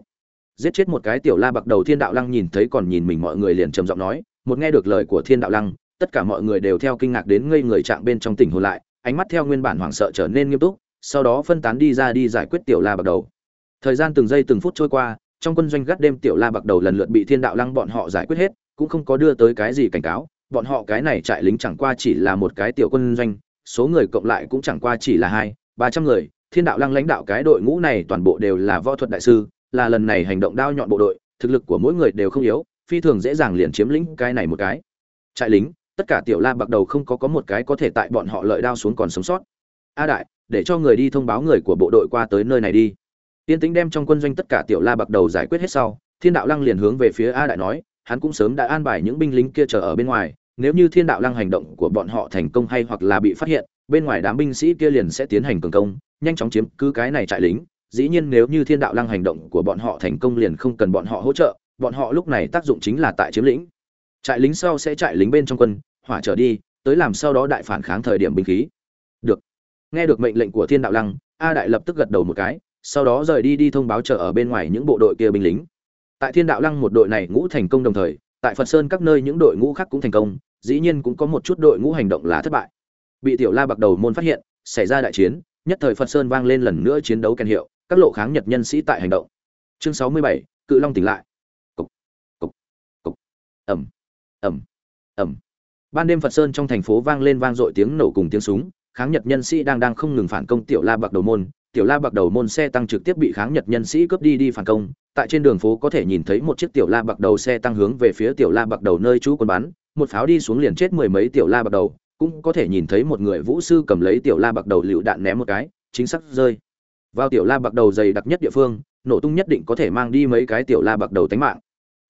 Speaker 1: Giết chết một cái tiểu la bạc đầu thiên đạo lăng nhìn thấy còn nhìn mình mọi người liền trầm giọng nói, một nghe được lời của thiên đạo lăng, tất cả mọi người đều theo kinh ngạc đến ngây người trạng bên trong tỉnh hồn lại, ánh mắt theo nguyên bản hoảng sợ trở nên nghiêm túc, sau đó phân tán đi ra đi giải quyết tiểu la bạc đầu. Thời gian từng giây từng phút trôi qua, trong quân doanh gắt đêm tiểu la bạc đầu lần lượt bị thiên đạo lăng bọn họ giải quyết hết cũng không có đưa tới cái gì cảnh cáo, bọn họ cái này trại lính chẳng qua chỉ là một cái tiểu quân doanh, số người cộng lại cũng chẳng qua chỉ là hai, ba trăm người, thiên đạo lăng lãnh đạo cái đội ngũ này toàn bộ đều là võ thuật đại sư, là lần này hành động đao nhọn bộ đội, thực lực của mỗi người đều không yếu, phi thường dễ dàng liền chiếm lĩnh cái này một cái. Trại lính, tất cả tiểu la bạc đầu không có có một cái có thể tại bọn họ lợi đao xuống còn sống sót. A đại, để cho người đi thông báo người của bộ đội qua tới nơi này đi. Tiên tính đem trong quân doanh tất cả tiểu la bạc đầu giải quyết hết sau, thiên đạo lăng liền hướng về phía a đại nói hắn cũng sớm đã an bài những binh lính kia chờ ở bên ngoài, nếu như thiên đạo lăng hành động của bọn họ thành công hay hoặc là bị phát hiện, bên ngoài đám binh sĩ kia liền sẽ tiến hành cường công, nhanh chóng chiếm cứ cái này trại lính. Dĩ nhiên nếu như thiên đạo lăng hành động của bọn họ thành công liền không cần bọn họ hỗ trợ, bọn họ lúc này tác dụng chính là tại chiếm lĩnh. Trại lính sau sẽ trại lính bên trong quân, hỏa trở đi, tới làm sau đó đại phản kháng thời điểm binh khí. Được. Nghe được mệnh lệnh của thiên đạo lăng, a đại lập tức gật đầu một cái, sau đó rời đi đi thông báo chờ ở bên ngoài những bộ đội kia binh lính tại thiên đạo lăng một đội này ngũ thành công đồng thời, tại phật sơn các nơi những đội ngũ khác cũng thành công, dĩ nhiên cũng có một chút đội ngũ hành động là thất bại. Bị tiểu la bạc đầu môn phát hiện, xảy ra đại chiến, nhất thời phật sơn vang lên lần nữa chiến đấu kèn hiệu, các lộ kháng nhật nhân sĩ tại hành động. Chương sáu mươi bảy, cự long tỉnh lại. Cục cục cục. Ẩm ẩm ẩm ban đêm phật sơn trong thành phố vang lên vang dội tiếng nổ cùng tiếng súng, kháng nhật nhân sĩ đang đang không ngừng phản công tiểu la bạc đầu môn tiểu la bạc đầu môn xe tăng trực tiếp bị kháng nhật nhân sĩ cướp đi đi phản công. Tại trên đường phố có thể nhìn thấy một chiếc tiểu la bạc đầu xe tăng hướng về phía tiểu la bạc đầu nơi chú quân bắn. Một pháo đi xuống liền chết mười mấy tiểu la bạc đầu. Cũng có thể nhìn thấy một người vũ sư cầm lấy tiểu la bạc đầu lựu đạn ném một cái, chính xác rơi. Vào tiểu la bạc đầu dày đặc nhất địa phương, nổ tung nhất định có thể mang đi mấy cái tiểu la bạc đầu tánh mạng.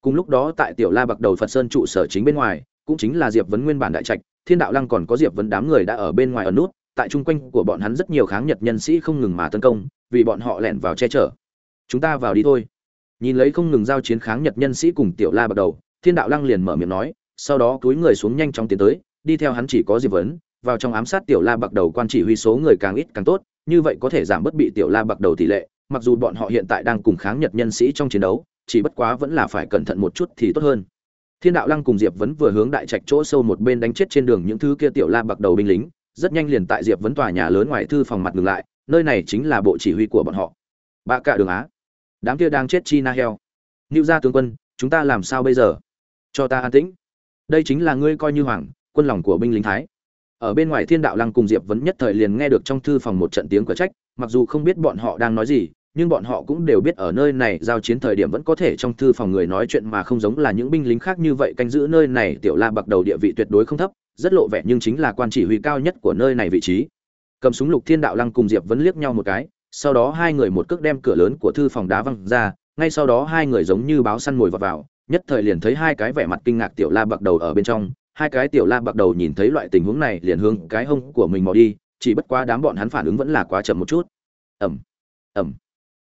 Speaker 1: Cùng lúc đó tại tiểu la bạc đầu phật sơn trụ sở chính bên ngoài, cũng chính là diệp vấn nguyên bản đại trạch, thiên đạo lăng còn có diệp vấn đám người đã ở bên ngoài ở nút tại chung quanh của bọn hắn rất nhiều kháng nhật nhân sĩ không ngừng mà tấn công, vì bọn họ lẻn vào che chở. Chúng ta vào đi thôi. Nhìn lấy không ngừng giao chiến kháng nhật nhân sĩ cùng tiểu la bắt đầu, thiên đạo lăng liền mở miệng nói, sau đó túi người xuống nhanh chóng tiến tới, đi theo hắn chỉ có diệp vấn, vào trong ám sát tiểu la bạc đầu quan chỉ huy số người càng ít càng tốt, như vậy có thể giảm bớt bị tiểu la bạc đầu tỷ lệ, mặc dù bọn họ hiện tại đang cùng kháng nhật nhân sĩ trong chiến đấu, chỉ bất quá vẫn là phải cẩn thận một chút thì tốt hơn. Thiên đạo lăng cùng diệp vấn vừa hướng đại trạch chỗ sâu một bên đánh chết trên đường những thứ kia tiểu la bạc đầu binh lính rất nhanh liền tại diệp vấn tòa nhà lớn ngoài thư phòng mặt ngừng lại nơi này chính là bộ chỉ huy của bọn họ bạ cả đường á đám kia đang chết chi na heo nữ gia tướng quân, chúng ta làm sao bây giờ? Cho ta an tĩnh. Đây chính là ngươi coi như hoàng, quân lòng của binh lính Thái. Ở bên ngoài Thiên Đạo Lăng cùng Diệp Vấn nhất thời liền nghe được trong thư phòng một trận tiếng cửa trách, mặc dù không biết bọn họ đang nói gì, nhưng bọn họ cũng đều biết ở nơi này giao chiến thời điểm vẫn có thể trong thư phòng người nói chuyện mà không giống là những binh lính khác như vậy canh giữ nơi này tiểu la bạc đầu địa vị tuyệt đối không thấp rất lộ vẻ nhưng chính là quan chỉ huy cao nhất của nơi này vị trí. Cầm súng lục thiên đạo lăng cùng diệp vẫn liếc nhau một cái sau đó hai người một cước đem cửa lớn của thư phòng đá văng ra ngay sau đó hai người giống như báo săn mồi vào, vào nhất thời liền thấy hai cái vẻ mặt kinh ngạc tiểu la bạc đầu ở bên trong hai cái tiểu la bạc đầu nhìn thấy loại tình huống này liền hướng cái hông của mình mò đi chỉ bất quá đám bọn hắn phản ứng vẫn là quá chậm một chút. Ẩm ẩm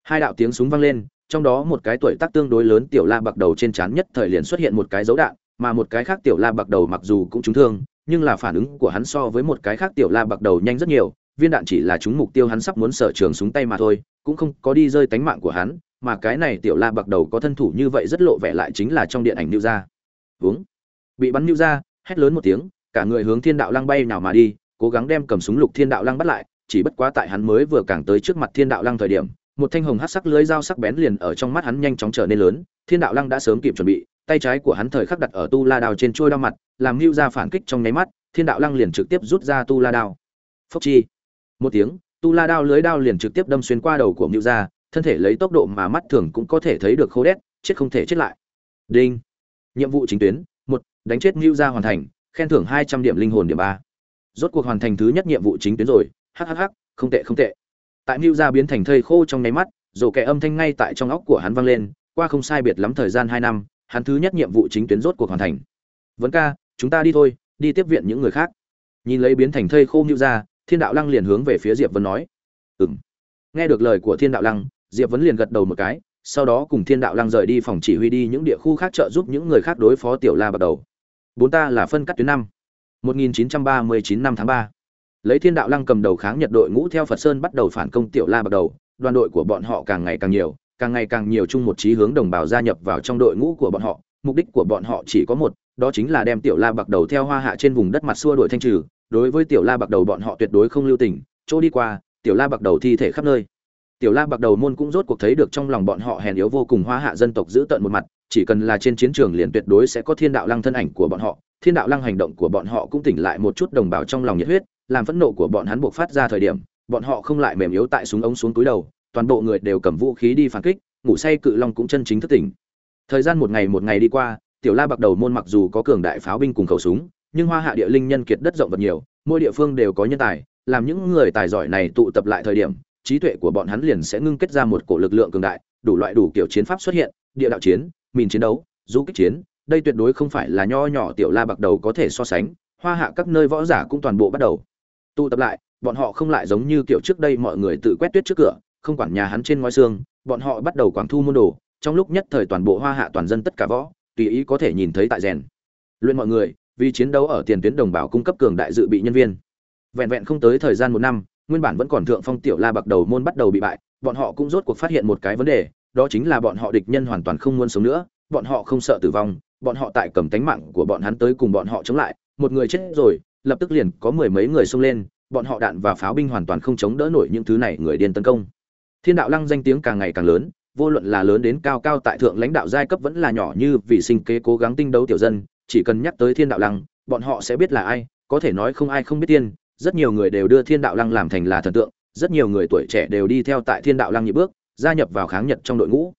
Speaker 1: hai đạo tiếng súng vang lên trong đó một cái tuổi tác tương đối lớn tiểu la bạc đầu trên trán nhất thời liền xuất hiện một cái dấu đạn mà một cái khác tiểu la bạc đầu mặc dù cũng trúng thương nhưng là phản ứng của hắn so với một cái khác tiểu la bạc đầu nhanh rất nhiều, viên đạn chỉ là chúng mục tiêu hắn sắp muốn sở trường súng tay mà thôi, cũng không có đi rơi tánh mạng của hắn, mà cái này tiểu la bạc đầu có thân thủ như vậy rất lộ vẻ lại chính là trong điện ảnh nưu ra uống bị bắn nưu ra hét lớn một tiếng, cả người hướng thiên đạo lăng bay nào mà đi, cố gắng đem cầm súng lục thiên đạo lăng bắt lại, chỉ bất quá tại hắn mới vừa càng tới trước mặt thiên đạo lăng thời điểm, một thanh hồng hát sắc lưới dao sắc bén liền ở trong mắt hắn nhanh chóng trở nên lớn, thiên đạo lăng đã sớm kịp chuẩn bị tay trái của hắn thời khắc đặt ở tu la đao trên trôi đao mặt, làm mưu ra phản kích trong nháy mắt, thiên đạo lăng liền trực tiếp rút ra tu la đao. Phốc chi. Một tiếng, tu la đao lưới đao liền trực tiếp đâm xuyên qua đầu của mưu ra thân thể lấy tốc độ mà mắt thường cũng có thể thấy được khô đét, chết không thể chết lại. Đinh. Nhiệm vụ chính tuyến, một, đánh chết mưu ra hoàn thành, khen thưởng hai trăm điểm linh hồn điểm ba. Rốt cuộc hoàn thành thứ nhất nhiệm vụ chính tuyến rồi hhh không tệ không tệ. Tại mưu ra biến thành thây khô trong nháy mắt rổ kẻ âm thanh ngay tại trong óc của hắn vang lên, qua không sai biệt lắm thời gian hai năm hắn thứ nhất nhiệm vụ chính tuyến rốt cuộc hoàn thành. Vấn ca chúng ta đi thôi đi tiếp viện những người khác. Nhìn lấy biến thành thây khô như ra thiên đạo lăng liền hướng về phía diệp vân nói. Ừng nghe được lời của thiên đạo lăng diệp vân liền gật đầu một cái sau đó cùng thiên đạo lăng rời đi phòng chỉ huy đi những địa khu khác trợ giúp những người khác đối phó tiểu la bắt đầu. Bốn ta là phân cắt tuyến năm. 1939 năm tháng 3. Lấy Thiên Đạo Lăng cầm đầu kháng Nhật đội ngũ theo Phật Sơn bắt đầu phản công Tiểu La bắt đầu, đoàn đội của bọn họ càng ngày càng nhiều, càng ngày càng nhiều chung một chí hướng đồng bào gia nhập vào trong đội ngũ của bọn họ, mục đích của bọn họ chỉ có một, đó chính là đem Tiểu La Bạc Đầu theo hoa hạ trên vùng đất mặt xua đuổi thanh trừ, đối với Tiểu La Bạc Đầu bọn họ tuyệt đối không lưu tình, chỗ đi qua, Tiểu La Bạc Đầu thi thể khắp nơi. Tiểu La Bạc Đầu môn cũng rốt cuộc thấy được trong lòng bọn họ hèn yếu vô cùng hoa hạ dân tộc giữ tận một mặt, chỉ cần là trên chiến trường liền tuyệt đối sẽ có Thiên Đạo Lăng thân ảnh của bọn họ, thiên đạo lăng hành động của bọn họ cũng tỉnh lại một chút đồng bào trong lòng nhiệt huyết làm phẫn nộ của bọn hắn buộc phát ra thời điểm bọn họ không lại mềm yếu tại súng ống xuống túi đầu toàn bộ người đều cầm vũ khí đi phản kích, ngủ say cự long cũng chân chính thức tỉnh. Thời gian một ngày một ngày đi qua, tiểu la bạc đầu môn mặc dù có cường đại pháo binh cùng khẩu súng, nhưng hoa hạ địa linh nhân kiệt đất rộng vật nhiều, mỗi địa phương đều có nhân tài, làm những người tài giỏi này tụ tập lại thời điểm, trí tuệ của bọn hắn liền sẽ ngưng kết ra một cổ lực lượng cường đại, đủ loại đủ kiểu chiến pháp xuất hiện, địa đạo chiến, mìn chiến đấu, du kích chiến, đây tuyệt đối không phải là nho nhỏ tiểu la bạc đầu có thể so sánh, hoa hạ các nơi võ giả cũng toàn bộ bắt đầu tụ tập lại, bọn họ không lại giống như kiểu trước đây mọi người tự quét tuyết trước cửa không quản nhà hắn trên ngói xương, bọn họ bắt đầu quảng thu môn đồ, trong lúc nhất thời toàn bộ hoa hạ toàn dân tất cả võ, tùy ý có thể nhìn thấy tại rèn. Luyện mọi người, vì chiến đấu ở tiền tuyến đồng bào cung cấp cường đại dự bị nhân viên. Vẹn vẹn không tới thời gian một năm, nguyên bản vẫn còn thượng phong tiểu la bạc đầu môn bắt đầu bị bại, bọn họ cũng rốt cuộc phát hiện một cái vấn đề, đó chính là bọn họ địch nhân hoàn toàn không muốn sống nữa, bọn họ không sợ tử vong, bọn họ tại cầm tánh mạng của bọn hắn tới cùng bọn họ chống lại, một người chết rồi, lập tức liền có mười mấy người xông lên, bọn họ đạn và pháo binh hoàn toàn không chống đỡ nổi những thứ này người điên tấn công thiên đạo lăng danh tiếng càng ngày càng lớn vô luận là lớn đến cao cao tại thượng lãnh đạo giai cấp vẫn là nhỏ như vì sinh kế cố gắng tinh đấu tiểu dân chỉ cần nhắc tới thiên đạo lăng bọn họ sẽ biết là ai có thể nói không ai không biết tiên rất nhiều người đều đưa thiên đạo lăng làm thành là thần tượng rất nhiều người tuổi trẻ đều đi theo tại thiên đạo lăng nhị bước gia nhập vào kháng nhật trong đội ngũ.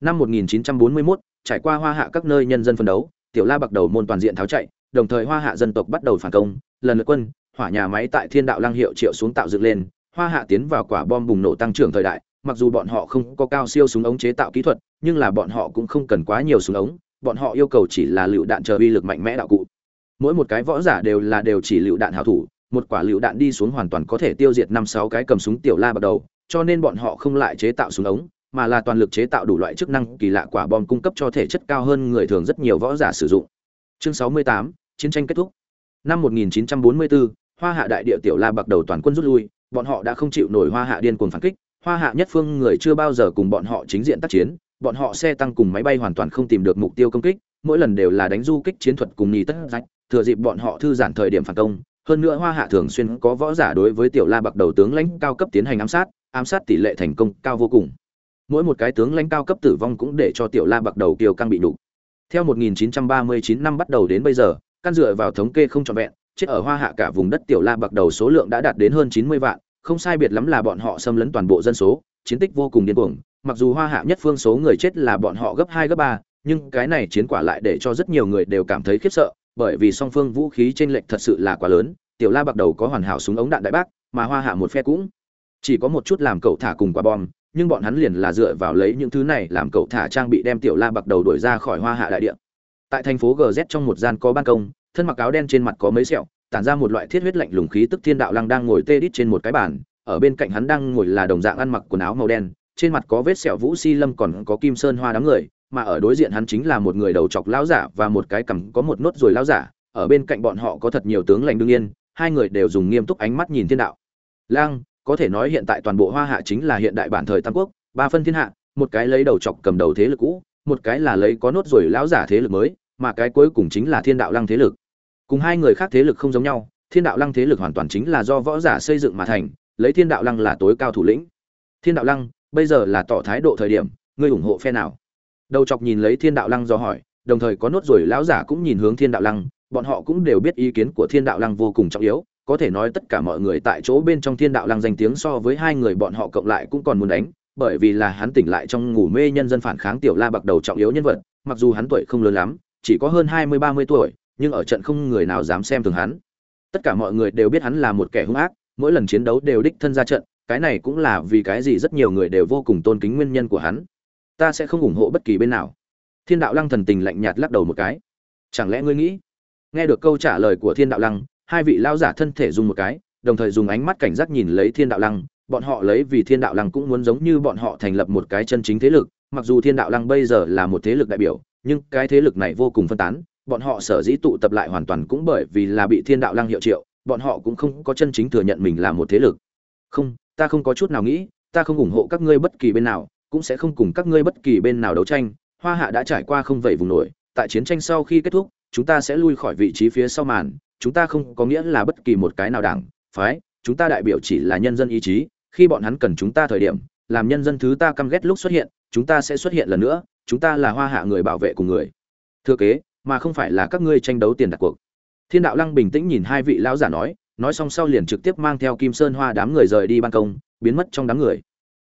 Speaker 1: Năm 1941, trải qua hoa hạ các nơi nhân dân phân đấu tiểu la bạc đầu môn toàn diện tháo chạy đồng thời hoa hạ dân tộc bắt đầu phản công lần lượt quân hỏa nhà máy tại thiên đạo lăng hiệu triệu xuống tạo dựng lên hoa hạ tiến vào quả bom bùng nổ tăng trưởng thời đại mặc dù bọn họ không có cao siêu súng ống chế tạo kỹ thuật nhưng là bọn họ cũng không cần quá nhiều súng ống bọn họ yêu cầu chỉ là lựu đạn chờ uy lực mạnh mẽ đạo cụ mỗi một cái võ giả đều là đều chỉ lựu đạn hảo thủ một quả lựu đạn đi xuống hoàn toàn có thể tiêu diệt năm sáu cái cầm súng tiểu la bắt đầu cho nên bọn họ không lại chế tạo súng ống mà là toàn lực chế tạo đủ loại chức năng kỳ lạ quả bom cung cấp cho thể chất cao hơn người thường rất nhiều võ giả sử dụng. Chương 68, chiến tranh kết thúc. Năm 1944, Hoa Hạ đại địa tiểu La bắt đầu toàn quân rút lui, bọn họ đã không chịu nổi Hoa Hạ điên cuồng phản kích, Hoa Hạ nhất phương người chưa bao giờ cùng bọn họ chính diện tác chiến, bọn họ xe tăng cùng máy bay hoàn toàn không tìm được mục tiêu công kích, mỗi lần đều là đánh du kích chiến thuật cùng nhì tất rách, thừa dịp bọn họ thư giãn thời điểm phản công, hơn nữa Hoa Hạ thường xuyên có võ giả đối với tiểu La bạc đầu tướng lãnh cao cấp tiến hành ám sát, ám sát tỷ lệ thành công cao vô cùng. Mỗi một cái tướng lãnh cao cấp tử vong cũng để cho tiểu la bạc đầu kiều căng bị đục. Theo 1939 năm bắt đầu đến bây giờ căn dựa vào thống kê không trọn vẹn chết ở hoa hạ cả vùng đất tiểu la bạc đầu số lượng đã đạt đến hơn 90 vạn không sai biệt lắm là bọn họ xâm lấn toàn bộ dân số, chiến tích vô cùng điên cuồng, mặc dù hoa hạ nhất phương số người chết là bọn họ gấp hai, gấp ba, nhưng cái này chiến quả lại để cho rất nhiều người đều cảm thấy khiếp sợ, bởi vì song phương vũ khí trên lệch thật sự là quá lớn, tiểu la bắt đầu có hoàn hảo súng ống đạn đại bác, mà hoa hạ một phe cũng chỉ có một chút làm cậu thả cùng quả bom, nhưng bọn hắn liền là dựa vào lấy những thứ này làm cậu thả trang bị đem tiểu la bắt đầu đuổi ra khỏi hoa hạ đại địa. Tại thành phố gz trong một gian có ban công, thân mặc áo đen trên mặt có mấy sẹo tản ra một loại thiết huyết lạnh lùng khí tức thiên đạo lăng đang ngồi tê đít trên một cái bàn, ở bên cạnh hắn đang ngồi là đồng dạng ăn mặc quần áo màu đen, trên mặt có vết sẹo vũ si lâm còn có kim sơn hoa đám người, mà ở đối diện hắn chính là một người đầu chọc lão giả và một cái cằm có một nốt ruồi lão giả, ở bên cạnh bọn họ có thật nhiều tướng lành đương nhiên, hai người đều dùng nghiêm túc ánh mắt nhìn thiên đạo. Lang có thể nói hiện tại toàn bộ hoa hạ chính là hiện đại bản thời tam quốc, ba phân thiên hạ, một cái lấy đầu chọc cầm đầu thế lực cũ, một cái là lấy có nốt ruồi lão giả thế lực mới, mà cái cuối cùng chính là thiên đạo lăng thế lực cùng hai người khác thế lực không giống nhau, thiên đạo lăng thế lực hoàn toàn chính là do võ giả xây dựng mà thành, lấy thiên đạo lăng là tối cao thủ lĩnh. Thiên đạo lăng, bây giờ là tỏ thái độ thời điểm, ngươi ủng hộ phe nào? Đầu chọc nhìn lấy thiên đạo lăng do hỏi, đồng thời có nốt rồi lão giả cũng nhìn hướng thiên đạo lăng, bọn họ cũng đều biết ý kiến của thiên đạo lăng vô cùng trọng yếu, có thể nói tất cả mọi người tại chỗ bên trong thiên đạo lăng danh tiếng so với hai người bọn họ cộng lại cũng còn muốn đánh, bởi vì là hắn tỉnh lại trong ngủ mê nhân dân phản kháng tiểu la bạc đầu trọng yếu nhân vật, mặc dù hắn tuổi không lớn lắm, chỉ có hơn hai mươi ba mươi tuổi nhưng ở trận không người nào dám xem thường hắn. Tất cả mọi người đều biết hắn là một kẻ hung ác, mỗi lần chiến đấu đều đích thân ra trận, cái này cũng là vì cái gì rất nhiều người đều vô cùng tôn kính nguyên nhân của hắn. Ta sẽ không ủng hộ bất kỳ bên nào. Thiên đạo lăng thần tình lạnh nhạt lắc đầu một cái. Chẳng lẽ ngươi nghĩ? Nghe được câu trả lời của thiên đạo lăng, hai vị lão giả thân thể dùng một cái, đồng thời dùng ánh mắt cảnh giác nhìn lấy thiên đạo lăng, bọn họ lấy vì thiên đạo lăng cũng muốn giống như bọn họ thành lập một cái chân chính thế lực, mặc dù thiên đạo lăng bây giờ là một thế lực đại biểu, nhưng cái thế lực này vô cùng phân tán bọn họ sở dĩ tụ tập lại hoàn toàn cũng bởi vì là bị thiên đạo lăng hiệu triệu, bọn họ cũng không có chân chính thừa nhận mình là một thế lực. Không, ta không có chút nào nghĩ, ta không ủng hộ các ngươi bất kỳ bên nào, cũng sẽ không cùng các ngươi bất kỳ bên nào đấu tranh. Hoa hạ đã trải qua không vậy vùng nổi, tại chiến tranh sau khi kết thúc, chúng ta sẽ lui khỏi vị trí phía sau màn, chúng ta không có nghĩa là bất kỳ một cái nào đảng, phái, chúng ta đại biểu chỉ là nhân dân ý chí, khi bọn hắn cần chúng ta thời điểm, làm nhân dân thứ ta căm ghét lúc xuất hiện, chúng ta sẽ xuất hiện lần nữa, chúng ta là hoa hạ người bảo vệ cùng người. Thừa kế mà không phải là các ngươi tranh đấu tiền đặt cuộc. Thiên đạo lăng bình tĩnh nhìn hai vị lão giả nói nói xong sau liền trực tiếp mang theo kim sơn hoa đám người rời đi ban công, biến mất trong đám người.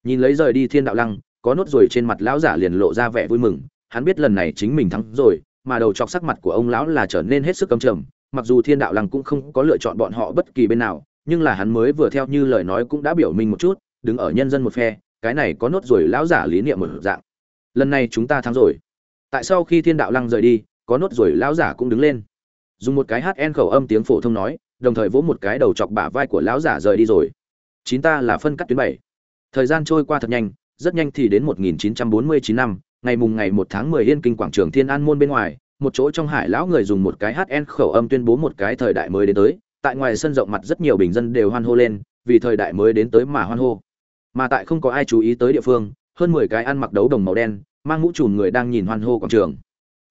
Speaker 1: Nhìn lấy rời đi thiên đạo lăng, có nốt ruồi trên mặt lão giả liền lộ ra vẻ vui mừng, hắn biết lần này chính mình thắng rồi, mà đầu chọc sắc mặt của ông lão là trở nên hết sức căm trầm, mặc dù thiên đạo lăng cũng không có lựa chọn bọn họ bất kỳ bên nào, nhưng là hắn mới vừa theo như lời nói cũng đã biểu minh một chút, đứng ở nhân dân một phe, cái này có nốt ruồi lão giả lý niệm một dạng. Lần này chúng ta thắng rồi. Tại sau khi thiên đạo lăng rời đi có nốt ruồi, lão giả cũng đứng lên. Dùng một cái hát en khẩu âm tiếng phổ thông nói, đồng thời vỗ một cái đầu chọc bả vai của lão giả rời đi rồi. Chín ta là phân cắt tuyến bảy. Thời gian trôi qua thật nhanh, rất nhanh thì đến 1949 năm, ngày mùng ngày 1 tháng 10 yên kinh quảng trường thiên an môn bên ngoài, một chỗ trong hải lão người dùng một cái hát en khẩu âm tuyên bố một cái thời đại mới đến tới. Tại ngoài sân rộng mặt rất nhiều bình dân đều hoan hô lên, vì thời đại mới đến tới mà hoan hô. Mà tại không có ai chú ý tới địa phương, hơn 10 cái ăn mặc đấu đồng màu đen, mang mũ trùm người đang nhìn hoan hô quảng trường.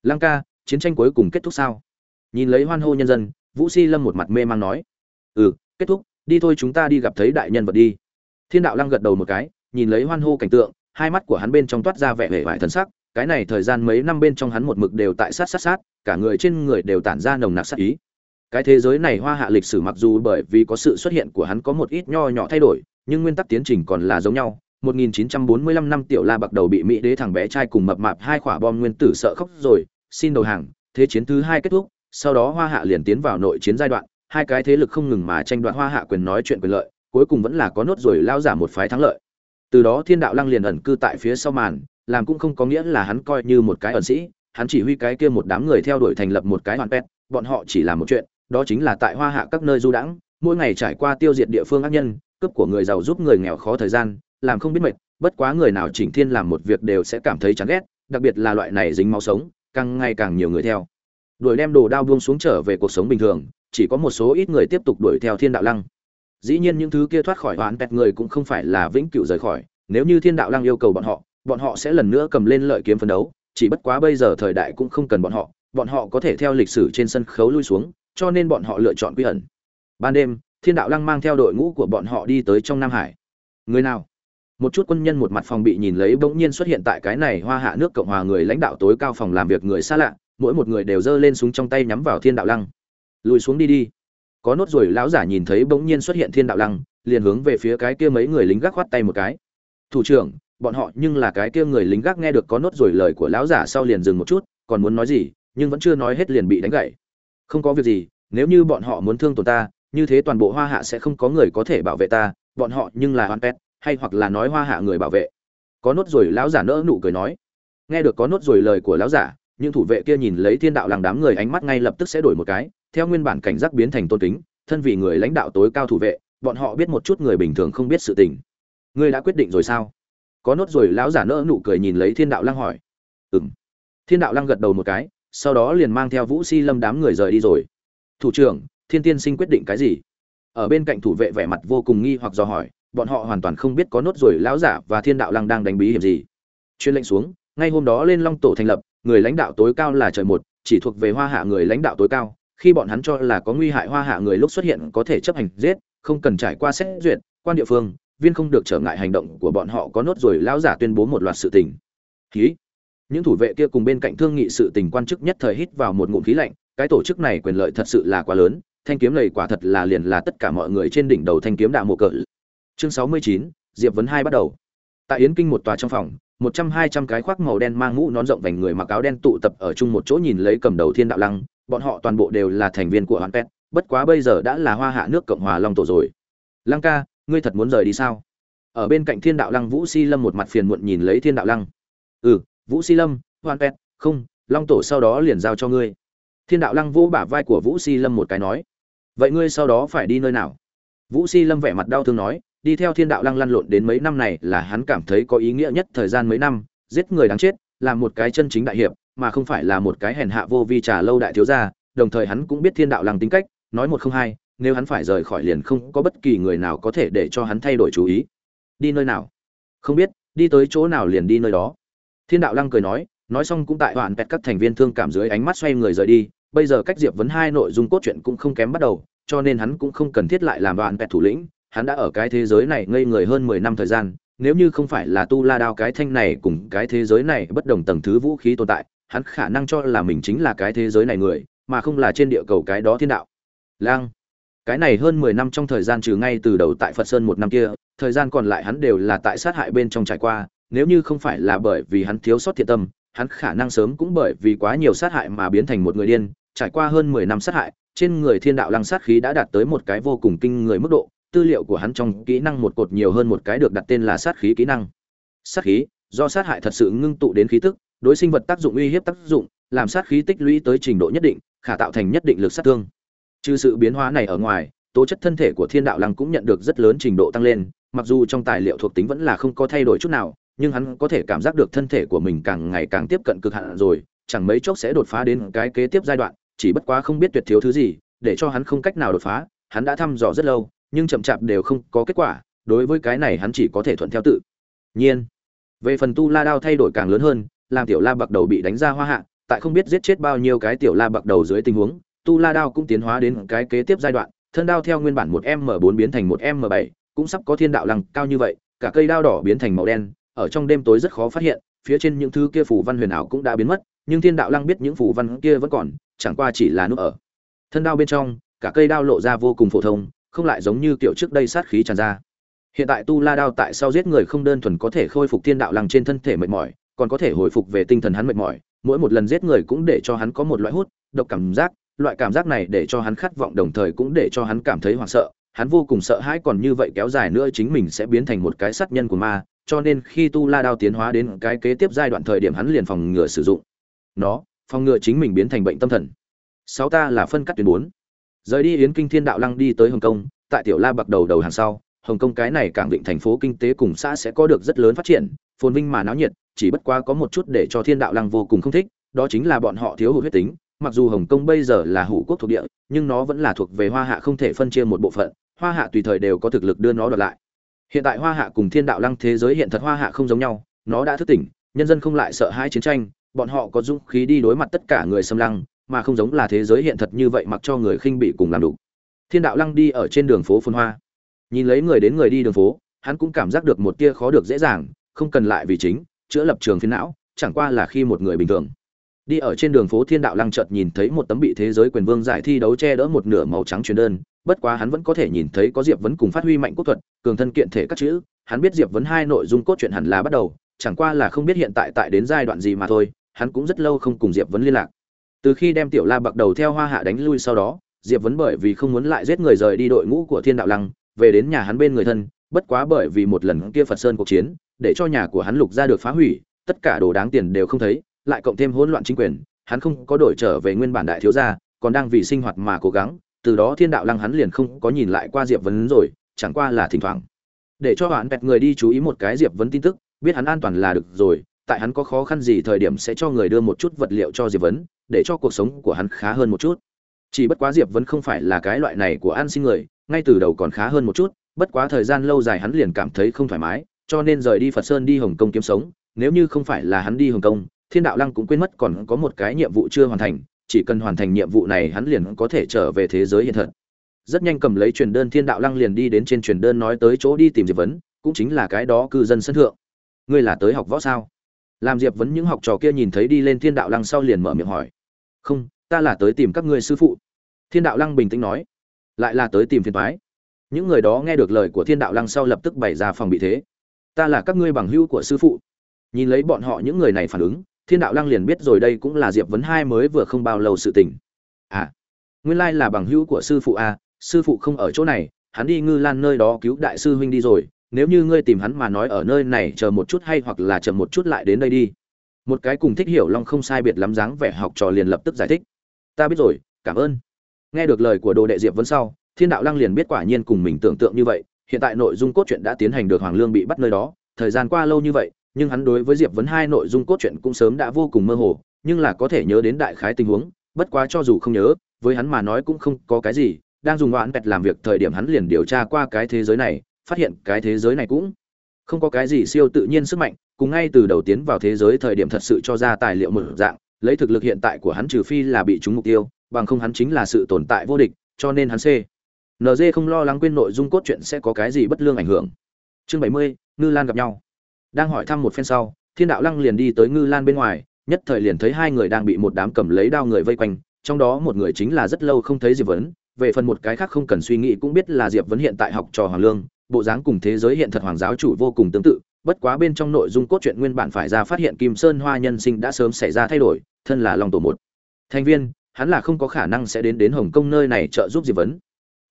Speaker 1: Lăng ca chiến tranh cuối cùng kết thúc sao? Nhìn lấy hoan hô nhân dân, vũ si lâm một mặt mê man nói ừ kết thúc, đi thôi chúng ta đi gặp thấy đại nhân vật đi. Thiên đạo lăng gật đầu một cái, nhìn lấy hoan hô cảnh tượng, hai mắt của hắn bên trong toát ra vẻ vẻ vải thần sắc, cái này thời gian mấy năm bên trong hắn một mực đều tại sát sát sát, cả người trên người đều tản ra nồng nặc sát ý. Cái thế giới này hoa hạ lịch sử mặc dù bởi vì có sự xuất hiện của hắn có một ít nho nhỏ thay đổi, nhưng nguyên tắc tiến trình còn là giống nhau. 1945 năm tiểu la bạc đầu bị mỹ đế thằng bé trai cùng mập mạp hai quả bom nguyên tử sợ khóc rồi xin đầu hàng, thế chiến thứ hai kết thúc, sau đó hoa hạ liền tiến vào nội chiến giai đoạn, hai cái thế lực không ngừng mà tranh đoạt hoa hạ quyền nói chuyện quyền lợi, cuối cùng vẫn là có nốt rồi lao giả một phái thắng lợi. Từ đó thiên đạo lăng liền ẩn cư tại phía sau màn, làm cũng không có nghĩa là hắn coi như một cái ẩn sĩ, hắn chỉ huy cái kia một đám người theo đuổi thành lập một cái hoàn pet, bọn họ chỉ làm một chuyện, đó chính là tại hoa hạ các nơi du đãng, mỗi ngày trải qua tiêu diệt địa phương ác nhân, cướp của người giàu giúp người nghèo khó thời gian, làm không biết mệt, bất quá người nào chỉnh thiên làm một việc đều sẽ cảm thấy chán ghét, đặc biệt là loại này dính máu sống càng ngày càng nhiều người theo. Đuổi đem đồ đao buông xuống trở về cuộc sống bình thường, chỉ có một số ít người tiếp tục đuổi theo thiên đạo lăng. Dĩ nhiên những thứ kia thoát khỏi hoán pet người cũng không phải là vĩnh cửu rời khỏi, nếu như thiên đạo lăng yêu cầu bọn họ bọn họ sẽ lần nữa cầm lên lợi kiếm phấn đấu, chỉ bất quá bây giờ thời đại cũng không cần bọn họ bọn họ có thể theo lịch sử trên sân khấu lui xuống, cho nên bọn họ lựa chọn quy ẩn. Ban đêm, thiên đạo lăng mang theo đội ngũ của bọn họ đi tới trong nam hải. Người nào? Một chút quân nhân một mặt phòng bị nhìn lấy bỗng nhiên xuất hiện tại cái này hoa hạ nước cộng hòa người lãnh đạo tối cao phòng làm việc người xa lạ, mỗi một người đều giơ lên súng trong tay nhắm vào thiên đạo lăng. Lùi xuống đi đi. Có nốt rồi lão giả nhìn thấy bỗng nhiên xuất hiện thiên đạo lăng, liền hướng về phía cái kia mấy người lính gác khoát tay một cái. Thủ trưởng, bọn họ nhưng là cái kia người lính gác nghe được có nốt rồi lời của lão giả sau liền dừng một chút, còn muốn nói gì, nhưng vẫn chưa nói hết liền bị đánh gậy. Không có việc gì, nếu như bọn họ muốn thương tổn ta, như thế toàn bộ hoa hạ sẽ không có người có thể bảo vệ ta, bọn họ nhưng là oan pet hay hoặc là nói hoa hạ người bảo vệ. Có nốt rồi lão giả nỡ nụ cười nói. Nghe được có nốt rồi lời của lão giả, những thủ vệ kia nhìn lấy thiên đạo làng đám người ánh mắt ngay lập tức sẽ đổi một cái, theo nguyên bản cảnh giác biến thành tôn kính, thân vì người lãnh đạo tối cao thủ vệ, bọn họ biết một chút người bình thường không biết sự tình. Ngươi đã quyết định rồi sao? Có nốt rồi lão giả nỡ nụ cười nhìn lấy thiên đạo lăng hỏi. Ừng thiên đạo lăng gật đầu một cái, sau đó liền mang theo vũ si lâm đám người rời đi rồi. Thủ trưởng, thiên tiên sinh quyết định cái gì? Ở bên cạnh thủ vệ vẻ mặt vô cùng nghi hoặc do hỏi bọn họ hoàn toàn không biết có nốt rồi lão giả và thiên đạo lăng đang đánh bí hiểm gì. Chuyên lệnh xuống, ngay hôm đó lên long tổ thành lập, người lãnh đạo tối cao là trời một, chỉ thuộc về hoa hạ người lãnh đạo tối cao, khi bọn hắn cho là có nguy hại hoa hạ người lúc xuất hiện có thể chấp hành giết, không cần trải qua xét duyệt, quan địa phương, viên không được trở ngại hành động của bọn họ có nốt rồi lão giả tuyên bố một loạt sự tình. Khí những thủ vệ kia cùng bên cạnh thương nghị sự tình quan chức nhất thời hít vào một ngụm khí lạnh, cái tổ chức này quyền lợi thật sự là quá lớn, thanh kiếm này quả thật là liền là tất cả mọi người trên đỉnh đầu thanh kiếm đạo mộ cỡ chương sáu mươi chín, diệp vấn hai bắt đầu. Tại yến kinh một tòa trong phòng, một trăm hai trăm cái khoác màu đen mang mũ nón rộng vành người mặc áo đen tụ tập ở chung một chỗ nhìn lấy cầm đầu thiên đạo lăng, bọn họ toàn bộ đều là thành viên của hoan pet, bất quá bây giờ đã là hoa hạ nước cộng hòa long tổ rồi. Lăng ca, ngươi thật muốn rời đi sao? Ở bên cạnh thiên đạo lăng vũ si lâm một mặt phiền muộn nhìn lấy thiên đạo lăng. Ừ vũ si lâm, hoan pet, không, long tổ sau đó liền giao cho ngươi. Thiên đạo lăng vỗ bả vai của vũ si lâm một cái nói. Vậy ngươi sau đó phải đi nơi nào? Vũ si lâm vẻ mặt đau thương nói đi theo thiên đạo lăng lăn lộn đến mấy năm này là hắn cảm thấy có ý nghĩa nhất thời gian mấy năm, giết người đáng chết là một cái chân chính đại hiệp, mà không phải là một cái hèn hạ vô vi trà lâu đại thiếu gia, đồng thời hắn cũng biết thiên đạo lăng tính cách, nói một không hai, nếu hắn phải rời khỏi liền không có bất kỳ người nào có thể để cho hắn thay đổi chú ý. Đi nơi nào? Không biết, đi tới chỗ nào liền đi nơi đó. Thiên đạo lăng cười nói nói xong cũng tại đoạn pẹt các thành viên thương cảm dưới ánh mắt xoay người rời đi, bây giờ cách diệp vấn hai nội dung cốt truyện cũng không kém bắt đầu, cho nên hắn cũng không cần thiết lại làm đoạn pẹt thủ lĩnh hắn đã ở cái thế giới này ngây người hơn mười năm thời gian, nếu như không phải là tu la đao cái thanh này cùng cái thế giới này bất đồng tầng thứ vũ khí tồn tại, hắn khả năng cho là mình chính là cái thế giới này người, mà không là trên địa cầu cái đó thiên đạo. Lang. Cái này hơn mười năm trong thời gian trừ ngay từ đầu tại phật sơn một năm kia, thời gian còn lại hắn đều là tại sát hại bên trong trải qua, nếu như không phải là bởi vì hắn thiếu sót thiện tâm, hắn khả năng sớm cũng bởi vì quá nhiều sát hại mà biến thành một người điên. Trải qua hơn mười năm sát hại, trên người thiên đạo lăng sát khí đã đạt tới một cái vô cùng kinh người mức độ tư liệu của hắn trong kỹ năng một cột nhiều hơn một cái được đặt tên là sát khí kỹ năng. Sát khí, do sát hại thật sự ngưng tụ đến khí tức, đối sinh vật tác dụng uy hiếp tác dụng, làm sát khí tích lũy tới trình độ nhất định, khả tạo thành nhất định lực sát thương. Trừ sự biến hóa này ở ngoài, tố chất thân thể của thiên đạo lăng cũng nhận được rất lớn trình độ tăng lên, mặc dù trong tài liệu thuộc tính vẫn là không có thay đổi chút nào, nhưng hắn có thể cảm giác được thân thể của mình càng ngày càng tiếp cận cực hạn rồi, chẳng mấy chốc sẽ đột phá đến cái kế tiếp giai đoạn, chỉ bất quá không biết tuyệt thiếu thứ gì, để cho hắn không cách nào đột phá, hắn đã thăm dò rất lâu nhưng chậm chạp đều không có kết quả đối với cái này hắn chỉ có thể thuận theo tự. Nhiên về phần tu la đao thay đổi càng lớn hơn làm tiểu la bạc đầu bị đánh ra hoa hạ tại không biết giết chết bao nhiêu cái tiểu la bạc đầu dưới tình huống tu la đao cũng tiến hóa đến cái kế tiếp giai đoạn thân đao theo nguyên bản một m bốn biến thành một m bảy, cũng sắp có thiên đạo lăng cao như vậy cả cây đao đỏ biến thành màu đen ở trong đêm tối rất khó phát hiện phía trên những thứ kia phủ văn huyền ảo cũng đã biến mất nhưng thiên đạo lăng biết những phủ văn kia vẫn còn chẳng qua chỉ là nút ở. Thân đao bên trong cả cây đao lộ ra vô cùng phổ thông không lại giống như kiểu trước đây sát khí tràn ra. Hiện tại tu la đao tại sau giết người không đơn thuần có thể khôi phục thiên đạo lăng trên thân thể mệt mỏi, còn có thể hồi phục về tinh thần hắn mệt mỏi, mỗi một lần giết người cũng để cho hắn có một loại hút, độc cảm giác, loại cảm giác này để cho hắn khát vọng đồng thời cũng để cho hắn cảm thấy hoảng sợ, hắn vô cùng sợ hãi còn như vậy kéo dài nữa chính mình sẽ biến thành một cái sát nhân của ma, cho nên khi tu la đao tiến hóa đến cái kế tiếp giai đoạn thời điểm hắn liền phòng ngừa sử dụng. Nó, phòng ngừa chính mình biến thành bệnh tâm thần. Sáu ta là phân cắt tuyến bốn rời đi yến kinh thiên đạo lăng đi tới hồng kông, tại tiểu la bạc đầu đầu hàng sau, hồng kông cái này cảng định thành phố kinh tế cùng xã sẽ có được rất lớn phát triển, phồn vinh mà náo nhiệt, chỉ bất quá có một chút để cho thiên đạo lăng vô cùng không thích, đó chính là bọn họ thiếu hụt huyết tính. Mặc dù hồng kông bây giờ là hủ quốc thuộc địa, nhưng nó vẫn là thuộc về hoa hạ không thể phân chia một bộ phận, hoa hạ tùy thời đều có thực lực đưa nó đoạt lại. Hiện tại hoa hạ cùng thiên đạo lăng thế giới hiện thật hoa hạ không giống nhau, nó đã thức tỉnh, nhân dân không lại sợ hai chiến tranh, bọn họ có dũng khí đi đối mặt tất cả người xâm lăng mà không giống là thế giới hiện thật như vậy mặc cho người khinh bị cùng làm đủ thiên đạo lăng đi ở trên đường phố phun hoa. Nhìn lấy người đến người đi đường phố, hắn cũng cảm giác được một tia khó được dễ dàng, không cần lại vì chính, chữa lập trường phiền não, chẳng qua là khi một người bình thường. Đi ở trên đường phố thiên đạo lăng chợt nhìn thấy một tấm bị thế giới quyền vương giải thi đấu che đỡ một nửa màu trắng truyền đơn, bất quá hắn vẫn có thể nhìn thấy có diệp vấn cùng phát huy mạnh quốc thuật, cường thân kiện thể các chữ, hắn biết diệp vấn hai nội dung cốt truyện hẳn là bắt đầu, chẳng qua là không biết hiện tại tại đến giai đoạn gì mà thôi, hắn cũng rất lâu không cùng diệp vấn liên lạc từ khi đem tiểu la bạc đầu theo hoa hạ đánh lui sau đó, diệp vấn bởi vì không muốn lại giết người rời đi đội ngũ của thiên đạo lăng, về đến nhà hắn bên người thân, bất quá bởi vì một lần kia phật sơn cuộc chiến, để cho nhà của hắn lục ra được phá hủy, tất cả đồ đáng tiền đều không thấy, lại cộng thêm hỗn loạn chính quyền, hắn không có đổi trở về nguyên bản đại thiếu gia, còn đang vì sinh hoạt mà cố gắng, từ đó thiên đạo lăng hắn liền không có nhìn lại qua diệp vấn rồi, chẳng qua là thỉnh thoảng. Để cho hắn bẹt người đi chú ý một cái diệp vấn tin tức, biết hắn an toàn là được rồi tại hắn có khó khăn gì thời điểm sẽ cho người đưa một chút vật liệu cho diệp vấn, để cho cuộc sống của hắn khá hơn một chút. Chỉ bất quá diệp vấn không phải là cái loại này của an sinh người, ngay từ đầu còn khá hơn một chút, bất quá thời gian lâu dài hắn liền cảm thấy không thoải mái, cho nên rời đi phật sơn đi hồng kông kiếm sống. Nếu như không phải là hắn đi hồng kông, thiên đạo lăng cũng quên mất còn có một cái nhiệm vụ chưa hoàn thành, chỉ cần hoàn thành nhiệm vụ này hắn liền có thể trở về thế giới hiện thật. Rất nhanh cầm lấy truyền đơn thiên đạo lăng liền đi đến trên truyền đơn nói tới chỗ đi tìm diệp vấn, cũng chính là cái đó cư dân sân thượng. Ngươi là tới học võ sao? Làm diệp vấn những học trò kia nhìn thấy đi lên thiên đạo lăng sau liền mở miệng hỏi. Không ta là tới tìm các ngươi sư phụ. Thiên đạo lăng bình tĩnh nói. Lại là tới tìm phiền thoái những người đó nghe được lời của thiên đạo lăng sau lập tức bày ra phòng bị thế. Ta là các ngươi bằng hữu của sư phụ. Nhìn lấy bọn họ những người này phản ứng thiên đạo lăng liền biết rồi đây cũng là diệp vấn hai mới vừa không bao lâu sự tình. À nguyên lai là bằng hữu của sư phụ a à, sư phụ không ở chỗ này hắn đi ngư lan nơi đó cứu đại sư huynh đi rồi nếu như ngươi tìm hắn mà nói ở nơi này chờ một chút hay hoặc là chờ một chút lại đến đây đi. Một cái cùng thích hiểu long không sai biệt lắm dáng vẻ học trò liền lập tức giải thích. Ta biết rồi, cảm ơn. Nghe được lời của đồ đệ diệp vấn sau, thiên đạo lăng liền biết quả nhiên cùng mình tưởng tượng như vậy, hiện tại nội dung cốt truyện đã tiến hành được hoàng lương bị bắt nơi đó, thời gian qua lâu như vậy, nhưng hắn đối với diệp vấn hai nội dung cốt truyện cũng sớm đã vô cùng mơ hồ, nhưng là có thể nhớ đến đại khái tình huống, bất quá cho dù không nhớ, với hắn mà nói cũng không có cái gì, đang dùng oán bẹt làm việc thời điểm hắn liền điều tra qua cái thế giới này phát hiện cái thế giới này cũng không có cái gì siêu tự nhiên sức mạnh, cùng ngay từ đầu tiến vào thế giới thời điểm thật sự cho ra tài liệu một dạng, lấy thực lực hiện tại của hắn trừ phi là bị trúng mục tiêu, bằng không hắn chính là sự tồn tại vô địch, cho nên hắn c. Nz không lo lắng quên nội dung cốt truyện sẽ có cái gì bất lương ảnh hưởng. Chương bảy mươi, ngư lan gặp nhau. Đang hỏi thăm một phen sau, thiên đạo lăng liền đi tới ngư lan bên ngoài, nhất thời liền thấy hai người đang bị một đám cầm lấy đao người vây quanh, trong đó một người chính là rất lâu không thấy diệp vấn, về phần một cái khác không cần suy nghĩ cũng biết là diệp vấn hiện tại học trò hoàng lương bộ dáng cùng thế giới hiện thật hoàng giáo chủ vô cùng tương tự, bất quá bên trong nội dung cốt truyện nguyên bản phải ra phát hiện kim sơn hoa nhân sinh đã sớm xảy ra thay đổi, thân là lòng tổ một. Thành viên, hắn là không có khả năng sẽ đến đến hồng kông nơi này trợ giúp diệp vấn.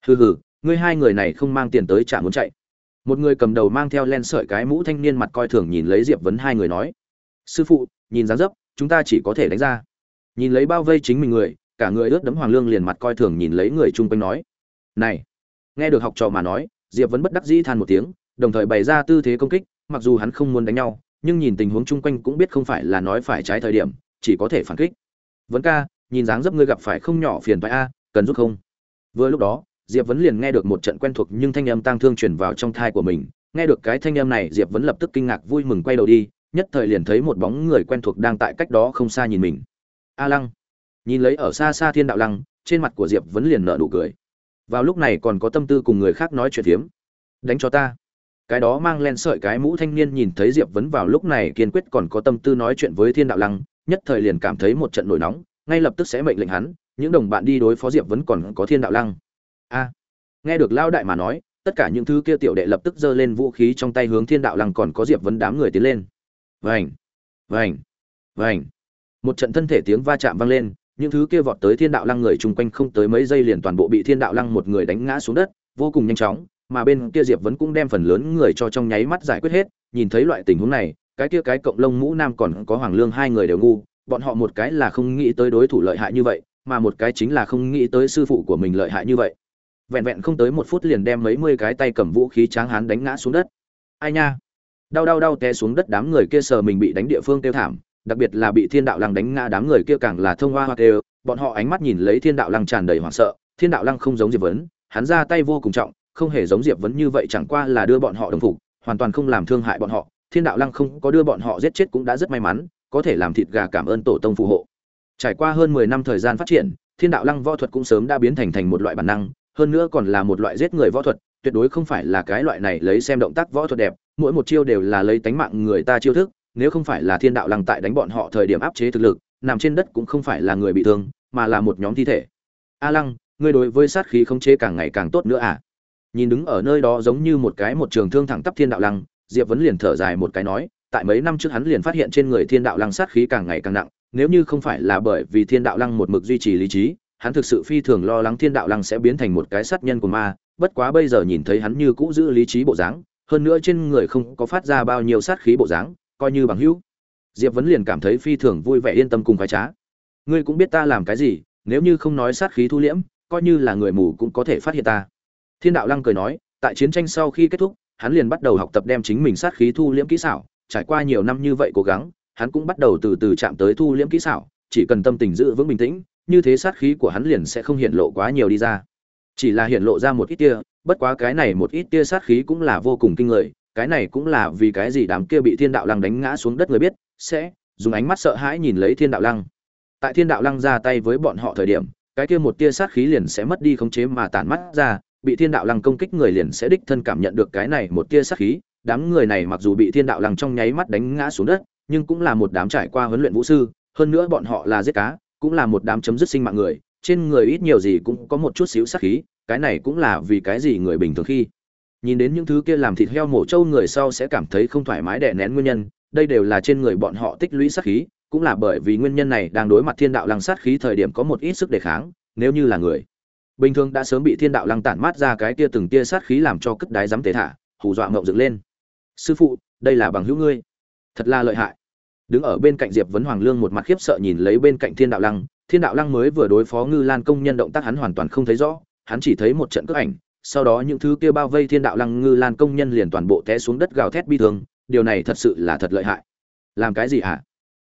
Speaker 1: Hừ hừ, ngươi hai người này không mang tiền tới chả muốn chạy. Một người cầm đầu mang theo len sợi cái mũ thanh niên mặt coi thường nhìn lấy diệp vấn hai người nói. Sư phụ, nhìn dáng dấp, chúng ta chỉ có thể đánh ra. Nhìn lấy bao vây chính mình người, cả người ướt đấm hoàng lương liền mặt coi thường nhìn lấy người chung quanh nói. Này, nghe được học trò mà nói diệp vẫn bất đắc dĩ than một tiếng, đồng thời bày ra tư thế công kích, mặc dù hắn không muốn đánh nhau, nhưng nhìn tình huống chung quanh cũng biết không phải là nói phải trái thời điểm, chỉ có thể phản kích. Vấn ca, nhìn dáng dấp ngươi gặp phải không nhỏ phiền toái a, cần giúp không? Vừa lúc đó, diệp vẫn liền nghe được một trận quen thuộc nhưng thanh âm tang thương truyền vào trong thai của mình. Nghe được cái thanh âm này, diệp vẫn lập tức kinh ngạc vui mừng quay đầu đi, nhất thời liền thấy một bóng người quen thuộc đang tại cách đó không xa nhìn mình. A lăng. Nhìn lấy ở xa xa thiên đạo lăng, trên mặt của diệp vẫn liền nở nụ cười vào lúc này còn có tâm tư cùng người khác nói chuyện phiếm. Đánh cho ta. Cái đó mang len sợi cái mũ thanh niên nhìn thấy diệp vấn vào lúc này kiên quyết còn có tâm tư nói chuyện với thiên đạo lăng, nhất thời liền cảm thấy một trận nổi nóng, ngay lập tức sẽ mệnh lệnh hắn, những đồng bạn đi đối phó diệp vấn còn có thiên đạo lăng. A. Nghe được lao đại mà nói, tất cả những thứ kia tiểu đệ lập tức giơ lên vũ khí trong tay hướng thiên đạo lăng còn có diệp vấn đám người tiến lên. Vành vành vành. Một trận thân thể tiếng va chạm vang lên những thứ kia vọt tới thiên đạo lăng người chung quanh không tới mấy giây liền toàn bộ bị thiên đạo lăng một người đánh ngã xuống đất, vô cùng nhanh chóng, mà bên kia diệp vẫn cũng đem phần lớn người cho trong nháy mắt giải quyết hết, nhìn thấy loại tình huống này, cái kia cái cộng lông mũ nam còn có hoàng lương hai người đều ngu, bọn họ một cái là không nghĩ tới đối thủ lợi hại như vậy, mà một cái chính là không nghĩ tới sư phụ của mình lợi hại như vậy. Vẹn vẹn không tới một phút liền đem mấy mươi cái tay cầm vũ khí tráng hán đánh ngã xuống đất. Ai nha! Đau đau đau té xuống đất đám người kia sờ mình bị đánh địa phương tiêu thảm đặc biệt là bị thiên đạo lăng đánh ngã đám người kia càng là thông hoa hoa đều bọn họ ánh mắt nhìn lấy thiên đạo lăng tràn đầy hoảng sợ, thiên đạo lăng không giống diệp vấn, hắn ra tay vô cùng trọng, không hề giống diệp vấn như vậy chẳng qua là đưa bọn họ đồng phục, hoàn toàn không làm thương hại bọn họ, thiên đạo lăng không có đưa bọn họ giết chết cũng đã rất may mắn, có thể làm thịt gà cảm ơn tổ tông phù hộ. Trải qua hơn mười năm thời gian phát triển, thiên đạo lăng võ thuật cũng sớm đã biến thành thành một loại bản năng, hơn nữa còn là một loại giết người võ thuật, tuyệt đối không phải là cái loại này lấy xem động tác võ thuật đẹp, mỗi một chiêu đều là lấy tánh mạng người ta chiêu thức nếu không phải là thiên đạo lăng tại đánh bọn họ thời điểm áp chế thực lực, nằm trên đất cũng không phải là người bị thương, mà là một nhóm thi thể. A lăng, ngươi đối với sát khí không chế càng ngày càng tốt nữa à? Nhìn đứng ở nơi đó giống như một cái một trường thương thẳng tắp thiên đạo lăng, diệp vấn liền thở dài một cái nói, tại mấy năm trước hắn liền phát hiện trên người thiên đạo lăng sát khí càng ngày càng nặng, nếu như không phải là bởi vì thiên đạo lăng một mực duy trì lý trí, hắn thực sự phi thường lo lắng thiên đạo lăng sẽ biến thành một cái sát nhân của ma, bất quá bây giờ nhìn thấy hắn như cũ giữ lý trí bộ dáng, hơn nữa trên người không có phát ra bao nhiêu sát khí bộ dáng coi như bằng hữu. Diệp vấn liền cảm thấy phi thường vui vẻ yên tâm cùng khoái trá. Ngươi cũng biết ta làm cái gì, nếu như không nói sát khí thu liễm, coi như là người mù cũng có thể phát hiện ta. Thiên đạo lăng cười nói, tại chiến tranh sau khi kết thúc, hắn liền bắt đầu học tập đem chính mình sát khí thu liễm kỹ xảo, trải qua nhiều năm như vậy cố gắng, hắn cũng bắt đầu từ từ chạm tới thu liễm kỹ xảo, chỉ cần tâm tình giữ vững bình tĩnh, như thế sát khí của hắn liền sẽ không hiện lộ quá nhiều đi ra. Chỉ là hiện lộ ra một ít tia, bất quá cái này một ít tia sát khí cũng là vô cùng kinh người cái này cũng là vì cái gì đám kia bị thiên đạo lăng đánh ngã xuống đất người biết, sẽ dùng ánh mắt sợ hãi nhìn lấy thiên đạo lăng. Tại thiên đạo lăng ra tay với bọn họ thời điểm, cái kia một tia sát khí liền sẽ mất đi khống chế mà tản mắt ra, bị thiên đạo lăng công kích người liền sẽ đích thân cảm nhận được cái này một tia sát khí. Đám người này mặc dù bị thiên đạo lăng trong nháy mắt đánh ngã xuống đất, nhưng cũng là một đám trải qua huấn luyện vũ sư, hơn nữa bọn họ là giết cá, cũng là một đám chấm dứt sinh mạng người, trên người ít nhiều gì cũng có một chút xíu sát khí, cái này cũng là vì cái gì người bình thường khi nhìn đến những thứ kia làm thịt heo mổ trâu người sau sẽ cảm thấy không thoải mái đè nén nguyên nhân, đây đều là trên người bọn họ tích lũy sát khí, cũng là bởi vì nguyên nhân này đang đối mặt thiên đạo lăng sát khí thời điểm có một ít sức đề kháng, nếu như là người. Bình thường đã sớm bị thiên đạo lăng tản mát ra cái tia từng tia sát khí làm cho cất đái dám tế thả, hù dọa mộng dựng lên. Sư phụ, đây là bằng hữu ngươi. Thật là lợi hại. Đứng ở bên cạnh diệp vấn hoàng lương một mặt khiếp sợ nhìn lấy bên cạnh thiên đạo lăng, thiên đạo lăng mới vừa đối phó ngư lan công nhân động tác hắn hoàn toàn không thấy rõ, hắn chỉ thấy một trận cước ảnh sau đó những thứ kia bao vây thiên đạo lăng ngư lan công nhân liền toàn bộ té xuống đất gào thét bi thương, điều này thật sự là thật lợi hại. Làm cái gì hả?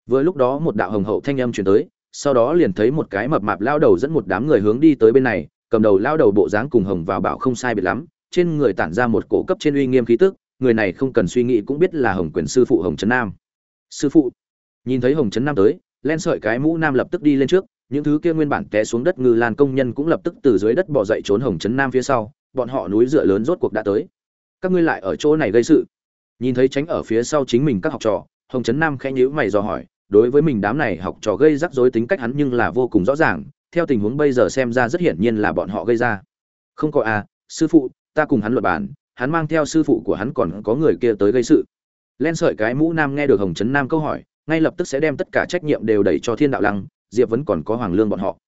Speaker 1: Vừa lúc đó một đạo hồng hậu thanh âm truyền tới, sau đó liền thấy một cái mập mạp lao đầu dẫn một đám người hướng đi tới bên này, cầm đầu lao đầu bộ dáng cùng hồng vào bảo không sai biệt lắm, trên người tản ra một cổ cấp trên uy nghiêm khí tức, người này không cần suy nghĩ cũng biết là hồng quyền sư phụ hồng trấn nam. Sư phụ. Nhìn thấy hồng trấn nam tới, len sợi cái mũ nam lập tức đi lên trước, những thứ kia nguyên bản té xuống đất ngư lan công nhân cũng lập tức từ dưới đất bỏ dậy trốn hồng trấn nam phía sau bọn họ núi dựa lớn rốt cuộc đã tới. Các ngươi lại ở chỗ này gây sự. Nhìn thấy tránh ở phía sau chính mình các học trò, hồng trấn nam khẽ nhíu mày dò hỏi, đối với mình đám này học trò gây rắc rối tính cách hắn nhưng là vô cùng rõ ràng, theo tình huống bây giờ xem ra rất hiển nhiên là bọn họ gây ra. Không có à sư phụ, ta cùng hắn luật bản hắn mang theo sư phụ của hắn còn có người kia tới gây sự. Len sợi cái mũ nam nghe được hồng trấn nam câu hỏi, ngay lập tức sẽ đem tất cả trách nhiệm đều đẩy cho thiên đạo lăng, diệp vẫn còn có hoàng lương bọn họ.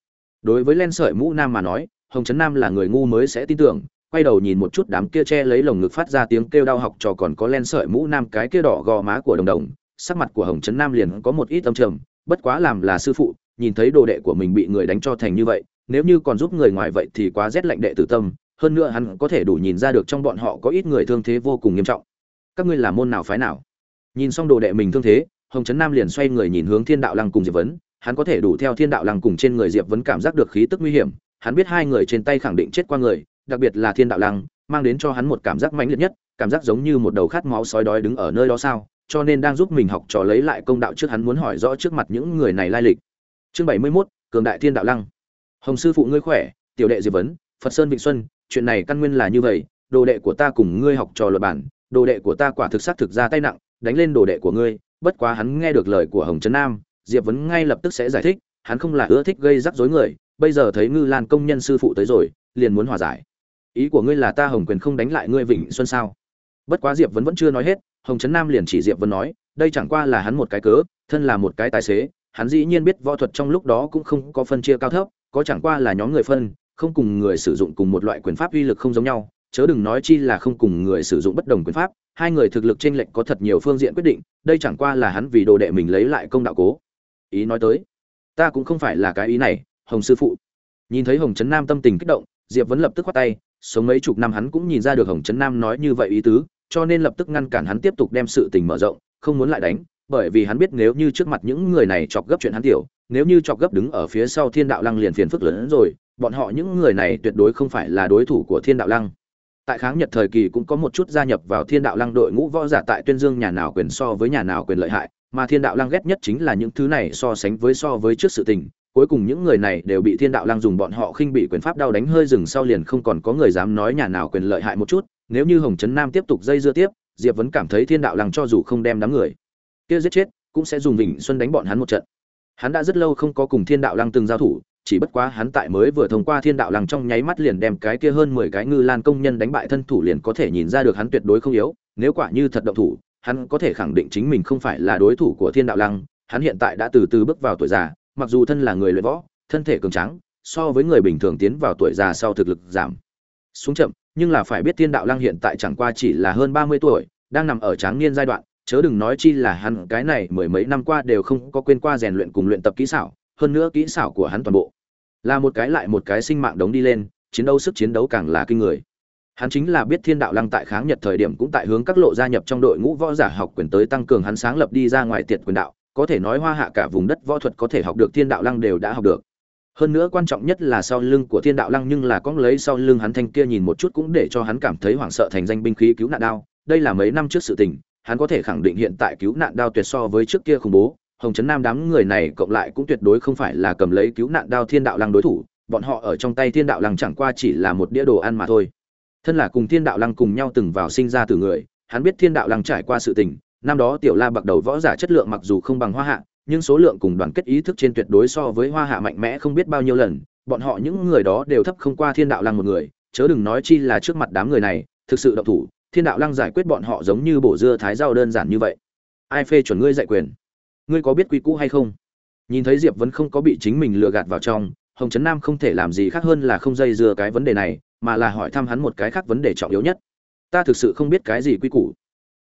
Speaker 1: Đối với len sợi mũ nam mà nói, hồng trấn nam là người ngu mới sẽ tin tưởng quay đầu nhìn một chút đám kia che lấy lồng ngực phát ra tiếng kêu đau học trò còn có len sợi mũ nam cái kia đỏ gò má của đồng đồng, sắc mặt của hồng trấn nam liền có một ít âm trầm, bất quá làm là sư phụ, nhìn thấy đồ đệ của mình bị người đánh cho thành như vậy, nếu như còn giúp người ngoài vậy thì quá rét lạnh đệ tử tâm, hơn nữa hắn có thể đủ nhìn ra được trong bọn họ có ít người thương thế vô cùng nghiêm trọng. Các ngươi là môn nào phái nào? Nhìn xong đồ đệ mình thương thế, hồng trấn nam liền xoay người nhìn hướng thiên đạo lăng cùng diệp vấn, hắn có thể đủ theo thiên đạo lăng cùng trên người diệp vấn cảm giác được khí tức nguy hiểm, hắn biết hai người trên tay khẳng định chết qua người đặc biệt là thiên đạo lăng mang đến cho hắn một cảm giác mãnh liệt nhất cảm giác giống như một đầu khát máu sói đói đứng ở nơi đó sao cho nên đang giúp mình học trò lấy lại công đạo trước hắn muốn hỏi rõ trước mặt những người này lai lịch. Chương bảy mươi 71, cường đại thiên đạo lăng. Hồng sư phụ ngươi khỏe tiểu đệ diệp vấn phật sơn vịnh xuân chuyện này căn nguyên là như vậy đồ đệ của ta cùng ngươi học trò luật bản đồ đệ của ta quả thực xác thực ra tay nặng đánh lên đồ đệ của ngươi bất quá hắn nghe được lời của hồng trấn nam diệp vấn ngay lập tức sẽ giải thích hắn không là ưa thích gây rắc rối người bây giờ thấy ngư lan công nhân sư phụ tới rồi liền muốn hòa giải ý của ngươi là ta hồng quyền không đánh lại ngươi vịnh xuân sao? Bất quá diệp vấn vẫn chưa nói hết, hồng trấn nam liền chỉ diệp vấn nói, đây chẳng qua là hắn một cái cớ, thân là một cái tài xế, hắn dĩ nhiên biết võ thuật trong lúc đó cũng không có phân chia cao thấp, có chẳng qua là nhóm người phân, không cùng người sử dụng cùng một loại quyền pháp uy lực không giống nhau, chớ đừng nói chi là không cùng người sử dụng bất đồng quyền pháp, hai người thực lực chênh lệch có thật nhiều phương diện quyết định, đây chẳng qua là hắn vì đồ đệ mình lấy lại công đạo cố. Ý nói tới, ta cũng không phải là cái ý này, hồng sư phụ. Nhìn thấy hồng trấn nam tâm tình kích động, diệp vẫn lập tức khoát tay sống mấy chục năm hắn cũng nhìn ra được hồng trấn nam nói như vậy ý tứ, cho nên lập tức ngăn cản hắn tiếp tục đem sự tình mở rộng, không muốn lại đánh, bởi vì hắn biết nếu như trước mặt những người này chọc gấp chuyện hắn tiểu, nếu như chọc gấp đứng ở phía sau thiên đạo lăng liền phiền phức lớn hơn rồi, bọn họ những người này tuyệt đối không phải là đối thủ của thiên đạo lăng. Tại kháng nhật thời kỳ cũng có một chút gia nhập vào thiên đạo lăng đội ngũ võ giả tại tuyên dương nhà nào quyền so với nhà nào quyền lợi hại, mà thiên đạo lăng ghét nhất chính là những thứ này so sánh với so với trước sự tình cuối cùng những người này đều bị thiên đạo lăng dùng bọn họ khinh bị quyền pháp đau đánh hơi rừng sau liền không còn có người dám nói nhà nào quyền lợi hại một chút, nếu như hồng trấn nam tiếp tục dây dưa tiếp, diệp vẫn cảm thấy thiên đạo lăng cho dù không đem đám người kia giết chết, cũng sẽ dùng vịnh xuân đánh bọn hắn một trận. Hắn đã rất lâu không có cùng thiên đạo lăng từng giao thủ, chỉ bất quá hắn tại mới vừa thông qua thiên đạo lăng trong nháy mắt liền đem cái kia hơn mười cái ngư lan công nhân đánh bại thân thủ liền có thể nhìn ra được hắn tuyệt đối không yếu, nếu quả như thật động thủ, hắn có thể khẳng định chính mình không phải là đối thủ của thiên đạo lăng, hắn hiện tại đã từ từ bước vào tuổi già mặc dù thân là người luyện võ, thân thể cường tráng, so với người bình thường tiến vào tuổi già sau thực lực giảm xuống chậm, nhưng là phải biết thiên đạo lăng hiện tại chẳng qua chỉ là hơn ba mươi tuổi, đang nằm ở tráng niên giai đoạn, chớ đừng nói chi là hắn, cái này mười mấy năm qua đều không có quên qua rèn luyện cùng luyện tập kỹ xảo, hơn nữa kỹ xảo của hắn toàn bộ là một cái lại một cái sinh mạng đống đi lên, chiến đấu sức chiến đấu càng là kinh người. Hắn chính là biết thiên đạo lăng tại kháng nhật thời điểm cũng tại hướng các lộ gia nhập trong đội ngũ võ giả học quyền tới tăng cường hắn sáng lập đi ra ngoài tiệt quyền đạo có thể nói hoa hạ cả vùng đất võ thuật có thể học được thiên đạo lăng đều đã học được. Hơn nữa quan trọng nhất là sau lưng của thiên đạo lăng nhưng là có lấy sau lưng hắn thanh kia nhìn một chút cũng để cho hắn cảm thấy hoảng sợ thành danh binh khí cứu nạn đao. Đây là mấy năm trước sự tình, hắn có thể khẳng định hiện tại cứu nạn đao tuyệt so với trước kia khủng bố. Hồng trấn nam đám người này cộng lại cũng tuyệt đối không phải là cầm lấy cứu nạn đao thiên đạo lăng đối thủ, bọn họ ở trong tay thiên đạo lăng chẳng qua chỉ là một đĩa đồ ăn mà thôi. Thân là cùng thiên đạo lăng cùng nhau từng vào sinh ra từ người, hắn biết thiên đạo lăng trải qua sự tình năm đó tiểu la bạc đầu võ giả chất lượng mặc dù không bằng hoa hạ, nhưng số lượng cùng đoàn kết ý thức trên tuyệt đối so với hoa hạ mạnh mẽ không biết bao nhiêu lần. Bọn họ những người đó đều thấp không qua thiên đạo lăng một người, chớ đừng nói chi là trước mặt đám người này, thực sự động thủ, thiên đạo lăng giải quyết bọn họ giống như bổ dưa thái rau đơn giản như vậy. Ai phê chuẩn ngươi dạy quyền? Ngươi có biết quy cũ hay không? Nhìn thấy diệp vẫn không có bị chính mình lừa gạt vào trong, hồng trấn nam không thể làm gì khác hơn là không dây dưa cái vấn đề này, mà là hỏi thăm hắn một cái khác vấn đề trọng yếu nhất. Ta thực sự không biết cái gì quy củ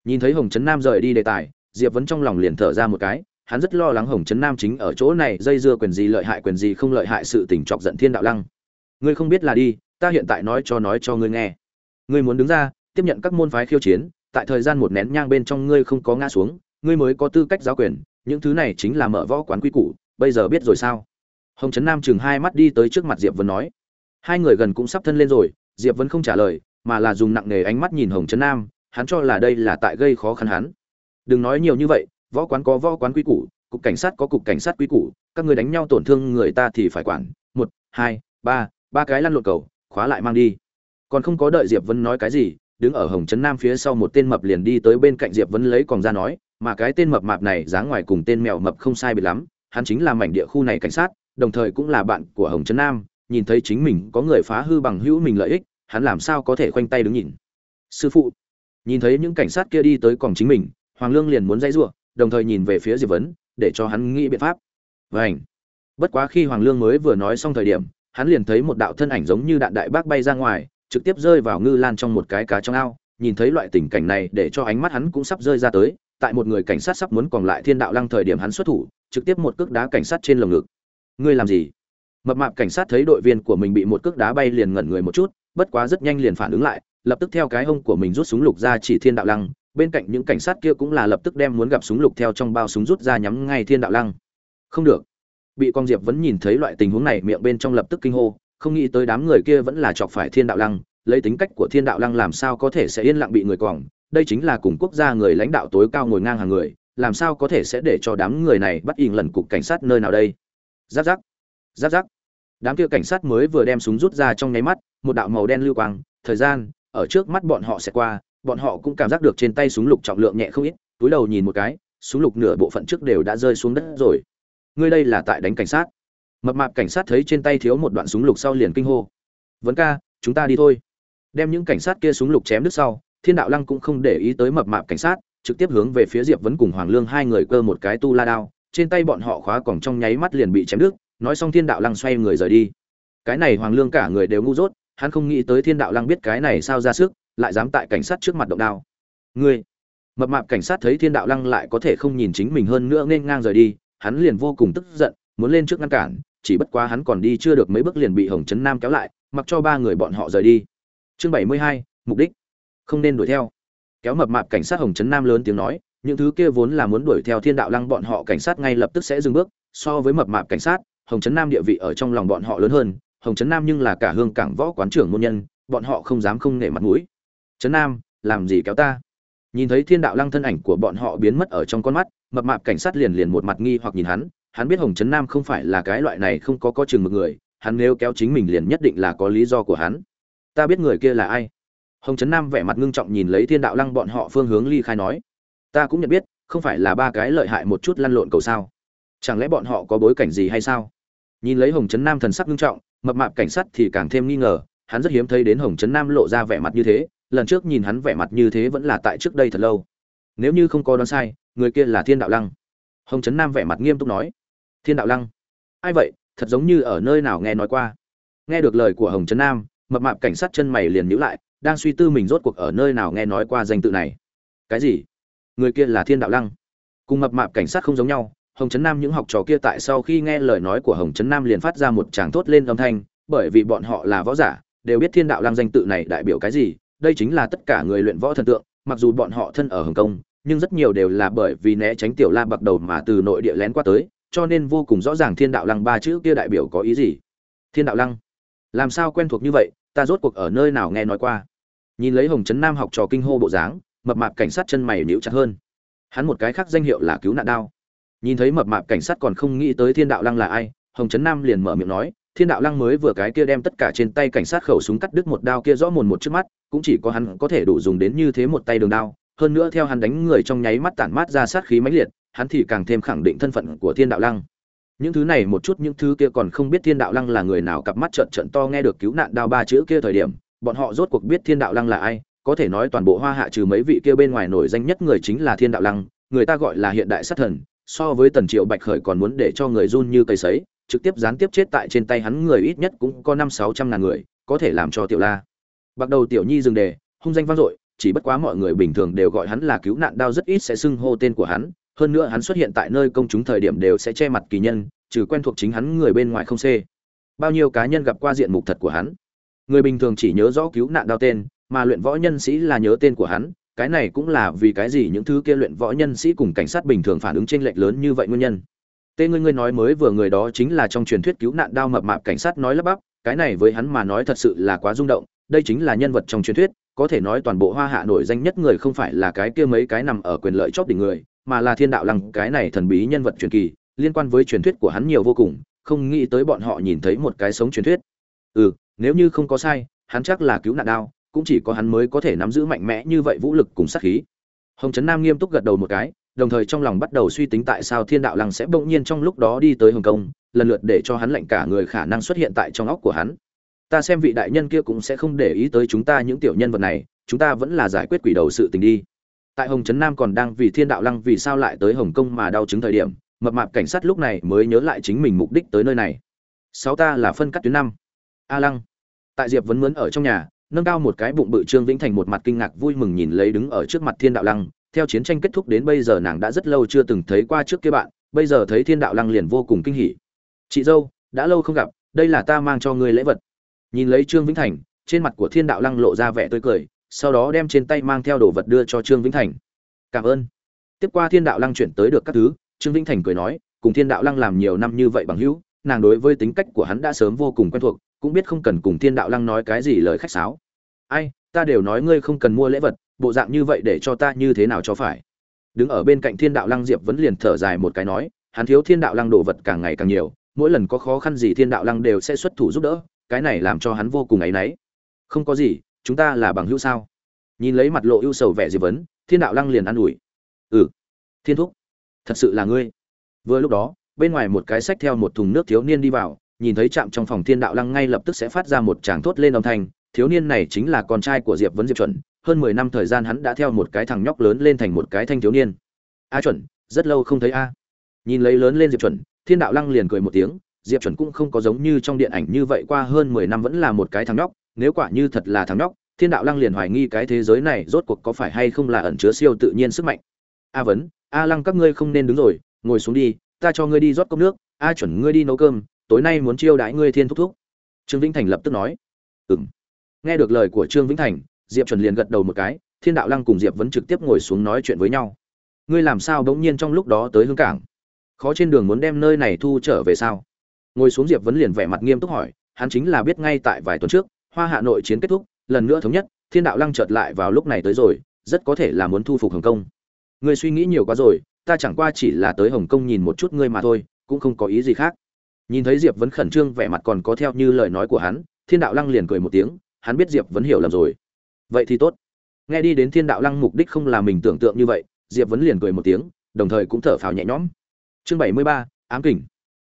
Speaker 1: nhìn thấy hồng trấn nam rời đi đề tài, diệp Vấn trong lòng liền thở ra một cái, hắn rất lo lắng hồng trấn nam chính ở chỗ này dây dưa quyền gì lợi hại quyền gì không lợi hại sự tình chọc giận thiên đạo lăng. Ngươi không biết là đi, ta hiện tại nói cho nói cho ngươi nghe. Ngươi muốn đứng ra, tiếp nhận các môn phái khiêu chiến, tại thời gian một nén nhang bên trong ngươi không có ngã xuống, ngươi mới có tư cách giáo quyền, những thứ này chính là mở võ quán quy củ, bây giờ biết rồi sao? Hồng trấn nam chừng hai mắt đi tới trước mặt diệp Vấn nói. Hai người gần cũng sắp thân lên rồi, diệp Vấn không trả lời, mà là dùng nặng nề ánh mắt nhìn hồng trấn nam hắn cho là đây là tại gây khó khăn hắn. Đừng nói nhiều như vậy, võ quán có võ quán quy củ, cục cảnh sát có cục cảnh sát quy củ, các người đánh nhau tổn thương người ta thì phải quản. Một, hai, ba ba cái lăn lộn cầu, khóa lại mang đi. Còn không có đợi diệp vân nói cái gì, đứng ở hồng trấn nam phía sau một tên mập liền đi tới bên cạnh diệp vân lấy còn ra nói, mà cái tên mập mạp này dáng ngoài cùng tên mèo mập không sai biệt lắm, hắn chính là mảnh địa khu này cảnh sát, đồng thời cũng là bạn của hồng trấn nam, nhìn thấy chính mình có người phá hư bằng hữu mình lợi ích, hắn làm sao có thể khoanh tay đứng nhìn. Sư phụ nhìn thấy những cảnh sát kia đi tới cổng chính mình, hoàng lương liền muốn dãy giụa đồng thời nhìn về phía diệp vấn, để cho hắn nghĩ biện pháp. Vảnh bất quá khi hoàng lương mới vừa nói xong thời điểm, hắn liền thấy một đạo thân ảnh giống như đạn đại bác bay ra ngoài, trực tiếp rơi vào ngư lan trong một cái cá trong ao. Nhìn thấy loại tình cảnh này, để cho ánh mắt hắn cũng sắp rơi ra tới, tại một người cảnh sát sắp muốn còn lại thiên đạo lăng thời điểm hắn xuất thủ, trực tiếp một cước đá cảnh sát trên lồng ngực. Ngươi làm gì? Mập mạp cảnh sát thấy đội viên của mình bị một cước đá bay liền ngẩn người một chút, bất quá rất nhanh liền phản ứng lại lập tức theo cái hông của mình rút súng lục ra chỉ thiên đạo lăng, bên cạnh những cảnh sát kia cũng là lập tức đem muốn gặp súng lục theo trong bao súng rút ra nhắm ngay thiên đạo lăng. Không được. Bị con diệp vẫn nhìn thấy loại tình huống này, miệng bên trong lập tức kinh hô, không nghĩ tới đám người kia vẫn là chọc phải thiên đạo lăng, lấy tính cách của thiên đạo lăng làm sao có thể sẽ yên lặng bị người quẳng đây chính là cùng quốc gia người lãnh đạo tối cao ngồi ngang hàng người, làm sao có thể sẽ để cho đám người này bắt in lần cục cảnh sát nơi nào đây? Giáp giáp. Giáp giáp. Đám kia cảnh sát mới vừa đem súng rút ra trong nháy mắt, một đạo màu đen lưu quang, thời gian ở trước mắt bọn họ sẽ qua, bọn họ cũng cảm giác được trên tay súng lục trọng lượng nhẹ không ít, túi đầu nhìn một cái, súng lục nửa bộ phận trước đều đã rơi xuống đất rồi. Ngươi đây là tại đánh cảnh sát. Mập mạp cảnh sát thấy trên tay thiếu một đoạn súng lục sau liền kinh hô. Vấn ca, chúng ta đi thôi. Đem những cảnh sát kia súng lục chém đứt sau, thiên đạo lăng cũng không để ý tới mập mạp cảnh sát, trực tiếp hướng về phía diệp vấn cùng hoàng lương hai người cơ một cái tu la đao, trên tay bọn họ khóa còng trong nháy mắt liền bị chém đứt, nói xong thiên đạo lăng xoay người rời đi. Cái này hoàng lương cả người đều ngu dốt hắn không nghĩ tới thiên đạo lăng biết cái này sao ra sức, lại dám tại cảnh sát trước mặt động đao. Ngươi, mập mạp cảnh sát thấy thiên đạo lăng lại có thể không nhìn chính mình hơn nữa nên ngang rời đi, hắn liền vô cùng tức giận, muốn lên trước ngăn cản, chỉ bất quá hắn còn đi chưa được mấy bước liền bị hồng trấn nam kéo lại, mặc cho ba người bọn họ rời đi. Chương bảy mươi hai, mục đích. Không nên đuổi theo. Kéo mập mạp cảnh sát hồng trấn nam lớn tiếng nói, những thứ kia vốn là muốn đuổi theo thiên đạo lăng bọn họ cảnh sát ngay lập tức sẽ dừng bước, so với mập mạp cảnh sát, hồng trấn nam địa vị ở trong lòng bọn họ lớn hơn hồng trấn nam nhưng là cả hương cảng võ quán trưởng môn nhân, bọn họ không dám không nể mặt mũi. Trấn nam, làm gì kéo ta? Nhìn thấy thiên đạo lăng thân ảnh của bọn họ biến mất ở trong con mắt, mập mạp cảnh sát liền liền một mặt nghi hoặc nhìn hắn. Hắn biết hồng trấn nam không phải là cái loại này không có có chừng một người, hắn nếu kéo chính mình liền nhất định là có lý do của hắn. Ta biết người kia là ai? Hồng trấn nam vẻ mặt ngưng trọng nhìn lấy thiên đạo lăng bọn họ phương hướng ly khai nói. Ta cũng nhận biết, không phải là ba cái lợi hại một chút lăn lộn cầu sao? Chẳng lẽ bọn họ có bối cảnh gì hay sao? Nhìn lấy hồng trấn nam thần sắc nghiêm trọng mập mạp cảnh sát thì càng thêm nghi ngờ, hắn rất hiếm thấy đến hồng trấn nam lộ ra vẻ mặt như thế, lần trước nhìn hắn vẻ mặt như thế vẫn là tại trước đây thật lâu. Nếu như không có đoán sai, người kia là thiên đạo lăng. Hồng trấn nam vẻ mặt nghiêm túc nói. Thiên đạo lăng? Ai vậy? Thật giống như ở nơi nào nghe nói qua. Nghe được lời của hồng trấn nam, mập mạp cảnh sát chân mày liền nhíu lại, đang suy tư mình rốt cuộc ở nơi nào nghe nói qua danh tự này. Cái gì? Người kia là thiên đạo lăng. Cùng mập mạp cảnh sát không giống nhau hồng trấn nam những học trò kia tại sau khi nghe lời nói của hồng trấn nam liền phát ra một tràng thốt lên âm thanh, bởi vì bọn họ là võ giả, đều biết thiên đạo lăng danh tự này đại biểu cái gì, đây chính là tất cả người luyện võ thần tượng, mặc dù bọn họ thân ở hồng kông, nhưng rất nhiều đều là bởi vì né tránh tiểu la bạc đầu mà từ nội địa lén qua tới, cho nên vô cùng rõ ràng thiên đạo lăng ba chữ kia đại biểu có ý gì. Thiên đạo lăng? Làm sao quen thuộc như vậy? Ta rốt cuộc ở nơi nào nghe nói qua? Nhìn lấy hồng trấn nam học trò kinh hô bộ dáng, mập mạp cảnh sát chân mày níu chặt hơn. Hắn một cái khác danh hiệu là cứu nạn đao nhìn thấy mập mạp cảnh sát còn không nghĩ tới thiên đạo lăng là ai, hồng trấn nam liền mở miệng nói, thiên đạo lăng mới vừa cái kia đem tất cả trên tay cảnh sát khẩu súng cắt đứt một đao kia rõ mồn một trước mắt, cũng chỉ có hắn có thể đủ dùng đến như thế một tay đường đao, hơn nữa theo hắn đánh người trong nháy mắt tản mát ra sát khí mãnh liệt, hắn thì càng thêm khẳng định thân phận của thiên đạo lăng. Những thứ này một chút những thứ kia còn không biết thiên đạo lăng là người nào cặp mắt trợn trợn to nghe được cứu nạn đao ba chữ kia thời điểm, bọn họ rốt cuộc biết thiên đạo lăng là ai, có thể nói toàn bộ hoa hạ trừ mấy vị kia bên ngoài nổi danh nhất người chính là thiên đạo lăng, người ta gọi là hiện đại sát thần so với tần triệu bạch khởi còn muốn để cho người run như cây sấy, trực tiếp gián tiếp chết tại trên tay hắn người ít nhất cũng có năm sáu trăm ngàn người, có thể làm cho tiểu la. Bắt đầu tiểu nhi dừng đề, hung danh vang dội, chỉ bất quá mọi người bình thường đều gọi hắn là cứu nạn đao rất ít sẽ xưng hô tên của hắn, hơn nữa hắn xuất hiện tại nơi công chúng thời điểm đều sẽ che mặt kỳ nhân, trừ quen thuộc chính hắn người bên ngoài không xê. Bao nhiêu cá nhân gặp qua diện mục thật của hắn. Người bình thường chỉ nhớ rõ cứu nạn đao tên, mà luyện võ nhân sĩ là nhớ tên của hắn cái này cũng là vì cái gì những thứ kia luyện võ nhân sĩ cùng cảnh sát bình thường phản ứng chênh lệch lớn như vậy nguyên nhân. Tên ngươi ngươi nói mới vừa người đó chính là trong truyền thuyết cứu nạn đao mập mạp cảnh sát nói lắp bắp, cái này với hắn mà nói thật sự là quá rung động, đây chính là nhân vật trong truyền thuyết, có thể nói toàn bộ hoa hạ nổi danh nhất người không phải là cái kia mấy cái nằm ở quyền lợi chóp đỉnh người, mà là thiên đạo lăng, cái này thần bí nhân vật truyền kỳ, liên quan với truyền thuyết của hắn nhiều vô cùng, không nghĩ tới bọn họ nhìn thấy một cái sống truyền thuyết. Ừ nếu như không có sai, hắn chắc là cứu nạn đao cũng chỉ có hắn mới có thể nắm giữ mạnh mẽ như vậy vũ lực cùng sát khí. Hồng trấn nam nghiêm túc gật đầu một cái, đồng thời trong lòng bắt đầu suy tính tại sao thiên đạo lăng sẽ bỗng nhiên trong lúc đó đi tới hồng kông, lần lượt để cho hắn lệnh cả người khả năng xuất hiện tại trong óc của hắn. Ta xem vị đại nhân kia cũng sẽ không để ý tới chúng ta những tiểu nhân vật này, chúng ta vẫn là giải quyết quỷ đầu sự tình đi. Tại hồng trấn nam còn đang vì thiên đạo lăng vì sao lại tới hồng kông mà đau chứng thời điểm, mập mạp cảnh sát lúc này mới nhớ lại chính mình mục đích tới nơi này. Sáu ta là phân cắt tuyến năm. A lăng. Tại diệp vẫn mướn ở trong nhà nâng cao một cái bụng bự trương vĩnh thành một mặt kinh ngạc vui mừng nhìn lấy đứng ở trước mặt thiên đạo lăng. Theo chiến tranh kết thúc đến bây giờ nàng đã rất lâu chưa từng thấy qua trước kia bạn, bây giờ thấy thiên đạo lăng liền vô cùng kinh hỉ. Chị dâu, đã lâu không gặp, đây là ta mang cho ngươi lễ vật. Nhìn lấy trương vĩnh thành, trên mặt của thiên đạo lăng lộ ra vẻ tươi cười, sau đó đem trên tay mang theo đồ vật đưa cho trương vĩnh thành. Cảm ơn. Tiếp qua thiên đạo lăng chuyển tới được các thứ, trương vĩnh thành cười nói, cùng thiên đạo lăng làm nhiều năm như vậy bằng hữu, nàng đối với tính cách của hắn đã sớm vô cùng quen thuộc, cũng biết không cần cùng thiên đạo lăng nói cái gì lời khách sáo ai, ta đều nói ngươi không cần mua lễ vật, bộ dạng như vậy để cho ta như thế nào cho phải? Đứng ở bên cạnh thiên đạo lăng diệp vẫn liền thở dài một cái nói, hắn thiếu thiên đạo lăng đồ vật càng ngày càng nhiều, mỗi lần có khó khăn gì thiên đạo lăng đều sẽ xuất thủ giúp đỡ, cái này làm cho hắn vô cùng áy náy. Không có gì, chúng ta là bằng hữu sao? Nhìn lấy mặt lộ ưu sầu vẻ diệp vấn, thiên đạo lăng liền an ủi. Ừ thiên thúc, thật sự là ngươi. Vừa lúc đó, bên ngoài một cái sách theo một thùng nước thiếu niên đi vào, nhìn thấy chạm trong phòng thiên đạo lăng ngay lập tức sẽ phát ra một tràng thốt lên âm thanh thiếu niên này chính là con trai của diệp vấn diệp chuẩn, hơn mười năm thời gian hắn đã theo một cái thằng nhóc lớn lên thành một cái thanh thiếu niên. A chuẩn, rất lâu không thấy a. Nhìn lấy lớn lên diệp chuẩn, thiên đạo lăng liền cười một tiếng, diệp chuẩn cũng không có giống như trong điện ảnh như vậy qua hơn mười năm vẫn là một cái thằng nhóc, nếu quả như thật là thằng nhóc, thiên đạo lăng liền hoài nghi cái thế giới này rốt cuộc có phải hay không là ẩn chứa siêu tự nhiên sức mạnh. A vấn, a lăng các ngươi không nên đứng rồi, ngồi xuống đi, ta cho ngươi đi rót cốc nước, a chuẩn ngươi đi nấu cơm, tối nay muốn chiêu đãi ngươi thiên thúc thúc. Trương vĩnh thành lập tức nói. Ừ m nghe được lời của trương vĩnh thành, diệp chuẩn liền gật đầu một cái, thiên đạo lăng cùng diệp vẫn trực tiếp ngồi xuống nói chuyện với nhau. Ngươi làm sao bỗng nhiên trong lúc đó tới hương cảng? Khó trên đường muốn đem nơi này thu trở về sao? Ngồi xuống diệp vẫn liền vẻ mặt nghiêm túc hỏi, hắn chính là biết ngay tại vài tuần trước, hoa hạ nội chiến kết thúc, lần nữa thống nhất, thiên đạo lăng chợt lại vào lúc này tới rồi, rất có thể là muốn thu phục hồng kông. Ngươi suy nghĩ nhiều quá rồi, ta chẳng qua chỉ là tới hồng kông nhìn một chút ngươi mà thôi, cũng không có ý gì khác. Nhìn thấy diệp vẫn khẩn trương vẻ mặt còn có theo như lời nói của hắn, thiên đạo lăng liền cười một tiếng hắn biết diệp vẫn hiểu lầm rồi. Vậy thì tốt. Nghe đi đến thiên đạo lăng mục đích không là mình tưởng tượng như vậy, diệp vẫn liền cười một tiếng, đồng thời cũng thở phào nhẹ nhõm. Chương bảy mươi ba, ám kình.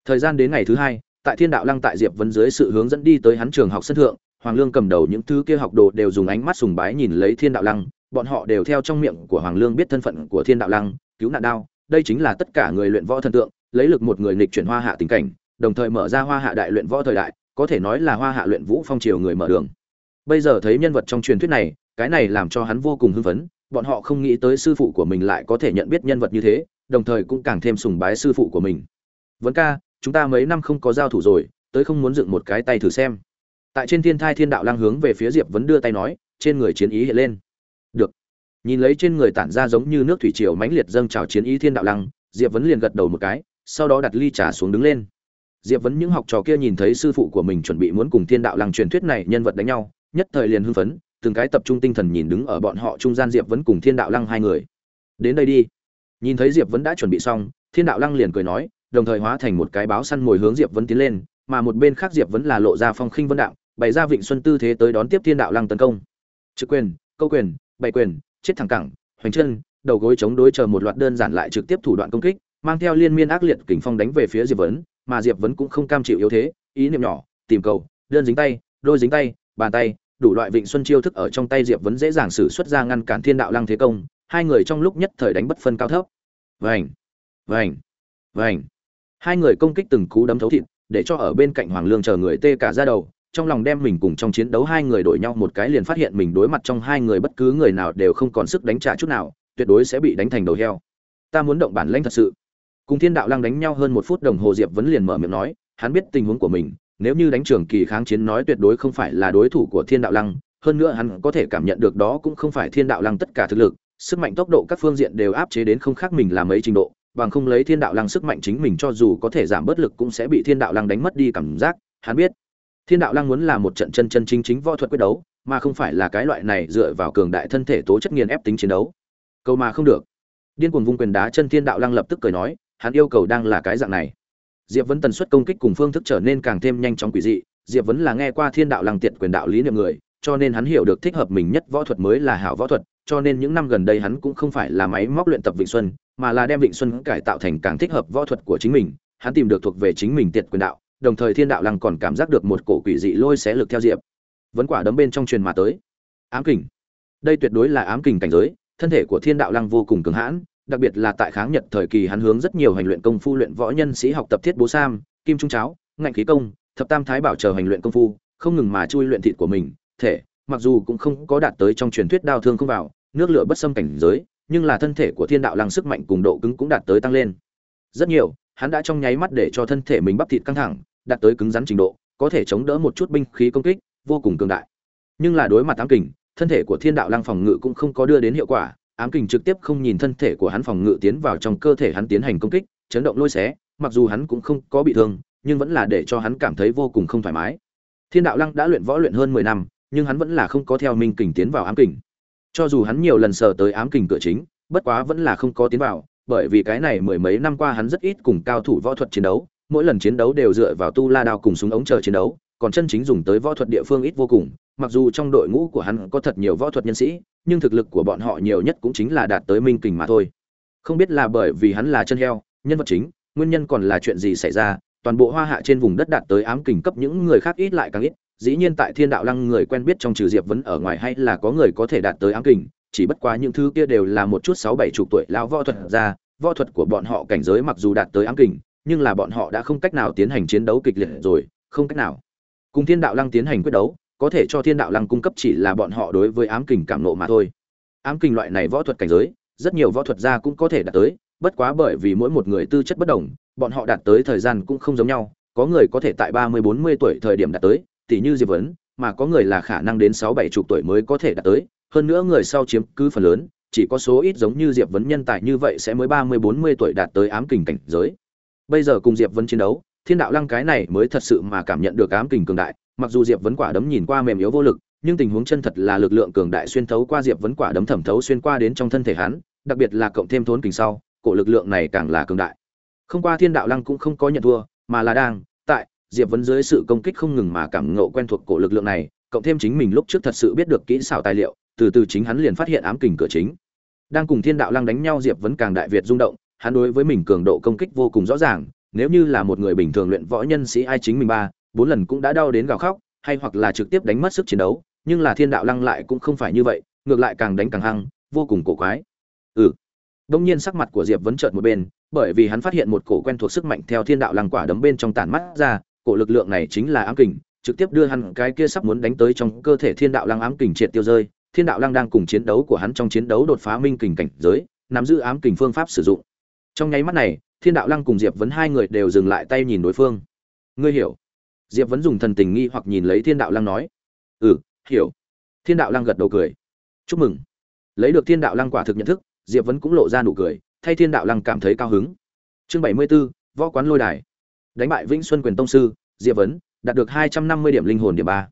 Speaker 1: Thời gian đến ngày thứ hai, tại thiên đạo lăng tại diệp vấn dưới sự hướng dẫn đi tới hắn trường học sân thượng, hoàng lương cầm đầu những thứ kia học đồ đều dùng ánh mắt sùng bái nhìn lấy thiên đạo lăng, bọn họ đều theo trong miệng của hoàng lương biết thân phận của thiên đạo lăng, cứu nạn đao, đây chính là tất cả người luyện võ thần tượng, lấy lực một người nghịch chuyển hoa hạ tình cảnh, đồng thời mở ra hoa hạ đại luyện võ thời đại, có thể nói là hoa hạ luyện vũ phong triều người mở đường bây giờ thấy nhân vật trong truyền thuyết này, cái này làm cho hắn vô cùng hưng phấn, bọn họ không nghĩ tới sư phụ của mình lại có thể nhận biết nhân vật như thế, đồng thời cũng càng thêm sùng bái sư phụ của mình. Vấn ca, chúng ta mấy năm không có giao thủ rồi, tới không muốn dựng một cái tay thử xem. Tại trên thiên thai thiên đạo lăng hướng về phía diệp vấn đưa tay nói, trên người chiến ý hiện lên. Được. Nhìn lấy trên người tản ra giống như nước thủy triều mãnh liệt dâng trào chiến ý thiên đạo lăng diệp vấn liền gật đầu một cái, sau đó đặt ly trà xuống đứng lên. Diệp vấn những học trò kia nhìn thấy sư phụ của mình chuẩn bị muốn cùng thiên đạo lăng truyền thuyết này nhân vật đánh nhau nhất thời liền hưng phấn, từng cái tập trung tinh thần nhìn đứng ở bọn họ trung gian diệp vẫn cùng thiên đạo lăng hai người. Đến đây đi. Nhìn thấy diệp vẫn đã chuẩn bị xong, thiên đạo lăng liền cười nói, đồng thời hóa thành một cái báo săn mồi hướng diệp vẫn tiến lên, mà một bên khác diệp vẫn là lộ ra phong khinh vân đạo, bày ra vịnh xuân tư thế tới đón tiếp thiên đạo lăng tấn công. Trực quyền, câu quyền, bày quyền, chết thẳng cẳng, hoành chân, đầu gối chống đối chờ một loạt đơn giản lại trực tiếp thủ đoạn công kích, mang theo liên miên ác liệt kình phong đánh về phía diệp vấn, mà diệp vấn cũng không cam chịu yếu thế, ý niệm nhỏ, tìm cầu, đơn dính tay, đôi dính tay bàn tay, đủ loại vịnh xuân chiêu thức ở trong tay diệp vấn dễ dàng xử xuất ra ngăn cản thiên đạo lăng thế công, hai người trong lúc nhất thời đánh bất phân cao thấp. Vành vành vành. Hai người công kích từng cú đấm thấu thịt, để cho ở bên cạnh hoàng lương chờ người tê cả ra đầu, trong lòng đem mình cùng trong chiến đấu hai người đổi nhau một cái liền phát hiện mình đối mặt trong hai người bất cứ người nào đều không còn sức đánh trả chút nào, tuyệt đối sẽ bị đánh thành đầu heo. Ta muốn động bản lãnh thật sự. Cùng thiên đạo lăng đánh nhau hơn một phút đồng hồ, diệp vấn liền mở miệng nói, hắn biết tình huống của mình nếu như đánh trường kỳ kháng chiến nói tuyệt đối không phải là đối thủ của thiên đạo lăng, hơn nữa hắn có thể cảm nhận được đó cũng không phải thiên đạo lăng tất cả thực lực, sức mạnh tốc độ các phương diện đều áp chế đến không khác mình làm mấy trình độ, bằng không lấy thiên đạo lăng sức mạnh chính mình cho dù có thể giảm bớt lực cũng sẽ bị thiên đạo lăng đánh mất đi cảm giác, hắn biết. Thiên đạo lăng muốn là một trận chân chân chính chính võ thuật quyết đấu, mà không phải là cái loại này dựa vào cường đại thân thể tố chất nghiền ép tính chiến đấu. Câu mà không được. Điên cuồng vung quyền đá chân thiên đạo lăng lập tức cười nói, hắn yêu cầu đang là cái dạng này diệp vấn tần suất công kích cùng phương thức trở nên càng thêm nhanh chóng quỷ dị diệp vấn là nghe qua thiên đạo lăng tiệt quyền đạo lý niệm người cho nên hắn hiểu được thích hợp mình nhất võ thuật mới là hảo võ thuật cho nên những năm gần đây hắn cũng không phải là máy móc luyện tập Vịnh Xuân, mà là đem Vịnh Xuân cải tạo thành càng thích hợp võ thuật của chính mình, hắn tìm được thuộc về chính mình tiệt quyền đạo, đồng thời Thiên đạo lăng còn cảm giác được một cổ quỷ dị lôi xé lực theo diệp. Vấn quả đấm bên trong truyền mà tới. Ám kình. Đây tuyệt đối là ám kình cảnh giới, thân thể của Thiên đạo lăng vô cùng cường hãn, đặc biệt là tại kháng Nhật thời kỳ hắn hướng rất nhiều hành luyện công phu luyện võ nhân sĩ học tập thiết bố sam, kim trung cháo, ngạnh khí công, thập tam thái bảo chờ hành luyện công phu, không ngừng mà chui luyện thịt của mình, thể, mặc dù cũng không có đạt tới trong truyền thuyết đao thương không vào, nước lửa bất xâm cảnh giới, nhưng là thân thể của Thiên đạo lăng sức mạnh cùng độ cứng cũng đạt tới tăng lên. Rất nhiều, hắn đã trong nháy mắt để cho thân thể mình bắp thịt căng thẳng, đạt tới cứng rắn trình độ, có thể chống đỡ một chút binh khí công kích, vô cùng cường đại. Nhưng là đối mặt tám kình, thân thể của Thiên đạo lăng phòng ngự cũng không có đưa đến hiệu quả, ám kình trực tiếp không nhìn thân thể của hắn phòng ngự tiến vào trong cơ thể hắn tiến hành công kích, chấn động lôi xé, mặc dù hắn cũng không có bị thương, nhưng vẫn là để cho hắn cảm thấy vô cùng không thoải mái. Thiên đạo lăng đã luyện võ luyện hơn mười năm, nhưng hắn vẫn là không có theo minh kình tiến vào ám kình. Cho dù hắn nhiều lần sờ tới ám kình cửa chính, bất quá vẫn là không có tiến vào, bởi vì cái này mười mấy năm qua hắn rất ít cùng cao thủ võ thuật chiến đấu, mỗi lần chiến đấu đều dựa vào tu la đao cùng súng ống chờ chiến đấu, còn chân chính dùng tới võ thuật địa phương ít vô cùng, mặc dù trong đội ngũ của hắn có thật nhiều võ thuật nhân sĩ, nhưng thực lực của bọn họ nhiều nhất cũng chính là đạt tới minh kình mà thôi. Không biết là bởi vì hắn là chân heo, nhân vật chính, nguyên nhân còn là chuyện gì xảy ra, toàn bộ hoa hạ trên vùng đất đạt tới ám kình cấp những người khác ít lại càng ít, dĩ nhiên tại Thiên Đạo Lăng người quen biết trong trừ Diệp vẫn ở ngoài hay là có người có thể đạt tới ám kình, chỉ bất quá những thứ kia đều là một chút sáu bảy chục tuổi lão võ thuật ra, võ thuật của bọn họ cảnh giới mặc dù đạt tới ám kình, nhưng là bọn họ đã không cách nào tiến hành chiến đấu kịch liệt rồi, không cách nào. Cùng Thiên Đạo Lăng tiến hành quyết đấu, có thể cho Thiên Đạo Lăng cung cấp chỉ là bọn họ đối với ám kình cảm nộ mà thôi. Ám kình loại này võ thuật cảnh giới, rất nhiều võ thuật gia cũng có thể đạt tới, bất quá bởi vì mỗi một người tư chất bất đồng, bọn họ đạt tới thời gian cũng không giống nhau, có người có thể tại ba mươi bốn mươi tuổi thời điểm đạt tới, tỷ như Diệp Vấn, mà có người là khả năng đến sáu bảy chục tuổi mới có thể đạt tới, hơn nữa người sau chiếm cứ phần lớn, chỉ có số ít giống như Diệp Vấn nhân tài như vậy sẽ mới ba mươi bốn mươi tuổi đạt tới ám kình cảnh giới. Bây giờ cùng Diệp Vấn chiến đấu, Thiên đạo lăng cái này mới thật sự mà cảm nhận được ám kình cường đại, mặc dù Diệp Vấn quả đấm nhìn qua mềm yếu vô lực, nhưng tình huống chân thật là lực lượng cường đại xuyên thấu qua Diệp Vấn quả đấm thẩm thấu xuyên qua đến trong thân thể hắn, đặc biệt là cộng thêm thốn kình sau, cổ lực lượng này càng là cường đại. Không qua Thiên đạo lăng cũng không có nhận thua, mà là đang tại Diệp Vấn dưới sự công kích không ngừng mà cảm ngộ quen thuộc cổ lực lượng này, cộng thêm chính mình lúc trước thật sự biết được kỹ xảo tài liệu, từ từ chính hắn liền phát hiện ám kình cửa chính. Đang cùng Thiên đạo lăng đánh nhau Diệp Vấn càng đại việt rung động, hắn đối với mình cường độ công kích vô cùng rõ ràng, nếu như là một người bình thường luyện võ nhân sĩ ai chính mình ba, bốn lần cũng đã đau đến gào khóc, hay hoặc là trực tiếp đánh mất sức chiến đấu, nhưng là thiên đạo lăng lại cũng không phải như vậy, ngược lại càng đánh càng hăng, vô cùng cổ quái. Ừ. Đông nhiên sắc mặt của diệp vấn trợn một bên, bởi vì hắn phát hiện một cổ quen thuộc sức mạnh theo thiên đạo lăng quả đấm bên trong tản mắt ra, cổ lực lượng này chính là ám kình, trực tiếp đưa hắn cái kia sắp muốn đánh tới trong cơ thể thiên đạo lăng ám kình triệt tiêu rơi, thiên đạo lăng đang cùng chiến đấu của hắn trong chiến đấu đột phá minh kình cảnh giới, nắm giữ ám kình phương pháp sử dụng trong nháy mắt này, thiên đạo lăng cùng diệp vấn hai người đều dừng lại tay nhìn đối phương. Ngươi hiểu? Diệp vấn dùng thần tình nghi hoặc nhìn lấy thiên đạo lăng nói. Ừ hiểu. Thiên đạo lăng gật đầu cười. Chúc mừng. Lấy được thiên đạo lăng quả thực nhận thức, diệp vấn cũng lộ ra nụ cười, thay thiên đạo lăng cảm thấy cao hứng. Chương bảy mươi b ố võ quán lôi đài. Đánh bại vĩnh xuân quyền tông sư, diệp vấn đạt được hai trăm năm mươi điểm linh hồn điểm ba.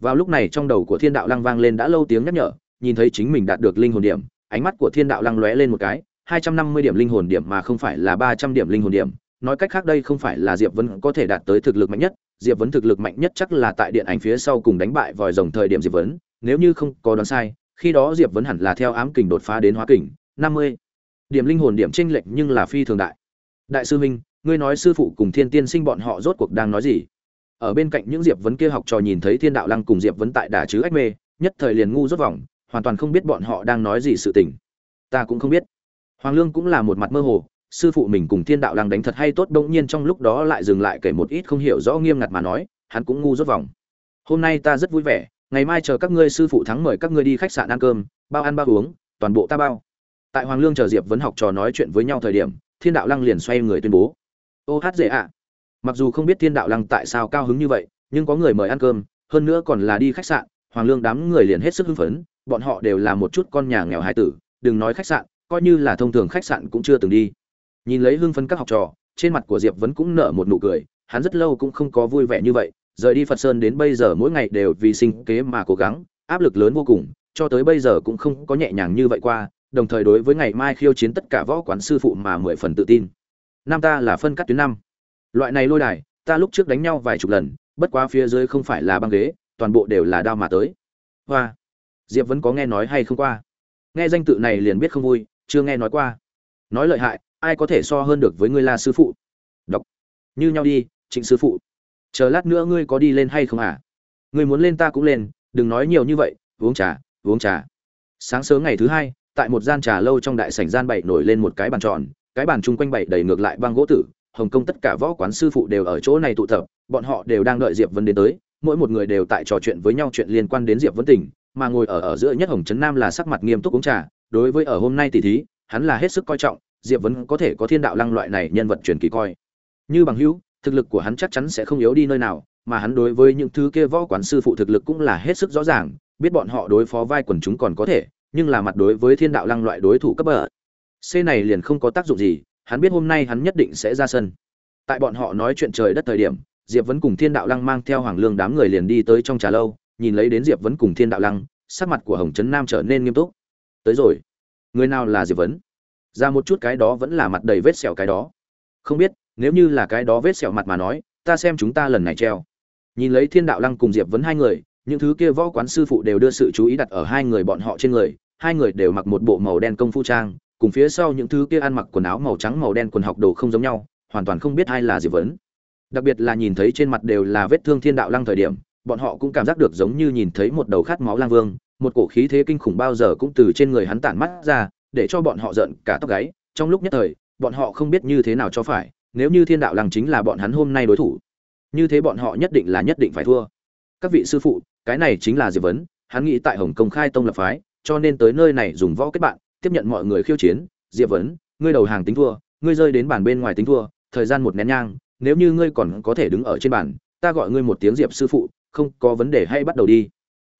Speaker 1: Vào lúc này trong đầu của thiên đạo lăng vang lên đã lâu tiếng nhắc nhở, nhìn thấy chính mình đạt được linh hồn điểm, ánh mắt của thiên đạo lăng lóe lên một cái hai trăm năm mươi điểm linh hồn điểm mà không phải là ba trăm điểm linh hồn điểm. Nói cách khác đây không phải là diệp vấn có thể đạt tới thực lực mạnh nhất. Diệp vấn thực lực mạnh nhất chắc là tại điện ảnh phía sau cùng đánh bại vòi rồng thời điểm diệp vấn. Nếu như không có đoán sai, khi đó diệp vấn hẳn là theo ám kình đột phá đến hóa kình. năm mươi điểm linh hồn điểm chênh lệch nhưng là phi thường đại. Đại sư huynh ngươi nói sư phụ cùng thiên tiên sinh bọn họ rốt cuộc đang nói gì? Ở bên cạnh những diệp vấn kia học trò nhìn thấy thiên đạo lăng cùng diệp vấn tại đả chứ ách mê, nhất thời liền ngu rốt vòng, hoàn toàn không biết bọn họ đang nói gì sự tình. Ta cũng không biết hoàng lương cũng là một mặt mơ hồ, sư phụ mình cùng thiên đạo lăng đánh thật hay tốt đông nhiên trong lúc đó lại dừng lại kể một ít không hiểu rõ nghiêm ngặt mà nói, hắn cũng ngu rốt vòng. Hôm nay ta rất vui vẻ, ngày mai chờ các ngươi sư phụ thắng mời các ngươi đi khách sạn ăn cơm, bao ăn bao uống, toàn bộ ta bao. Tại hoàng lương chờ diệp vấn học trò nói chuyện với nhau thời điểm, thiên đạo lăng liền xoay người tuyên bố. Ô hát dễ ạ. Mặc dù không biết thiên đạo lăng tại sao cao hứng như vậy, nhưng có người mời ăn cơm, hơn nữa còn là đi khách sạn, hoàng lương đám người liền hết sức hưng phấn, bọn họ đều là một chút con nhà nghèo hải tử, đừng nói khách sạn coi như là thông thường khách sạn cũng chưa từng đi. Nhìn lấy hưng phấn các học trò, trên mặt của diệp vẫn cũng nở một nụ cười, hắn rất lâu cũng không có vui vẻ như vậy, rời đi phật sơn đến bây giờ mỗi ngày đều vì sinh kế mà cố gắng, áp lực lớn vô cùng, cho tới bây giờ cũng không có nhẹ nhàng như vậy qua, đồng thời đối với ngày mai khiêu chiến tất cả võ quán sư phụ mà mười phần tự tin. Nam ta là phân cắt tuyến năm. Loại này lôi đài, ta lúc trước đánh nhau vài chục lần, bất quá phía dưới không phải là băng ghế, toàn bộ đều là đao mà tới. Hoa. Diệp vẫn có nghe nói hay không qua? Nghe danh tự này liền biết không vui chưa nghe nói qua. Nói lợi hại, ai có thể so hơn được với ngươi là sư phụ? Đọc như nhau đi, trịnh sư phụ. Chờ lát nữa ngươi có đi lên hay không à? Ngươi muốn lên ta cũng lên, đừng nói nhiều như vậy, uống trà uống trà. Sáng sớm ngày thứ hai, tại một gian trà lâu trong đại sảnh gian bảy nổi lên một cái bàn tròn, cái bàn chung quanh bảy đầy ngược lại băng gỗ tử, hồng kông tất cả võ quán sư phụ đều ở chỗ này tụ tập, bọn họ đều đang đợi diệp vân đến tới, mỗi một người đều tại trò chuyện với nhau chuyện liên quan đến diệp vân Tình, mà ngồi ở ở giữa nhất hồng trấn nam là sắc mặt nghiêm túc uống trà đối với ở hôm nay tỷ thí, hắn là hết sức coi trọng, diệp Vân có thể có thiên đạo lăng loại này nhân vật truyền kỳ coi. Như bằng hữu, thực lực của hắn chắc chắn sẽ không yếu đi nơi nào, mà hắn đối với những thứ kia võ quán sư phụ thực lực cũng là hết sức rõ ràng, biết bọn họ đối phó vai quần chúng còn có thể, nhưng là mặt đối với thiên đạo lăng loại đối thủ cấp bậc, c này liền không có tác dụng gì, hắn biết hôm nay hắn nhất định sẽ ra sân. Tại bọn họ nói chuyện trời đất thời điểm, diệp Vân cùng thiên đạo lăng mang theo hoàng lương đám người liền đi tới trong trà lâu, nhìn lấy đến diệp Vân cùng thiên đạo lăng, sắc mặt của hồng trấn nam trở nên nghiêm túc tới rồi. Người nào là diệp vấn? Ra một chút cái đó vẫn là mặt đầy vết sẹo cái đó. Không biết, nếu như là cái đó vết sẹo mặt mà nói, ta xem chúng ta lần này treo. Nhìn lấy thiên đạo lăng cùng diệp vấn hai người, những thứ kia võ quán sư phụ đều đưa sự chú ý đặt ở hai người bọn họ trên người, hai người đều mặc một bộ màu đen công phu trang, cùng phía sau những thứ kia ăn mặc quần áo màu trắng màu đen quần học đồ không giống nhau, hoàn toàn không biết ai là diệp vấn. Đặc biệt là nhìn thấy trên mặt đều là vết thương thiên đạo lăng thời điểm, bọn họ cũng cảm giác được giống như nhìn thấy một đầu khát máu lang vương một cổ khí thế kinh khủng bao giờ cũng từ trên người hắn tản mắt ra, để cho bọn họ giận cả tóc gáy. Trong lúc nhất thời, bọn họ không biết như thế nào cho phải, nếu như thiên đạo lăng chính là bọn hắn hôm nay đối thủ, như thế bọn họ nhất định là nhất định phải thua. Các vị sư phụ, cái này chính là diệp vấn, hắn nghĩ tại hồng công khai tông lập phái, cho nên tới nơi này dùng võ kết bạn, tiếp nhận mọi người khiêu chiến. Diệp vấn, ngươi đầu hàng tính thua, ngươi rơi đến bàn bên ngoài tính thua, thời gian một nén nhang, nếu như ngươi còn có thể đứng ở trên bàn, ta gọi ngươi một tiếng diệp sư phụ, không có vấn đề hay bắt đầu đi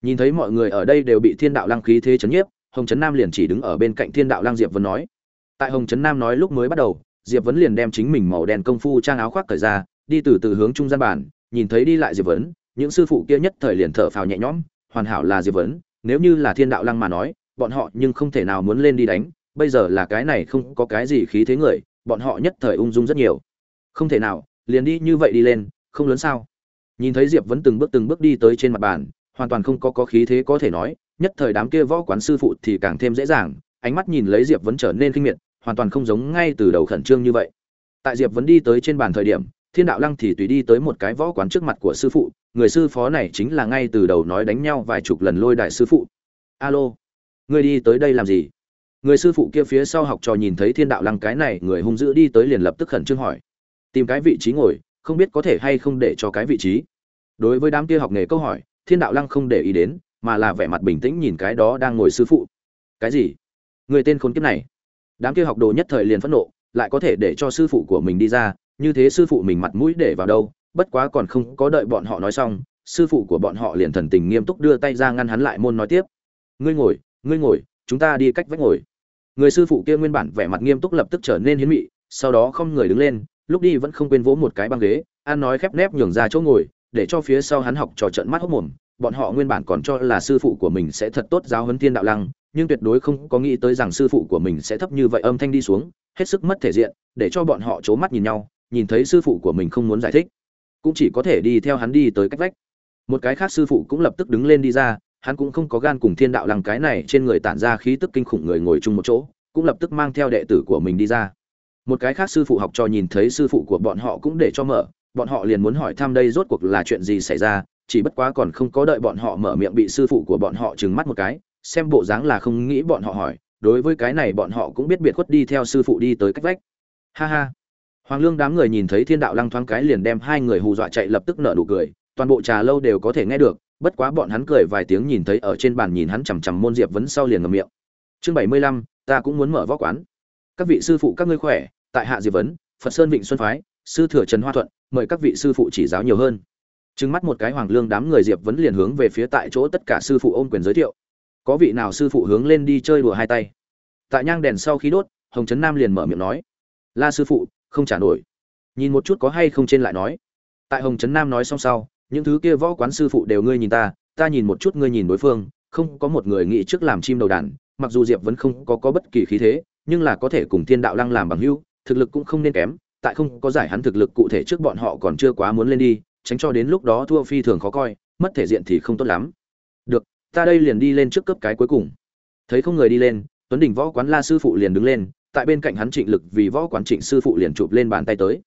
Speaker 1: nhìn thấy mọi người ở đây đều bị thiên đạo lăng khí thế chấn nhiếp, hồng trấn nam liền chỉ đứng ở bên cạnh thiên đạo lăng diệp vấn nói. Tại hồng trấn nam nói lúc mới bắt đầu, diệp vấn liền đem chính mình màu đen công phu trang áo khoác cởi ra, đi từ từ hướng trung gian bàn, nhìn thấy đi lại diệp vấn những sư phụ kia nhất thời liền thở phào nhẹ nhõm, hoàn hảo là diệp vấn nếu như là thiên đạo lăng mà nói, bọn họ nhưng không thể nào muốn lên đi đánh, bây giờ là cái này không có cái gì khí thế người, bọn họ nhất thời ung dung rất nhiều. Không thể nào, liền đi như vậy đi lên, không lớn sao? Nhìn thấy diệp vẫn từng bước từng bước đi tới trên mặt bàn hoàn toàn không có có khí thế có thể nói, nhất thời đám kia võ quán sư phụ thì càng thêm dễ dàng, ánh mắt nhìn lấy diệp vẫn trở nên kinh miệt, hoàn toàn không giống ngay từ đầu khẩn trương như vậy. Tại diệp Vân đi tới trên bàn thời điểm, thiên đạo lăng thì tùy đi tới một cái võ quán trước mặt của sư phụ, người sư phó này chính là ngay từ đầu nói đánh nhau vài chục lần lôi đại sư phụ. Alo, người đi tới đây làm gì? Người sư phụ kia phía sau học trò nhìn thấy thiên đạo lăng cái này, người hung dữ đi tới liền lập tức khẩn trương hỏi. Tìm cái vị trí ngồi, không biết có thể hay không để cho cái vị trí. Đối với đám kia học nghề câu hỏi thiên đạo lăng không để ý đến, mà là vẻ mặt bình tĩnh nhìn cái đó đang ngồi sư phụ. Cái gì? Người tên khốn kiếp này. Đám kia học đồ nhất thời liền phẫn nộ, lại có thể để cho sư phụ của mình đi ra, như thế sư phụ mình mặt mũi để vào đâu, bất quá còn không có đợi bọn họ nói xong, sư phụ của bọn họ liền thần tình nghiêm túc đưa tay ra ngăn hắn lại môn nói tiếp. Ngươi ngồi ngươi ngồi, chúng ta đi cách vách ngồi. Người sư phụ kia nguyên bản vẻ mặt nghiêm túc lập tức trở nên hiến mị, sau đó không người đứng lên, lúc đi vẫn không quên vỗ một cái băng ghế, an nói khép nép nhường ra chỗ ngồi để cho phía sau hắn học trò trận mắt hốc mồm, bọn họ nguyên bản còn cho là sư phụ của mình sẽ thật tốt giáo huấn thiên đạo lăng, nhưng tuyệt đối không có nghĩ tới rằng sư phụ của mình sẽ thấp như vậy âm thanh đi xuống, hết sức mất thể diện, để cho bọn họ c h ố mắt nhìn nhau, nhìn thấy sư phụ của mình không muốn giải thích, cũng chỉ có thể đi theo hắn đi tới cách vách. Một cái khác sư phụ cũng lập tức đứng lên đi ra, hắn cũng không có gan cùng thiên đạo lăng cái này trên người tản ra khí tức kinh khủng người ngồi chung một chỗ, cũng lập tức mang theo đệ tử của mình đi ra. Một cái khác sư phụ học trò nhìn thấy sư phụ của bọn họ cũng để cho mở bọn họ liền muốn hỏi thăm đây rốt cuộc là chuyện gì xảy ra, chỉ bất quá còn không có đợi bọn họ mở miệng bị sư phụ của bọn họ trừng mắt một cái, xem bộ dáng là không nghĩ bọn họ hỏi, đối với cái này bọn họ cũng biết biệt khuất đi theo sư phụ đi tới cách vách. Ha ha. Hoàng lương đám người nhìn thấy thiên đạo lăng thoáng cái liền đem hai người hù dọa chạy lập tức nở nụ cười, toàn bộ trà lâu đều có thể nghe được, bất quá bọn hắn cười vài tiếng nhìn thấy ở trên bàn nhìn hắn chằm chằm môn diệp vấn sau liền ngậm miệng. Chương bảy mươi lăm, ta cũng muốn mở võ quán. Các vị sư phụ các ngươi khỏe, tại hạ diệp vấn, phật sơn vịnh xuân phái sư thừa trần hoa thuận, mời các vị sư phụ chỉ giáo nhiều hơn. Trừng mắt một cái hoàng lương đám người diệp vấn liền hướng về phía tại chỗ tất cả sư phụ ôm quyền giới thiệu. Có vị nào sư phụ hướng lên đi chơi đùa hai tay? Tại nhang đèn sau khi đốt, hồng trấn nam liền mở miệng nói, la sư phụ, không trả nổi. Nhìn một chút có hay không trên lại nói. Tại hồng trấn nam nói xong sau, những thứ kia võ quán sư phụ đều ngươi nhìn ta ta nhìn một chút ngươi nhìn đối phương, không có một người nghĩ trước làm chim đầu đàn, mặc dù diệp vẫn không có có bất kỳ khí thế, nhưng là có thể cùng thiên đạo lăng làm bằng hữu, thực lực cũng không nên kém tại không có giải hắn thực lực cụ thể trước bọn họ còn chưa quá muốn lên đi, tránh cho đến lúc đó thua phi thường khó coi, mất thể diện thì không tốt lắm. Được, ta đây liền đi lên trước cấp cái cuối cùng. Thấy không người đi lên, tuấn đỉnh võ quán la sư phụ liền đứng lên, tại bên cạnh hắn trịnh lực vì võ quán trịnh sư phụ liền chụp lên bàn tay tới.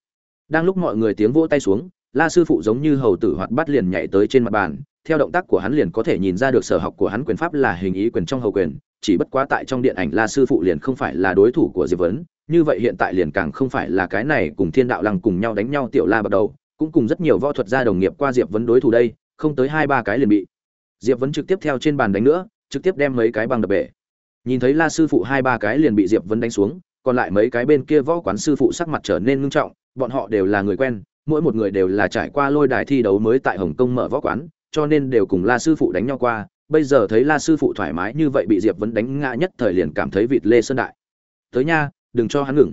Speaker 1: Đang lúc mọi người tiếng vỗ tay xuống, la sư phụ giống như hầu tử hoạt bắt liền nhảy tới trên mặt bàn, theo động tác của hắn liền có thể nhìn ra được sở học của hắn quyền pháp là hình ý quyền trong hầu quyền chỉ bất quá tại trong điện ảnh la sư phụ liền không phải là đối thủ của diệp vấn, như vậy hiện tại liền càng không phải là cái này cùng thiên đạo lăng cùng nhau đánh nhau tiểu la bắt đầu, cũng cùng rất nhiều võ thuật gia đồng nghiệp qua diệp vấn đối thủ đây, không tới hai ba cái liền bị. Diệp vấn trực tiếp theo trên bàn đánh nữa, trực tiếp đem mấy cái băng đập bể. Nhìn thấy la sư phụ hai ba cái liền bị diệp vấn đánh xuống, còn lại mấy cái bên kia võ quán sư phụ sắc mặt trở nên nghiêm trọng, bọn họ đều là người quen, mỗi một người đều là trải qua lôi đài thi đấu mới tại hồng kông mở võ quán, cho nên đều cùng la sư phụ đánh nhau qua bây giờ thấy la sư phụ thoải mái như vậy bị diệp vấn đánh ngã nhất thời liền cảm thấy vịt lê sơn đại. Tới nha, đừng cho hắn ngừng.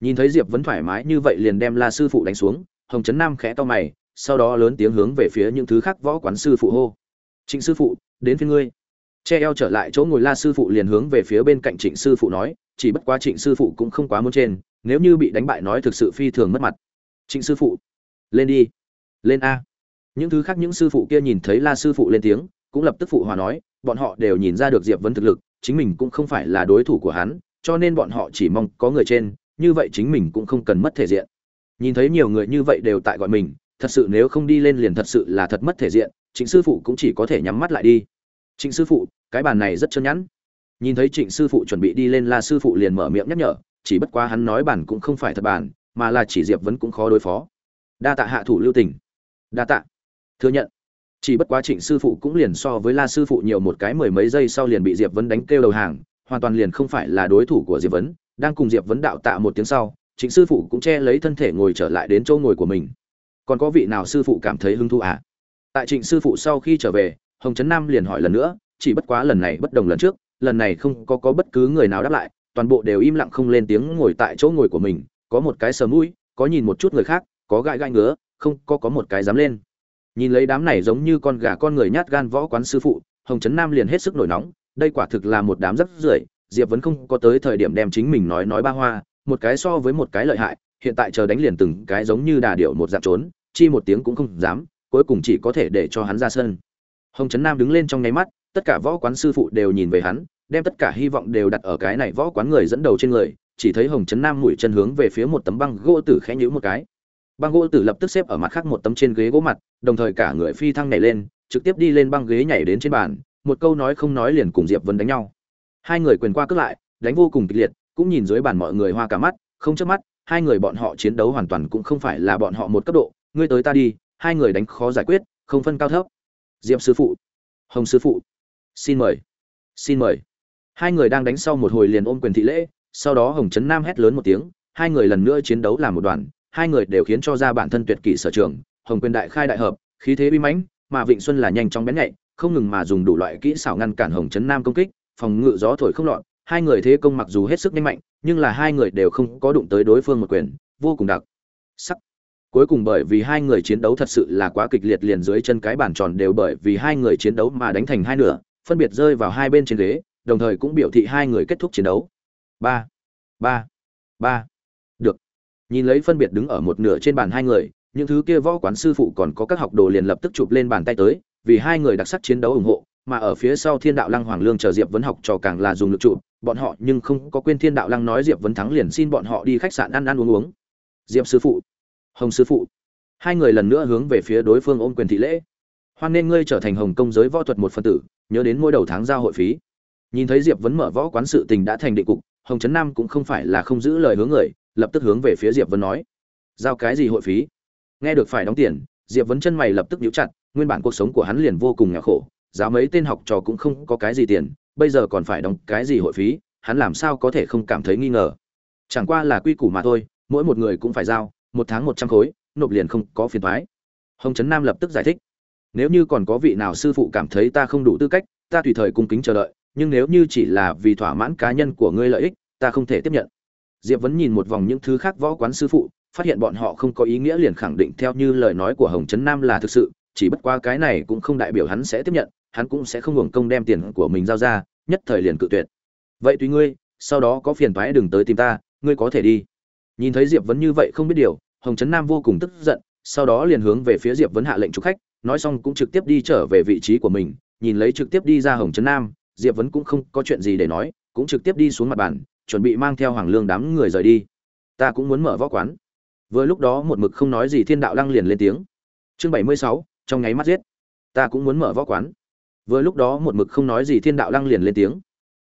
Speaker 1: Nhìn thấy diệp vấn thoải mái như vậy liền đem la sư phụ đánh xuống, hồng trấn nam khẽ to mày, sau đó lớn tiếng hướng về phía những thứ khác võ quán sư phụ hô. Trịnh sư phụ, đến phía ngươi. Che eo trở lại chỗ ngồi la sư phụ liền hướng về phía bên cạnh trịnh sư phụ nói, chỉ bất quá trịnh sư phụ cũng không quá muốn trên, nếu như bị đánh bại nói thực sự phi thường mất mặt. Trịnh sư phụ, lên đi, lên a. Những thứ khác những sư phụ kia nhìn thấy la sư phụ lên tiếng cũng lập tức phụ hòa nói, bọn họ đều nhìn ra được diệp vấn thực lực, chính mình cũng không phải là đối thủ của hắn, cho nên bọn họ chỉ mong có người trên, như vậy chính mình cũng không cần mất thể diện. Nhìn thấy nhiều người như vậy đều tại gọi mình, thật sự nếu không đi lên liền thật sự là thật mất thể diện, trịnh sư phụ cũng chỉ có thể nhắm mắt lại đi. Trịnh sư phụ, cái bàn này rất chân nhẵn. Nhìn thấy trịnh sư phụ chuẩn bị đi lên la sư phụ liền mở miệng nhắc nhở, chỉ bất quá hắn nói bản cũng không phải thật bản, mà là chỉ diệp vẫn cũng khó đối phó. Đa tạ hạ thủ lưu tình. Đa tạ. Thừa nhận chỉ bất quá trịnh sư phụ cũng liền so với la sư phụ nhiều một cái mười mấy giây sau liền bị diệp vấn đánh kêu đầu hàng, hoàn toàn liền không phải là đối thủ của diệp vấn, đang cùng diệp vấn đạo tạ một tiếng sau, trịnh sư phụ cũng che lấy thân thể ngồi trở lại đến chỗ ngồi của mình. Còn có vị nào sư phụ cảm thấy hứng thú à? Tại trịnh sư phụ sau khi trở về, hồng trấn nam liền hỏi lần nữa, chỉ bất quá lần này bất đồng lần trước, lần này không có có bất cứ người nào đáp lại, toàn bộ đều im lặng không lên tiếng ngồi tại chỗ ngồi của mình, có một cái sờ mũi, có nhìn một chút người khác, có gãi gãi ngứa, không, có có một cái dám lên nhìn lấy đám này giống như con gà con người nhát gan võ quán sư phụ, hồng trấn nam liền hết sức nổi nóng, đây quả thực là một đám rất rưởi, diệp vẫn không có tới thời điểm đem chính mình nói nói ba hoa, một cái so với một cái lợi hại, hiện tại chờ đánh liền từng cái giống như đà điệu một dạng trốn, chi một tiếng cũng không dám, cuối cùng chỉ có thể để cho hắn ra sân. Hồng trấn nam đứng lên trong nháy mắt, tất cả võ quán sư phụ đều nhìn về hắn, đem tất cả hy vọng đều đặt ở cái này võ quán người dẫn đầu trên người, chỉ thấy hồng trấn nam mũi chân hướng về phía một tấm băng gỗ tử khẽ nhữ một cái băng gỗ tử lập tức xếp ở mặt khác một tấm trên ghế gỗ mặt, đồng thời cả người phi thăng nhảy lên, trực tiếp đi lên băng ghế nhảy đến trên bàn, một câu nói không nói liền cùng diệp vân đánh nhau. Hai người quyền qua cướp lại, đánh vô cùng kịch liệt, cũng nhìn dưới bàn mọi người hoa cả mắt, không chớp mắt, hai người bọn họ chiến đấu hoàn toàn cũng không phải là bọn họ một cấp độ, ngươi tới ta đi, hai người đánh khó giải quyết, không phân cao thấp. Diệp sư phụ, hồng sư phụ, xin mời xin mời. Hai người đang đánh sau một hồi liền ôm quyền thị lễ, sau đó hồng trấn nam hét lớn một tiếng, hai người lần nữa chiến đấu làm một đoàn hai người đều khiến cho ra bản thân tuyệt kỷ sở trường, hồng quyền đại khai đại hợp, khí thế uy mãnh, mà vịnh xuân là nhanh chóng bén nhạy, không ngừng mà dùng đủ loại kỹ xảo ngăn cản hồng trấn nam công kích, phòng ngự gió thổi không lọt, hai người thế công mặc dù hết sức nhanh mạnh, nhưng là hai người đều không có đụng tới đối phương một quyền, vô cùng đặc sắc. Cuối cùng bởi vì hai người chiến đấu thật sự là quá kịch liệt liền dưới chân cái bàn tròn đều bởi vì hai người chiến đấu mà đánh thành hai nửa, phân biệt rơi vào hai bên trên ghế, đồng thời cũng biểu thị hai người kết thúc chiến đấu. Ba ba ba. được nhìn lấy phân biệt đứng ở một nửa trên bàn hai người, những thứ kia võ quán sư phụ còn có các học đồ liền lập tức chụp lên bàn tay tới, vì hai người đặc sắc chiến đấu ủng hộ, mà ở phía sau thiên đạo lăng hoàng lương chờ diệp vấn học trò càng là dùng lực chụp, bọn họ nhưng không có quên thiên đạo lăng nói diệp vấn thắng liền xin bọn họ đi khách sạn ăn ăn uống uống. Diệp sư phụ, hồng sư phụ. Hai người lần nữa hướng về phía đối phương ôm quyền thị lễ. Hoan nên ngươi trở thành hồng công giới võ thuật một phần tử, nhớ đến mỗi đầu tháng giao hội phí. Nhìn thấy diệp vấn mở võ quán sự tình đã thành định cục, hồng trấn nam cũng không phải là không giữ lời hướng người lập tức hướng về phía diệp vấn nói, giao cái gì hội phí? Nghe được phải đóng tiền, diệp vấn chân mày lập tức nhíu chặt, nguyên bản cuộc sống của hắn liền vô cùng nghèo khổ, giáo mấy tên học trò cũng không có cái gì tiền, bây giờ còn phải đóng cái gì hội phí, hắn làm sao có thể không cảm thấy nghi ngờ? Chẳng qua là quy củ mà thôi, mỗi một người cũng phải giao, một tháng một trăm khối, nộp liền không có phiền thoái hồng trấn nam lập tức giải thích, nếu như còn có vị nào sư phụ cảm thấy ta không đủ tư cách, ta tùy thời cung kính chờ đợi, nhưng nếu như chỉ là vì thỏa mãn cá nhân của ngươi lợi ích, ta không thể tiếp nhận diệp vẫn nhìn một vòng những thứ khác võ quán sư phụ, phát hiện bọn họ không có ý nghĩa liền khẳng định theo như lời nói của hồng trấn nam là thực sự, chỉ bất qua cái này cũng không đại biểu hắn sẽ tiếp nhận, hắn cũng sẽ không hưởng công đem tiền của mình giao ra, nhất thời liền cự tuyệt. Vậy tùy ngươi, sau đó có phiền toái đừng tới tìm ta, ngươi có thể đi. Nhìn thấy diệp vấn như vậy không biết điều, hồng trấn nam vô cùng tức giận, sau đó liền hướng về phía diệp vấn hạ lệnh chủ khách, nói xong cũng trực tiếp đi trở về vị trí của mình, nhìn lấy trực tiếp đi ra hồng trấn nam, diệp vấn cũng không có chuyện gì để nói, cũng trực tiếp đi xuống mặt bàn chuẩn bị mang theo hoàng lương đám người rời đi. Ta cũng muốn mở võ quán. Vừa lúc đó một mực không nói gì thiên đạo lăng liền lên tiếng. Chương bảy mươi sáu, trong nháy mắt giết. Ta cũng muốn mở võ quán. Vừa lúc đó một mực không nói gì thiên đạo lăng liền lên tiếng.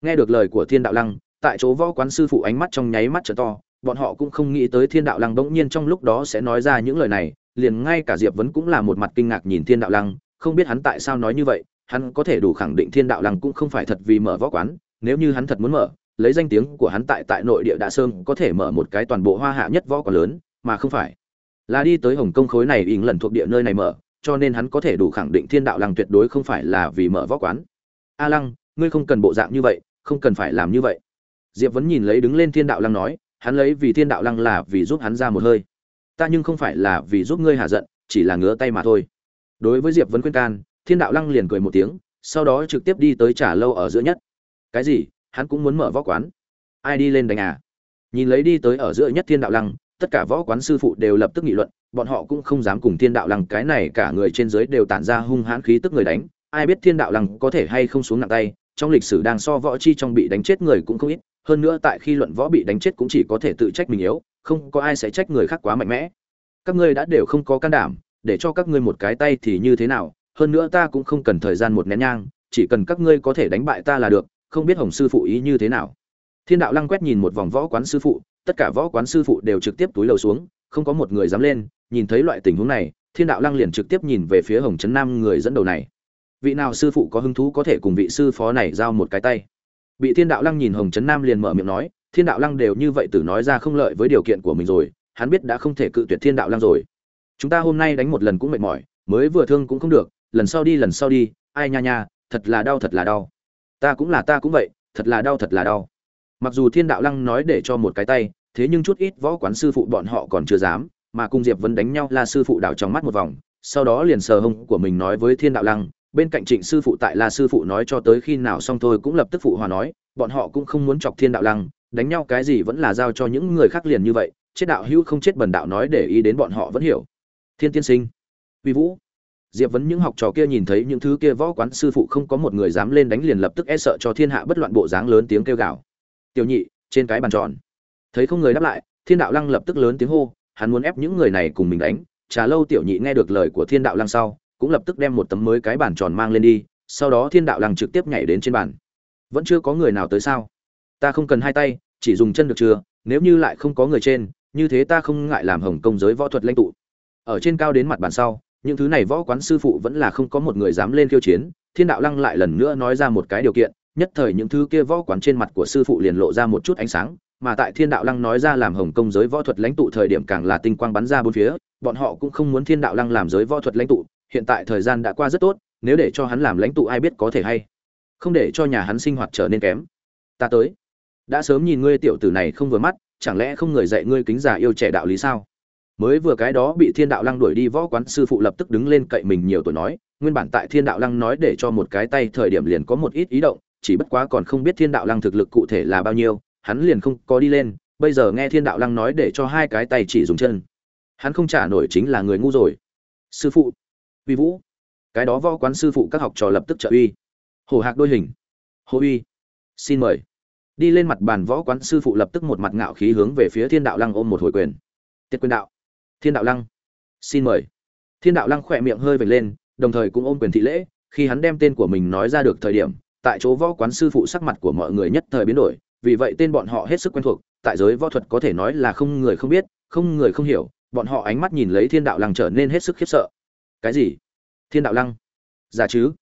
Speaker 1: Nghe được lời của thiên đạo lăng, tại chỗ võ quán sư phụ ánh mắt trong nháy mắt trở to, bọn họ cũng không nghĩ tới thiên đạo lăng bỗng nhiên trong lúc đó sẽ nói ra những lời này, liền ngay cả diệp vấn cũng là một mặt kinh ngạc nhìn thiên đạo lăng, không biết hắn tại sao nói như vậy, hắn có thể đủ khẳng định thiên đạo lăng cũng không phải thật vì mở võ quán, nếu như hắn thật muốn mở lấy danh tiếng của hắn tại tại nội địa đạ sơn có thể mở một cái toàn bộ hoa hạ nhất võ quán lớn, mà không phải. Là đi tới hồng kông khối này ỉn lần thuộc địa nơi này mở, cho nên hắn có thể đủ khẳng định thiên đạo lăng tuyệt đối không phải là vì mở võ quán. A lăng, ngươi không cần bộ dạng như vậy, không cần phải làm như vậy. Diệp vẫn nhìn lấy đứng lên thiên đạo lăng nói, hắn lấy vì thiên đạo lăng là vì giúp hắn ra một hơi. Ta nhưng không phải là vì giúp ngươi hạ giận, chỉ là ngứa tay mà thôi. Đối với diệp vẫn khuyên can, thiên đạo lăng liền cười một tiếng, sau đó trực tiếp đi tới trả lâu ở giữa nhất. Cái gì? Hắn cũng muốn mở võ quán. Ai đi lên đánh à? Nhìn lấy đi tới ở giữa nhất thiên đạo lăng, tất cả võ quán sư phụ đều lập tức nghị luận, bọn họ cũng không dám cùng thiên đạo lăng, cái này cả người trên dưới đều tản ra hung hãn khí tức người đánh. Ai biết thiên đạo lăng có thể hay không xuống nặng tay, trong lịch sử đang so võ chi trong bị đánh chết người cũng không ít, hơn nữa tại khi luận võ bị đánh chết cũng chỉ có thể tự trách mình yếu, không có ai sẽ trách người khác quá mạnh mẽ. Các ngươi đã đều không có can đảm, để cho các ngươi một cái tay thì như thế nào? Hơn nữa ta cũng không cần thời gian một nén nhang, chỉ cần các ngươi có thể đánh bại ta là được không biết hồng sư phụ ý như thế nào. Thiên đạo lăng quét nhìn một vòng võ quán sư phụ, tất cả võ quán sư phụ đều trực tiếp túi lầu xuống, không có một người dám lên, nhìn thấy loại tình huống này, thiên đạo lăng liền trực tiếp nhìn về phía hồng trấn nam người dẫn đầu này. Vị nào sư phụ có hứng thú có thể cùng vị sư phó này giao một cái tay? Bị thiên đạo lăng nhìn hồng trấn nam liền mở miệng nói, thiên đạo lăng đều như vậy từ nói ra không lợi với điều kiện của mình rồi, hắn biết đã không thể cự tuyệt thiên đạo lăng rồi. Chúng ta hôm nay đánh một lần cũng mệt mỏi, mới vừa thương cũng không được, lần sau đi, lần sau đi, ai nha nha, thật là đau thật là đau ta cũng là ta cũng vậy, thật là đau thật là đau. Mặc dù thiên đạo lăng nói để cho một cái tay, thế nhưng chút ít võ quán sư phụ bọn họ còn chưa dám, mà cùng diệp vẫn đánh nhau là sư phụ đảo trong mắt một vòng, sau đó liền sờ hông của mình nói với thiên đạo lăng, bên cạnh trịnh sư phụ tại là sư phụ nói cho tới khi nào xong thôi cũng lập tức phụ hòa nói, bọn họ cũng không muốn chọc thiên đạo lăng, đánh nhau cái gì vẫn là giao cho những người khác liền như vậy, chết đạo hữu không chết bần đạo nói để ý đến bọn họ vẫn hiểu. Thiên tiên sinh vi vũ diệp vấn những học trò kia nhìn thấy những thứ kia võ quán sư phụ không có một người dám lên đánh liền lập tức e sợ cho thiên hạ bất loạn bộ dáng lớn tiếng kêu gào. Tiểu nhị, trên cái bàn tròn. Thấy không người đáp lại, thiên đạo lăng lập tức lớn tiếng hô, hắn muốn ép những người này cùng mình đánh. Trà lâu tiểu nhị nghe được lời của thiên đạo lăng sau, cũng lập tức đem một tấm mới cái bàn tròn mang lên đi, sau đó thiên đạo lăng trực tiếp nhảy đến trên bàn. Vẫn chưa có người nào tới sao? Ta không cần hai tay, chỉ dùng chân được chưa? Nếu như lại không có người trên, như thế ta không ngại làm hồng công giới võ thuật lãnh tụ. Ở trên cao đến mặt bàn sau những thứ này võ quán sư phụ vẫn là không có một người dám lên khiêu chiến, thiên đạo lăng lại lần nữa nói ra một cái điều kiện, nhất thời những thứ kia võ quán trên mặt của sư phụ liền lộ ra một chút ánh sáng, mà tại thiên đạo lăng nói ra làm hồng công giới võ thuật lãnh tụ thời điểm càng là tinh quang bắn ra bốn phía, bọn họ cũng không muốn thiên đạo lăng làm giới võ thuật lãnh tụ, hiện tại thời gian đã qua rất tốt, nếu để cho hắn làm lãnh tụ ai biết có thể hay. Không để cho nhà hắn sinh hoạt trở nên kém. Ta tới. Đã sớm nhìn ngươi tiểu tử này không vừa mắt, chẳng lẽ không người dạy ngươi kính già yêu trẻ đạo lý sao? Mới vừa cái đó bị thiên đạo lăng đuổi đi, võ quán sư phụ lập tức đứng lên cậy mình nhiều tuổi nói, nguyên bản tại thiên đạo lăng nói để cho một cái tay thời điểm liền có một ít ý động, chỉ bất quá còn không biết thiên đạo lăng thực lực cụ thể là bao nhiêu, hắn liền không có đi lên, bây giờ nghe thiên đạo lăng nói để cho hai cái tay chỉ dùng chân. Hắn không trả nổi chính là người ngu rồi. Sư phụ, uy vũ. Cái đó võ quán sư phụ các học trò lập tức trợ uy. Hổ hạc đôi hình. Hồ uy, xin mời. Đi lên mặt bàn võ quán sư phụ lập tức một mặt ngạo khí hướng về phía thiên đạo lăng ôm một hồi quyền. Tiết quyền đạo thiên đạo lăng. Xin mời. Thiên đạo lăng khỏe miệng hơi vệt lên, đồng thời cũng ôm quyền thị lễ, khi hắn đem tên của mình nói ra được thời điểm, tại chỗ võ quán sư phụ sắc mặt của mọi người nhất thời biến đổi, vì vậy tên bọn họ hết sức quen thuộc, tại giới võ thuật có thể nói là không người không biết, không người không hiểu, bọn họ ánh mắt nhìn lấy thiên đạo lăng trở nên hết sức khiếp sợ. Cái gì? Thiên đạo lăng? Giả dạ chứ?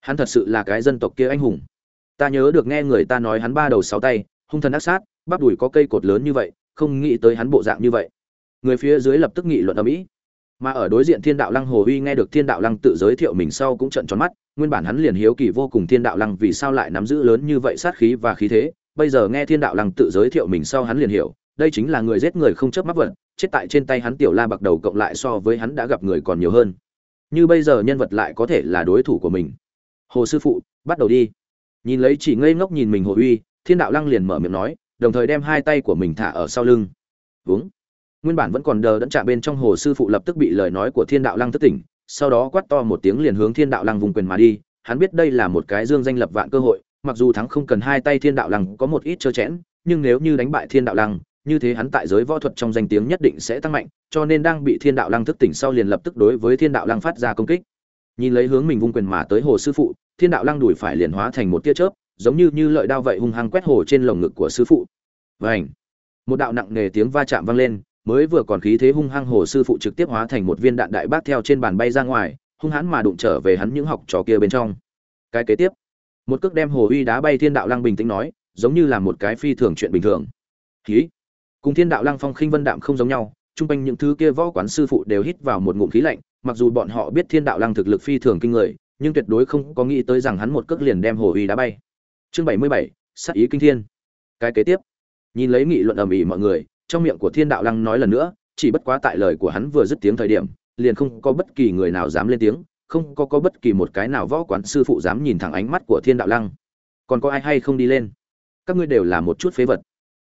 Speaker 1: Hắn thật sự là cái dân tộc kia anh hùng. Ta nhớ được nghe người ta nói hắn ba đầu sáu tay, hung thần ác sát, bắp đùi có cây cột lớn như vậy, không nghĩ tới hắn bộ dạng như vậy người phía dưới lập tức nghị luận ở mỹ mà ở đối diện thiên đạo lăng hồ uy nghe được thiên đạo lăng tự giới thiệu mình sau cũng trận tròn mắt, nguyên bản hắn liền hiếu kỳ vô cùng thiên đạo lăng vì sao lại nắm giữ lớn như vậy sát khí và khí thế. Bây giờ nghe thiên đạo lăng tự giới thiệu mình sau hắn liền hiểu, đây chính là người giết người không chớp mắt vật, chết tại trên tay hắn tiểu la bạc đầu cộng lại so với hắn đã gặp người còn nhiều hơn. Như bây giờ nhân vật lại có thể là đối thủ của mình. Hồ sư phụ, bắt đầu đi. Nhìn lấy chỉ ngây ngốc nhìn mình hồ uy thiên đạo lăng liền mở miệng nói, đồng thời đem hai tay của mình thả ở sau lưng. Uống nguyên bản vẫn còn đờ đẫn chạm bên trong hồ sư phụ lập tức bị lời nói của thiên đạo lăng thất tỉnh, sau đó quát to một tiếng liền hướng thiên đạo lăng vùng quyền mà đi. Hắn biết đây là một cái dương danh lập vạn cơ hội, mặc dù thắng không cần hai tay thiên đạo lăng có một ít trơ chẽn, nhưng nếu như đánh bại thiên đạo lăng, như thế hắn tại giới võ thuật trong danh tiếng nhất định sẽ tăng mạnh, cho nên đang bị thiên đạo lăng thức tỉnh sau liền lập tức đối với thiên đạo lăng phát ra công kích. Nhìn lấy hướng mình vung quyền mà tới hồ sư phụ, thiên đạo lăng đùi phải liền hóa thành một tia chớp, giống như như lợi đao vậy hung hăng quét hồ trên lồng ngực của sư phụ. Vảnh một đạo nặng nề tiếng va chạm vang lên mới vừa còn khí thế hung hăng hồ sư phụ trực tiếp hóa thành một viên đạn đại bác theo trên bàn bay ra ngoài, hung hãn mà đụng trở về hắn những học trò kia bên trong. Cái kế tiếp, một cước đem hồ uy đá bay thiên đạo lăng bình tĩnh nói, giống như là một cái phi thường chuyện bình thường. Khí cùng thiên đạo lăng phong khinh vân đạm không giống nhau, chung quanh những thứ kia võ quán sư phụ đều hít vào một ngụm khí lạnh, mặc dù bọn họ biết thiên đạo lăng thực lực phi thường kinh người, nhưng tuyệt đối không có nghĩ tới rằng hắn một cước liền đem hồ uy đá bay. Chương bảy mươi bảy sắc ý kinh thiên. Cái kế tiếp, nhìn lấy nghị luận ầm ĩ mọi người trong miệng của thiên đạo lăng nói lần nữa, chỉ bất quá tại lời của hắn vừa dứt tiếng thời điểm, liền không có bất kỳ người nào dám lên tiếng, không có có bất kỳ một cái nào võ quán sư phụ dám nhìn thẳng ánh mắt của thiên đạo lăng. Còn có ai hay không đi lên? Các ngươi đều là một chút phế vật.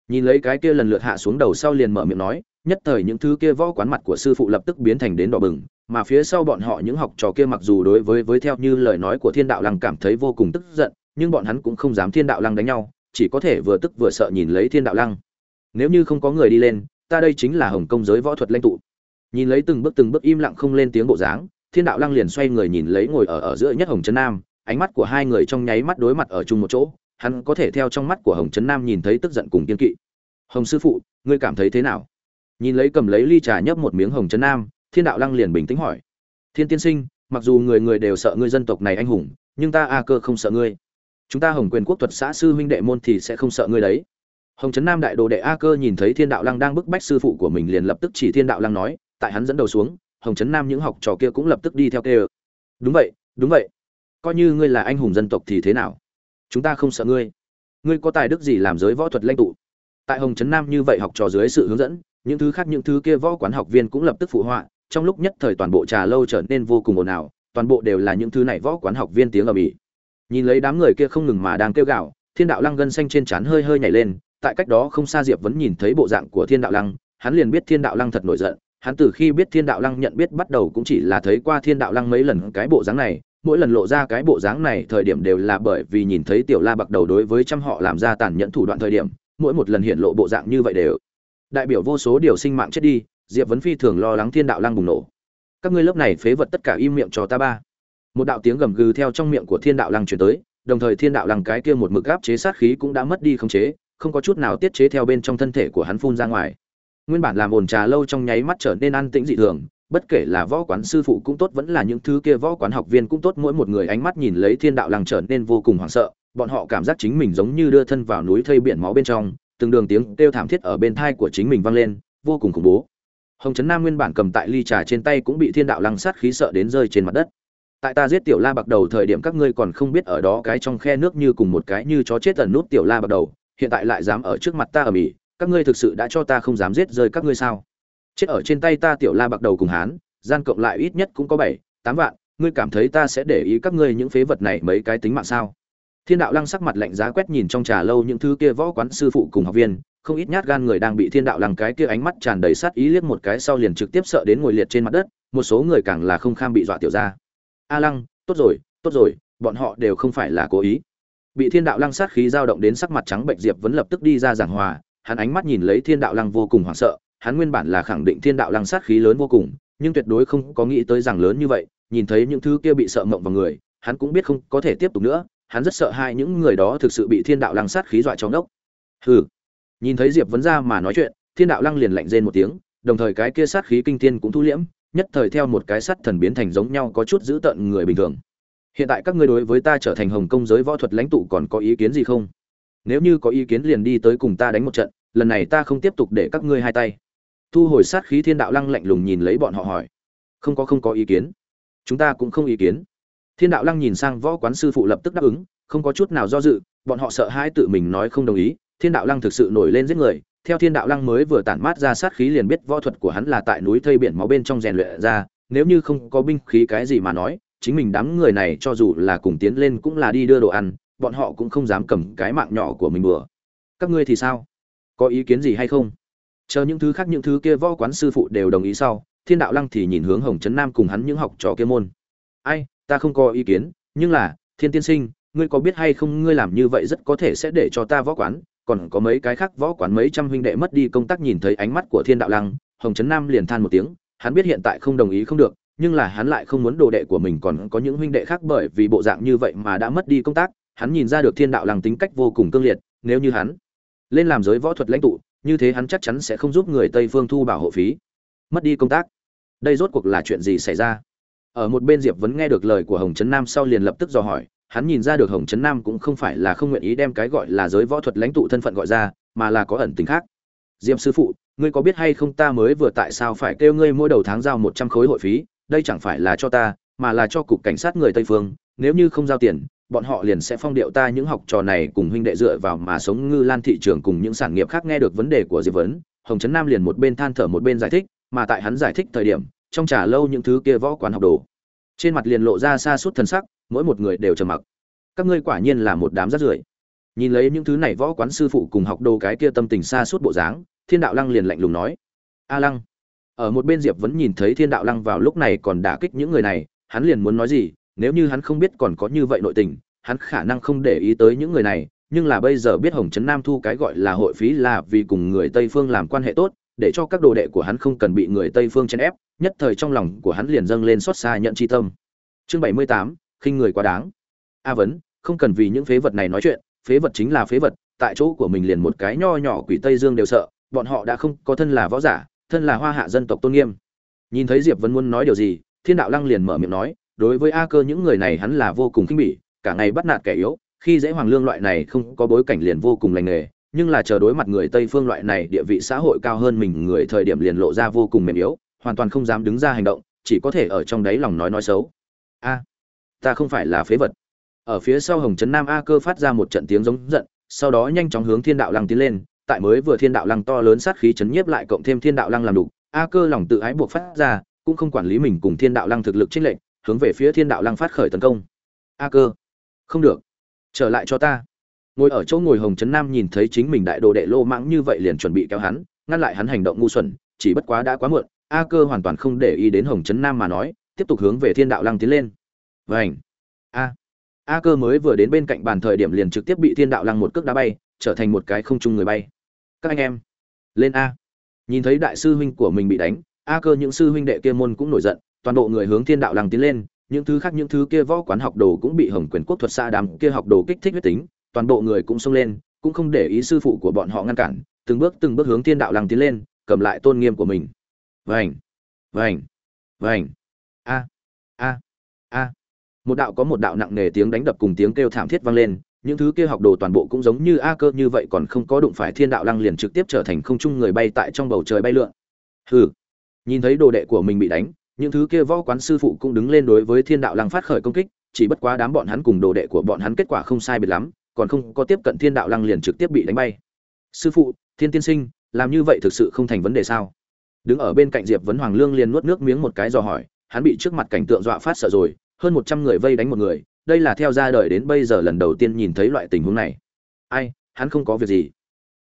Speaker 1: Nhìn lấy cái kia lần lượt hạ xuống đầu sau liền mở miệng nói, nhất thời những thứ kia võ quán mặt của sư phụ lập tức biến thành đến đỏ bừng, mà phía sau bọn họ những học trò kia mặc dù đối với với theo như lời nói của thiên đạo lăng cảm thấy vô cùng tức giận, nhưng bọn hắn cũng không dám thiên đạo lăng đánh nhau, chỉ có thể vừa tức vừa sợ nhìn lấy thiên đạo lăng nếu như không có người đi lên, ta đây chính là hồng công giới võ thuật lãnh tụ. Nhìn lấy từng bước từng bước im lặng không lên tiếng bộ dáng, thiên đạo lăng liền xoay người nhìn lấy ngồi ở ở giữa nhất hồng trấn nam, ánh mắt của hai người trong nháy mắt đối mặt ở chung một chỗ, hắn có thể theo trong mắt của hồng trấn nam nhìn thấy tức giận cùng kiên kỵ. Hồng sư phụ, ngươi cảm thấy thế nào? Nhìn lấy cầm lấy ly trà nhấp một miếng hồng trấn nam, thiên đạo lăng liền bình tĩnh hỏi. Thiên tiên sinh, mặc dù người người đều sợ ngươi dân tộc này anh hùng, nhưng ta a cơ không sợ ngươi. Chúng ta hồng quyền quốc thuật xã sư huynh đệ môn thì sẽ không sợ ngươi đấy hồng trấn nam đại đồ đệ a cơ nhìn thấy thiên đạo lăng đang bức bách sư phụ của mình liền lập tức chỉ thiên đạo lăng nói, tại hắn dẫn đầu xuống, hồng trấn nam những học trò kia cũng lập tức đi theo kêu. Đúng vậy đúng vậy. Coi như ngươi là anh hùng dân tộc thì thế nào? Chúng ta không sợ ngươi. Ngươi có tài đức gì làm giới võ thuật lãnh tụ? Tại hồng trấn nam như vậy học trò dưới sự hướng dẫn, những thứ khác những thứ kia võ quán học viên cũng lập tức phụ họa, trong lúc nhất thời toàn bộ trà lâu trở nên vô cùng ồn ào, toàn bộ đều là những thứ này võ quán học viên tiếng ở mỹ nhìn lấy đám người kia không ngừng mà đang kêu gạo thiên đạo lăng gân xanh trên trán hơi hơi nhảy lên tại cách đó không xa diệp vẫn nhìn thấy bộ dạng của thiên đạo lăng, hắn liền biết thiên đạo lăng thật nổi giận. Hắn từ khi biết thiên đạo lăng nhận biết bắt đầu cũng chỉ là thấy qua thiên đạo lăng mấy lần cái bộ dáng này, mỗi lần lộ ra cái bộ dáng này thời điểm đều là bởi vì nhìn thấy tiểu la bạc đầu đối với trăm họ làm ra tàn nhẫn thủ đoạn thời điểm, mỗi một lần hiện lộ bộ dạng như vậy đều. Đại biểu vô số điều sinh mạng chết đi, diệp vấn phi thường lo lắng thiên đạo lăng bùng nổ. Các ngươi lớp này phế vật tất cả im miệng cho ta ba. Một đạo tiếng gầm gừ theo trong miệng của thiên đạo lăng chuyển tới, đồng thời thiên đạo lăng cái kia một mực gáp chế sát khí cũng đã mất đi khống chế không có chút nào tiết chế theo bên trong thân thể của hắn phun ra ngoài. Nguyên bản làm ồn trà lâu trong nháy mắt trở nên an tĩnh dị thường, bất kể là võ quán sư phụ cũng tốt, vẫn là những thứ kia võ quán học viên cũng tốt, mỗi một người ánh mắt nhìn lấy thiên đạo lăng trở nên vô cùng hoảng sợ, bọn họ cảm giác chính mình giống như đưa thân vào núi thây biển máu bên trong, từng đường tiếng kêu thảm thiết ở bên thai của chính mình vang lên, vô cùng khủng bố. Hồng trấn nam nguyên bản cầm tại ly trà trên tay cũng bị thiên đạo lăng sát khí sợ đến rơi trên mặt đất. Tại ta giết tiểu la bạc đầu thời điểm các ngươi còn không biết ở đó cái trong khe nước như cùng một cái như chó chết ẩn nút tiểu la bạc đầu hiện tại lại dám ở trước mặt ta ở mỹ các ngươi thực sự đã cho ta không dám giết rơi các ngươi sao? Chết ở trên tay ta tiểu la bạc đầu cùng hán, gian cộng lại ít nhất cũng có bảy, tám vạn, ngươi cảm thấy ta sẽ để ý các ngươi những phế vật này mấy cái tính mạng sao? Thiên đạo lăng sắc mặt lạnh giá quét nhìn trong trà lâu những thứ kia võ quán sư phụ cùng học viên, không ít nhát gan người đang bị thiên đạo lăng cái kia ánh mắt tràn đầy sát ý liếc một cái sau liền trực tiếp sợ đến ngồi liệt trên mặt đất, một số người càng là không kham bị dọa tiểu ra a lăng, tốt rồi tốt rồi, bọn họ đều không phải là cố ý bị thiên đạo lăng sát khí dao động đến sắc mặt trắng bệnh diệp vẫn lập tức đi ra giảng hòa. Hắn ánh mắt nhìn lấy thiên đạo lăng vô cùng hoảng sợ. Hắn nguyên bản là khẳng định thiên đạo lăng sát khí lớn vô cùng, nhưng tuyệt đối không có nghĩ tới rằng lớn như vậy. Nhìn thấy những thứ kia bị sợ mộng vào người, hắn cũng biết không có thể tiếp tục nữa. Hắn rất sợ hai những người đó thực sự bị thiên đạo lăng sát khí dọa trong đốc hừ. Nhìn thấy diệp vấn ra mà nói chuyện, thiên đạo lăng liền lạnh rên một tiếng, đồng thời cái kia sát khí kinh thiên cũng thu liễm, nhất thời theo một cái sắt thần biến thành giống nhau, có chút dữ tợn người bình thường hiện tại các ngươi đối với ta trở thành hồng công giới võ thuật lãnh tụ còn có ý kiến gì không? Nếu như có ý kiến liền đi tới cùng ta đánh một trận, lần này ta không tiếp tục để các ngươi hai tay. Thu hồi sát khí thiên đạo lăng lạnh lùng nhìn lấy bọn họ hỏi. Không có không có ý kiến. Chúng ta cũng không ý kiến. Thiên đạo lăng nhìn sang võ quán sư phụ lập tức đáp ứng, không có chút nào do dự, bọn họ sợ hãi tự mình nói không đồng ý. Thiên đạo lăng thực sự nổi lên giết người. Theo thiên đạo lăng mới vừa tản mát ra sát khí liền biết võ thuật của hắn là tại núi thây biển máu bên trong rèn luyện ra. Nếu như không có binh khí cái gì mà nói chính mình đám người này cho dù là cùng tiến lên cũng là đi đưa đồ ăn, bọn họ cũng không dám cầm cái mạng nhỏ của mình bừa các ngươi thì sao? Có ý kiến gì hay không? Chờ những thứ khác, những thứ kia võ quán sư phụ đều đồng ý sau, thiên đạo lăng thì nhìn hướng hồng trấn nam cùng hắn những học trò kia môn. Ai, ta không có ý kiến, nhưng là, thiên tiên sinh, ngươi có biết hay không, ngươi làm như vậy rất có thể sẽ để cho ta võ quán, còn có mấy cái khác võ quán mấy trăm huynh đệ mất đi công tác nhìn thấy ánh mắt của thiên đạo lăng, hồng trấn nam liền than một tiếng, hắn biết hiện tại không đồng ý không được nhưng là hắn lại không muốn đồ đệ của mình còn có những huynh đệ khác bởi vì bộ dạng như vậy mà đã mất đi công tác, hắn nhìn ra được thiên đạo lăng tính cách vô cùng cương liệt, nếu như hắn lên làm giới võ thuật lãnh tụ, như thế hắn chắc chắn sẽ không giúp người tây phương thu bảo hộ phí. Mất đi công tác. Đây rốt cuộc là chuyện gì xảy ra? Ở một bên diệp vẫn nghe được lời của hồng trấn nam sau liền lập tức dò hỏi, hắn nhìn ra được hồng trấn nam cũng không phải là không nguyện ý đem cái gọi là giới võ thuật lãnh tụ thân phận gọi ra, mà là có ẩn tính khác. Diệp sư phụ, ngươi có biết hay không ta mới vừa tại sao phải kêu ngươi mỗi đầu tháng giao một trăm khối hội phí? Đây chẳng phải là cho ta, mà là cho cục cảnh sát người tây phương, nếu như không giao tiền, bọn họ liền sẽ phong điệu ta những học trò này cùng huynh đệ dựa vào mà sống ngư lan thị trường cùng những sản nghiệp khác nghe được vấn đề của diệp vấn. Hồng trấn nam liền một bên than thở một bên giải thích, mà tại hắn giải thích thời điểm, trong trà lâu những thứ kia võ quán học đồ, trên mặt liền lộ ra xa suốt thân sắc, mỗi một người đều trầm mặc. Các ngươi quả nhiên là một đám rát rưởi. Nhìn lấy những thứ này võ quán sư phụ cùng học đồ cái kia tâm tình xa suốt bộ dáng, thiên đạo lăng liền lạnh lùng nói, a lăng ở một bên diệp vẫn nhìn thấy thiên đạo lăng vào lúc này còn đả kích những người này, hắn liền muốn nói gì, nếu như hắn không biết còn có như vậy nội tình, hắn khả năng không để ý tới những người này, nhưng là bây giờ biết hồng trấn nam thu cái gọi là hội phí là vì cùng người tây phương làm quan hệ tốt, để cho các đồ đệ của hắn không cần bị người tây phương chèn ép, nhất thời trong lòng của hắn liền dâng lên xót xa nhận tri tâm. Chương bảy mươi tám, khinh người quá đáng. A vấn, không cần vì những phế vật này nói chuyện, phế vật chính là phế vật, tại chỗ của mình liền một cái nho nhỏ quỷ tây dương đều sợ, bọn họ đã không có thân là võ giả thân là hoa hạ dân tộc tôn nghiêm. Nhìn thấy diệp vân muốn nói điều gì, thiên đạo lăng liền mở miệng nói, đối với a cơ những người này hắn là vô cùng khinh bỉ, cả ngày bắt nạt kẻ yếu, khi dễ hoàng lương loại này không có bối cảnh liền vô cùng lành nghề, nhưng là chờ đối mặt người tây phương loại này địa vị xã hội cao hơn mình người thời điểm liền lộ ra vô cùng mềm yếu, hoàn toàn không dám đứng ra hành động, chỉ có thể ở trong đáy lòng nói nói xấu. A, ta không phải là phế vật. Ở phía sau hồng trấn nam a cơ phát ra một trận tiếng giống giận, sau đó nhanh chóng hướng thiên đạo lăng tiến lên tại mới vừa thiên đạo lăng to lớn sát khí chấn nhiếp lại cộng thêm thiên đạo lăng làm đục, a cơ lòng tự ái buộc phát ra, cũng không quản lý mình cùng thiên đạo lăng thực lực chênh lệnh hướng về phía thiên đạo lăng phát khởi tấn công. A cơ, không được, trở lại cho ta. Ngồi ở chỗ ngồi hồng trấn nam nhìn thấy chính mình đại đồ đệ lô mãng như vậy liền chuẩn bị kéo hắn, ngăn lại hắn hành động ngu xuẩn, chỉ bất quá đã quá muộn, a cơ hoàn toàn không để ý đến hồng trấn nam mà nói, tiếp tục hướng về thiên đạo lăng tiến lên. Vảnh a a cơ mới vừa đến bên cạnh bàn thời điểm liền trực tiếp bị thiên đạo lăng một cước đá bay trở thành một cái không chung người bay. Các anh em, lên a. Nhìn thấy đại sư huynh của mình bị đánh, a cơ những sư huynh đệ kia môn cũng nổi giận, toàn bộ người hướng thiên đạo lăng tiến lên, những thứ khác những thứ kia võ quán học đồ cũng bị hồng quyền quốc thuật xa đám kia học đồ kích thích huyết tính, toàn bộ người cũng xông lên, cũng không để ý sư phụ của bọn họ ngăn cản, từng bước từng bước hướng thiên đạo lăng tiến lên, cầm lại tôn nghiêm của mình. Vành vành vành. A a a. Một đạo có một đạo nặng nề tiếng đánh đập cùng tiếng kêu thảm thiết vang lên những thứ kia học đồ toàn bộ cũng giống như a cơ như vậy còn không có đụng phải thiên đạo lăng liền trực tiếp trở thành không trung người bay tại trong bầu trời bay lượn. Hừ. Nhìn thấy đồ đệ của mình bị đánh, những thứ kia võ quán sư phụ cũng đứng lên đối với thiên đạo lăng phát khởi công kích, chỉ bất quá đám bọn hắn cùng đồ đệ của bọn hắn kết quả không sai biệt lắm, còn không có tiếp cận thiên đạo lăng liền trực tiếp bị đánh bay. Sư phụ, thiên tiên sinh, làm như vậy thực sự không thành vấn đề sao? Đứng ở bên cạnh diệp vấn hoàng lương liền nuốt nước miếng một cái dò hỏi, hắn bị trước mặt cảnh tượng dọa phát sợ rồi, hơn một trăm người vây đánh một người đây là theo ra đời đến bây giờ lần đầu tiên nhìn thấy loại tình huống này. Ai, hắn không có việc gì.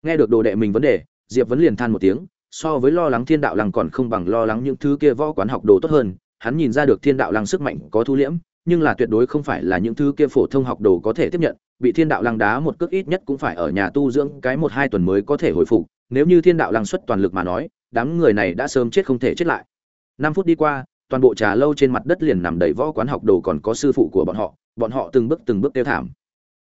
Speaker 1: Nghe được đồ đệ mình vấn đề, diệp vấn liền than một tiếng, so với lo lắng thiên đạo lăng còn không bằng lo lắng những thứ kia võ quán học đồ tốt hơn, hắn nhìn ra được thiên đạo lăng sức mạnh có thu liễm, nhưng là tuyệt đối không phải là những thứ kia phổ thông học đồ có thể tiếp nhận, bị thiên đạo lăng đá một cước ít nhất cũng phải ở nhà tu dưỡng cái một hai tuần mới có thể hồi phục, nếu như thiên đạo lăng xuất toàn lực mà nói, đám người này đã sớm chết không thể chết lại. Năm phút đi qua, toàn bộ trà lâu trên mặt đất liền nằm đầy võ quán học đồ còn có sư phụ của bọn họ bọn họ từng bước từng bước tiêu thảm.